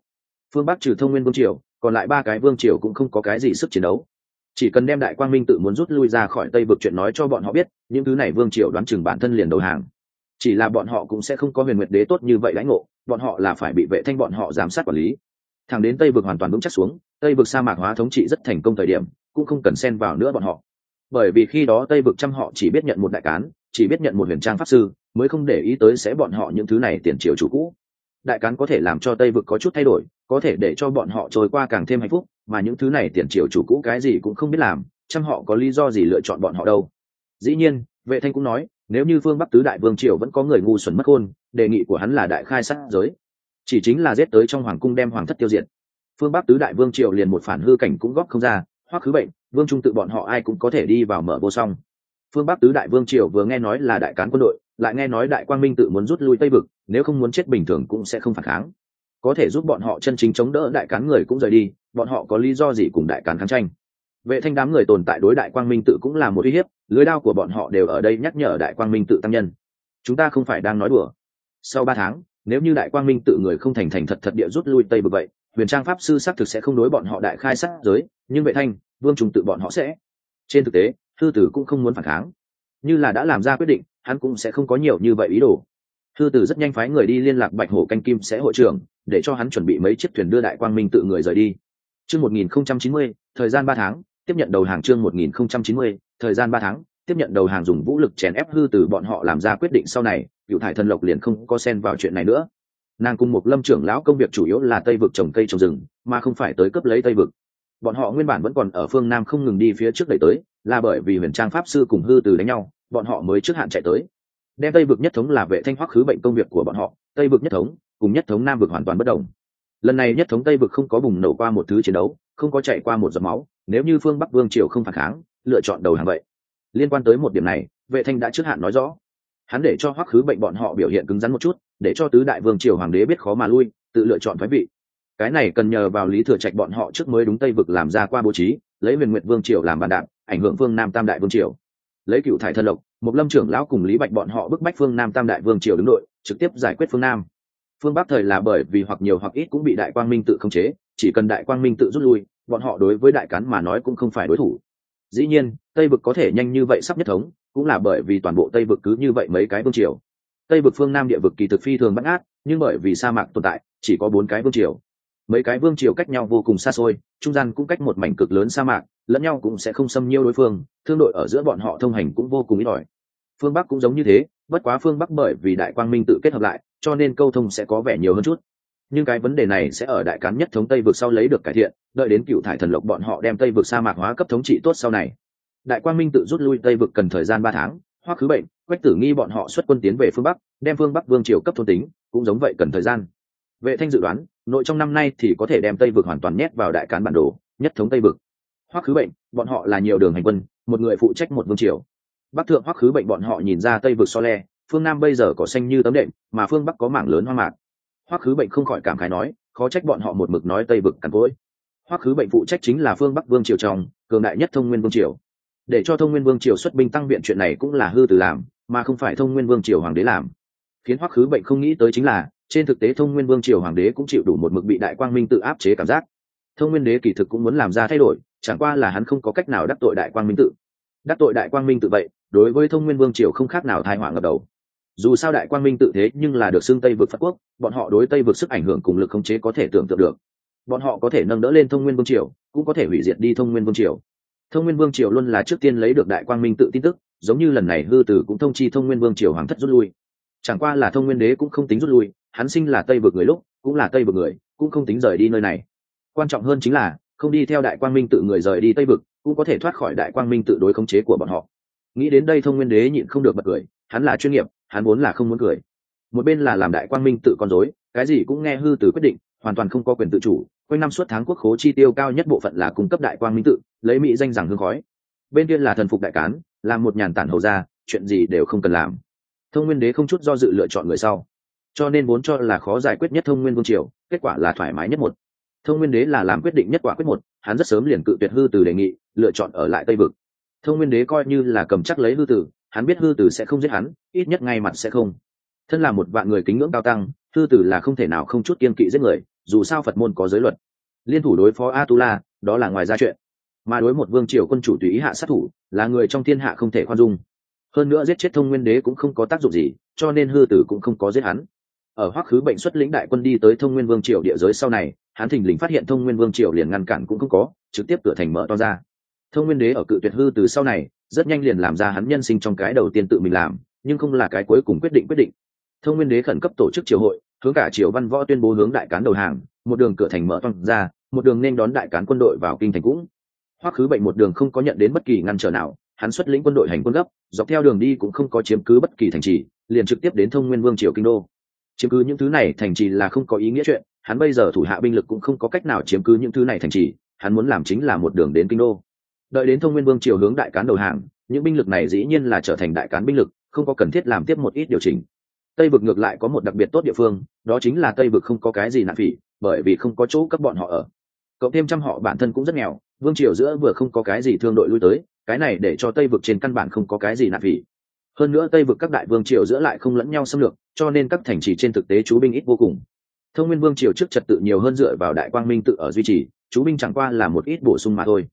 Phương bắc trừ thông nguyên vương triều, còn lại ba cái vương triều cũng không có cái gì sức chiến đấu. Chỉ cần đem đại quang minh tự muốn rút lui ra khỏi tây vực chuyện nói cho bọn họ biết, những thứ này vương triều đoán chừng bản thân liền đầu hàng. Chỉ là bọn họ cũng sẽ không có huyền nguyệt đế tốt như vậy lãnh ngộ, bọn họ là phải bị vệ thanh bọn họ giám sát quản lý. Thẳng đến tây vực hoàn toàn vững chắc xuống, tây vực sa mạc hóa thống trị rất thành công thời điểm cũng không cần xen vào nữa bọn họ. Bởi vì khi đó tây vực trăm họ chỉ biết nhận một đại cán, chỉ biết nhận một huyền trang pháp sư, mới không để ý tới sẽ bọn họ những thứ này tiền triều chủ cũ. Đại cán có thể làm cho tây vực có chút thay đổi, có thể để cho bọn họ trôi qua càng thêm hạnh phúc, mà những thứ này tiền triều chủ cũ cái gì cũng không biết làm, trăm họ có lý do gì lựa chọn bọn họ đâu. Dĩ nhiên, vệ thanh cũng nói, nếu như phương bắc tứ đại vương triều vẫn có người ngu xuẩn mất khôn, đề nghị của hắn là đại khai sát giới. Chỉ chính là giết tới trong hoàng cung đem hoàng thất tiêu diệt. Phương bắc tứ đại vương triều liền một phản hư cảnh cũng góp không ra hoặc khứ bệnh, vương trung tự bọn họ ai cũng có thể đi vào mở vô song. Phương bắc tứ đại vương triều vừa nghe nói là đại cán quân đội, lại nghe nói đại quang minh tự muốn rút lui tây vực, nếu không muốn chết bình thường cũng sẽ không phản kháng. Có thể giúp bọn họ chân chính chống đỡ đại cán người cũng rời đi, bọn họ có lý do gì cùng đại cán kháng tranh? Vệ thanh đám người tồn tại đối đại quang minh tự cũng là một uy hiếp, lưới đao của bọn họ đều ở đây nhắc nhở đại quang minh tự tăng nhân. Chúng ta không phải đang nói đùa. Sau ba tháng, nếu như đại quang minh tự người không thành thành thật thật địa rút lui tây vực vậy huyền trang pháp sư xác thực sẽ không đối bọn họ đại khai sát giới, nhưng vệ thanh, vương trùng tự bọn họ sẽ. Trên thực tế, thư tử cũng không muốn phản kháng. Như là đã làm ra quyết định, hắn cũng sẽ không có nhiều như vậy ý đồ. Thư tử rất nhanh phái người đi liên lạc bạch hổ canh kim sẽ hội trưởng, để cho hắn chuẩn bị mấy chiếc thuyền đưa đại quang minh tự người rời đi. Chương một nghìn không trăm chín mươi, thời gian ba tháng, tiếp nhận đầu hàng chương một nghìn không trăm chín mươi, thời gian ba tháng, tiếp nhận đầu hàng dùng vũ lực chèn ép hư từ bọn họ làm ra quyết định sau này, cựu thải thần lộc liền không có xen vào chuyện này nữa nàng cùng một lâm trưởng lão công việc chủ yếu là tây vực trồng cây trồng rừng, mà không phải tới cấp lấy tây vực. Bọn họ nguyên bản vẫn còn ở phương nam không ngừng đi phía trước đẩy tới, là bởi vì huyền trang pháp sư cùng hư từ đánh nhau, bọn họ mới trước hạn chạy tới. Đem tây vực nhất thống là vệ thanh hoắc khứ bệnh công việc của bọn họ, tây vực nhất thống cùng nhất thống nam vực hoàn toàn bất đồng. Lần này nhất thống tây vực không có bùng nổ qua một thứ chiến đấu, không có chạy qua một giọt máu, nếu như phương bắc vương triều không phản kháng, lựa chọn đầu hàng vậy. Liên quan tới một điểm này, vệ thanh đã trước hạn nói rõ hắn để cho hoắc khứ bệnh bọn họ biểu hiện cứng rắn một chút, để cho tứ đại vương triều hoàng đế biết khó mà lui, tự lựa chọn thoái vị. Cái này cần nhờ vào lý thừa trạch bọn họ trước mới đúng tây vực làm ra qua bố trí, lấy huyền nguyệt vương triều làm bàn đạp, ảnh hưởng phương nam tam đại vương triều. Lấy cựu thải thân lộc, một lâm trưởng lão cùng lý bạch bọn họ bức bách phương nam tam đại vương triều đứng đội, trực tiếp giải quyết phương nam. Phương bắc thời là bởi vì hoặc nhiều hoặc ít cũng bị đại quang minh tự khống chế, chỉ cần đại quang minh tự rút lui, bọn họ đối với đại cán mà nói cũng không phải đối thủ. Dĩ nhiên, tây vực có thể nhanh như vậy sắp nhất thống cũng là bởi vì toàn bộ tây vực cứ như vậy mấy cái vương triều. Tây vực phương nam địa vực kỳ thực phi thường bắt ngát, nhưng bởi vì sa mạc tồn tại, chỉ có bốn cái vương triều. Mấy cái vương triều cách nhau vô cùng xa xôi, trung gian cũng cách một mảnh cực lớn sa mạc, lẫn nhau cũng sẽ không xâm nhiêu đối phương, thương đội ở giữa bọn họ thông hành cũng vô cùng ít ỏi. Phương bắc cũng giống như thế, bất quá phương bắc bởi vì đại quang minh tự kết hợp lại, cho nên câu thông sẽ có vẻ nhiều hơn chút. Nhưng cái vấn đề này sẽ ở đại cán nhất thống tây vực sau lấy được cải thiện, đợi đến cựu thải thần lộc bọn họ đem tây vực sa mạc hóa cấp thống trị tốt sau này đại quang minh tự rút lui tây vực cần thời gian ba tháng Hoa khứ bệnh, quách tử nghi bọn họ xuất quân tiến về phương bắc, đem phương bắc vương triều cấp thôn tính, cũng giống vậy cần thời gian. Vệ thanh dự đoán, nội trong năm nay thì có thể đem tây vực hoàn toàn nhét vào đại cán bản đồ, nhất thống tây vực. Hoa khứ bệnh, bọn họ là nhiều đường hành quân, một người phụ trách một vương triều. Bắc thượng Hoa khứ bệnh bọn họ nhìn ra tây vực so le, phương nam bây giờ có xanh như tấm đệm, mà phương bắc có mảng lớn hoa mạc. Hoa khứ bệnh không khỏi cảm khái nói, khó trách bọn họ một mực nói tây vực cằn cỗi. Hoa khứ bệnh phụ trách chính là phương bắc vương triều trong, cường đại nhất thông nguyên vương triều để cho thông nguyên vương triều xuất binh tăng viện chuyện này cũng là hư từ làm, mà không phải thông nguyên vương triều hoàng đế làm. Khiến hoắc khứ bệnh không nghĩ tới chính là, trên thực tế thông nguyên vương triều hoàng đế cũng chịu đủ một mực bị đại quang minh tự áp chế cảm giác. Thông nguyên đế kỳ thực cũng muốn làm ra thay đổi, chẳng qua là hắn không có cách nào đắc tội đại quang minh tự. Đắc tội đại quang minh tự vậy, đối với thông nguyên vương triều không khác nào thai họa ngập đầu. Dù sao đại quang minh tự thế nhưng là được xưng tây vực phật quốc, bọn họ đối tây vực sức ảnh hưởng cùng lực khống chế có thể tưởng tượng được. Bọn họ có thể nâng đỡ lên thông nguyên vương triều, cũng có thể hủy diệt đi thông nguyên vương triều thông nguyên vương triều luôn là trước tiên lấy được đại quang minh tự tin tức, giống như lần này hư tử cũng thông chi thông nguyên vương triều hoàng thất rút lui. Chẳng qua là thông nguyên đế cũng không tính rút lui, hắn sinh là tây vực người lúc, cũng là tây vực người, cũng không tính rời đi nơi này. Quan trọng hơn chính là, không đi theo đại quang minh tự người rời đi tây vực, cũng có thể thoát khỏi đại quang minh tự đối khống chế của bọn họ. Nghĩ đến đây thông nguyên đế nhịn không được bật cười, hắn là chuyên nghiệp, hắn vốn là không muốn cười. Một bên là làm đại quang minh tự con dối cái gì cũng nghe hư từ quyết định, hoàn toàn không có quyền tự chủ, quanh năm suốt tháng quốc khố chi tiêu cao nhất bộ phận là cung cấp đại quang minh tự lấy mỹ danh rằng hương khói. Bên kia là thần phục đại cán làm một nhàn tản hầu ra chuyện gì đều không cần làm. Thông nguyên đế không chút do dự lựa chọn người sau. Cho nên vốn cho là khó giải quyết nhất thông nguyên vương triều kết quả là thoải mái nhất một. Thông nguyên đế là làm quyết định nhất quả quyết một hắn rất sớm liền cự tuyệt hư từ đề nghị lựa chọn ở lại tây vực. Thông nguyên đế coi như là cầm chắc lấy hư tử hắn biết hư tử sẽ không giết hắn ít nhất ngay mặt sẽ không. Thân là một vạn người kính ngưỡng cao tăng hư tử là không thể nào không chút kiên kỵ giết người dù sao phật môn có giới luật. Liên thủ đối phó a tu la, đó là ngoài ra chuyện mà đối một vương triều quân chủ tùy ý hạ sát thủ, là người trong thiên hạ không thể khoan dung. Hơn nữa giết chết thông nguyên đế cũng không có tác dụng gì, cho nên hư tử cũng không có giết hắn. Ở hoắc khứ bệnh xuất lĩnh đại quân đi tới thông nguyên vương triều địa giới sau này, hắn thình lình phát hiện thông nguyên vương triều liền ngăn cản cũng không có, trực tiếp cửa thành mở to ra. Thông nguyên đế ở cự tuyệt hư từ sau này, rất nhanh liền làm ra hắn nhân sinh trong cái đầu tiên tự mình làm, nhưng không là cái cuối cùng quyết định quyết định. Thông nguyên đế khẩn cấp tổ chức triều hội, hướng cả triều văn võ tuyên bố hướng đại cán đầu hàng, một đường cửa thành mở toang ra, một đường nên đón đại cán quân đội vào kinh thành cũng hoắc khứ bệnh một đường không có nhận đến bất kỳ ngăn trở nào, hắn xuất lĩnh quân đội hành quân gấp, dọc theo đường đi cũng không có chiếm cứ bất kỳ thành trì, liền trực tiếp đến thông nguyên vương triều kinh đô. Chiếm cứ những thứ này thành trì là không có ý nghĩa chuyện, hắn bây giờ thủ hạ binh lực cũng không có cách nào chiếm cứ những thứ này thành trì, hắn muốn làm chính là một đường đến kinh đô. Đợi đến thông nguyên vương triều hướng đại cán đầu hàng, những binh lực này dĩ nhiên là trở thành đại cán binh lực, không có cần thiết làm tiếp một ít điều chỉnh. Tây vực ngược lại có một đặc biệt tốt địa phương, đó chính là tây vực không có cái gì nạn phỉ, bởi vì không có chỗ cấp bọn họ ở. Cộng thêm trăm họ bản thân cũng rất nghèo vương triều giữa vừa không có cái gì thương đội lui tới, cái này để cho tây vực trên căn bản không có cái gì nạp vị hơn nữa tây vực các đại vương triều giữa lại không lẫn nhau xâm lược, cho nên các thành trì trên thực tế chú binh ít vô cùng. Thông nguyên vương triều trước trật tự nhiều hơn dựa vào đại quang minh tự ở duy trì, chú binh chẳng qua là một ít bổ sung mà thôi.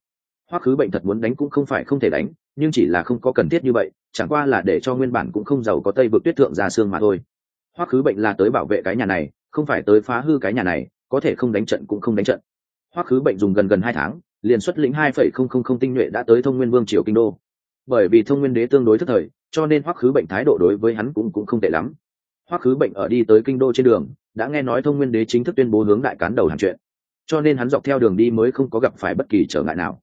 Hoắc khứ bệnh thật muốn đánh cũng không phải không thể đánh, nhưng chỉ là không có cần thiết như vậy, chẳng qua là để cho nguyên bản cũng không giàu có tây vực tuyết thượng ra xương mà thôi. Hoắc khứ bệnh là tới bảo vệ cái nhà này, không phải tới phá hư cái nhà này, có thể không đánh trận cũng không đánh trận. Hoắc khứ bệnh dùng gần gần hai tháng liền xuất lĩnh hai phẩy không không không tinh nhuệ đã tới thông nguyên vương triều kinh đô. Bởi vì thông nguyên đế tương đối thất thời, cho nên hoắc khứ bệnh thái độ đối với hắn cũng cũng không tệ lắm. Hoắc khứ bệnh ở đi tới kinh đô trên đường, đã nghe nói thông nguyên đế chính thức tuyên bố hướng đại cán đầu hàng chuyện. Cho nên hắn dọc theo đường đi mới không có gặp phải bất kỳ trở ngại nào.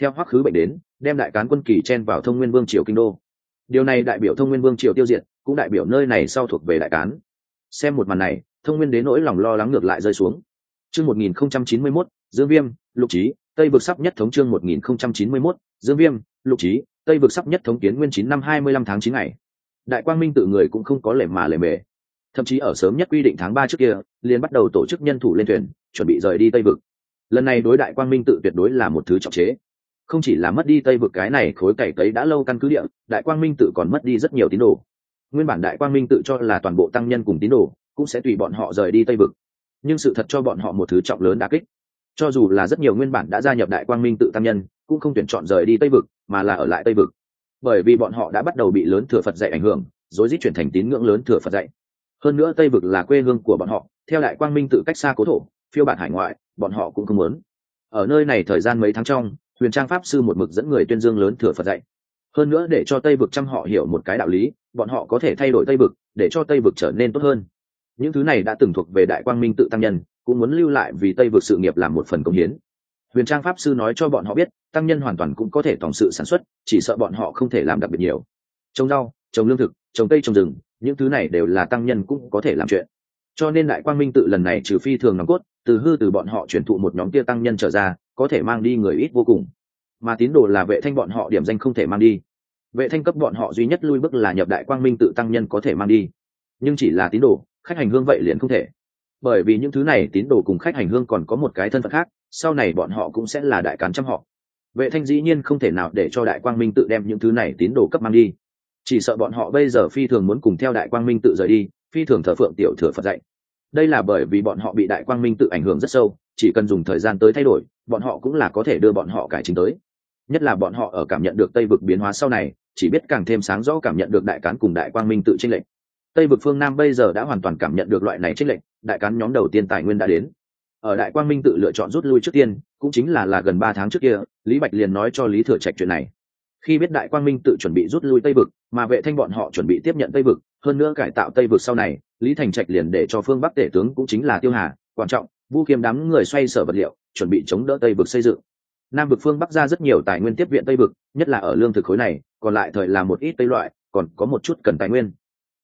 Theo hoắc khứ bệnh đến, đem đại cán quân kỳ chen vào thông nguyên vương triều kinh đô. Điều này đại biểu thông nguyên vương triều tiêu diệt, cũng đại biểu nơi này sau thuộc về đại cán. Xem một màn này, thông nguyên đế nỗi lòng lo lắng ngược lại rơi xuống. Chương một nghìn không trăm chín mươi mốt, dương viêm, lục trí tây vực sắp nhất thống chương một nghìn không trăm chín mươi mốt, dương viêm, lục trí tây vực sắp nhất thống kiến nguyên chín năm hai mươi lăm tháng chín ngày. Đại quang minh tự người cũng không có lề mà lề mề. Thậm chí ở sớm nhất quy định tháng ba trước kia, liền bắt đầu tổ chức nhân thủ lên thuyền, chuẩn bị rời đi tây vực. Lần này đối đại quang minh tự tuyệt đối là một thứ trọng chế. Không chỉ là mất đi tây vực cái này khối cày cấy đã lâu căn cứ địa, đại quang minh tự còn mất đi rất nhiều tín đồ. Nguyên bản đại quang minh tự cho là toàn bộ tăng nhân cùng tín đồ cũng sẽ tùy bọn họ rời đi tây vực. Nhưng sự thật cho bọn họ một thứ trọng lớn đã kích cho dù là rất nhiều nguyên bản đã gia nhập đại quang minh tự Tam nhân, cũng không tuyển chọn rời đi tây vực, mà là ở lại tây vực. Bởi vì bọn họ đã bắt đầu bị lớn thừa phật dạy ảnh hưởng, rối rít chuyển thành tín ngưỡng lớn thừa phật dạy. Hơn nữa tây vực là quê hương của bọn họ, theo đại quang minh tự cách xa cố thổ, phiêu bản hải ngoại, bọn họ cũng không muốn. Ở nơi này thời gian mấy tháng trong, huyền trang pháp sư một mực dẫn người tuyên dương lớn thừa phật dạy. Hơn nữa để cho tây vực trăm họ hiểu một cái đạo lý, bọn họ có thể thay đổi tây vực, để cho tây vực trở nên tốt hơn. Những thứ này đã từng thuộc về đại quang minh tự tăng nhân cũng muốn lưu lại vì tây vực sự nghiệp làm một phần công hiến. Huyền trang pháp sư nói cho bọn họ biết, tăng nhân hoàn toàn cũng có thể tổng sự sản xuất, chỉ sợ bọn họ không thể làm đặc biệt nhiều. Trồng rau, trồng lương thực, trồng cây trồng rừng, những thứ này đều là tăng nhân cũng có thể làm chuyện. Cho nên đại quang minh tự lần này trừ phi thường nòng cốt, từ hư từ bọn họ chuyển thụ một nhóm kia tăng nhân trở ra, có thể mang đi người ít vô cùng. Mà tín đồ là vệ thanh bọn họ điểm danh không thể mang đi. Vệ thanh cấp bọn họ duy nhất lui bước là nhập đại quang minh tự tăng nhân có thể mang đi. Nhưng chỉ là tín đồ, khách hành hương vậy liền không thể bởi vì những thứ này tín đồ cùng khách hành hương còn có một cái thân phận khác, sau này bọn họ cũng sẽ là đại cán trăm họ. Vệ thanh dĩ nhiên không thể nào để cho đại quang minh tự đem những thứ này tín đồ cấp mang đi. Chỉ sợ bọn họ bây giờ phi thường muốn cùng theo đại quang minh tự rời đi, phi thường thờ phượng tiểu thừa phật dạy. Đây là bởi vì bọn họ bị đại quang minh tự ảnh hưởng rất sâu, chỉ cần dùng thời gian tới thay đổi, bọn họ cũng là có thể đưa bọn họ cải chính tới. Nhất là bọn họ ở cảm nhận được tây vực biến hóa sau này, chỉ biết càng thêm sáng rõ cảm nhận được đại cán cùng đại quang minh tự tranh lệnh tây vực phương nam bây giờ đã hoàn toàn cảm nhận được loại này trích lệnh đại cán nhóm đầu tiên tài nguyên đã đến. Ở đại quang minh tự lựa chọn rút lui trước tiên, cũng chính là là gần ba tháng trước kia, lý bạch liền nói cho lý thừa trạch chuyện này. Khi biết đại quang minh tự chuẩn bị rút lui tây vực, mà vệ thanh bọn họ chuẩn bị tiếp nhận tây vực, hơn nữa cải tạo tây vực sau này, lý thành trạch liền để cho phương bắc tể tướng cũng chính là tiêu hà quan trọng, vu kiếm đám người xoay sở vật liệu, chuẩn bị chống đỡ tây vực xây dựng. Nam vực phương bắc ra rất nhiều tài nguyên tiếp viện tây vực, nhất là ở lương thực khối này, còn lại thời là một ít tây loại, còn có một chút cần tài nguyên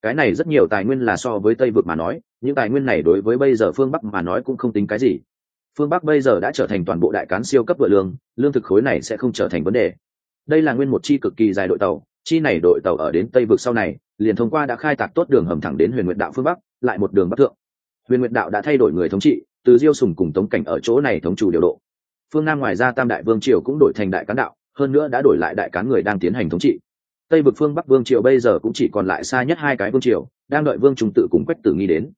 cái này rất nhiều tài nguyên là so với tây vực mà nói, những tài nguyên này đối với bây giờ phương bắc mà nói cũng không tính cái gì. Phương bắc bây giờ đã trở thành toàn bộ đại cán siêu cấp vựa lương lương thực khối này sẽ không trở thành vấn đề. Đây là nguyên một chi cực kỳ dài đội tàu, chi này đội tàu ở đến tây vực sau này, liền thông qua đã khai tạc tốt đường hầm thẳng đến huyền nguyệt đạo phương bắc, lại một đường bắc thượng. Huyền nguyệt đạo đã thay đổi người thống trị, từ diêu sùng cùng tống cảnh ở chỗ này thống chủ điều độ. Phương nam ngoài ra tam đại vương triều cũng đổi thành đại cán đạo, hơn nữa đã đổi lại đại cán người đang tiến hành thống trị tây vực phương bắc vương triều bây giờ cũng chỉ còn lại xa nhất hai cái vương triều, đang đợi vương trung tự cùng quách tử nghi đến.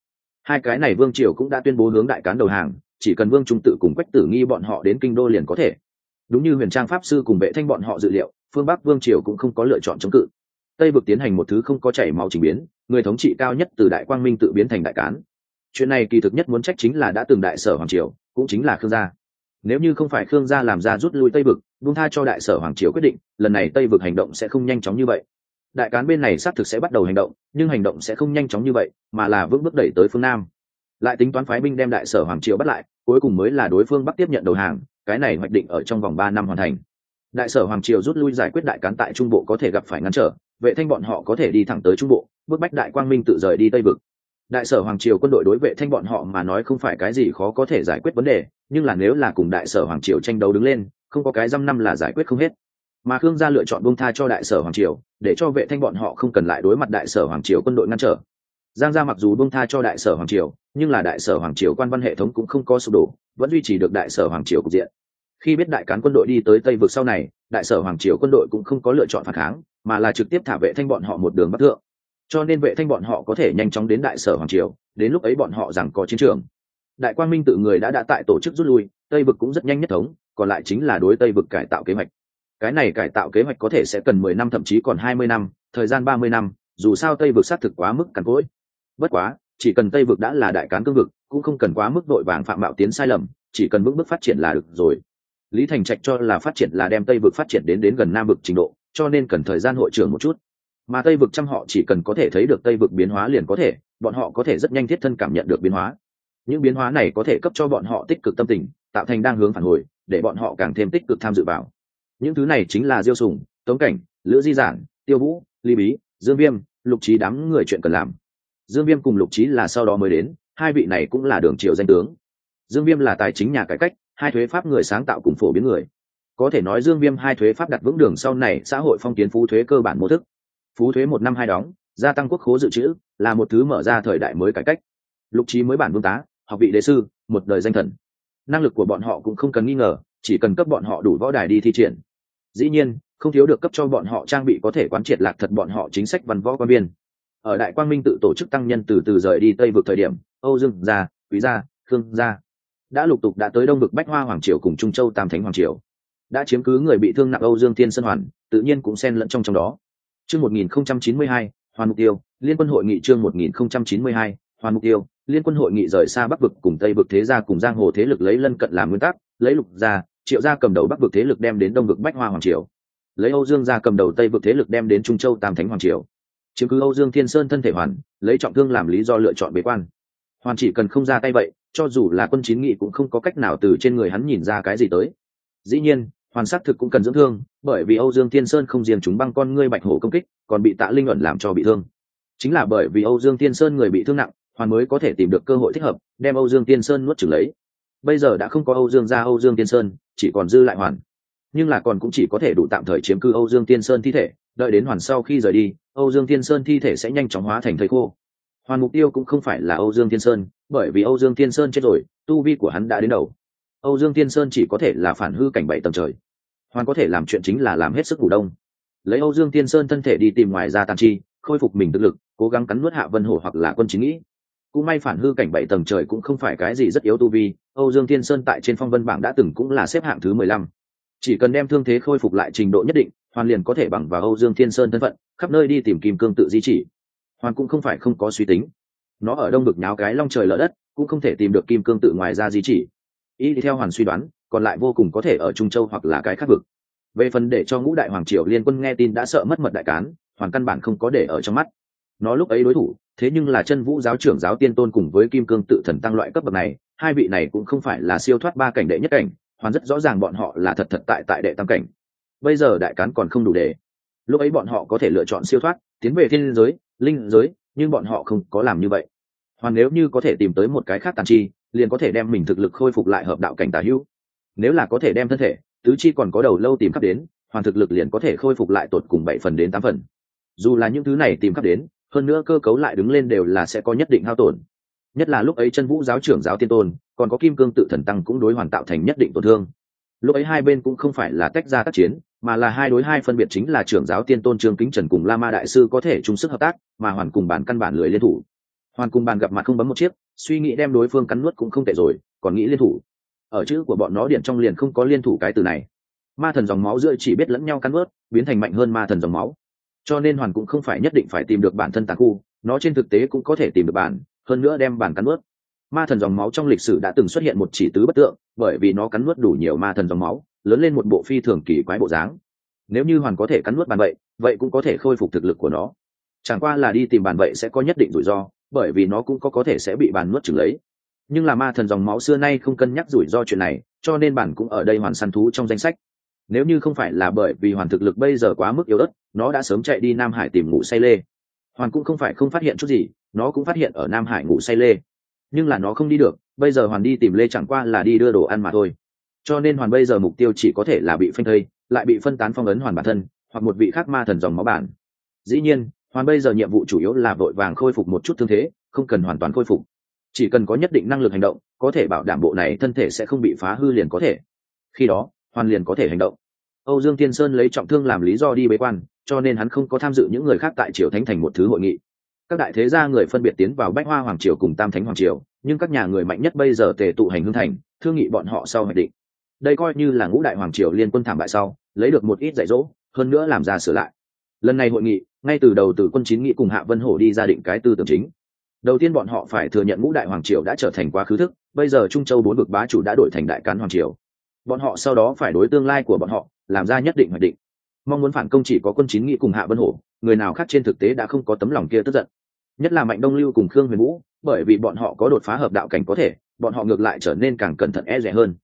Hai cái này vương triều cũng đã tuyên bố hướng đại cán đầu hàng, chỉ cần vương trung tự cùng quách tử nghi bọn họ đến kinh đô liền có thể. Đúng như huyền trang pháp sư cùng vệ thanh bọn họ dự liệu, phương bắc vương triều cũng không có lựa chọn chống cự. Tây vực tiến hành một thứ không có chảy máu trình biến, người thống trị cao nhất từ đại quang minh tự biến thành đại cán. Chuyện này kỳ thực nhất muốn trách chính là đã từng đại sở hoàng triều, cũng chính là khương gia nếu như không phải khương gia làm ra rút lui tây vực, buông tha cho đại sở hoàng triều quyết định, lần này tây vực hành động sẽ không nhanh chóng như vậy. Đại cán bên này xác thực sẽ bắt đầu hành động, nhưng hành động sẽ không nhanh chóng như vậy, mà là vững bước đẩy tới phương nam. Lại tính toán phái binh đem đại sở hoàng triều bắt lại, cuối cùng mới là đối phương bắc tiếp nhận đầu hàng, cái này hoạch định ở trong vòng ba năm hoàn thành. Đại sở hoàng triều rút lui giải quyết đại cán tại trung bộ có thể gặp phải ngăn trở, vệ thanh bọn họ có thể đi thẳng tới trung bộ bức bách đại quang minh tự rời đi tây vực đại sở hoàng triều quân đội đối vệ thanh bọn họ mà nói không phải cái gì khó có thể giải quyết vấn đề, nhưng là nếu là cùng đại sở hoàng triều tranh đấu đứng lên, không có cái dăm năm là giải quyết không hết. Mà khương gia lựa chọn buông tha cho đại sở hoàng triều, để cho vệ thanh bọn họ không cần lại đối mặt đại sở hoàng triều quân đội ngăn trở. Giang gia mặc dù buông tha cho đại sở hoàng triều, nhưng là đại sở hoàng triều quan văn hệ thống cũng không có sụp đổ, vẫn duy trì được đại sở hoàng triều cục diện. Khi biết đại cán quân đội đi tới tây vực sau này, đại sở hoàng triều quân đội cũng không có lựa chọn phản kháng, mà là trực tiếp thả vệ thanh bọn họ một đường bắc thượng cho nên vệ thanh bọn họ có thể nhanh chóng đến đại sở hoàng triều, đến lúc ấy bọn họ rằng có chiến trường. Đại quang minh tự người đã đã tại tổ chức rút lui, tây vực cũng rất nhanh nhất thống, còn lại chính là đối tây vực cải tạo kế hoạch. Cái này cải tạo kế hoạch có thể sẽ cần mười năm, thậm chí còn hai mươi năm, thời gian ba mươi năm, dù sao tây vực xác thực quá mức cằn cỗi. Bất quá, chỉ cần tây vực đã là đại cán cương vực, cũng không cần quá mức đội vàng phạm mạo tiến sai lầm, chỉ cần bước bước phát triển là được rồi. Lý thành trạch cho là phát triển là đem tây vực phát triển đến đến gần nam vực trình độ, cho nên cần thời gian hội trưởng một chút mà tây vực trăm họ chỉ cần có thể thấy được tây vực biến hóa liền có thể, bọn họ có thể rất nhanh thiết thân cảm nhận được biến hóa. Những biến hóa này có thể cấp cho bọn họ tích cực tâm tình, tạo thành đang hướng phản hồi, để bọn họ càng thêm tích cực tham dự vào. Những thứ này chính là diêu sùng, tống cảnh, lữ di giản, tiêu vũ, ly bí, dương viêm, lục trí đám người chuyện cần làm. Dương viêm cùng lục trí là sau đó mới đến, hai vị này cũng là đường triều danh tướng. Dương viêm là tài chính nhà cải cách, hai thuế pháp người sáng tạo cùng phổ biến người. Có thể nói dương viêm hai thuế pháp đặt vững đường sau này xã hội phong kiến phú thuế cơ bản mô thức phú thuế một năm hai đóng, gia tăng quốc khố dự trữ, là một thứ mở ra thời đại mới cải cách. Lục trí mới bản vương tá, học vị đế sư, một đời danh thần. Năng lực của bọn họ cũng không cần nghi ngờ, chỉ cần cấp bọn họ đủ võ đài đi thi triển. Dĩ nhiên, không thiếu được cấp cho bọn họ trang bị có thể quán triệt lạc thật bọn họ chính sách văn võ quan biên ở đại quang minh tự tổ chức tăng nhân từ từ rời đi tây vực thời điểm, âu dương gia, quý gia, khương gia đã lục tục đã tới đông vực bách hoa hoàng triều cùng trung châu tam thánh hoàng triều. Đã chiếm cứ người bị thương nặng âu dương thiên sơn hoàn, tự nhiên cũng xen lẫn trong trong đó chương một nghìn không trăm chín mươi hai, hoàn mục tiêu, liên quân hội nghị chương một nghìn không trăm chín mươi hai, hoàn mục tiêu, liên quân hội nghị rời xa bắc vực cùng tây vực thế gia cùng giang hồ thế lực lấy lân cận làm nguyên tắc, lấy lục gia, triệu gia cầm đầu bắc vực thế lực đem đến đông vực bách hoa hoàng triều. Lấy âu dương gia cầm đầu tây vực thế lực đem đến trung châu tam thánh hoàng triều. Chiếm cứ âu dương thiên sơn thân thể hoàn, lấy trọng thương làm lý do lựa chọn bế quan. Hoàn chỉ cần không ra tay vậy, cho dù là quân chín nghị cũng không có cách nào từ trên người hắn nhìn ra cái gì tới. Dĩ nhiên hoàn sát thực cũng cần dưỡng thương, bởi vì âu dương thiên sơn không riêng chúng băng con ngươi bạch hổ công kích, còn bị tạ linh ẩn làm cho bị thương. Chính là bởi vì âu dương thiên sơn người bị thương nặng, hoàn mới có thể tìm được cơ hội thích hợp, đem âu dương thiên sơn nuốt trừng lấy. Bây giờ đã không có âu dương ra âu dương thiên sơn, chỉ còn dư lại hoàn. Nhưng là còn cũng chỉ có thể đủ tạm thời chiếm cư âu dương thiên sơn thi thể, đợi đến hoàn sau khi rời đi, âu dương thiên sơn thi thể sẽ nhanh chóng hóa thành thầy khô. Hoàn mục tiêu cũng không phải là âu dương thiên sơn, bởi vì âu dương thiên sơn chết rồi, tu vi của hắn đã đến đầu âu dương thiên sơn chỉ có thể là phản hư cảnh bảy tầng trời. Hoàn có thể làm chuyện chính là làm hết sức ngủ đông. Lấy âu dương thiên sơn thân thể đi tìm ngoài ra tàn chi, khôi phục mình thực lực, cố gắng cắn nuốt hạ vân hổ hoặc là quân chính nghĩ. Cũng may phản hư cảnh bảy tầng trời cũng không phải cái gì rất yếu tu vi, âu dương thiên sơn tại trên phong vân bảng đã từng cũng là xếp hạng thứ mười lăm. Chỉ cần đem thương thế khôi phục lại trình độ nhất định, hoàn liền có thể bằng vào âu dương thiên sơn thân phận, khắp nơi đi tìm kim cương tự di chỉ. Hoàn cũng không phải không có suy tính. Nó ở đông bực nháo cái long trời lỡ đất, cũng không thể tìm được kim cương tự ngoài ra di chỉ. Y thì theo hoàn suy đoán, còn lại vô cùng có thể ở trung châu hoặc là cái khác vực. Về phần để cho ngũ đại hoàng triều liên quân nghe tin đã sợ mất mật đại cán, hoàn căn bản không có để ở trong mắt. Nó lúc ấy đối thủ, thế nhưng là chân vũ giáo trưởng giáo tiên tôn cùng với kim cương tự thần tăng loại cấp bậc này, hai vị này cũng không phải là siêu thoát ba cảnh đệ nhất cảnh, hoàn rất rõ ràng bọn họ là thật thật tại tại đệ tam cảnh. Bây giờ đại cán còn không đủ để. Lúc ấy bọn họ có thể lựa chọn siêu thoát, tiến về thiên giới, linh giới, nhưng bọn họ không có làm như vậy. Hoàn nếu như có thể tìm tới một cái khác tàn chi liền có thể đem mình thực lực khôi phục lại hợp đạo cảnh tà hữu. Nếu là có thể đem thân thể, tứ chi còn có đầu lâu tìm khắp đến, hoàn thực lực liền có thể khôi phục lại tột cùng bảy phần đến tám phần. Dù là những thứ này tìm khắp đến, hơn nữa cơ cấu lại đứng lên đều là sẽ có nhất định hao tổn. Nhất là lúc ấy chân vũ giáo trưởng giáo tiên tôn, còn có kim cương tự thần tăng cũng đối hoàn tạo thành nhất định tổn thương. Lúc ấy hai bên cũng không phải là tách ra tác chiến, mà là hai đối hai phân biệt chính là trưởng giáo tiên tôn trương kính trần cùng la ma đại sư có thể chung sức hợp tác, mà hoàn cùng bản căn bản lười liên thủ. Hoàn cùng bàn gặp mặt không bấm một chiếc suy nghĩ đem đối phương cắn nuốt cũng không tệ rồi, còn nghĩ liên thủ. Ở chữ của bọn nó điện trong liền không có liên thủ cái từ này. Ma thần dòng máu giữa chỉ biết lẫn nhau cắn nuốt, biến thành mạnh hơn ma thần dòng máu. Cho nên hoàn cũng không phải nhất định phải tìm được bản thân tàn khu, nó trên thực tế cũng có thể tìm được bản, hơn nữa đem bản cắn nuốt. Ma thần dòng máu trong lịch sử đã từng xuất hiện một chỉ tứ bất tượng, bởi vì nó cắn nuốt đủ nhiều ma thần dòng máu, lớn lên một bộ phi thường kỳ quái bộ dáng. Nếu như hoàn có thể cắn nuốt bàn vậy vậy cũng có thể khôi phục thực lực của nó. Chẳng qua là đi tìm bàn vậy sẽ có nhất định rủi ro bởi vì nó cũng có có thể sẽ bị bàn nuốt chừng lấy. Nhưng là ma thần dòng máu xưa nay không cân nhắc rủi ro chuyện này, cho nên bản cũng ở đây hoàn săn thú trong danh sách. Nếu như không phải là bởi vì hoàn thực lực bây giờ quá mức yếu ớt, nó đã sớm chạy đi nam hải tìm ngủ say lê. Hoàn cũng không phải không phát hiện chút gì, nó cũng phát hiện ở nam hải ngủ say lê. Nhưng là nó không đi được, bây giờ hoàn đi tìm lê chẳng qua là đi đưa đồ ăn mà thôi. Cho nên hoàn bây giờ mục tiêu chỉ có thể là bị phanh thây, lại bị phân tán phong ấn hoàn bản thân, hoặc một vị khác ma thần dòng máu bản. Dĩ nhiên hoàn bây giờ nhiệm vụ chủ yếu là vội vàng khôi phục một chút thương thế, không cần hoàn toàn khôi phục. Chỉ cần có nhất định năng lực hành động, có thể bảo đảm bộ này thân thể sẽ không bị phá hư liền có thể. Khi đó, hoàn liền có thể hành động. Âu dương tiên sơn lấy trọng thương làm lý do đi bế quan, cho nên hắn không có tham dự những người khác tại triều thánh thành một thứ hội nghị. Các đại thế gia người phân biệt tiến vào bách hoa hoàng triều cùng tam thánh hoàng triều, nhưng các nhà người mạnh nhất bây giờ tề tụ hành hương thành, thương nghị bọn họ sau hoạch định. Đây coi như là ngũ đại hoàng triều liên quân thảm bại sau, lấy được một ít dạy dỗ, hơn nữa làm ra sửa lại lần này hội nghị, ngay từ đầu từ quân chín nghị cùng hạ vân hổ đi ra định cái tư tưởng chính. Đầu tiên bọn họ phải thừa nhận ngũ đại hoàng triều đã trở thành quá khứ thức, bây giờ trung châu bốn vực bá chủ đã đổi thành đại cán hoàng triều. Bọn họ sau đó phải đối tương lai của bọn họ, làm ra nhất định hoạch định. Mong muốn phản công chỉ có quân chín nghị cùng hạ vân hổ, người nào khác trên thực tế đã không có tấm lòng kia tức giận. Nhất là mạnh đông lưu cùng khương huyền vũ, bởi vì bọn họ có đột phá hợp đạo cảnh có thể, bọn họ ngược lại trở nên càng cẩn thận e rẻ hơn.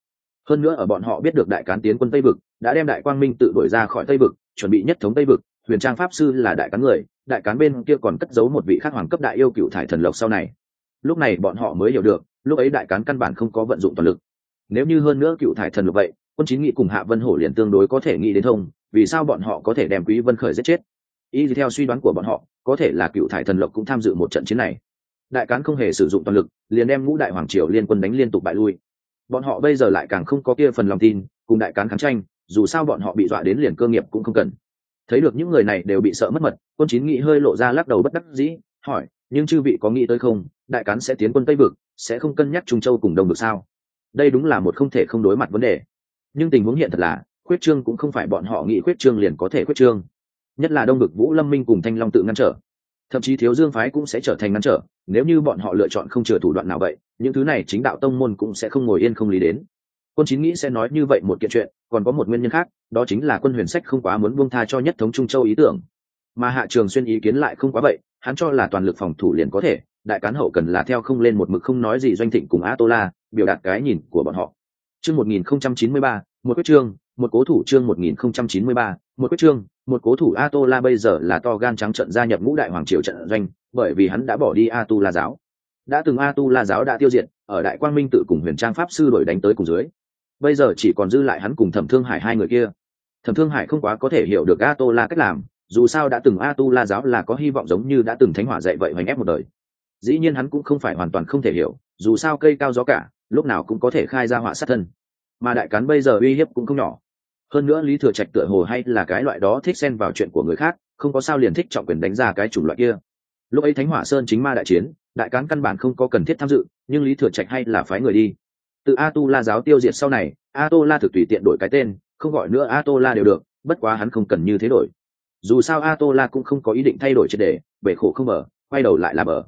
Hơn nữa ở bọn họ biết được đại cán tiến quân tây vực, đã đem đại quang minh tự đổi ra khỏi tây vực, chuẩn bị nhất thống tây vực huyền trang pháp sư là đại cán người, đại cán bên kia còn cất giấu một vị khác hoàng cấp đại yêu cựu thải thần lộc sau này. Lúc này bọn họ mới hiểu được, lúc ấy đại cán căn bản không có vận dụng toàn lực. Nếu như hơn nữa cựu thải thần lộc vậy, quân chín nghị cùng hạ vân hổ liền tương đối có thể nghĩ đến thông, vì sao bọn họ có thể đem quý vân khởi giết chết? Y theo suy đoán của bọn họ, có thể là cựu thải thần lộc cũng tham dự một trận chiến này. Đại cán không hề sử dụng toàn lực, liền đem ngũ đại hoàng triều liên quân đánh liên tục bại lui. Bọn họ bây giờ lại càng không có kia phần lòng tin, cùng đại cán kháng tranh, dù sao bọn họ bị dọa đến liền cơ nghiệp cũng không cần thấy được những người này đều bị sợ mất mật, quân chín nghị hơi lộ ra lắc đầu bất đắc dĩ, hỏi, nhưng chư vị có nghĩ tới không, đại cán sẽ tiến quân tây vực, sẽ không cân nhắc trung châu cùng đông được sao? Đây đúng là một không thể không đối mặt vấn đề. Nhưng tình huống hiện thật là, khuyết trương cũng không phải bọn họ nghĩ khuyết trương liền có thể khuyết trương. Nhất là đông bực vũ lâm minh cùng thanh long tự ngăn trở. Thậm chí thiếu dương phái cũng sẽ trở thành ngăn trở, nếu như bọn họ lựa chọn không chừa thủ đoạn nào vậy, những thứ này chính đạo tông môn cũng sẽ không ngồi yên không lý đến. Quân chín nghĩ sẽ nói như vậy một kiện chuyện còn có một nguyên nhân khác, đó chính là quân huyền sách không quá muốn buông tha cho nhất thống trung châu ý tưởng. Mà hạ trường xuyên ý kiến lại không quá vậy, hắn cho là toàn lực phòng thủ liền có thể, đại cán hậu cần là theo không lên một mực không nói gì doanh thịnh cùng a tô la biểu đạt cái nhìn của bọn họ. Chương một nghìn không trăm chín mươi ba, một quyết chương, một cố thủ chương một nghìn không trăm chín mươi ba, một quyết chương, một cố thủ a tô la bây giờ là to gan trắng trận gia nhập ngũ đại hoàng triều trận doanh, bởi vì hắn đã bỏ đi a tu la giáo. Đã từng a tu la giáo đã tiêu diệt, ở đại quang minh tự cùng huyền trang pháp sư đổi đánh tới cùng dưới bây giờ chỉ còn dư lại hắn cùng thẩm thương hải hai người kia. Thẩm thương hải không quá có thể hiểu được a tô la cách làm, dù sao đã từng a tu la giáo là có hy vọng giống như đã từng thánh hỏa dạy vậy hoành ép một đời. Dĩ nhiên hắn cũng không phải hoàn toàn không thể hiểu, dù sao cây cao gió cả, lúc nào cũng có thể khai ra họa sát thân. Mà đại cán bây giờ uy hiếp cũng không nhỏ. Hơn nữa lý thừa trạch tựa hồ hay là cái loại đó thích xen vào chuyện của người khác, không có sao liền thích trọng quyền đánh ra cái chủng loại kia. Lúc ấy thánh hỏa sơn chính ma đại chiến, đại cán căn bản không có cần thiết tham dự, nhưng lý thừa trạch hay là phái người đi từ a tu la giáo tiêu diệt sau này a tô la thực tùy tiện đổi cái tên không gọi nữa a tô la đều được bất quá hắn không cần như thế đổi. Dù sao a tô la cũng không có ý định thay đổi triệt đề bể khổ không mở, quay đầu lại là bờ.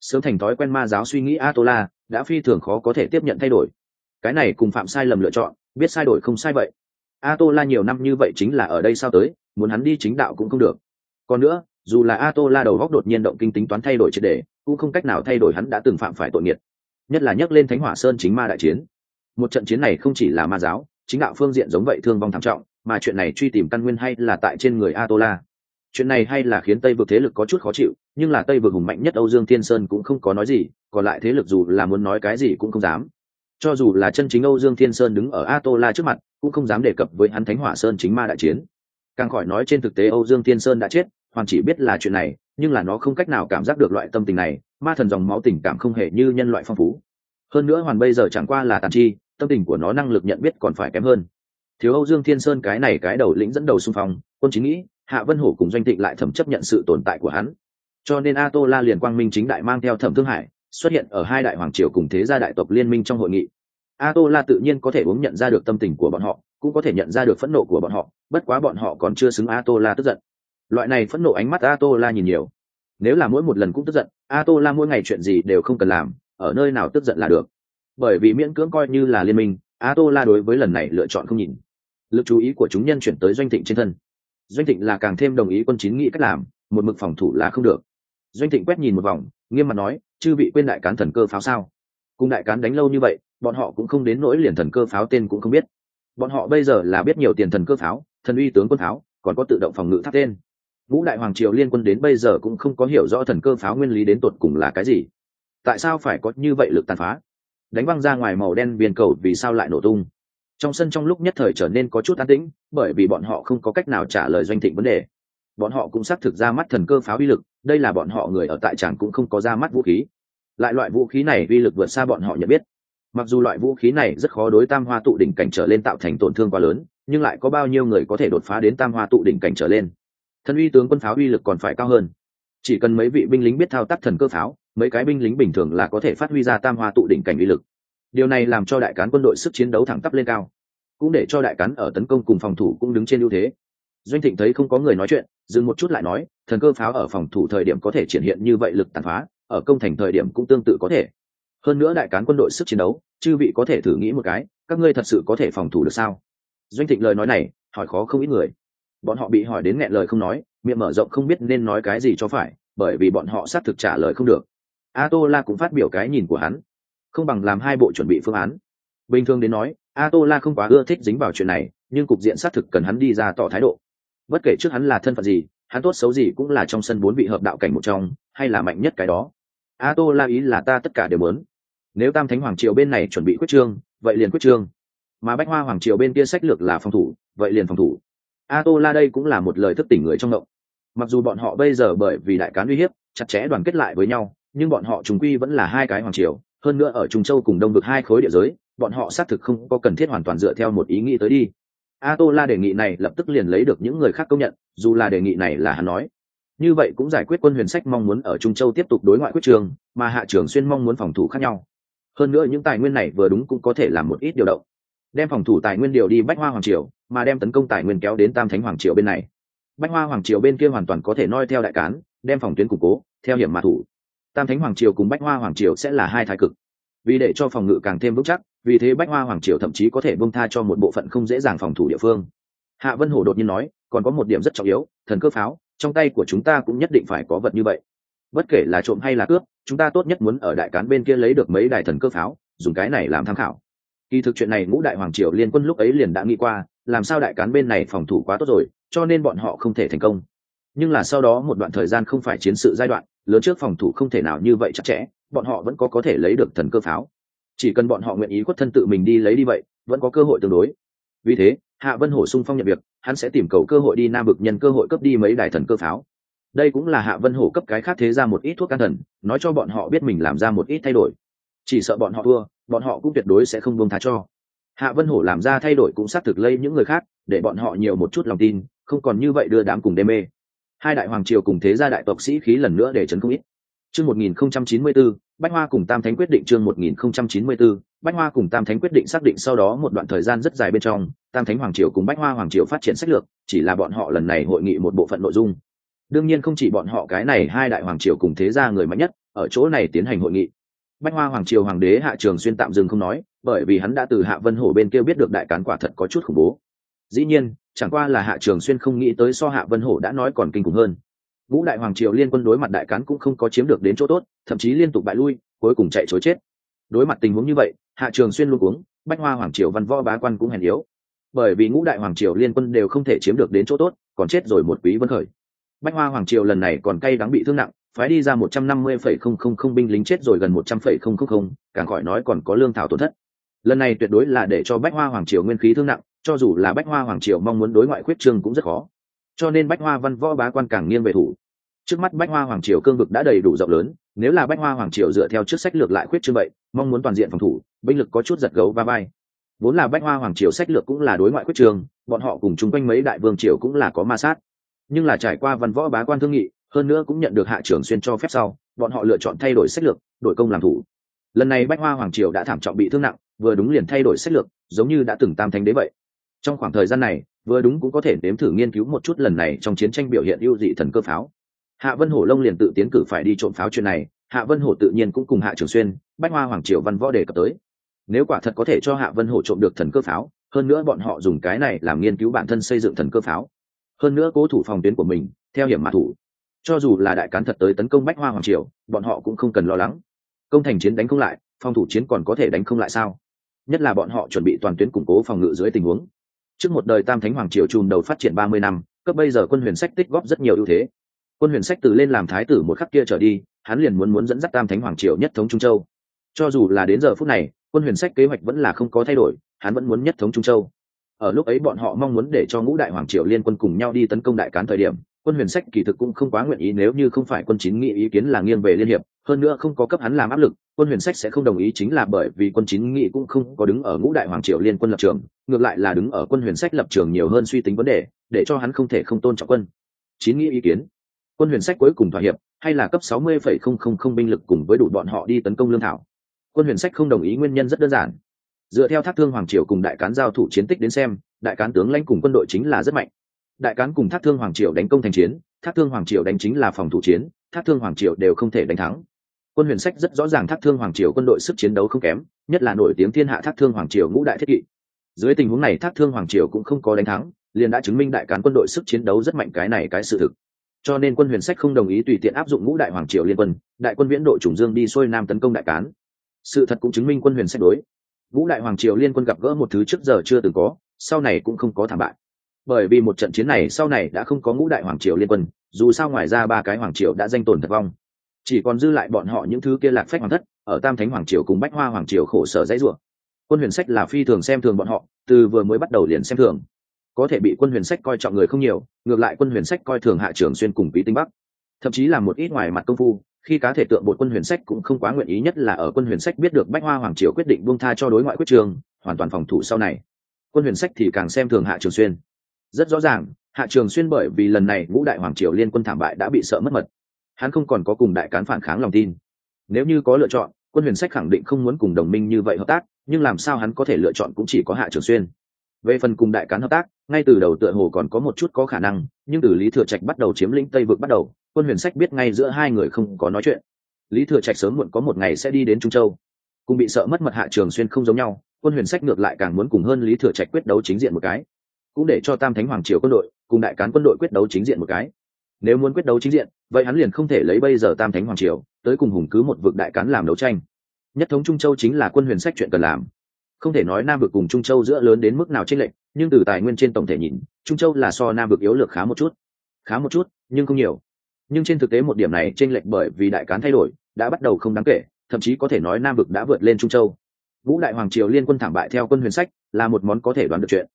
Sớm thành thói quen ma giáo suy nghĩ a tô la đã phi thường khó có thể tiếp nhận thay đổi. Cái này cùng phạm sai lầm lựa chọn biết sai đổi không sai vậy. A tô la nhiều năm như vậy chính là ở đây sao tới muốn hắn đi chính đạo cũng không được. Còn nữa dù là a tô la đầu góc đột nhiên động kinh tính toán thay đổi triệt đề cũng không cách nào thay đổi hắn đã từng phạm phải tội nghiệt nhất là nhắc lên thánh hỏa sơn chính ma đại chiến. Một trận chiến này không chỉ là ma giáo, chính đạo phương diện giống vậy thương vong thảm trọng, mà chuyện này truy tìm căn nguyên hay là tại trên người a tô la chuyện này hay là khiến tây vực thế lực có chút khó chịu, nhưng là tây vực hùng mạnh nhất âu dương thiên sơn cũng không có nói gì, còn lại thế lực dù là muốn nói cái gì cũng không dám. Cho dù là chân chính âu dương thiên sơn đứng ở a tô la trước mặt, cũng không dám đề cập với hắn thánh hỏa sơn chính ma đại chiến. Càng khỏi nói trên thực tế âu dương thiên sơn đã chết, hoàn chỉ biết là chuyện này, nhưng là nó không cách nào cảm giác được loại tâm tình này ma thần dòng máu tình cảm không hề như nhân loại phong phú. Hơn nữa hoàn bây giờ chẳng qua là tàn chi, tâm tình của nó năng lực nhận biết còn phải kém hơn. Thiếu âu dương thiên sơn cái này cái đầu lĩnh dẫn đầu xung phong, quân chính nghĩ, hạ vân hổ cùng doanh tịnh lại thẩm chấp nhận sự tồn tại của hắn. Cho nên a tô la liền quang minh chính đại mang theo thẩm thương hải, xuất hiện ở hai đại hoàng triều cùng thế gia đại tộc liên minh trong hội nghị. A tô la tự nhiên có thể uống nhận ra được tâm tình của bọn họ, cũng có thể nhận ra được phẫn nộ của bọn họ, bất quá bọn họ còn chưa xứng a tô la tức giận. Loại này phẫn nộ ánh mắt a tô la nhìn nhiều nếu là mỗi một lần cũng tức giận a tô la mỗi ngày chuyện gì đều không cần làm, ở nơi nào tức giận là được. Bởi vì miễn cưỡng coi như là liên minh a tô la đối với lần này lựa chọn không nhìn. Lực chú ý của chúng nhân chuyển tới doanh thịnh trên thân. Doanh thịnh là càng thêm đồng ý quân chín nghĩ cách làm, một mực phòng thủ là không được. Doanh thịnh quét nhìn một vòng, nghiêm mặt nói, chư bị quên đại cán thần cơ pháo sao? Cùng đại cán đánh lâu như vậy, bọn họ cũng không đến nỗi liền thần cơ pháo tên cũng không biết. Bọn họ bây giờ là biết nhiều tiền thần cơ pháo, thần uy tướng quân pháo, còn có tự động phòng ngự tháp tên ngũ đại hoàng triều liên quân đến bây giờ cũng không có hiểu rõ thần cơ pháo nguyên lý đến tột cùng là cái gì. Tại sao phải có như vậy lực tàn phá? Đánh văng ra ngoài màu đen biên cầu vì sao lại nổ tung? Trong sân trong lúc nhất thời trở nên có chút an tĩnh, bởi vì bọn họ không có cách nào trả lời doanh thịnh vấn đề. Bọn họ cũng xác thực ra mắt thần cơ pháo uy lực, đây là bọn họ người ở tại tràng cũng không có ra mắt vũ khí. Lại loại vũ khí này uy lực vượt xa bọn họ nhận biết. Mặc dù loại vũ khí này rất khó đối tam hoa tụ đỉnh cảnh trở lên tạo thành tổn thương quá lớn, nhưng lại có bao nhiêu người có thể đột phá đến tam hoa tụ đỉnh cảnh trở lên? Thần uy tướng quân pháo uy lực còn phải cao hơn. Chỉ cần mấy vị binh lính biết thao tác thần cơ pháo, mấy cái binh lính bình thường là có thể phát huy ra tam hoa tụ đỉnh cảnh uy lực. Điều này làm cho đại cán quân đội sức chiến đấu thẳng tắp lên cao. Cũng để cho đại cán ở tấn công cùng phòng thủ cũng đứng trên ưu thế. Doanh thịnh thấy không có người nói chuyện, dừng một chút lại nói, thần cơ pháo ở phòng thủ thời điểm có thể triển hiện như vậy lực tàn phá, ở công thành thời điểm cũng tương tự có thể. Hơn nữa đại cán quân đội sức chiến đấu, chư vị có thể thử nghĩ một cái, các ngươi thật sự có thể phòng thủ được sao? Doanh thịnh lời nói này, hỏi khó không ít người bọn họ bị hỏi đến nghẹn lời không nói, miệng mở rộng không biết nên nói cái gì cho phải, bởi vì bọn họ xác thực trả lời không được. A tô la cũng phát biểu cái nhìn của hắn. Không bằng làm hai bộ chuẩn bị phương án. Bình thường đến nói a tô la không quá ưa thích dính vào chuyện này, nhưng cục diện xác thực cần hắn đi ra tỏ thái độ. Bất kể trước hắn là thân phận gì, hắn tốt xấu gì cũng là trong sân bốn vị hợp đạo cảnh một trong, hay là mạnh nhất cái đó. A tô la ý là ta tất cả đều muốn. Nếu tam thánh hoàng triều bên này chuẩn bị quyết trương, vậy liền quyết trương. Mà bách hoa hoàng triều bên kia sách lược là phòng thủ, vậy liền phòng thủ a tô la đây cũng là một lời thức tỉnh người trong động mặc dù bọn họ bây giờ bởi vì đại cán uy hiếp, chặt chẽ đoàn kết lại với nhau, nhưng bọn họ chúng quy vẫn là hai cái hoàng triều, hơn nữa ở trung châu cùng đông vực hai khối địa giới, bọn họ xác thực không có cần thiết hoàn toàn dựa theo một ý nghĩ tới đi. A tô la đề nghị này lập tức liền lấy được những người khác công nhận, dù là đề nghị này là hắn nói. Như vậy cũng giải quyết quân huyền sách mong muốn ở trung châu tiếp tục đối ngoại quyết trường, mà hạ trường xuyên mong muốn phòng thủ khác nhau. Hơn nữa những tài nguyên này vừa đúng cũng có thể làm một ít điều động. Đem phòng thủ tài nguyên điều đi bách hoa hoàng triều mà đem tấn công tài nguyên kéo đến tam thánh hoàng triều bên này. Bách hoa hoàng triều bên kia hoàn toàn có thể noi theo đại cán, đem phòng tuyến củng cố, theo hiểm mà thủ. Tam thánh hoàng triều cùng bách hoa hoàng triều sẽ là hai thái cực. Vì để cho phòng ngự càng thêm vững chắc, vì thế bách hoa hoàng triều thậm chí có thể bông tha cho một bộ phận không dễ dàng phòng thủ địa phương. Hạ vân hổ đột nhiên nói, còn có một điểm rất trọng yếu, thần cơ pháo, trong tay của chúng ta cũng nhất định phải có vật như vậy. Bất kể là trộm hay là cướp, chúng ta tốt nhất muốn ở đại cán bên kia lấy được mấy đài thần cơ pháo, dùng cái này làm tham khảo. Kỳ thực chuyện này ngũ đại hoàng triều liên quân lúc ấy liền đã nghĩ qua làm sao đại cán bên này phòng thủ quá tốt rồi, cho nên bọn họ không thể thành công. Nhưng là sau đó một đoạn thời gian không phải chiến sự giai đoạn, lớn trước phòng thủ không thể nào như vậy chặt chẽ, bọn họ vẫn có có thể lấy được thần cơ pháo. Chỉ cần bọn họ nguyện ý khuất thân tự mình đi lấy đi vậy, vẫn có cơ hội tương đối. Vì thế, hạ vân hổ sung phong nhận việc, hắn sẽ tìm cầu cơ hội đi nam vực nhân cơ hội cấp đi mấy đài thần cơ pháo. Đây cũng là hạ vân hổ cấp cái khác thế ra một ít thuốc can thần, nói cho bọn họ biết mình làm ra một ít thay đổi. Chỉ sợ bọn họ thua, bọn họ cũng tuyệt đối sẽ không buông tha cho hạ vân hổ làm ra thay đổi cũng xác thực lây những người khác để bọn họ nhiều một chút lòng tin không còn như vậy đưa đám cùng đê mê. Hai đại hoàng triều cùng thế gia đại tộc sĩ khí lần nữa để chấn không ít. Chương 1094, bách hoa cùng tam thánh quyết định chương 1094, bách hoa cùng tam thánh quyết định xác định sau đó một đoạn thời gian rất dài bên trong tam thánh hoàng triều cùng bách hoa hoàng triều phát triển sách lược chỉ là bọn họ lần này hội nghị một bộ phận nội dung. Đương nhiên không chỉ bọn họ cái này hai đại hoàng triều cùng thế gia người mạnh nhất ở chỗ này tiến hành hội nghị. Bách hoa hoàng triều hoàng đế hạ trường xuyên tạm dừng không nói bởi vì hắn đã từ hạ vân hổ bên kia biết được đại cán quả thật có chút khủng bố. Dĩ nhiên, chẳng qua là hạ trường xuyên không nghĩ tới so hạ vân hổ đã nói còn kinh khủng hơn. Vũ đại hoàng triều liên quân đối mặt đại cán cũng không có chiếm được đến chỗ tốt, thậm chí liên tục bại lui, cuối cùng chạy chối chết. Đối mặt tình huống như vậy, hạ trường xuyên luôn uống bách hoa hoàng triều văn võ bá quan cũng hèn yếu. Bởi vì ngũ đại hoàng triều liên quân đều không thể chiếm được đến chỗ tốt, còn chết rồi một quý vân khởi. Bách hoa hoàng triều lần này còn cay đắng bị thương nặng, phái đi ra một trăm năm mươi phẩy không không không binh lính chết rồi gần một trăm phẩy không không không, càng khỏi nói còn có lương thảo tổn thất lần này tuyệt đối là để cho bách hoa hoàng triều nguyên khí thương nặng, cho dù là bách hoa hoàng triều mong muốn đối ngoại khuyết trương cũng rất khó. Cho nên bách hoa văn võ bá quan càng nghiêng về thủ. Trước mắt bách hoa hoàng triều cương vực đã đầy đủ rộng lớn, nếu là bách hoa hoàng triều dựa theo trước sách lược lại khuyết trương vậy, mong muốn toàn diện phòng thủ, binh lực có chút giật gấu va vai. Vốn là bách hoa hoàng triều sách lược cũng là đối ngoại khuyết trương, bọn họ cùng chung quanh mấy đại vương triều cũng là có ma sát. Nhưng là trải qua văn võ bá quan thương nghị, hơn nữa cũng nhận được hạ trưởng xuyên cho phép sau, bọn họ lựa chọn thay đổi sách lược, đổi công làm thủ. Lần này bách hoa hoàng triều đã thảm trọng bị thương nặng vừa đúng liền thay đổi sách lược, giống như đã từng tam thánh đế vậy. Trong khoảng thời gian này, vừa đúng cũng có thể nếm thử nghiên cứu một chút lần này trong chiến tranh biểu hiện ưu dị thần cơ pháo. Hạ vân hổ lông liền tự tiến cử phải đi trộm pháo chuyện này, hạ vân hổ tự nhiên cũng cùng hạ trường xuyên, bách hoa hoàng triều văn võ đề cập tới. Nếu quả thật có thể cho hạ vân hổ trộm được thần cơ pháo, hơn nữa bọn họ dùng cái này làm nghiên cứu bản thân xây dựng thần cơ pháo. Hơn nữa cố thủ phòng tuyến của mình, theo hiểm mã thủ. Cho dù là đại cán thật tới tấn công bách hoa hoàng triều, bọn họ cũng không cần lo lắng. Công thành chiến đánh không lại, phòng thủ chiến còn có thể đánh không lại sao? Nhất là bọn họ chuẩn bị toàn tuyến củng cố phòng ngự dưới tình huống. Trước một đời tam thánh hoàng triều chùm đầu phát triển ba mươi năm, cấp bây giờ quân huyền sách tích góp rất nhiều ưu thế. Quân huyền sách từ lên làm thái tử một khắc kia trở đi, hắn liền muốn muốn dẫn dắt tam thánh hoàng triều nhất thống trung châu. Cho dù là đến giờ phút này, quân huyền sách kế hoạch vẫn là không có thay đổi, hắn vẫn muốn nhất thống trung châu. Ở lúc ấy bọn họ mong muốn để cho ngũ đại hoàng triều liên quân cùng nhau đi tấn công đại cán thời điểm quân huyền sách kỳ thực cũng không quá nguyện ý nếu như không phải quân chín nghị ý kiến là nghiêng về liên hiệp, hơn nữa không có cấp hắn làm áp lực, quân huyền sách sẽ không đồng ý chính là bởi vì quân chín nghị cũng không có đứng ở ngũ đại hoàng triều liên quân lập trường, ngược lại là đứng ở quân huyền sách lập trường nhiều hơn suy tính vấn đề, để cho hắn không thể không tôn trọng quân. Chín nghị ý kiến. Quân huyền sách cuối cùng thỏa hiệp, hay là cấp sáu mươi phẩy không không không binh lực cùng với đủ bọn họ đi tấn công lương thảo. Quân huyền sách không đồng ý nguyên nhân rất đơn giản. Dựa theo thác thương hoàng triều cùng đại cán giao thủ chiến tích đến xem, đại cán tướng lãnh cùng quân đội chính là rất mạnh đại cán cùng thác thương hoàng triều đánh công thành chiến, thác thương hoàng triều đánh chính là phòng thủ chiến, thác thương hoàng triều đều không thể đánh thắng. Quân huyền sách rất rõ ràng thác thương hoàng triều quân đội sức chiến đấu không kém, nhất là nổi tiếng thiên hạ thác thương hoàng triều ngũ đại thiết kỵ. Dưới tình huống này thác thương hoàng triều cũng không có đánh thắng, liền đã chứng minh đại cán quân đội sức chiến đấu rất mạnh cái này cái sự thực. Cho nên quân huyền sách không đồng ý tùy tiện áp dụng ngũ đại hoàng triều liên quân, đại quân viễn đội trùng dương đi xuôi nam tấn công đại cán. Sự thật cũng chứng minh quân huyền sách đối. Ngũ đại hoàng triều liên quân gặp gỡ một thứ trước giờ chưa từng có, sau này cũng không có thảm bại bởi vì một trận chiến này sau này đã không có ngũ đại hoàng triều liên quân, dù sao ngoài ra ba cái hoàng triều đã danh tồn thật vong. Chỉ còn dư lại bọn họ những thứ kia lạc phách hoàng thất, ở tam thánh hoàng triều cùng bách hoa hoàng triều khổ sở dãy ruộng quân huyền sách là phi thường xem thường bọn họ, từ vừa mới bắt đầu liền xem thường. Có thể bị quân huyền sách coi trọng người không nhiều, ngược lại quân huyền sách coi thường hạ trưởng xuyên cùng quý tinh bắc. Thậm chí là một ít ngoài mặt công phu, khi cá thể tượng bột quân huyền sách cũng không quá nguyện ý nhất là ở quân huyền sách biết được bách hoa hoàng triều quyết định buông tha cho đối ngoại quyết trường, hoàn toàn phòng thủ sau này. Quân huyền sách thì càng xem thường hạ trường xuyên rất rõ ràng, hạ trường xuyên bởi vì lần này ngũ đại hoàng triều liên quân thảm bại đã bị sợ mất mật. Hắn không còn có cùng đại cán phản kháng lòng tin. Nếu như có lựa chọn, quân huyền sách khẳng định không muốn cùng đồng minh như vậy hợp tác, nhưng làm sao hắn có thể lựa chọn cũng chỉ có hạ trường xuyên. Về phần cùng đại cán hợp tác, ngay từ đầu tựa hồ còn có một chút có khả năng, nhưng từ lý thừa trạch bắt đầu chiếm lĩnh tây vực bắt đầu, quân huyền sách biết ngay giữa hai người không có nói chuyện. Lý thừa trạch sớm muộn có một ngày sẽ đi đến trung châu. Cùng bị sợ mất mật hạ trường xuyên không giống nhau, quân huyền sách ngược lại càng muốn cùng hơn lý thừa trạch quyết đấu chính diện một cái cũng để cho tam thánh hoàng triều quân đội cùng đại cán quân đội quyết đấu chính diện một cái. Nếu muốn quyết đấu chính diện, vậy hắn liền không thể lấy bây giờ tam thánh hoàng triều tới cùng hùng cứ một vực đại cán làm đấu tranh. Nhất thống trung châu chính là quân huyền sách chuyện cần làm. Không thể nói nam vực cùng trung châu giữa lớn đến mức nào trên lệnh nhưng từ tài nguyên trên tổng thể nhìn, trung châu là so nam vực yếu lược khá một chút. Khá một chút, nhưng không nhiều. Nhưng trên thực tế một điểm này trên lệnh bởi vì đại cán thay đổi, đã bắt đầu không đáng kể, thậm chí có thể nói nam vực đã vượt lên trung châu. Vũ đại hoàng triều liên quân thảm bại theo quân huyền sách là một món có thể đoán được chuyện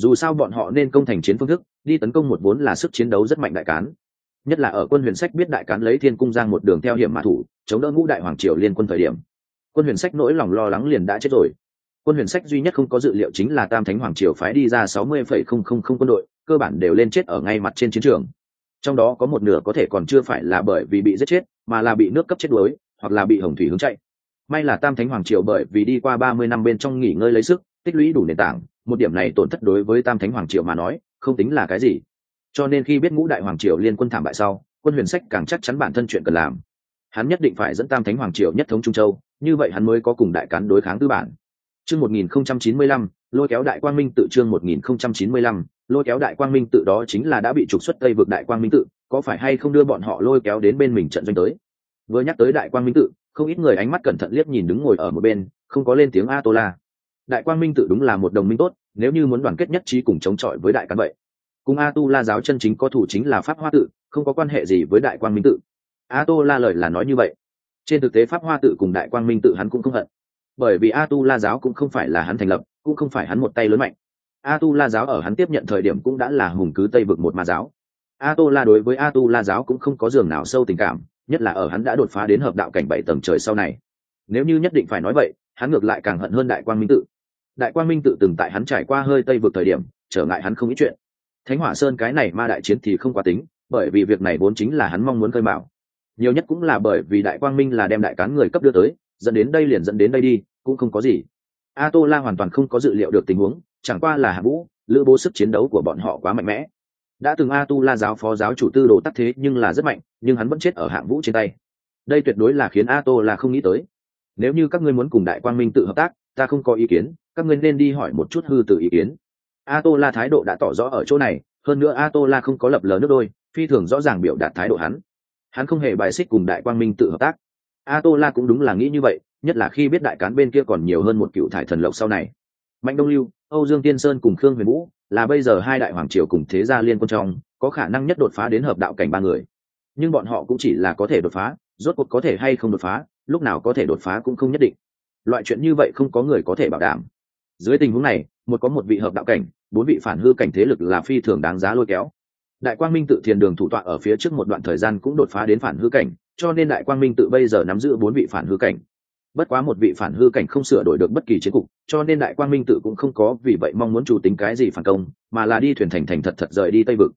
dù sao bọn họ nên công thành chiến phương thức, đi tấn công một vốn là sức chiến đấu rất mạnh đại cán. Nhất là ở quân huyền sách biết đại cán lấy thiên cung giang một đường theo hiểm mã thủ, chống đỡ ngũ đại hoàng triều liên quân thời điểm. Quân huyền sách nỗi lòng lo lắng liền đã chết rồi. Quân huyền sách duy nhất không có dự liệu chính là tam thánh hoàng triều phái đi ra sáu mươi phẩy không không không quân đội, cơ bản đều lên chết ở ngay mặt trên chiến trường. Trong đó có một nửa có thể còn chưa phải là bởi vì bị giết chết, mà là bị nước cấp chết đuối, hoặc là bị hồng thủy hướng chạy. May là tam thánh hoàng triều bởi vì đi qua ba mươi năm bên trong nghỉ ngơi lấy sức, tích lũy đủ nền tảng một điểm này tổn thất đối với tam thánh hoàng triều mà nói, không tính là cái gì. Cho nên khi biết ngũ đại hoàng triều liên quân thảm bại sau, quân huyền sách càng chắc chắn bản thân chuyện cần làm. Hắn nhất định phải dẫn tam thánh hoàng triều nhất thống trung châu, như vậy hắn mới có cùng đại cán đối kháng tư bản. Chương một nghìn không trăm chín mươi lăm, lôi kéo đại quang minh tự chương một nghìn không trăm chín mươi lăm, lôi kéo đại quang minh tự đó chính là đã bị trục xuất tây vực đại quang minh tự, có phải hay không đưa bọn họ lôi kéo đến bên mình trận doanh tới? Vừa nhắc tới đại quang minh tự, không ít người ánh mắt cẩn thận liếc nhìn đứng ngồi ở một bên, không có lên tiếng a tô la đại quang minh tự đúng là một đồng minh tốt nếu như muốn đoàn kết nhất trí cùng chống chọi với đại cán vậy. Cùng a tu la giáo chân chính có thủ chính là pháp hoa tự, không có quan hệ gì với đại quang minh tự. A tô la lời là nói như vậy. Trên thực tế pháp hoa tự cùng đại quang minh tự hắn cũng không hận. Bởi vì a tu la giáo cũng không phải là hắn thành lập, cũng không phải hắn một tay lớn mạnh. A tu la giáo ở hắn tiếp nhận thời điểm cũng đã là hùng cứ tây vực một ma giáo. A tô la đối với a tu la giáo cũng không có giường nào sâu tình cảm, nhất là ở hắn đã đột phá đến hợp đạo cảnh bảy tầng trời sau này. Nếu như nhất định phải nói vậy, hắn ngược lại càng hận hơn đại quang minh tự đại quang minh tự từng tại hắn trải qua hơi tây vượt thời điểm, trở ngại hắn không ít chuyện. Thánh hỏa sơn cái này ma đại chiến thì không quá tính, bởi vì việc này vốn chính là hắn mong muốn khơi mạo. nhiều nhất cũng là bởi vì đại quang minh là đem đại cán người cấp đưa tới, dẫn đến đây liền dẫn đến đây đi, cũng không có gì. A tô la hoàn toàn không có dự liệu được tình huống, chẳng qua là hạ vũ, lữ bố sức chiến đấu của bọn họ quá mạnh mẽ. Đã từng a tu la giáo phó giáo chủ tư đồ tắc thế nhưng là rất mạnh, nhưng hắn vẫn chết ở hạng vũ trên tay. Đây tuyệt đối là khiến a tô la không nghĩ tới. Nếu như các ngươi muốn cùng đại quang minh tự hợp tác ta không có ý kiến, các ngươi nên đi hỏi một chút hư từ ý kiến. A tô la thái độ đã tỏ rõ ở chỗ này, hơn nữa a tô la không có lập lờ nước đôi, phi thường rõ ràng biểu đạt thái độ hắn. Hắn không hề bài xích cùng đại quang minh tự hợp tác. A tô la cũng đúng là nghĩ như vậy, nhất là khi biết đại cán bên kia còn nhiều hơn một cựu thải thần lộc sau này. Mạnh đông lưu, âu dương tiên sơn cùng khương huyền vũ, là bây giờ hai đại hoàng triều cùng thế gia liên quân trong, có khả năng nhất đột phá đến hợp đạo cảnh ba người. Nhưng bọn họ cũng chỉ là có thể đột phá, rốt cuộc có thể hay không đột phá, lúc nào có thể đột phá cũng không nhất định loại chuyện như vậy không có người có thể bảo đảm. Dưới tình huống này, một có một vị hợp đạo cảnh, bốn vị phản hư cảnh thế lực là phi thường đáng giá lôi kéo. Đại quang minh tự thiền đường thủ tọa ở phía trước một đoạn thời gian cũng đột phá đến phản hư cảnh, cho nên đại quang minh tự bây giờ nắm giữ bốn vị phản hư cảnh. Bất quá một vị phản hư cảnh không sửa đổi được bất kỳ chiến cục, cho nên đại quang minh tự cũng không có vì vậy mong muốn chủ tính cái gì phản công, mà là đi thuyền thành thành thật thật rời đi tây vực.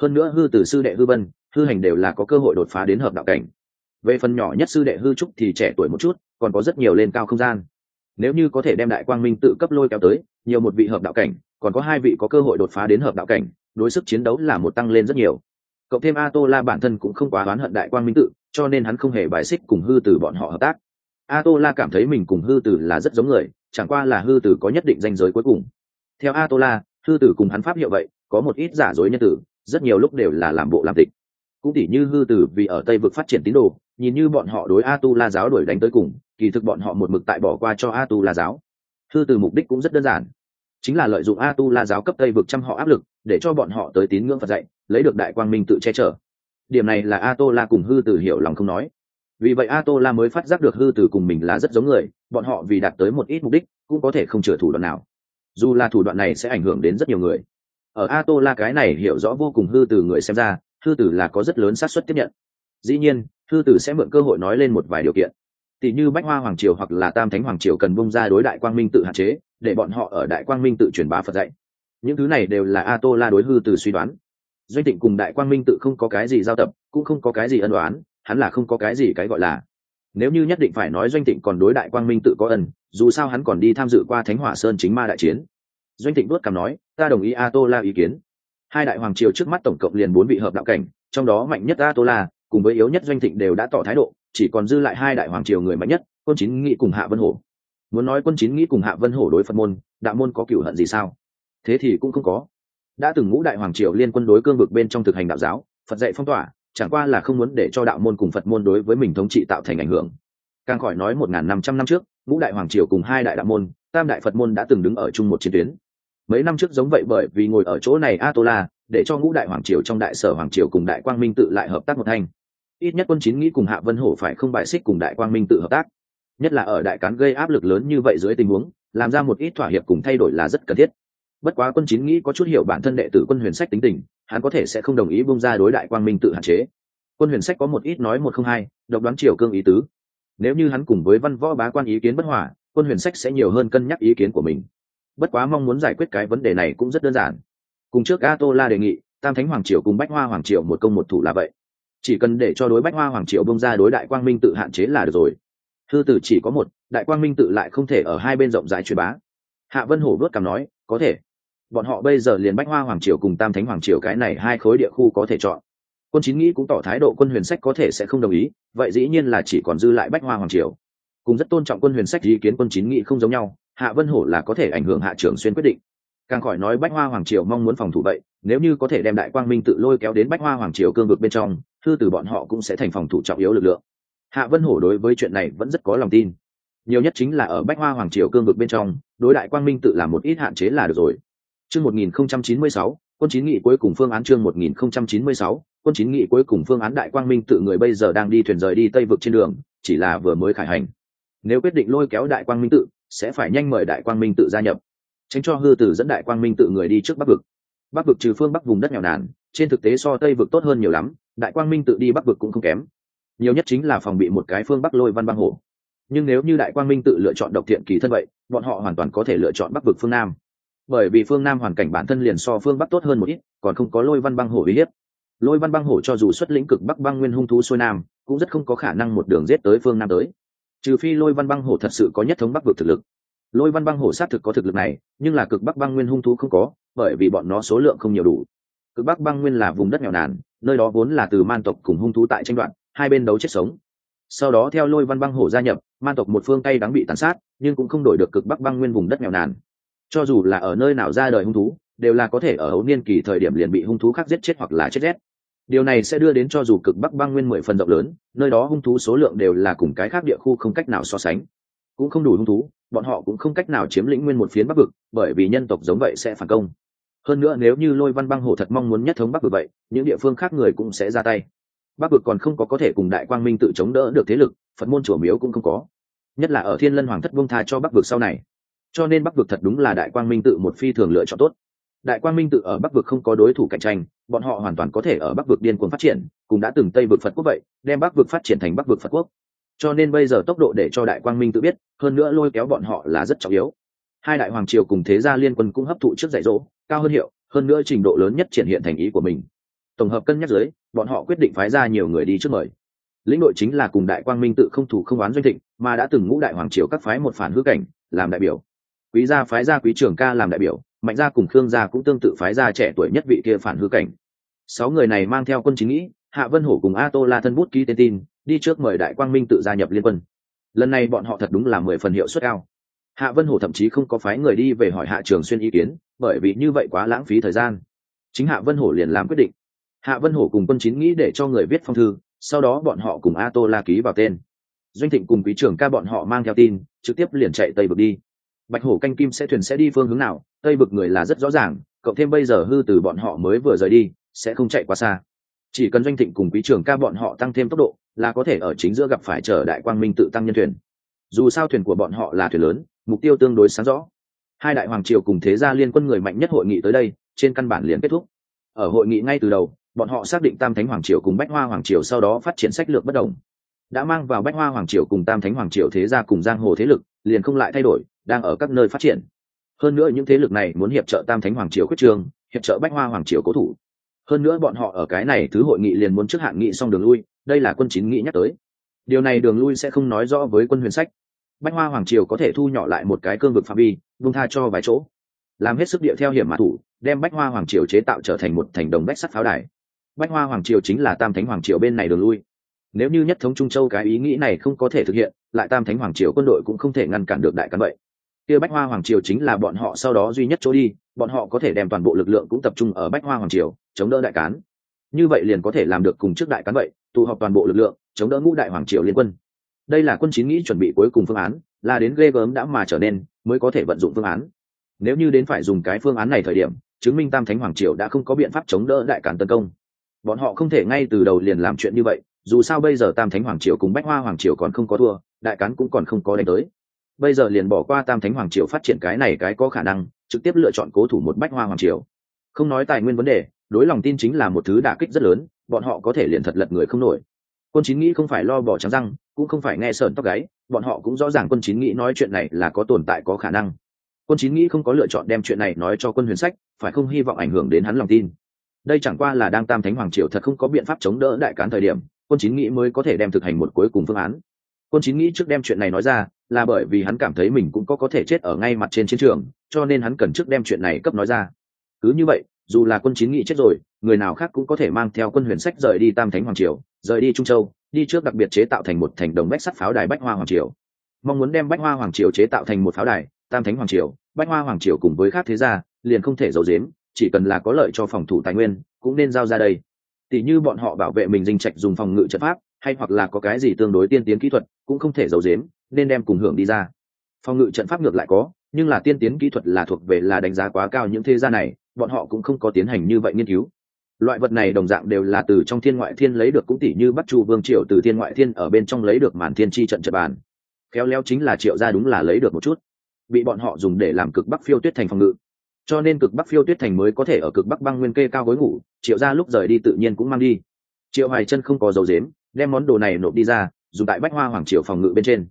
Hơn nữa hư từ sư đệ hư vân, hư hành đều là có cơ hội đột phá đến hợp đạo cảnh về phần nhỏ nhất sư đệ hư trúc thì trẻ tuổi một chút, còn có rất nhiều lên cao không gian. Nếu như có thể đem đại quang minh tự cấp lôi kéo tới, nhiều một vị hợp đạo cảnh, còn có hai vị có cơ hội đột phá đến hợp đạo cảnh, đối sức chiến đấu là một tăng lên rất nhiều. Cộng thêm a tô la bản thân cũng không quá oán hận đại quang minh tự, cho nên hắn không hề bài xích cùng hư từ bọn họ hợp tác. A tô la cảm thấy mình cùng hư từ là rất giống người, chẳng qua là hư từ có nhất định danh giới cuối cùng. Theo a tô la hư từ cùng hắn pháp hiệu vậy, có một ít giả dối nhân tử, rất nhiều lúc đều là làm bộ làm tịch. Cũng tỉ như hư từ vì ở tây vực phát triển tín đồ nhìn như bọn họ đối a tu la giáo đuổi đánh tới cùng, kỳ thực bọn họ một mực tại bỏ qua cho a tu la giáo. Hư từ mục đích cũng rất đơn giản. Chính là lợi dụng a tu la giáo cấp tây vực trăm họ áp lực, để cho bọn họ tới tín ngưỡng phật dạy, lấy được đại quang minh tự che chở. Điểm này là a tô la cùng hư từ hiểu lòng không nói. Vì vậy a tô la mới phát giác được hư từ cùng mình là rất giống người, bọn họ vì đạt tới một ít mục đích, cũng có thể không chừa thủ đoạn nào. Dù là thủ đoạn này sẽ ảnh hưởng đến rất nhiều người. Ở a tô la cái này hiểu rõ vô cùng hư từ người xem ra, hư từ là có rất lớn xác suất tiếp nhận dĩ nhiên hư tử sẽ mượn cơ hội nói lên một vài điều kiện. Tỷ như bách hoa hoàng triều hoặc là tam thánh hoàng triều cần bung ra đối đại quang minh tự hạn chế, để bọn họ ở đại quang minh tự truyền bá phật dạy. Những thứ này đều là a tô la đối hư từ suy đoán. Doanh tịnh cùng đại quang minh tự không có cái gì giao tập, cũng không có cái gì ân đoán hắn là không có cái gì cái gọi là. Nếu như nhất định phải nói doanh tịnh còn đối đại quang minh tự có ân, dù sao hắn còn đi tham dự qua thánh hỏa sơn chính ma đại chiến. Doanh tịnh đốt cảm nói, ta đồng ý a tô la ý kiến. Hai đại hoàng triều trước mắt tổng cộng liền bốn vị hợp đạo cảnh, trong đó mạnh nhất a tô la cùng với yếu nhất doanh thịnh đều đã tỏ thái độ, chỉ còn dư lại hai đại hoàng triều người mạnh nhất, quân chín nghĩ cùng hạ vân hổ. Muốn nói quân chín nghĩ cùng hạ vân hổ đối phật môn, đạo môn có cửu hận gì sao? Thế thì cũng không có. Đã từng ngũ đại hoàng triều liên quân đối cương vực bên trong thực hành đạo giáo, phật dạy phong tỏa, chẳng qua là không muốn để cho đạo môn cùng phật môn đối với mình thống trị tạo thành ảnh hưởng. Càng khỏi nói một n g h n năm trăm năm trước, ngũ đại hoàng triều cùng hai đại đạo môn, tam đại phật môn đã từng đứng ở chung một chiến tuyến. Mấy năm trước giống vậy bởi vì ngồi ở chỗ này a tô la để cho ngũ đại hoàng triều trong đại sở hoàng triều cùng đại quang minh tự lại hợp tác một thanh. Ít nhất quân chín nghĩ cùng hạ vân hổ phải không bại xích cùng đại quang minh tự hợp tác. Nhất là ở đại cán gây áp lực lớn như vậy dưới tình huống, làm ra một ít thỏa hiệp cùng thay đổi là rất cần thiết. Bất quá quân chín nghĩ có chút hiểu bản thân đệ tử quân huyền sách tính tình, hắn có thể sẽ không đồng ý bung ra đối đại quang minh tự hạn chế. Quân huyền sách có một ít nói một không hai, độc đoán triều cương ý tứ. Nếu như hắn cùng với văn võ bá quan ý kiến bất hòa, quân huyền sách sẽ nhiều hơn cân nhắc ý kiến của mình. Bất quá mong muốn giải quyết cái vấn đề này cũng rất đơn giản cùng trước a tô la đề nghị, tam thánh hoàng triều cùng bách hoa hoàng triều một công một thủ là vậy. Chỉ cần để cho đối bách hoa hoàng triều bông ra đối đại quang minh tự hạn chế là được rồi. Thư tử chỉ có một, đại quang minh tự lại không thể ở hai bên rộng rãi truyền bá. Hạ vân hổ vớt cảm nói, có thể. Bọn họ bây giờ liền bách hoa hoàng triều cùng tam thánh hoàng triều cái này hai khối địa khu có thể chọn. Quân chín nghĩ cũng tỏ thái độ quân huyền sách có thể sẽ không đồng ý, vậy dĩ nhiên là chỉ còn dư lại bách hoa hoàng triều. Cùng rất tôn trọng quân huyền sách ý kiến quân chín nghĩ không giống nhau, hạ vân hổ là có thể ảnh hưởng hạ trưởng xuyên quyết định càng khỏi nói bách hoa hoàng triều mong muốn phòng thủ vậy, nếu như có thể đem đại quang minh tự lôi kéo đến bách hoa hoàng triều cương vực bên trong, thư từ bọn họ cũng sẽ thành phòng thủ trọng yếu lực lượng. Hạ vân hổ đối với chuyện này vẫn rất có lòng tin. Nhiều nhất chính là ở bách hoa hoàng triều cương vực bên trong, đối đại quang minh tự làm một ít hạn chế là được rồi. Chương một nghìn không trăm chín mươi sáu, quân chín nghị cuối cùng phương án chương một nghìn không trăm chín mươi sáu, quân chín nghị cuối cùng phương án đại quang minh tự người bây giờ đang đi thuyền rời đi tây vực trên đường, chỉ là vừa mới khải hành. Nếu quyết định lôi kéo đại quang minh tự, sẽ phải nhanh mời đại quang minh tự gia nhập tránh cho hư tử dẫn đại quang minh tự người đi trước bắc vực. Bắc vực trừ phương bắc vùng đất nghèo nàn, trên thực tế so tây vực tốt hơn nhiều lắm, đại quang minh tự đi bắc vực cũng không kém. Nhiều nhất chính là phòng bị một cái phương bắc lôi văn băng hổ. Nhưng nếu như đại quang minh tự lựa chọn độc thiện kỳ thân vậy, bọn họ hoàn toàn có thể lựa chọn bắc vực phương nam. Bởi vì phương nam hoàn cảnh bản thân liền so phương bắc tốt hơn một ít, còn không có lôi văn băng hổ uy hiếp. Lôi văn băng hổ cho dù xuất lĩnh cực bắc băng nguyên hung thú xuôi nam, cũng rất không có khả năng một đường giết tới phương nam tới. Trừ phi lôi văn băng hổ thật sự có nhất thống bắc vực thực lực lôi văn băng hổ sát thực có thực lực này, nhưng là cực bắc băng nguyên hung thú không có, bởi vì bọn nó số lượng không nhiều đủ. Cực bắc băng nguyên là vùng đất nghèo nàn, nơi đó vốn là từ man tộc cùng hung thú tại tranh đoạn hai bên đấu chết sống. Sau đó theo lôi văn băng hổ gia nhập, man tộc một phương tây đáng bị tàn sát, nhưng cũng không đổi được cực bắc băng nguyên vùng đất nghèo nàn. Cho dù là ở nơi nào ra đời hung thú, đều là có thể ở ấu niên kỳ thời điểm liền bị hung thú khác giết chết hoặc là chết rét. Điều này sẽ đưa đến cho dù cực bắc băng nguyên mười phần rộng lớn, nơi đó hung thú số lượng đều là cùng cái khác địa khu không cách nào so sánh cũng không đủ hung thú, bọn họ cũng không cách nào chiếm lĩnh nguyên một phiến bắc vực, bởi vì nhân tộc giống vậy sẽ phản công. Hơn nữa nếu như lôi văn băng hổ thật mong muốn nhất thống bắc vực vậy, những địa phương khác người cũng sẽ ra tay. Bắc vực còn không có có thể cùng đại quang minh tự chống đỡ được thế lực, phật môn chùa miếu cũng không có. Nhất là ở thiên lân hoàng thất vương tha cho bắc vực sau này. Cho nên bắc vực thật đúng là đại quang minh tự một phi thường lựa chọn tốt. Đại quang minh tự ở bắc vực không có đối thủ cạnh tranh, bọn họ hoàn toàn có thể ở bắc vực điên cuồng phát triển cùng đã từng tây vực phật quốc vậy, đem bắc vực phát triển thành bắc vực phật quốc cho nên bây giờ tốc độ để cho đại quang minh tự biết, hơn nữa lôi kéo bọn họ là rất trọng yếu. Hai đại hoàng triều cùng thế gia liên quân cũng hấp thụ trước dạy dỗ, cao hơn hiệu, hơn nữa trình độ lớn nhất triển hiện thành ý của mình. Tổng hợp cân nhắc dưới, bọn họ quyết định phái ra nhiều người đi trước mời. Lĩnh đội chính là cùng đại quang minh tự không thủ không oán doanh thịnh, mà đã từng ngũ đại hoàng triều các phái một phản hư cảnh, làm đại biểu. Quý gia phái gia quý trường ca làm đại biểu, mạnh gia cùng khương gia cũng tương tự phái gia trẻ tuổi nhất vị kia phản hư cảnh. Sáu người này mang theo quân chính nghĩ, hạ vân hổ cùng a tô la thân bút ký tên tin đi trước mời đại quang minh tự gia nhập liên quân. Lần này bọn họ thật đúng là mười phần hiệu suất cao. Hạ vân hổ thậm chí không có phái người đi về hỏi hạ trường xuyên ý kiến, bởi vì như vậy quá lãng phí thời gian. Chính hạ vân hổ liền làm quyết định. Hạ vân hổ cùng quân chín nghĩ để cho người viết phong thư, sau đó bọn họ cùng a tô la ký vào tên. Doanh thịnh cùng quý trưởng ca bọn họ mang theo tin, trực tiếp liền chạy tây vực đi. Bạch hổ canh kim sẽ thuyền sẽ đi phương hướng nào, tây vực người là rất rõ ràng, cộng thêm bây giờ hư từ bọn họ mới vừa rời đi, sẽ không chạy quá xa chỉ cần doanh thịnh cùng quý trường ca bọn họ tăng thêm tốc độ, là có thể ở chính giữa gặp phải chờ đại quang minh tự tăng nhân thuyền. Dù sao thuyền của bọn họ là thuyền lớn, mục tiêu tương đối sáng rõ. Hai đại hoàng triều cùng thế gia liên quân người mạnh nhất hội nghị tới đây, trên căn bản liền kết thúc. Ở hội nghị ngay từ đầu, bọn họ xác định tam thánh hoàng triều cùng bách hoa hoàng triều sau đó phát triển sách lược bất đồng. Đã mang vào bách hoa hoàng triều cùng tam thánh hoàng triều thế gia cùng giang hồ thế lực, liền không lại thay đổi, đang ở các nơi phát triển. Hơn nữa những thế lực này muốn hiệp trợ tam thánh hoàng triều quyết trường, hiệp trợ bách hoa hoàng triều cố thủ hơn nữa bọn họ ở cái này thứ hội nghị liền muốn trước hạn nghị xong đường lui, đây là quân chín nghị nhắc tới. Điều này đường lui sẽ không nói rõ với quân huyền sách. Bách hoa hoàng triều có thể thu nhỏ lại một cái cương vực phạm vi vung tha cho vài chỗ. Làm hết sức địa theo hiểm mã thủ, đem bách hoa hoàng triều chế tạo trở thành một thành đồng bách sắt pháo đài. Bách hoa hoàng triều chính là tam thánh hoàng triều bên này đường lui. Nếu như nhất thống trung châu cái ý nghĩ này không có thể thực hiện, lại tam thánh hoàng triều quân đội cũng không thể ngăn cản được đại cán vậy. Kia bách hoa hoàng triều chính là bọn họ sau đó duy nhất chỗ đi, bọn họ có thể đem toàn bộ lực lượng cũng tập trung ở bách hoa hoàng triều chống đỡ đại cán. Như vậy liền có thể làm được cùng trước đại cán vậy, tụ họp toàn bộ lực lượng, chống đỡ ngũ đại hoàng triều liên quân. Đây là quân chín nghĩ chuẩn bị cuối cùng phương án, là đến ghê gớm đã mà trở nên, mới có thể vận dụng phương án. Nếu như đến phải dùng cái phương án này thời điểm, chứng minh tam thánh hoàng triều đã không có biện pháp chống đỡ đại cản tấn công. Bọn họ không thể ngay từ đầu liền làm chuyện như vậy, dù sao bây giờ tam thánh hoàng triều cùng bách hoa hoàng triều còn không có thua, đại cán cũng còn không có đánh tới. Bây giờ liền bỏ qua tam thánh hoàng triều phát triển cái này cái có khả năng, trực tiếp lựa chọn cố thủ một bách hoa hoàng triều. Không nói tài nguyên vấn đề đối lòng tin chính là một thứ đả kích rất lớn, bọn họ có thể liền thật lật người không nổi. Quân chín nghĩ không phải lo bỏ trắng răng, cũng không phải nghe sợn tóc gáy, bọn họ cũng rõ ràng quân chín nghĩ nói chuyện này là có tồn tại, có khả năng. Quân chín nghĩ không có lựa chọn đem chuyện này nói cho quân huyền sách, phải không hy vọng ảnh hưởng đến hắn lòng tin. Đây chẳng qua là đang tam thánh hoàng triều thật không có biện pháp chống đỡ đại cán thời điểm, quân chín nghĩ mới có thể đem thực hành một cuối cùng phương án. Quân chín nghĩ trước đem chuyện này nói ra, là bởi vì hắn cảm thấy mình cũng có có thể chết ở ngay mặt trên chiến trường, cho nên hắn cần trước đem chuyện này cấp nói ra. Cứ như vậy dù là quân chín nghị chết rồi, người nào khác cũng có thể mang theo quân huyền sách rời đi tam thánh hoàng triều, rời đi trung châu, đi trước đặc biệt chế tạo thành một thành đồng bách sắt pháo đài bách hoa hoàng triều. Mong muốn đem bách hoa hoàng triều chế tạo thành một pháo đài, tam thánh hoàng triều, bách hoa hoàng triều cùng với khác thế gia, liền không thể giấu giếm, chỉ cần là có lợi cho phòng thủ tài nguyên, cũng nên giao ra đây. Tỷ như bọn họ bảo vệ mình dinh trạch dùng phòng ngự trận pháp, hay hoặc là có cái gì tương đối tiên tiến kỹ thuật, cũng không thể giấu giếm, nên đem cùng hưởng đi ra. Phòng ngự trận pháp ngược lại có, nhưng là tiên tiến kỹ thuật là thuộc về là đánh giá quá cao những thế gia này bọn họ cũng không có tiến hành như vậy nghiên cứu. Loại vật này đồng dạng đều là từ trong thiên ngoại thiên lấy được cũng tỷ như bắt chu vương triệu từ thiên ngoại thiên ở bên trong lấy được màn thiên tri trận trận bàn. Khéo léo chính là triệu ra đúng là lấy được một chút. Bị bọn họ dùng để làm cực bắc phiêu tuyết thành phòng ngự. Cho nên cực bắc phiêu tuyết thành mới có thể ở cực bắc băng nguyên kê cao gối ngủ, triệu ra lúc rời đi tự nhiên cũng mang đi. Triệu hoài chân không có dấu dếm đem món đồ này nộp đi ra, dùng tại bách hoa hoàng triều phòng ngự bên trên.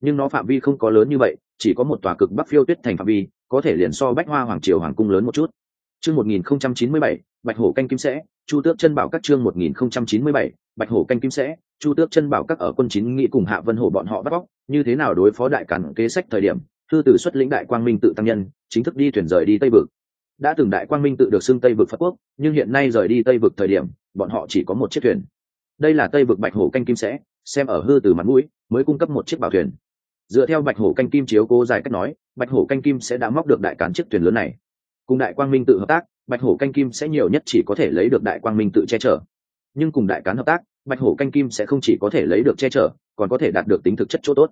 Nhưng nó phạm vi không có lớn như vậy, chỉ có một tòa cực bắc phiêu tuyết thành phạm vi, có thể liền so bách hoa hoàng triều hoàng cung lớn một chút chương một nghìn không trăm chín mươi bảy, bạch hổ canh kim sẽ, chu tước chân bảo các chương một nghìn không trăm chín mươi bảy, bạch hổ canh kim sẽ, chu tước chân bảo các ở quân chín nghị cùng hạ vân hổ bọn họ bắt bóc, như thế nào đối phó đại cản kế sách thời điểm, thư từ xuất lĩnh đại quang minh tự tăng nhân, chính thức đi thuyền rời đi tây vực. Đã từng đại quang minh tự được xưng tây vực phật quốc, nhưng hiện nay rời đi tây vực thời điểm, bọn họ chỉ có một chiếc thuyền. Đây là tây vực bạch hổ canh kim sẽ, xem ở hư từ mặt mũi, mới cung cấp một chiếc bảo thuyền. Dựa theo bạch hổ canh kim chiếu cố dài cách nói, bạch hổ canh kim sẽ đã móc được đại cản chiếc thuyền lớn này cùng đại quang minh tự hợp tác, bạch hổ canh kim sẽ nhiều nhất chỉ có thể lấy được đại quang minh tự che chở. Nhưng cùng đại cán hợp tác, bạch hổ canh kim sẽ không chỉ có thể lấy được che chở, còn có thể đạt được tính thực chất chỗ tốt.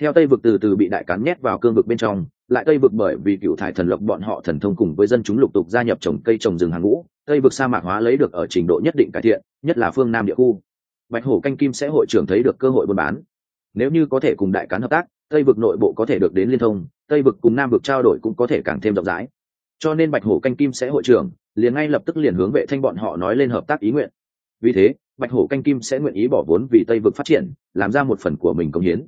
Theo tây vực từ từ bị đại cán nhét vào cương vực bên trong, lại tây vực bởi vì cựu thải thần lộc bọn họ thần thông cùng với dân chúng lục tục gia nhập trồng cây trồng rừng hàng ngũ, tây vực sa mạc hóa lấy được ở trình độ nhất định cải thiện, nhất là phương nam địa khu. Bạch hổ canh kim sẽ hội trưởng thấy được cơ hội buôn bán. Nếu như có thể cùng đại cán hợp tác, tây vực nội bộ có thể được đến liên thông, tây vực cùng nam vực trao đổi cũng có thể càng thêm rộng rãi cho nên bạch hổ canh kim sẽ hội trưởng, liền ngay lập tức liền hướng vệ thanh bọn họ nói lên hợp tác ý nguyện. Vì thế, bạch hổ canh kim sẽ nguyện ý bỏ vốn vì tây vực phát triển, làm ra một phần của mình công hiến.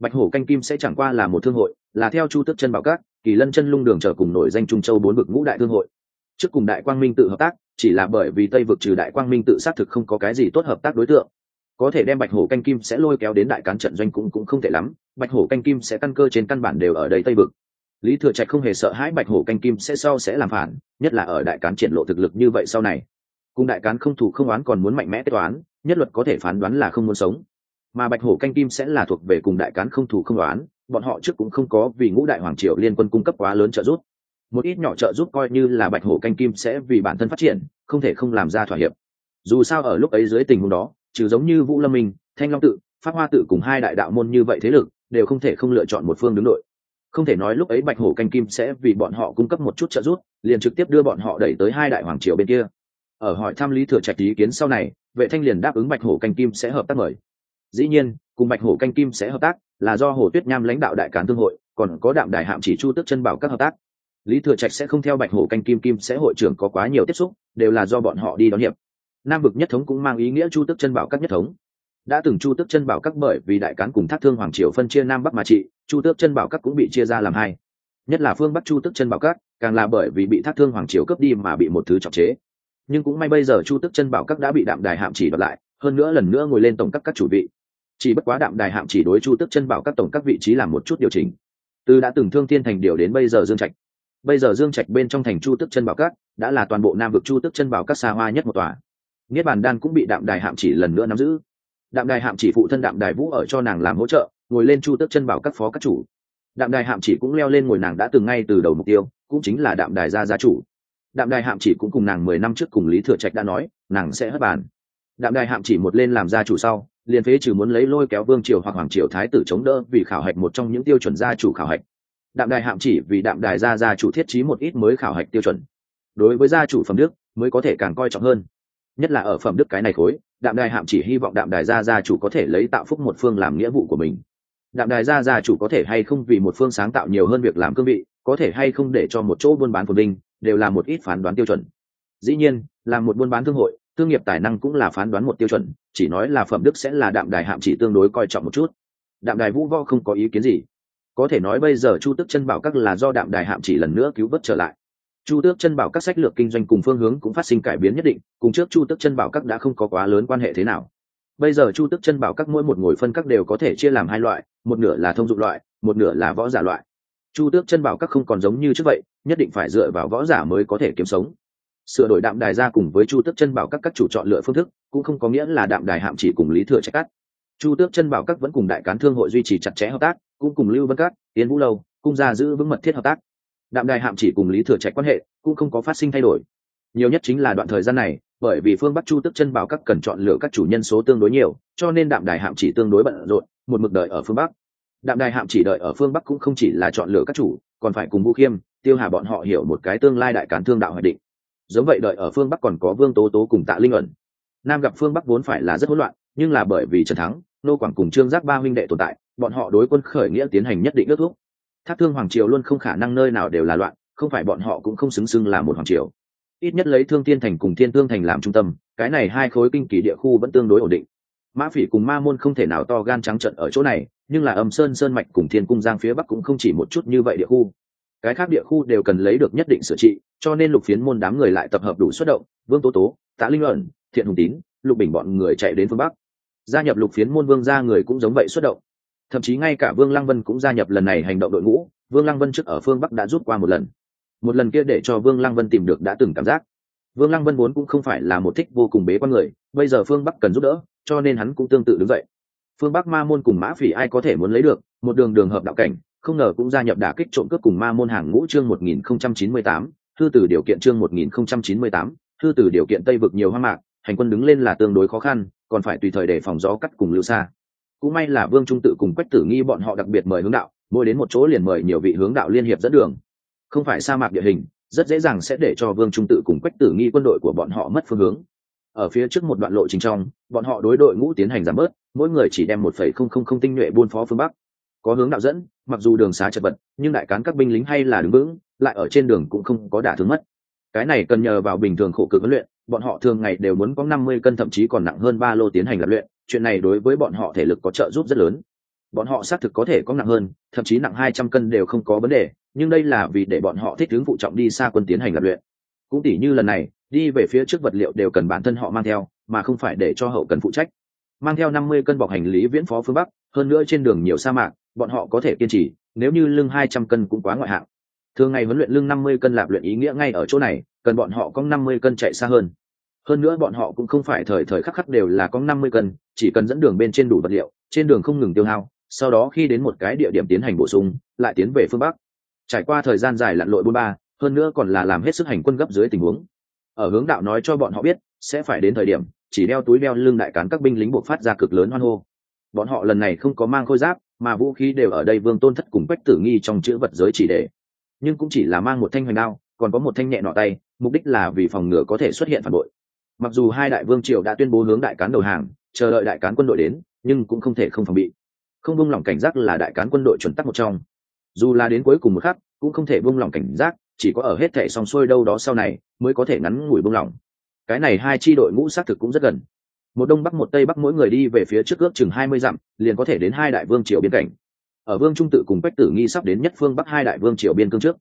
Bạch hổ canh kim sẽ chẳng qua là một thương hội, là theo chu tước chân bảo các, kỳ lân chân lung đường chờ cùng nổi danh trung châu bốn vực ngũ đại thương hội. Trước cùng đại quang minh tự hợp tác, chỉ là bởi vì tây vực trừ đại quang minh tự xác thực không có cái gì tốt hợp tác đối tượng. Có thể đem bạch hổ canh kim sẽ lôi kéo đến đại cán trận doanh cũng cũng không thể lắm, bạch hổ canh kim sẽ căn cơ trên căn bản đều ở đây tây vực lý thừa trạch không hề sợ hãi bạch hổ canh kim sẽ sau sẽ làm phản, nhất là ở đại cán triển lộ thực lực như vậy sau này. Cùng đại cán không thủ không oán còn muốn mạnh mẽ kết toán nhất luật có thể phán đoán là không muốn sống. Mà bạch hổ canh kim sẽ là thuộc về cùng đại cán không thủ không oán, bọn họ trước cũng không có vì ngũ đại hoàng triều liên quân cung cấp quá lớn trợ giúp. Một ít nhỏ trợ giúp coi như là bạch hổ canh kim sẽ vì bản thân phát triển, không thể không làm ra thỏa hiệp. Dù sao ở lúc ấy dưới tình huống đó, trừ giống như vũ lâm minh, thanh long tự, pháp hoa tự cùng hai đại đạo môn như vậy thế lực, đều không thể không lựa chọn một phương đứng đội không thể nói lúc ấy bạch hổ canh kim sẽ vì bọn họ cung cấp một chút trợ giúp, liền trực tiếp đưa bọn họ đẩy tới hai đại hoàng triều bên kia. Ở hỏi thăm lý thừa trạch ý kiến sau này, vệ thanh liền đáp ứng bạch hổ canh kim sẽ hợp tác mời. Dĩ nhiên, cùng bạch hổ canh kim sẽ hợp tác là do hồ tuyết nham lãnh đạo đại cán thương hội, còn có đạm đại hạm chỉ chu tức chân bảo các hợp tác. Lý thừa trạch sẽ không theo bạch hổ canh kim kim sẽ hội trưởng có quá nhiều tiếp xúc, đều là do bọn họ đi đón hiệp. Nam vực nhất thống cũng mang ý nghĩa chu tức chân bảo các nhất thống đã từng chu tước chân bảo các bởi vì đại cán cùng thác thương hoàng triều phân chia nam bắc mà trị, chu tước chân bảo các cũng bị chia ra làm hai. Nhất là phương bắc chu tước chân bảo các, càng là bởi vì bị thác thương hoàng triều cướp đi mà bị một thứ trọng chế. Nhưng cũng may bây giờ chu tước chân bảo các đã bị đạm đài hạm chỉ đoạt lại, hơn nữa lần nữa ngồi lên tổng các các chủ vị. Chỉ bất quá đạm đài hạm chỉ đối chu tước chân bảo các tổng các vị trí làm một chút điều chỉnh. Từ đã từng thương thiên thành điều đến bây giờ dương trạch. Bây giờ dương trạch bên trong thành chu tước chân bảo các, đã là toàn bộ nam vực chu tước chân bảo các xa hoa nhất một tòa. Niết bàn đan cũng bị đạm đài hạm chỉ lần nữa nắm giữ đạm đài hạm chỉ phụ thân đạm đài vũ ở cho nàng làm hỗ trợ, ngồi lên chu tước chân bảo các phó các chủ. Đạm đài hạm chỉ cũng leo lên ngồi nàng đã từng ngay từ đầu mục tiêu, cũng chính là đạm đài gia gia chủ. Đạm đài hạm chỉ cũng cùng nàng mười năm trước cùng lý thừa trạch đã nói, nàng sẽ hất bàn. Đạm đài hạm chỉ một lên làm gia chủ sau, liền phế trừ muốn lấy lôi kéo vương triều hoặc hoàng triều thái tử chống đỡ vì khảo hạch một trong những tiêu chuẩn gia chủ khảo hạch. Đạm đài hạm chỉ vì đạm đài gia gia chủ thiết trí một ít mới khảo hạch tiêu chuẩn. Đối với gia chủ phẩm đức, mới có thể càng coi trọng hơn nhất là ở phẩm đức cái này khối, đạm đài hạm chỉ hy vọng đạm đài gia gia chủ có thể lấy tạo phúc một phương làm nghĩa vụ của mình. Đạm đài gia gia chủ có thể hay không vì một phương sáng tạo nhiều hơn việc làm cương vị, có thể hay không để cho một chỗ buôn bán phồn vinh, đều là một ít phán đoán tiêu chuẩn. Dĩ nhiên, là một buôn bán thương hội, thương nghiệp tài năng cũng là phán đoán một tiêu chuẩn, chỉ nói là phẩm đức sẽ là đạm đài hạm chỉ tương đối coi trọng một chút. Đạm đài vũ võ không có ý kiến gì. Có thể nói bây giờ chu tức chân bảo các là do đạm đài hạm chỉ lần nữa cứu vớt trở lại chu tước chân bảo các sách lược kinh doanh cùng phương hướng cũng phát sinh cải biến nhất định, cùng trước chu tước chân bảo các đã không có quá lớn quan hệ thế nào. Bây giờ chu tước chân bảo các mỗi một ngồi phân các đều có thể chia làm hai loại, một nửa là thông dụng loại, một nửa là võ giả loại. Chu tước chân bảo các không còn giống như trước vậy, nhất định phải dựa vào võ giả mới có thể kiếm sống. Sửa đổi đạm đài ra cùng với chu tước chân bảo các các chủ chọn lựa phương thức, cũng không có nghĩa là đạm đài hạm chỉ cùng lý thừa trách cắt. Chu tước chân bảo các vẫn cùng đại cán thương hội duy trì chặt chẽ hợp tác, cũng cùng lưu vân cát tiến vũ lâu, cung gia giữ vững mật thiết hợp tác đạm đài hạm chỉ cùng lý thừa trạch quan hệ cũng không có phát sinh thay đổi. Nhiều nhất chính là đoạn thời gian này, bởi vì phương bắc chu tức chân bảo các cần chọn lựa các chủ nhân số tương đối nhiều, cho nên đạm đài hạm chỉ tương đối bận rộn, một mực đợi ở phương bắc. Đạm đài hạm chỉ đợi ở phương bắc cũng không chỉ là chọn lựa các chủ, còn phải cùng vũ khiêm, tiêu hà bọn họ hiểu một cái tương lai đại cán thương đạo hoạch định. Giống vậy đợi ở phương bắc còn có vương tố tố cùng tạ linh ẩn. Nam gặp phương bắc vốn phải là rất hỗn loạn, nhưng là bởi vì trần thắng, nô quảng cùng trương giác ba huynh đệ tồn tại, bọn họ đối quân khởi nghĩa tiến hành nhất định ước thúc thác thương hoàng triều luôn không khả năng nơi nào đều là loạn, không phải bọn họ cũng không xứng xưng là một hoàng triều. Ít nhất lấy thương tiên thành cùng thiên tương thành làm trung tâm, cái này hai khối kinh kỳ địa khu vẫn tương đối ổn định. Mã phỉ cùng ma môn không thể nào to gan trắng trận ở chỗ này, nhưng là âm sơn sơn mạch cùng thiên cung giang phía bắc cũng không chỉ một chút như vậy địa khu. Cái khác địa khu đều cần lấy được nhất định sửa trị, cho nên lục phiến môn đám người lại tập hợp đủ xuất động, vương tố tố, tạ linh luận thiện hùng tín, lục bình bọn người chạy đến phương bắc. Gia nhập lục phiến môn vương ra người cũng giống vậy xuất động thậm chí ngay cả vương lăng vân cũng gia nhập lần này hành động đội ngũ. Vương lăng vân trước ở phương bắc đã rút qua một lần. Một lần kia để cho vương lăng vân tìm được đã từng cảm giác. Vương lăng vân vốn cũng không phải là một thích vô cùng bế con người bây giờ phương bắc cần giúp đỡ cho nên hắn cũng tương tự đứng dậy. Phương bắc ma môn cùng mã phỉ ai có thể muốn lấy được một đường đường hợp đạo cảnh không ngờ cũng gia nhập đả kích trộm cướp cùng ma môn hàng ngũ chương 1098, thư từ điều kiện chương 1098, thư từ điều kiện tây vực nhiều hoang mạc hành quân đứng lên là tương đối khó khăn còn phải tùy thời để phòng gió cắt cùng lưu xa cũng may là vương trung tự cùng quách tử nghi bọn họ đặc biệt mời hướng đạo, mỗi đến một chỗ liền mời nhiều vị hướng đạo liên hiệp dẫn đường. Không phải sa mạc địa hình, rất dễ dàng sẽ để cho vương trung tự cùng quách tử nghi quân đội của bọn họ mất phương hướng. Ở phía trước một đoạn lộ trình trong, bọn họ đối đội ngũ tiến hành giảm bớt, mỗi người chỉ đem một phẩy không không không tinh nhuệ buôn phó phương bắc. Có hướng đạo dẫn, mặc dù đường xá chật vật, nhưng đại cán các binh lính hay là đứng vững, lại ở trên đường cũng không có đả thương mất. Cái này cần nhờ vào bình thường khổ cực huấn luyện, bọn họ thường ngày đều muốn có năm mươi cân thậm chí còn nặng hơn ba lô tiến hành lập luyện chuyện này đối với bọn họ thể lực có trợ giúp rất lớn. Bọn họ xác thực có thể có nặng hơn, thậm chí nặng hai trăm cân đều không có vấn đề, nhưng đây là vì để bọn họ thích ứng phụ trọng đi xa quân tiến hành luyện luyện. Cũng tỉ như lần này, đi về phía trước vật liệu đều cần bản thân họ mang theo, mà không phải để cho hậu cần phụ trách. Mang theo năm mươi cân bọc hành lý viễn phó phương bắc, hơn nữa trên đường nhiều sa mạc, bọn họ có thể kiên trì, nếu như lưng hai trăm cân cũng quá ngoại hạng. Thường ngày huấn luyện lưng năm mươi cân lạp luyện ý nghĩa ngay ở chỗ này, cần bọn họ có năm mươi cân chạy xa hơn hơn nữa bọn họ cũng không phải thời thời khắc khắc đều là có năm mươi cân, chỉ cần dẫn đường bên trên đủ vật liệu, trên đường không ngừng tiêu hao, sau đó khi đến một cái địa điểm tiến hành bổ sung, lại tiến về phương bắc. Trải qua thời gian dài lặn lội bốn ba, hơn nữa còn là làm hết sức hành quân gấp dưới tình huống. Ở hướng đạo nói cho bọn họ biết, sẽ phải đến thời điểm, chỉ đeo túi đeo lưng đại cán các binh lính buộc phát ra cực lớn hoan hô. Bọn họ lần này không có mang khôi giáp, mà vũ khí đều ở đây vương tôn thất cùng quách tử nghi trong chữ vật giới chỉ để. Nhưng cũng chỉ là mang một thanh hoành đao, còn có một thanh nhẹ nọ tay, mục đích là vì phòng ngừa có thể xuất hiện phản bội mặc dù hai đại vương triều đã tuyên bố hướng đại cán đầu hàng, chờ đợi đại cán quân đội đến, nhưng cũng không thể không phòng bị. Không buông lỏng cảnh giác là đại cán quân đội chuẩn tắc một trong. Dù là đến cuối cùng một khắc, cũng không thể buông lỏng cảnh giác, chỉ có ở hết thể xong xuôi đâu đó sau này mới có thể ngắn ngủi buông lỏng. Cái này hai chi đội ngũ xác thực cũng rất gần. Một đông bắc một tây bắc mỗi người đi về phía trước ước chừng hai mươi dặm, liền có thể đến hai đại vương triều biên cảnh. Ở vương trung tự cùng quách tử nghi sắp đến nhất phương bắc hai đại vương triều biên cương trước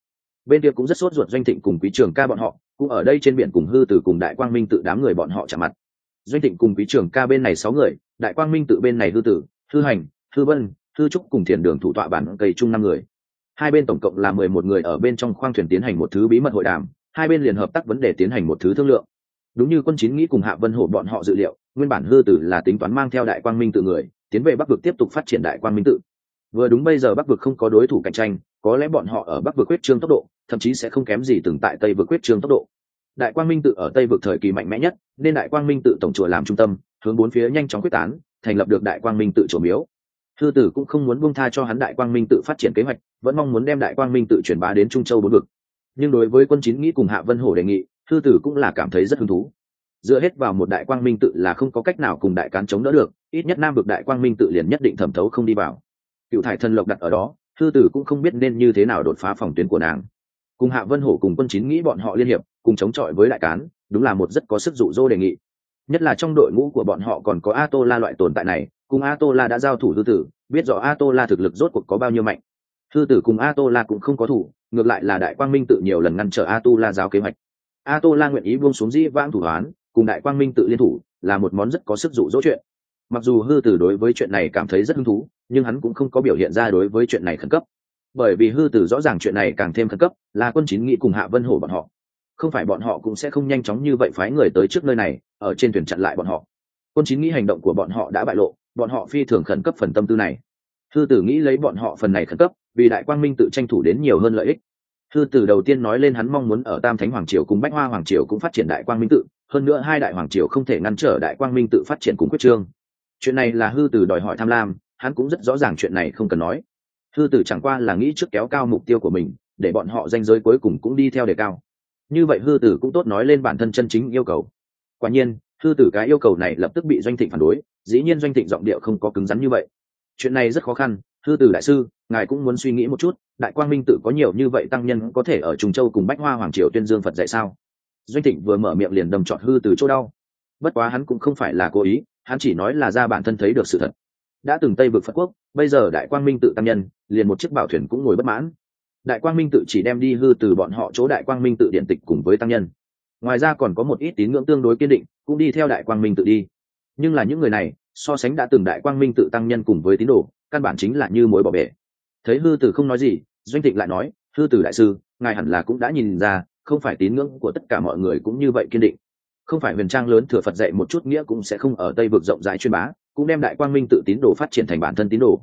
bên kia cũng rất sốt ruột doanh thịnh cùng quý trường ca bọn họ, cũng ở đây trên biển cùng hư từ cùng đại quang minh tự đám người bọn họ chạm mặt. Doanh thịnh cùng quý trường ca bên này sáu người, đại quang minh tự bên này hư tử, hư hành, hư vân, hư trúc cùng thiền đường thủ tọa bản cây chung năm người. Hai bên tổng cộng là mười một người ở bên trong khoang thuyền tiến hành một thứ bí mật hội đàm, hai bên liền hợp tác vấn đề tiến hành một thứ thương lượng. Đúng như quân chín nghĩ cùng hạ vân hộ bọn họ dự liệu, nguyên bản hư tử là tính toán mang theo đại quang minh tự người, tiến về bắc vực tiếp tục phát triển đại quang minh tự. Vừa đúng bây giờ bắc vực không có đối thủ cạnh tranh có lẽ bọn họ ở bắc vực quyết trương tốc độ, thậm chí sẽ không kém gì từng tại tây vực quyết trương tốc độ. Đại quang minh tự ở tây vực thời kỳ mạnh mẽ nhất, nên đại quang minh tự tổng chùa làm trung tâm, hướng bốn phía nhanh chóng quyết tán, thành lập được đại quang minh tự chủ miếu. Thư tử cũng không muốn buông tha cho hắn đại quang minh tự phát triển kế hoạch, vẫn mong muốn đem đại quang minh tự truyền bá đến trung châu bốn vực. Nhưng đối với quân chín nghĩ cùng hạ vân hổ đề nghị, thư tử cũng là cảm thấy rất hứng thú. Dựa hết vào một đại quang minh tự là không có cách nào cùng đại cán chống đỡ được, ít nhất nam vực đại quang minh tự liền nhất định thẩm thấu không đi vào. Cựu thải thân lộc đặt ở đó thư tử cũng không biết nên như thế nào đột phá phòng tuyến của nàng. Cùng hạ vân hổ cùng quân chín nghĩ bọn họ liên hiệp, cùng chống chọi với đại cán, đúng là một rất có sức dụ dỗ đề nghị. Nhất là trong đội ngũ của bọn họ còn có a tô la loại tồn tại này, cùng a tô la đã giao thủ thư tử, biết rõ a tô la thực lực rốt cuộc có bao nhiêu mạnh. Thư tử cùng a tô la cũng không có thủ, ngược lại là đại quang minh tự nhiều lần ngăn trở a tô la giáo kế hoạch. A tô la nguyện ý buông xuống dĩ vãng thủ hoán, cùng đại quang minh tự liên thủ, là một món rất có sức dụ dỗ chuyện. Mặc dù hư tử đối với chuyện này cảm thấy rất hứng thú nhưng hắn cũng không có biểu hiện ra đối với chuyện này khẩn cấp. Bởi vì hư tử rõ ràng chuyện này càng thêm khẩn cấp, là quân chín nghĩ cùng hạ vân hổ bọn họ. Không phải bọn họ cũng sẽ không nhanh chóng như vậy phái người tới trước nơi này, ở trên thuyền chặn lại bọn họ. Quân chín nghĩ hành động của bọn họ đã bại lộ, bọn họ phi thường khẩn cấp phần tâm tư này. Hư tử nghĩ lấy bọn họ phần này khẩn cấp, vì đại quang minh tự tranh thủ đến nhiều hơn lợi ích. Hư tử đầu tiên nói lên hắn mong muốn ở tam thánh hoàng triều cùng bách hoa hoàng triều cũng phát triển đại quang minh tự, hơn nữa hai đại hoàng triều không thể ngăn trở đại quang minh tự phát triển cùng quyết trương. Chuyện này là hư tử đòi hỏi tham lam hắn cũng rất rõ ràng chuyện này không cần nói. Hư tử chẳng qua là nghĩ trước kéo cao mục tiêu của mình, để bọn họ danh giới cuối cùng cũng đi theo đề cao. Như vậy hư tử cũng tốt nói lên bản thân chân chính yêu cầu. Quả nhiên hư tử cái yêu cầu này lập tức bị doanh thịnh phản đối, dĩ nhiên doanh thịnh giọng điệu không có cứng rắn như vậy. Chuyện này rất khó khăn, thư tử đại sư, ngài cũng muốn suy nghĩ một chút, đại quang minh tự có nhiều như vậy tăng nhân có thể ở trùng châu cùng bách hoa hoàng triều tuyên dương phật dạy sao? Doanh thịnh vừa mở miệng liền đầm trọt hư từ chỗ đau. Bất quá hắn cũng không phải là cố ý, hắn chỉ nói là ra bản thân thấy được sự thật đã từng tây vực phật quốc, bây giờ đại quang minh tự Tam nhân, liền một chiếc bảo thuyền cũng ngồi bất mãn. Đại quang minh tự chỉ đem đi hư từ bọn họ chỗ đại quang minh tự điện tịch cùng với tăng nhân. Ngoài ra còn có một ít tín ngưỡng tương đối kiên định, cũng đi theo đại quang minh tự đi. Nhưng là những người này, so sánh đã từng đại quang minh tự tăng nhân cùng với tín đồ, căn bản chính là như mối bỏ bể. Thấy hư tử không nói gì, doanh tịnh lại nói, hư tử đại sư, ngài hẳn là cũng đã nhìn ra, không phải tín ngưỡng của tất cả mọi người cũng như vậy kiên định. Không phải huyền trang lớn thừa phật dạy một chút nghĩa cũng sẽ không ở tây vực rộng rãi chuyên bá cũng đem đại quang minh tự tín đồ phát triển thành bản thân tín đồ.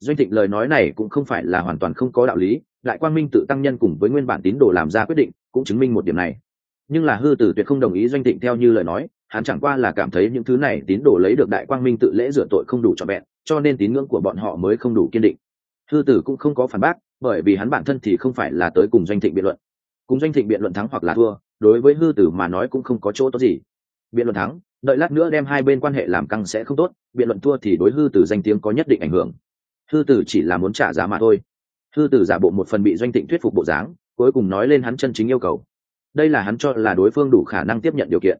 Doanh thịnh lời nói này cũng không phải là hoàn toàn không có đạo lý, đại quang minh tự tăng nhân cùng với nguyên bản tín đồ làm ra quyết định cũng chứng minh một điểm này. Nhưng là hư tử tuyệt không đồng ý doanh thịnh theo như lời nói, hắn chẳng qua là cảm thấy những thứ này tín đồ lấy được đại quang minh tự lễ rửa tội không đủ cho vẹn, cho nên tín ngưỡng của bọn họ mới không đủ kiên định. Hư tử cũng không có phản bác, bởi vì hắn bản thân thì không phải là tới cùng doanh thịnh biện luận. Cùng doanh thịnh biện luận thắng hoặc là thua, đối với hư tử mà nói cũng không có chỗ tốt gì. Biện luận thắng đợi lát nữa đem hai bên quan hệ làm căng sẽ không tốt, biện luận thua thì đối hư tử danh tiếng có nhất định ảnh hưởng. Hư tử chỉ là muốn trả giá mà thôi. Hư tử giả bộ một phần bị doanh tịnh thuyết phục bộ dáng, cuối cùng nói lên hắn chân chính yêu cầu. Đây là hắn cho là đối phương đủ khả năng tiếp nhận điều kiện.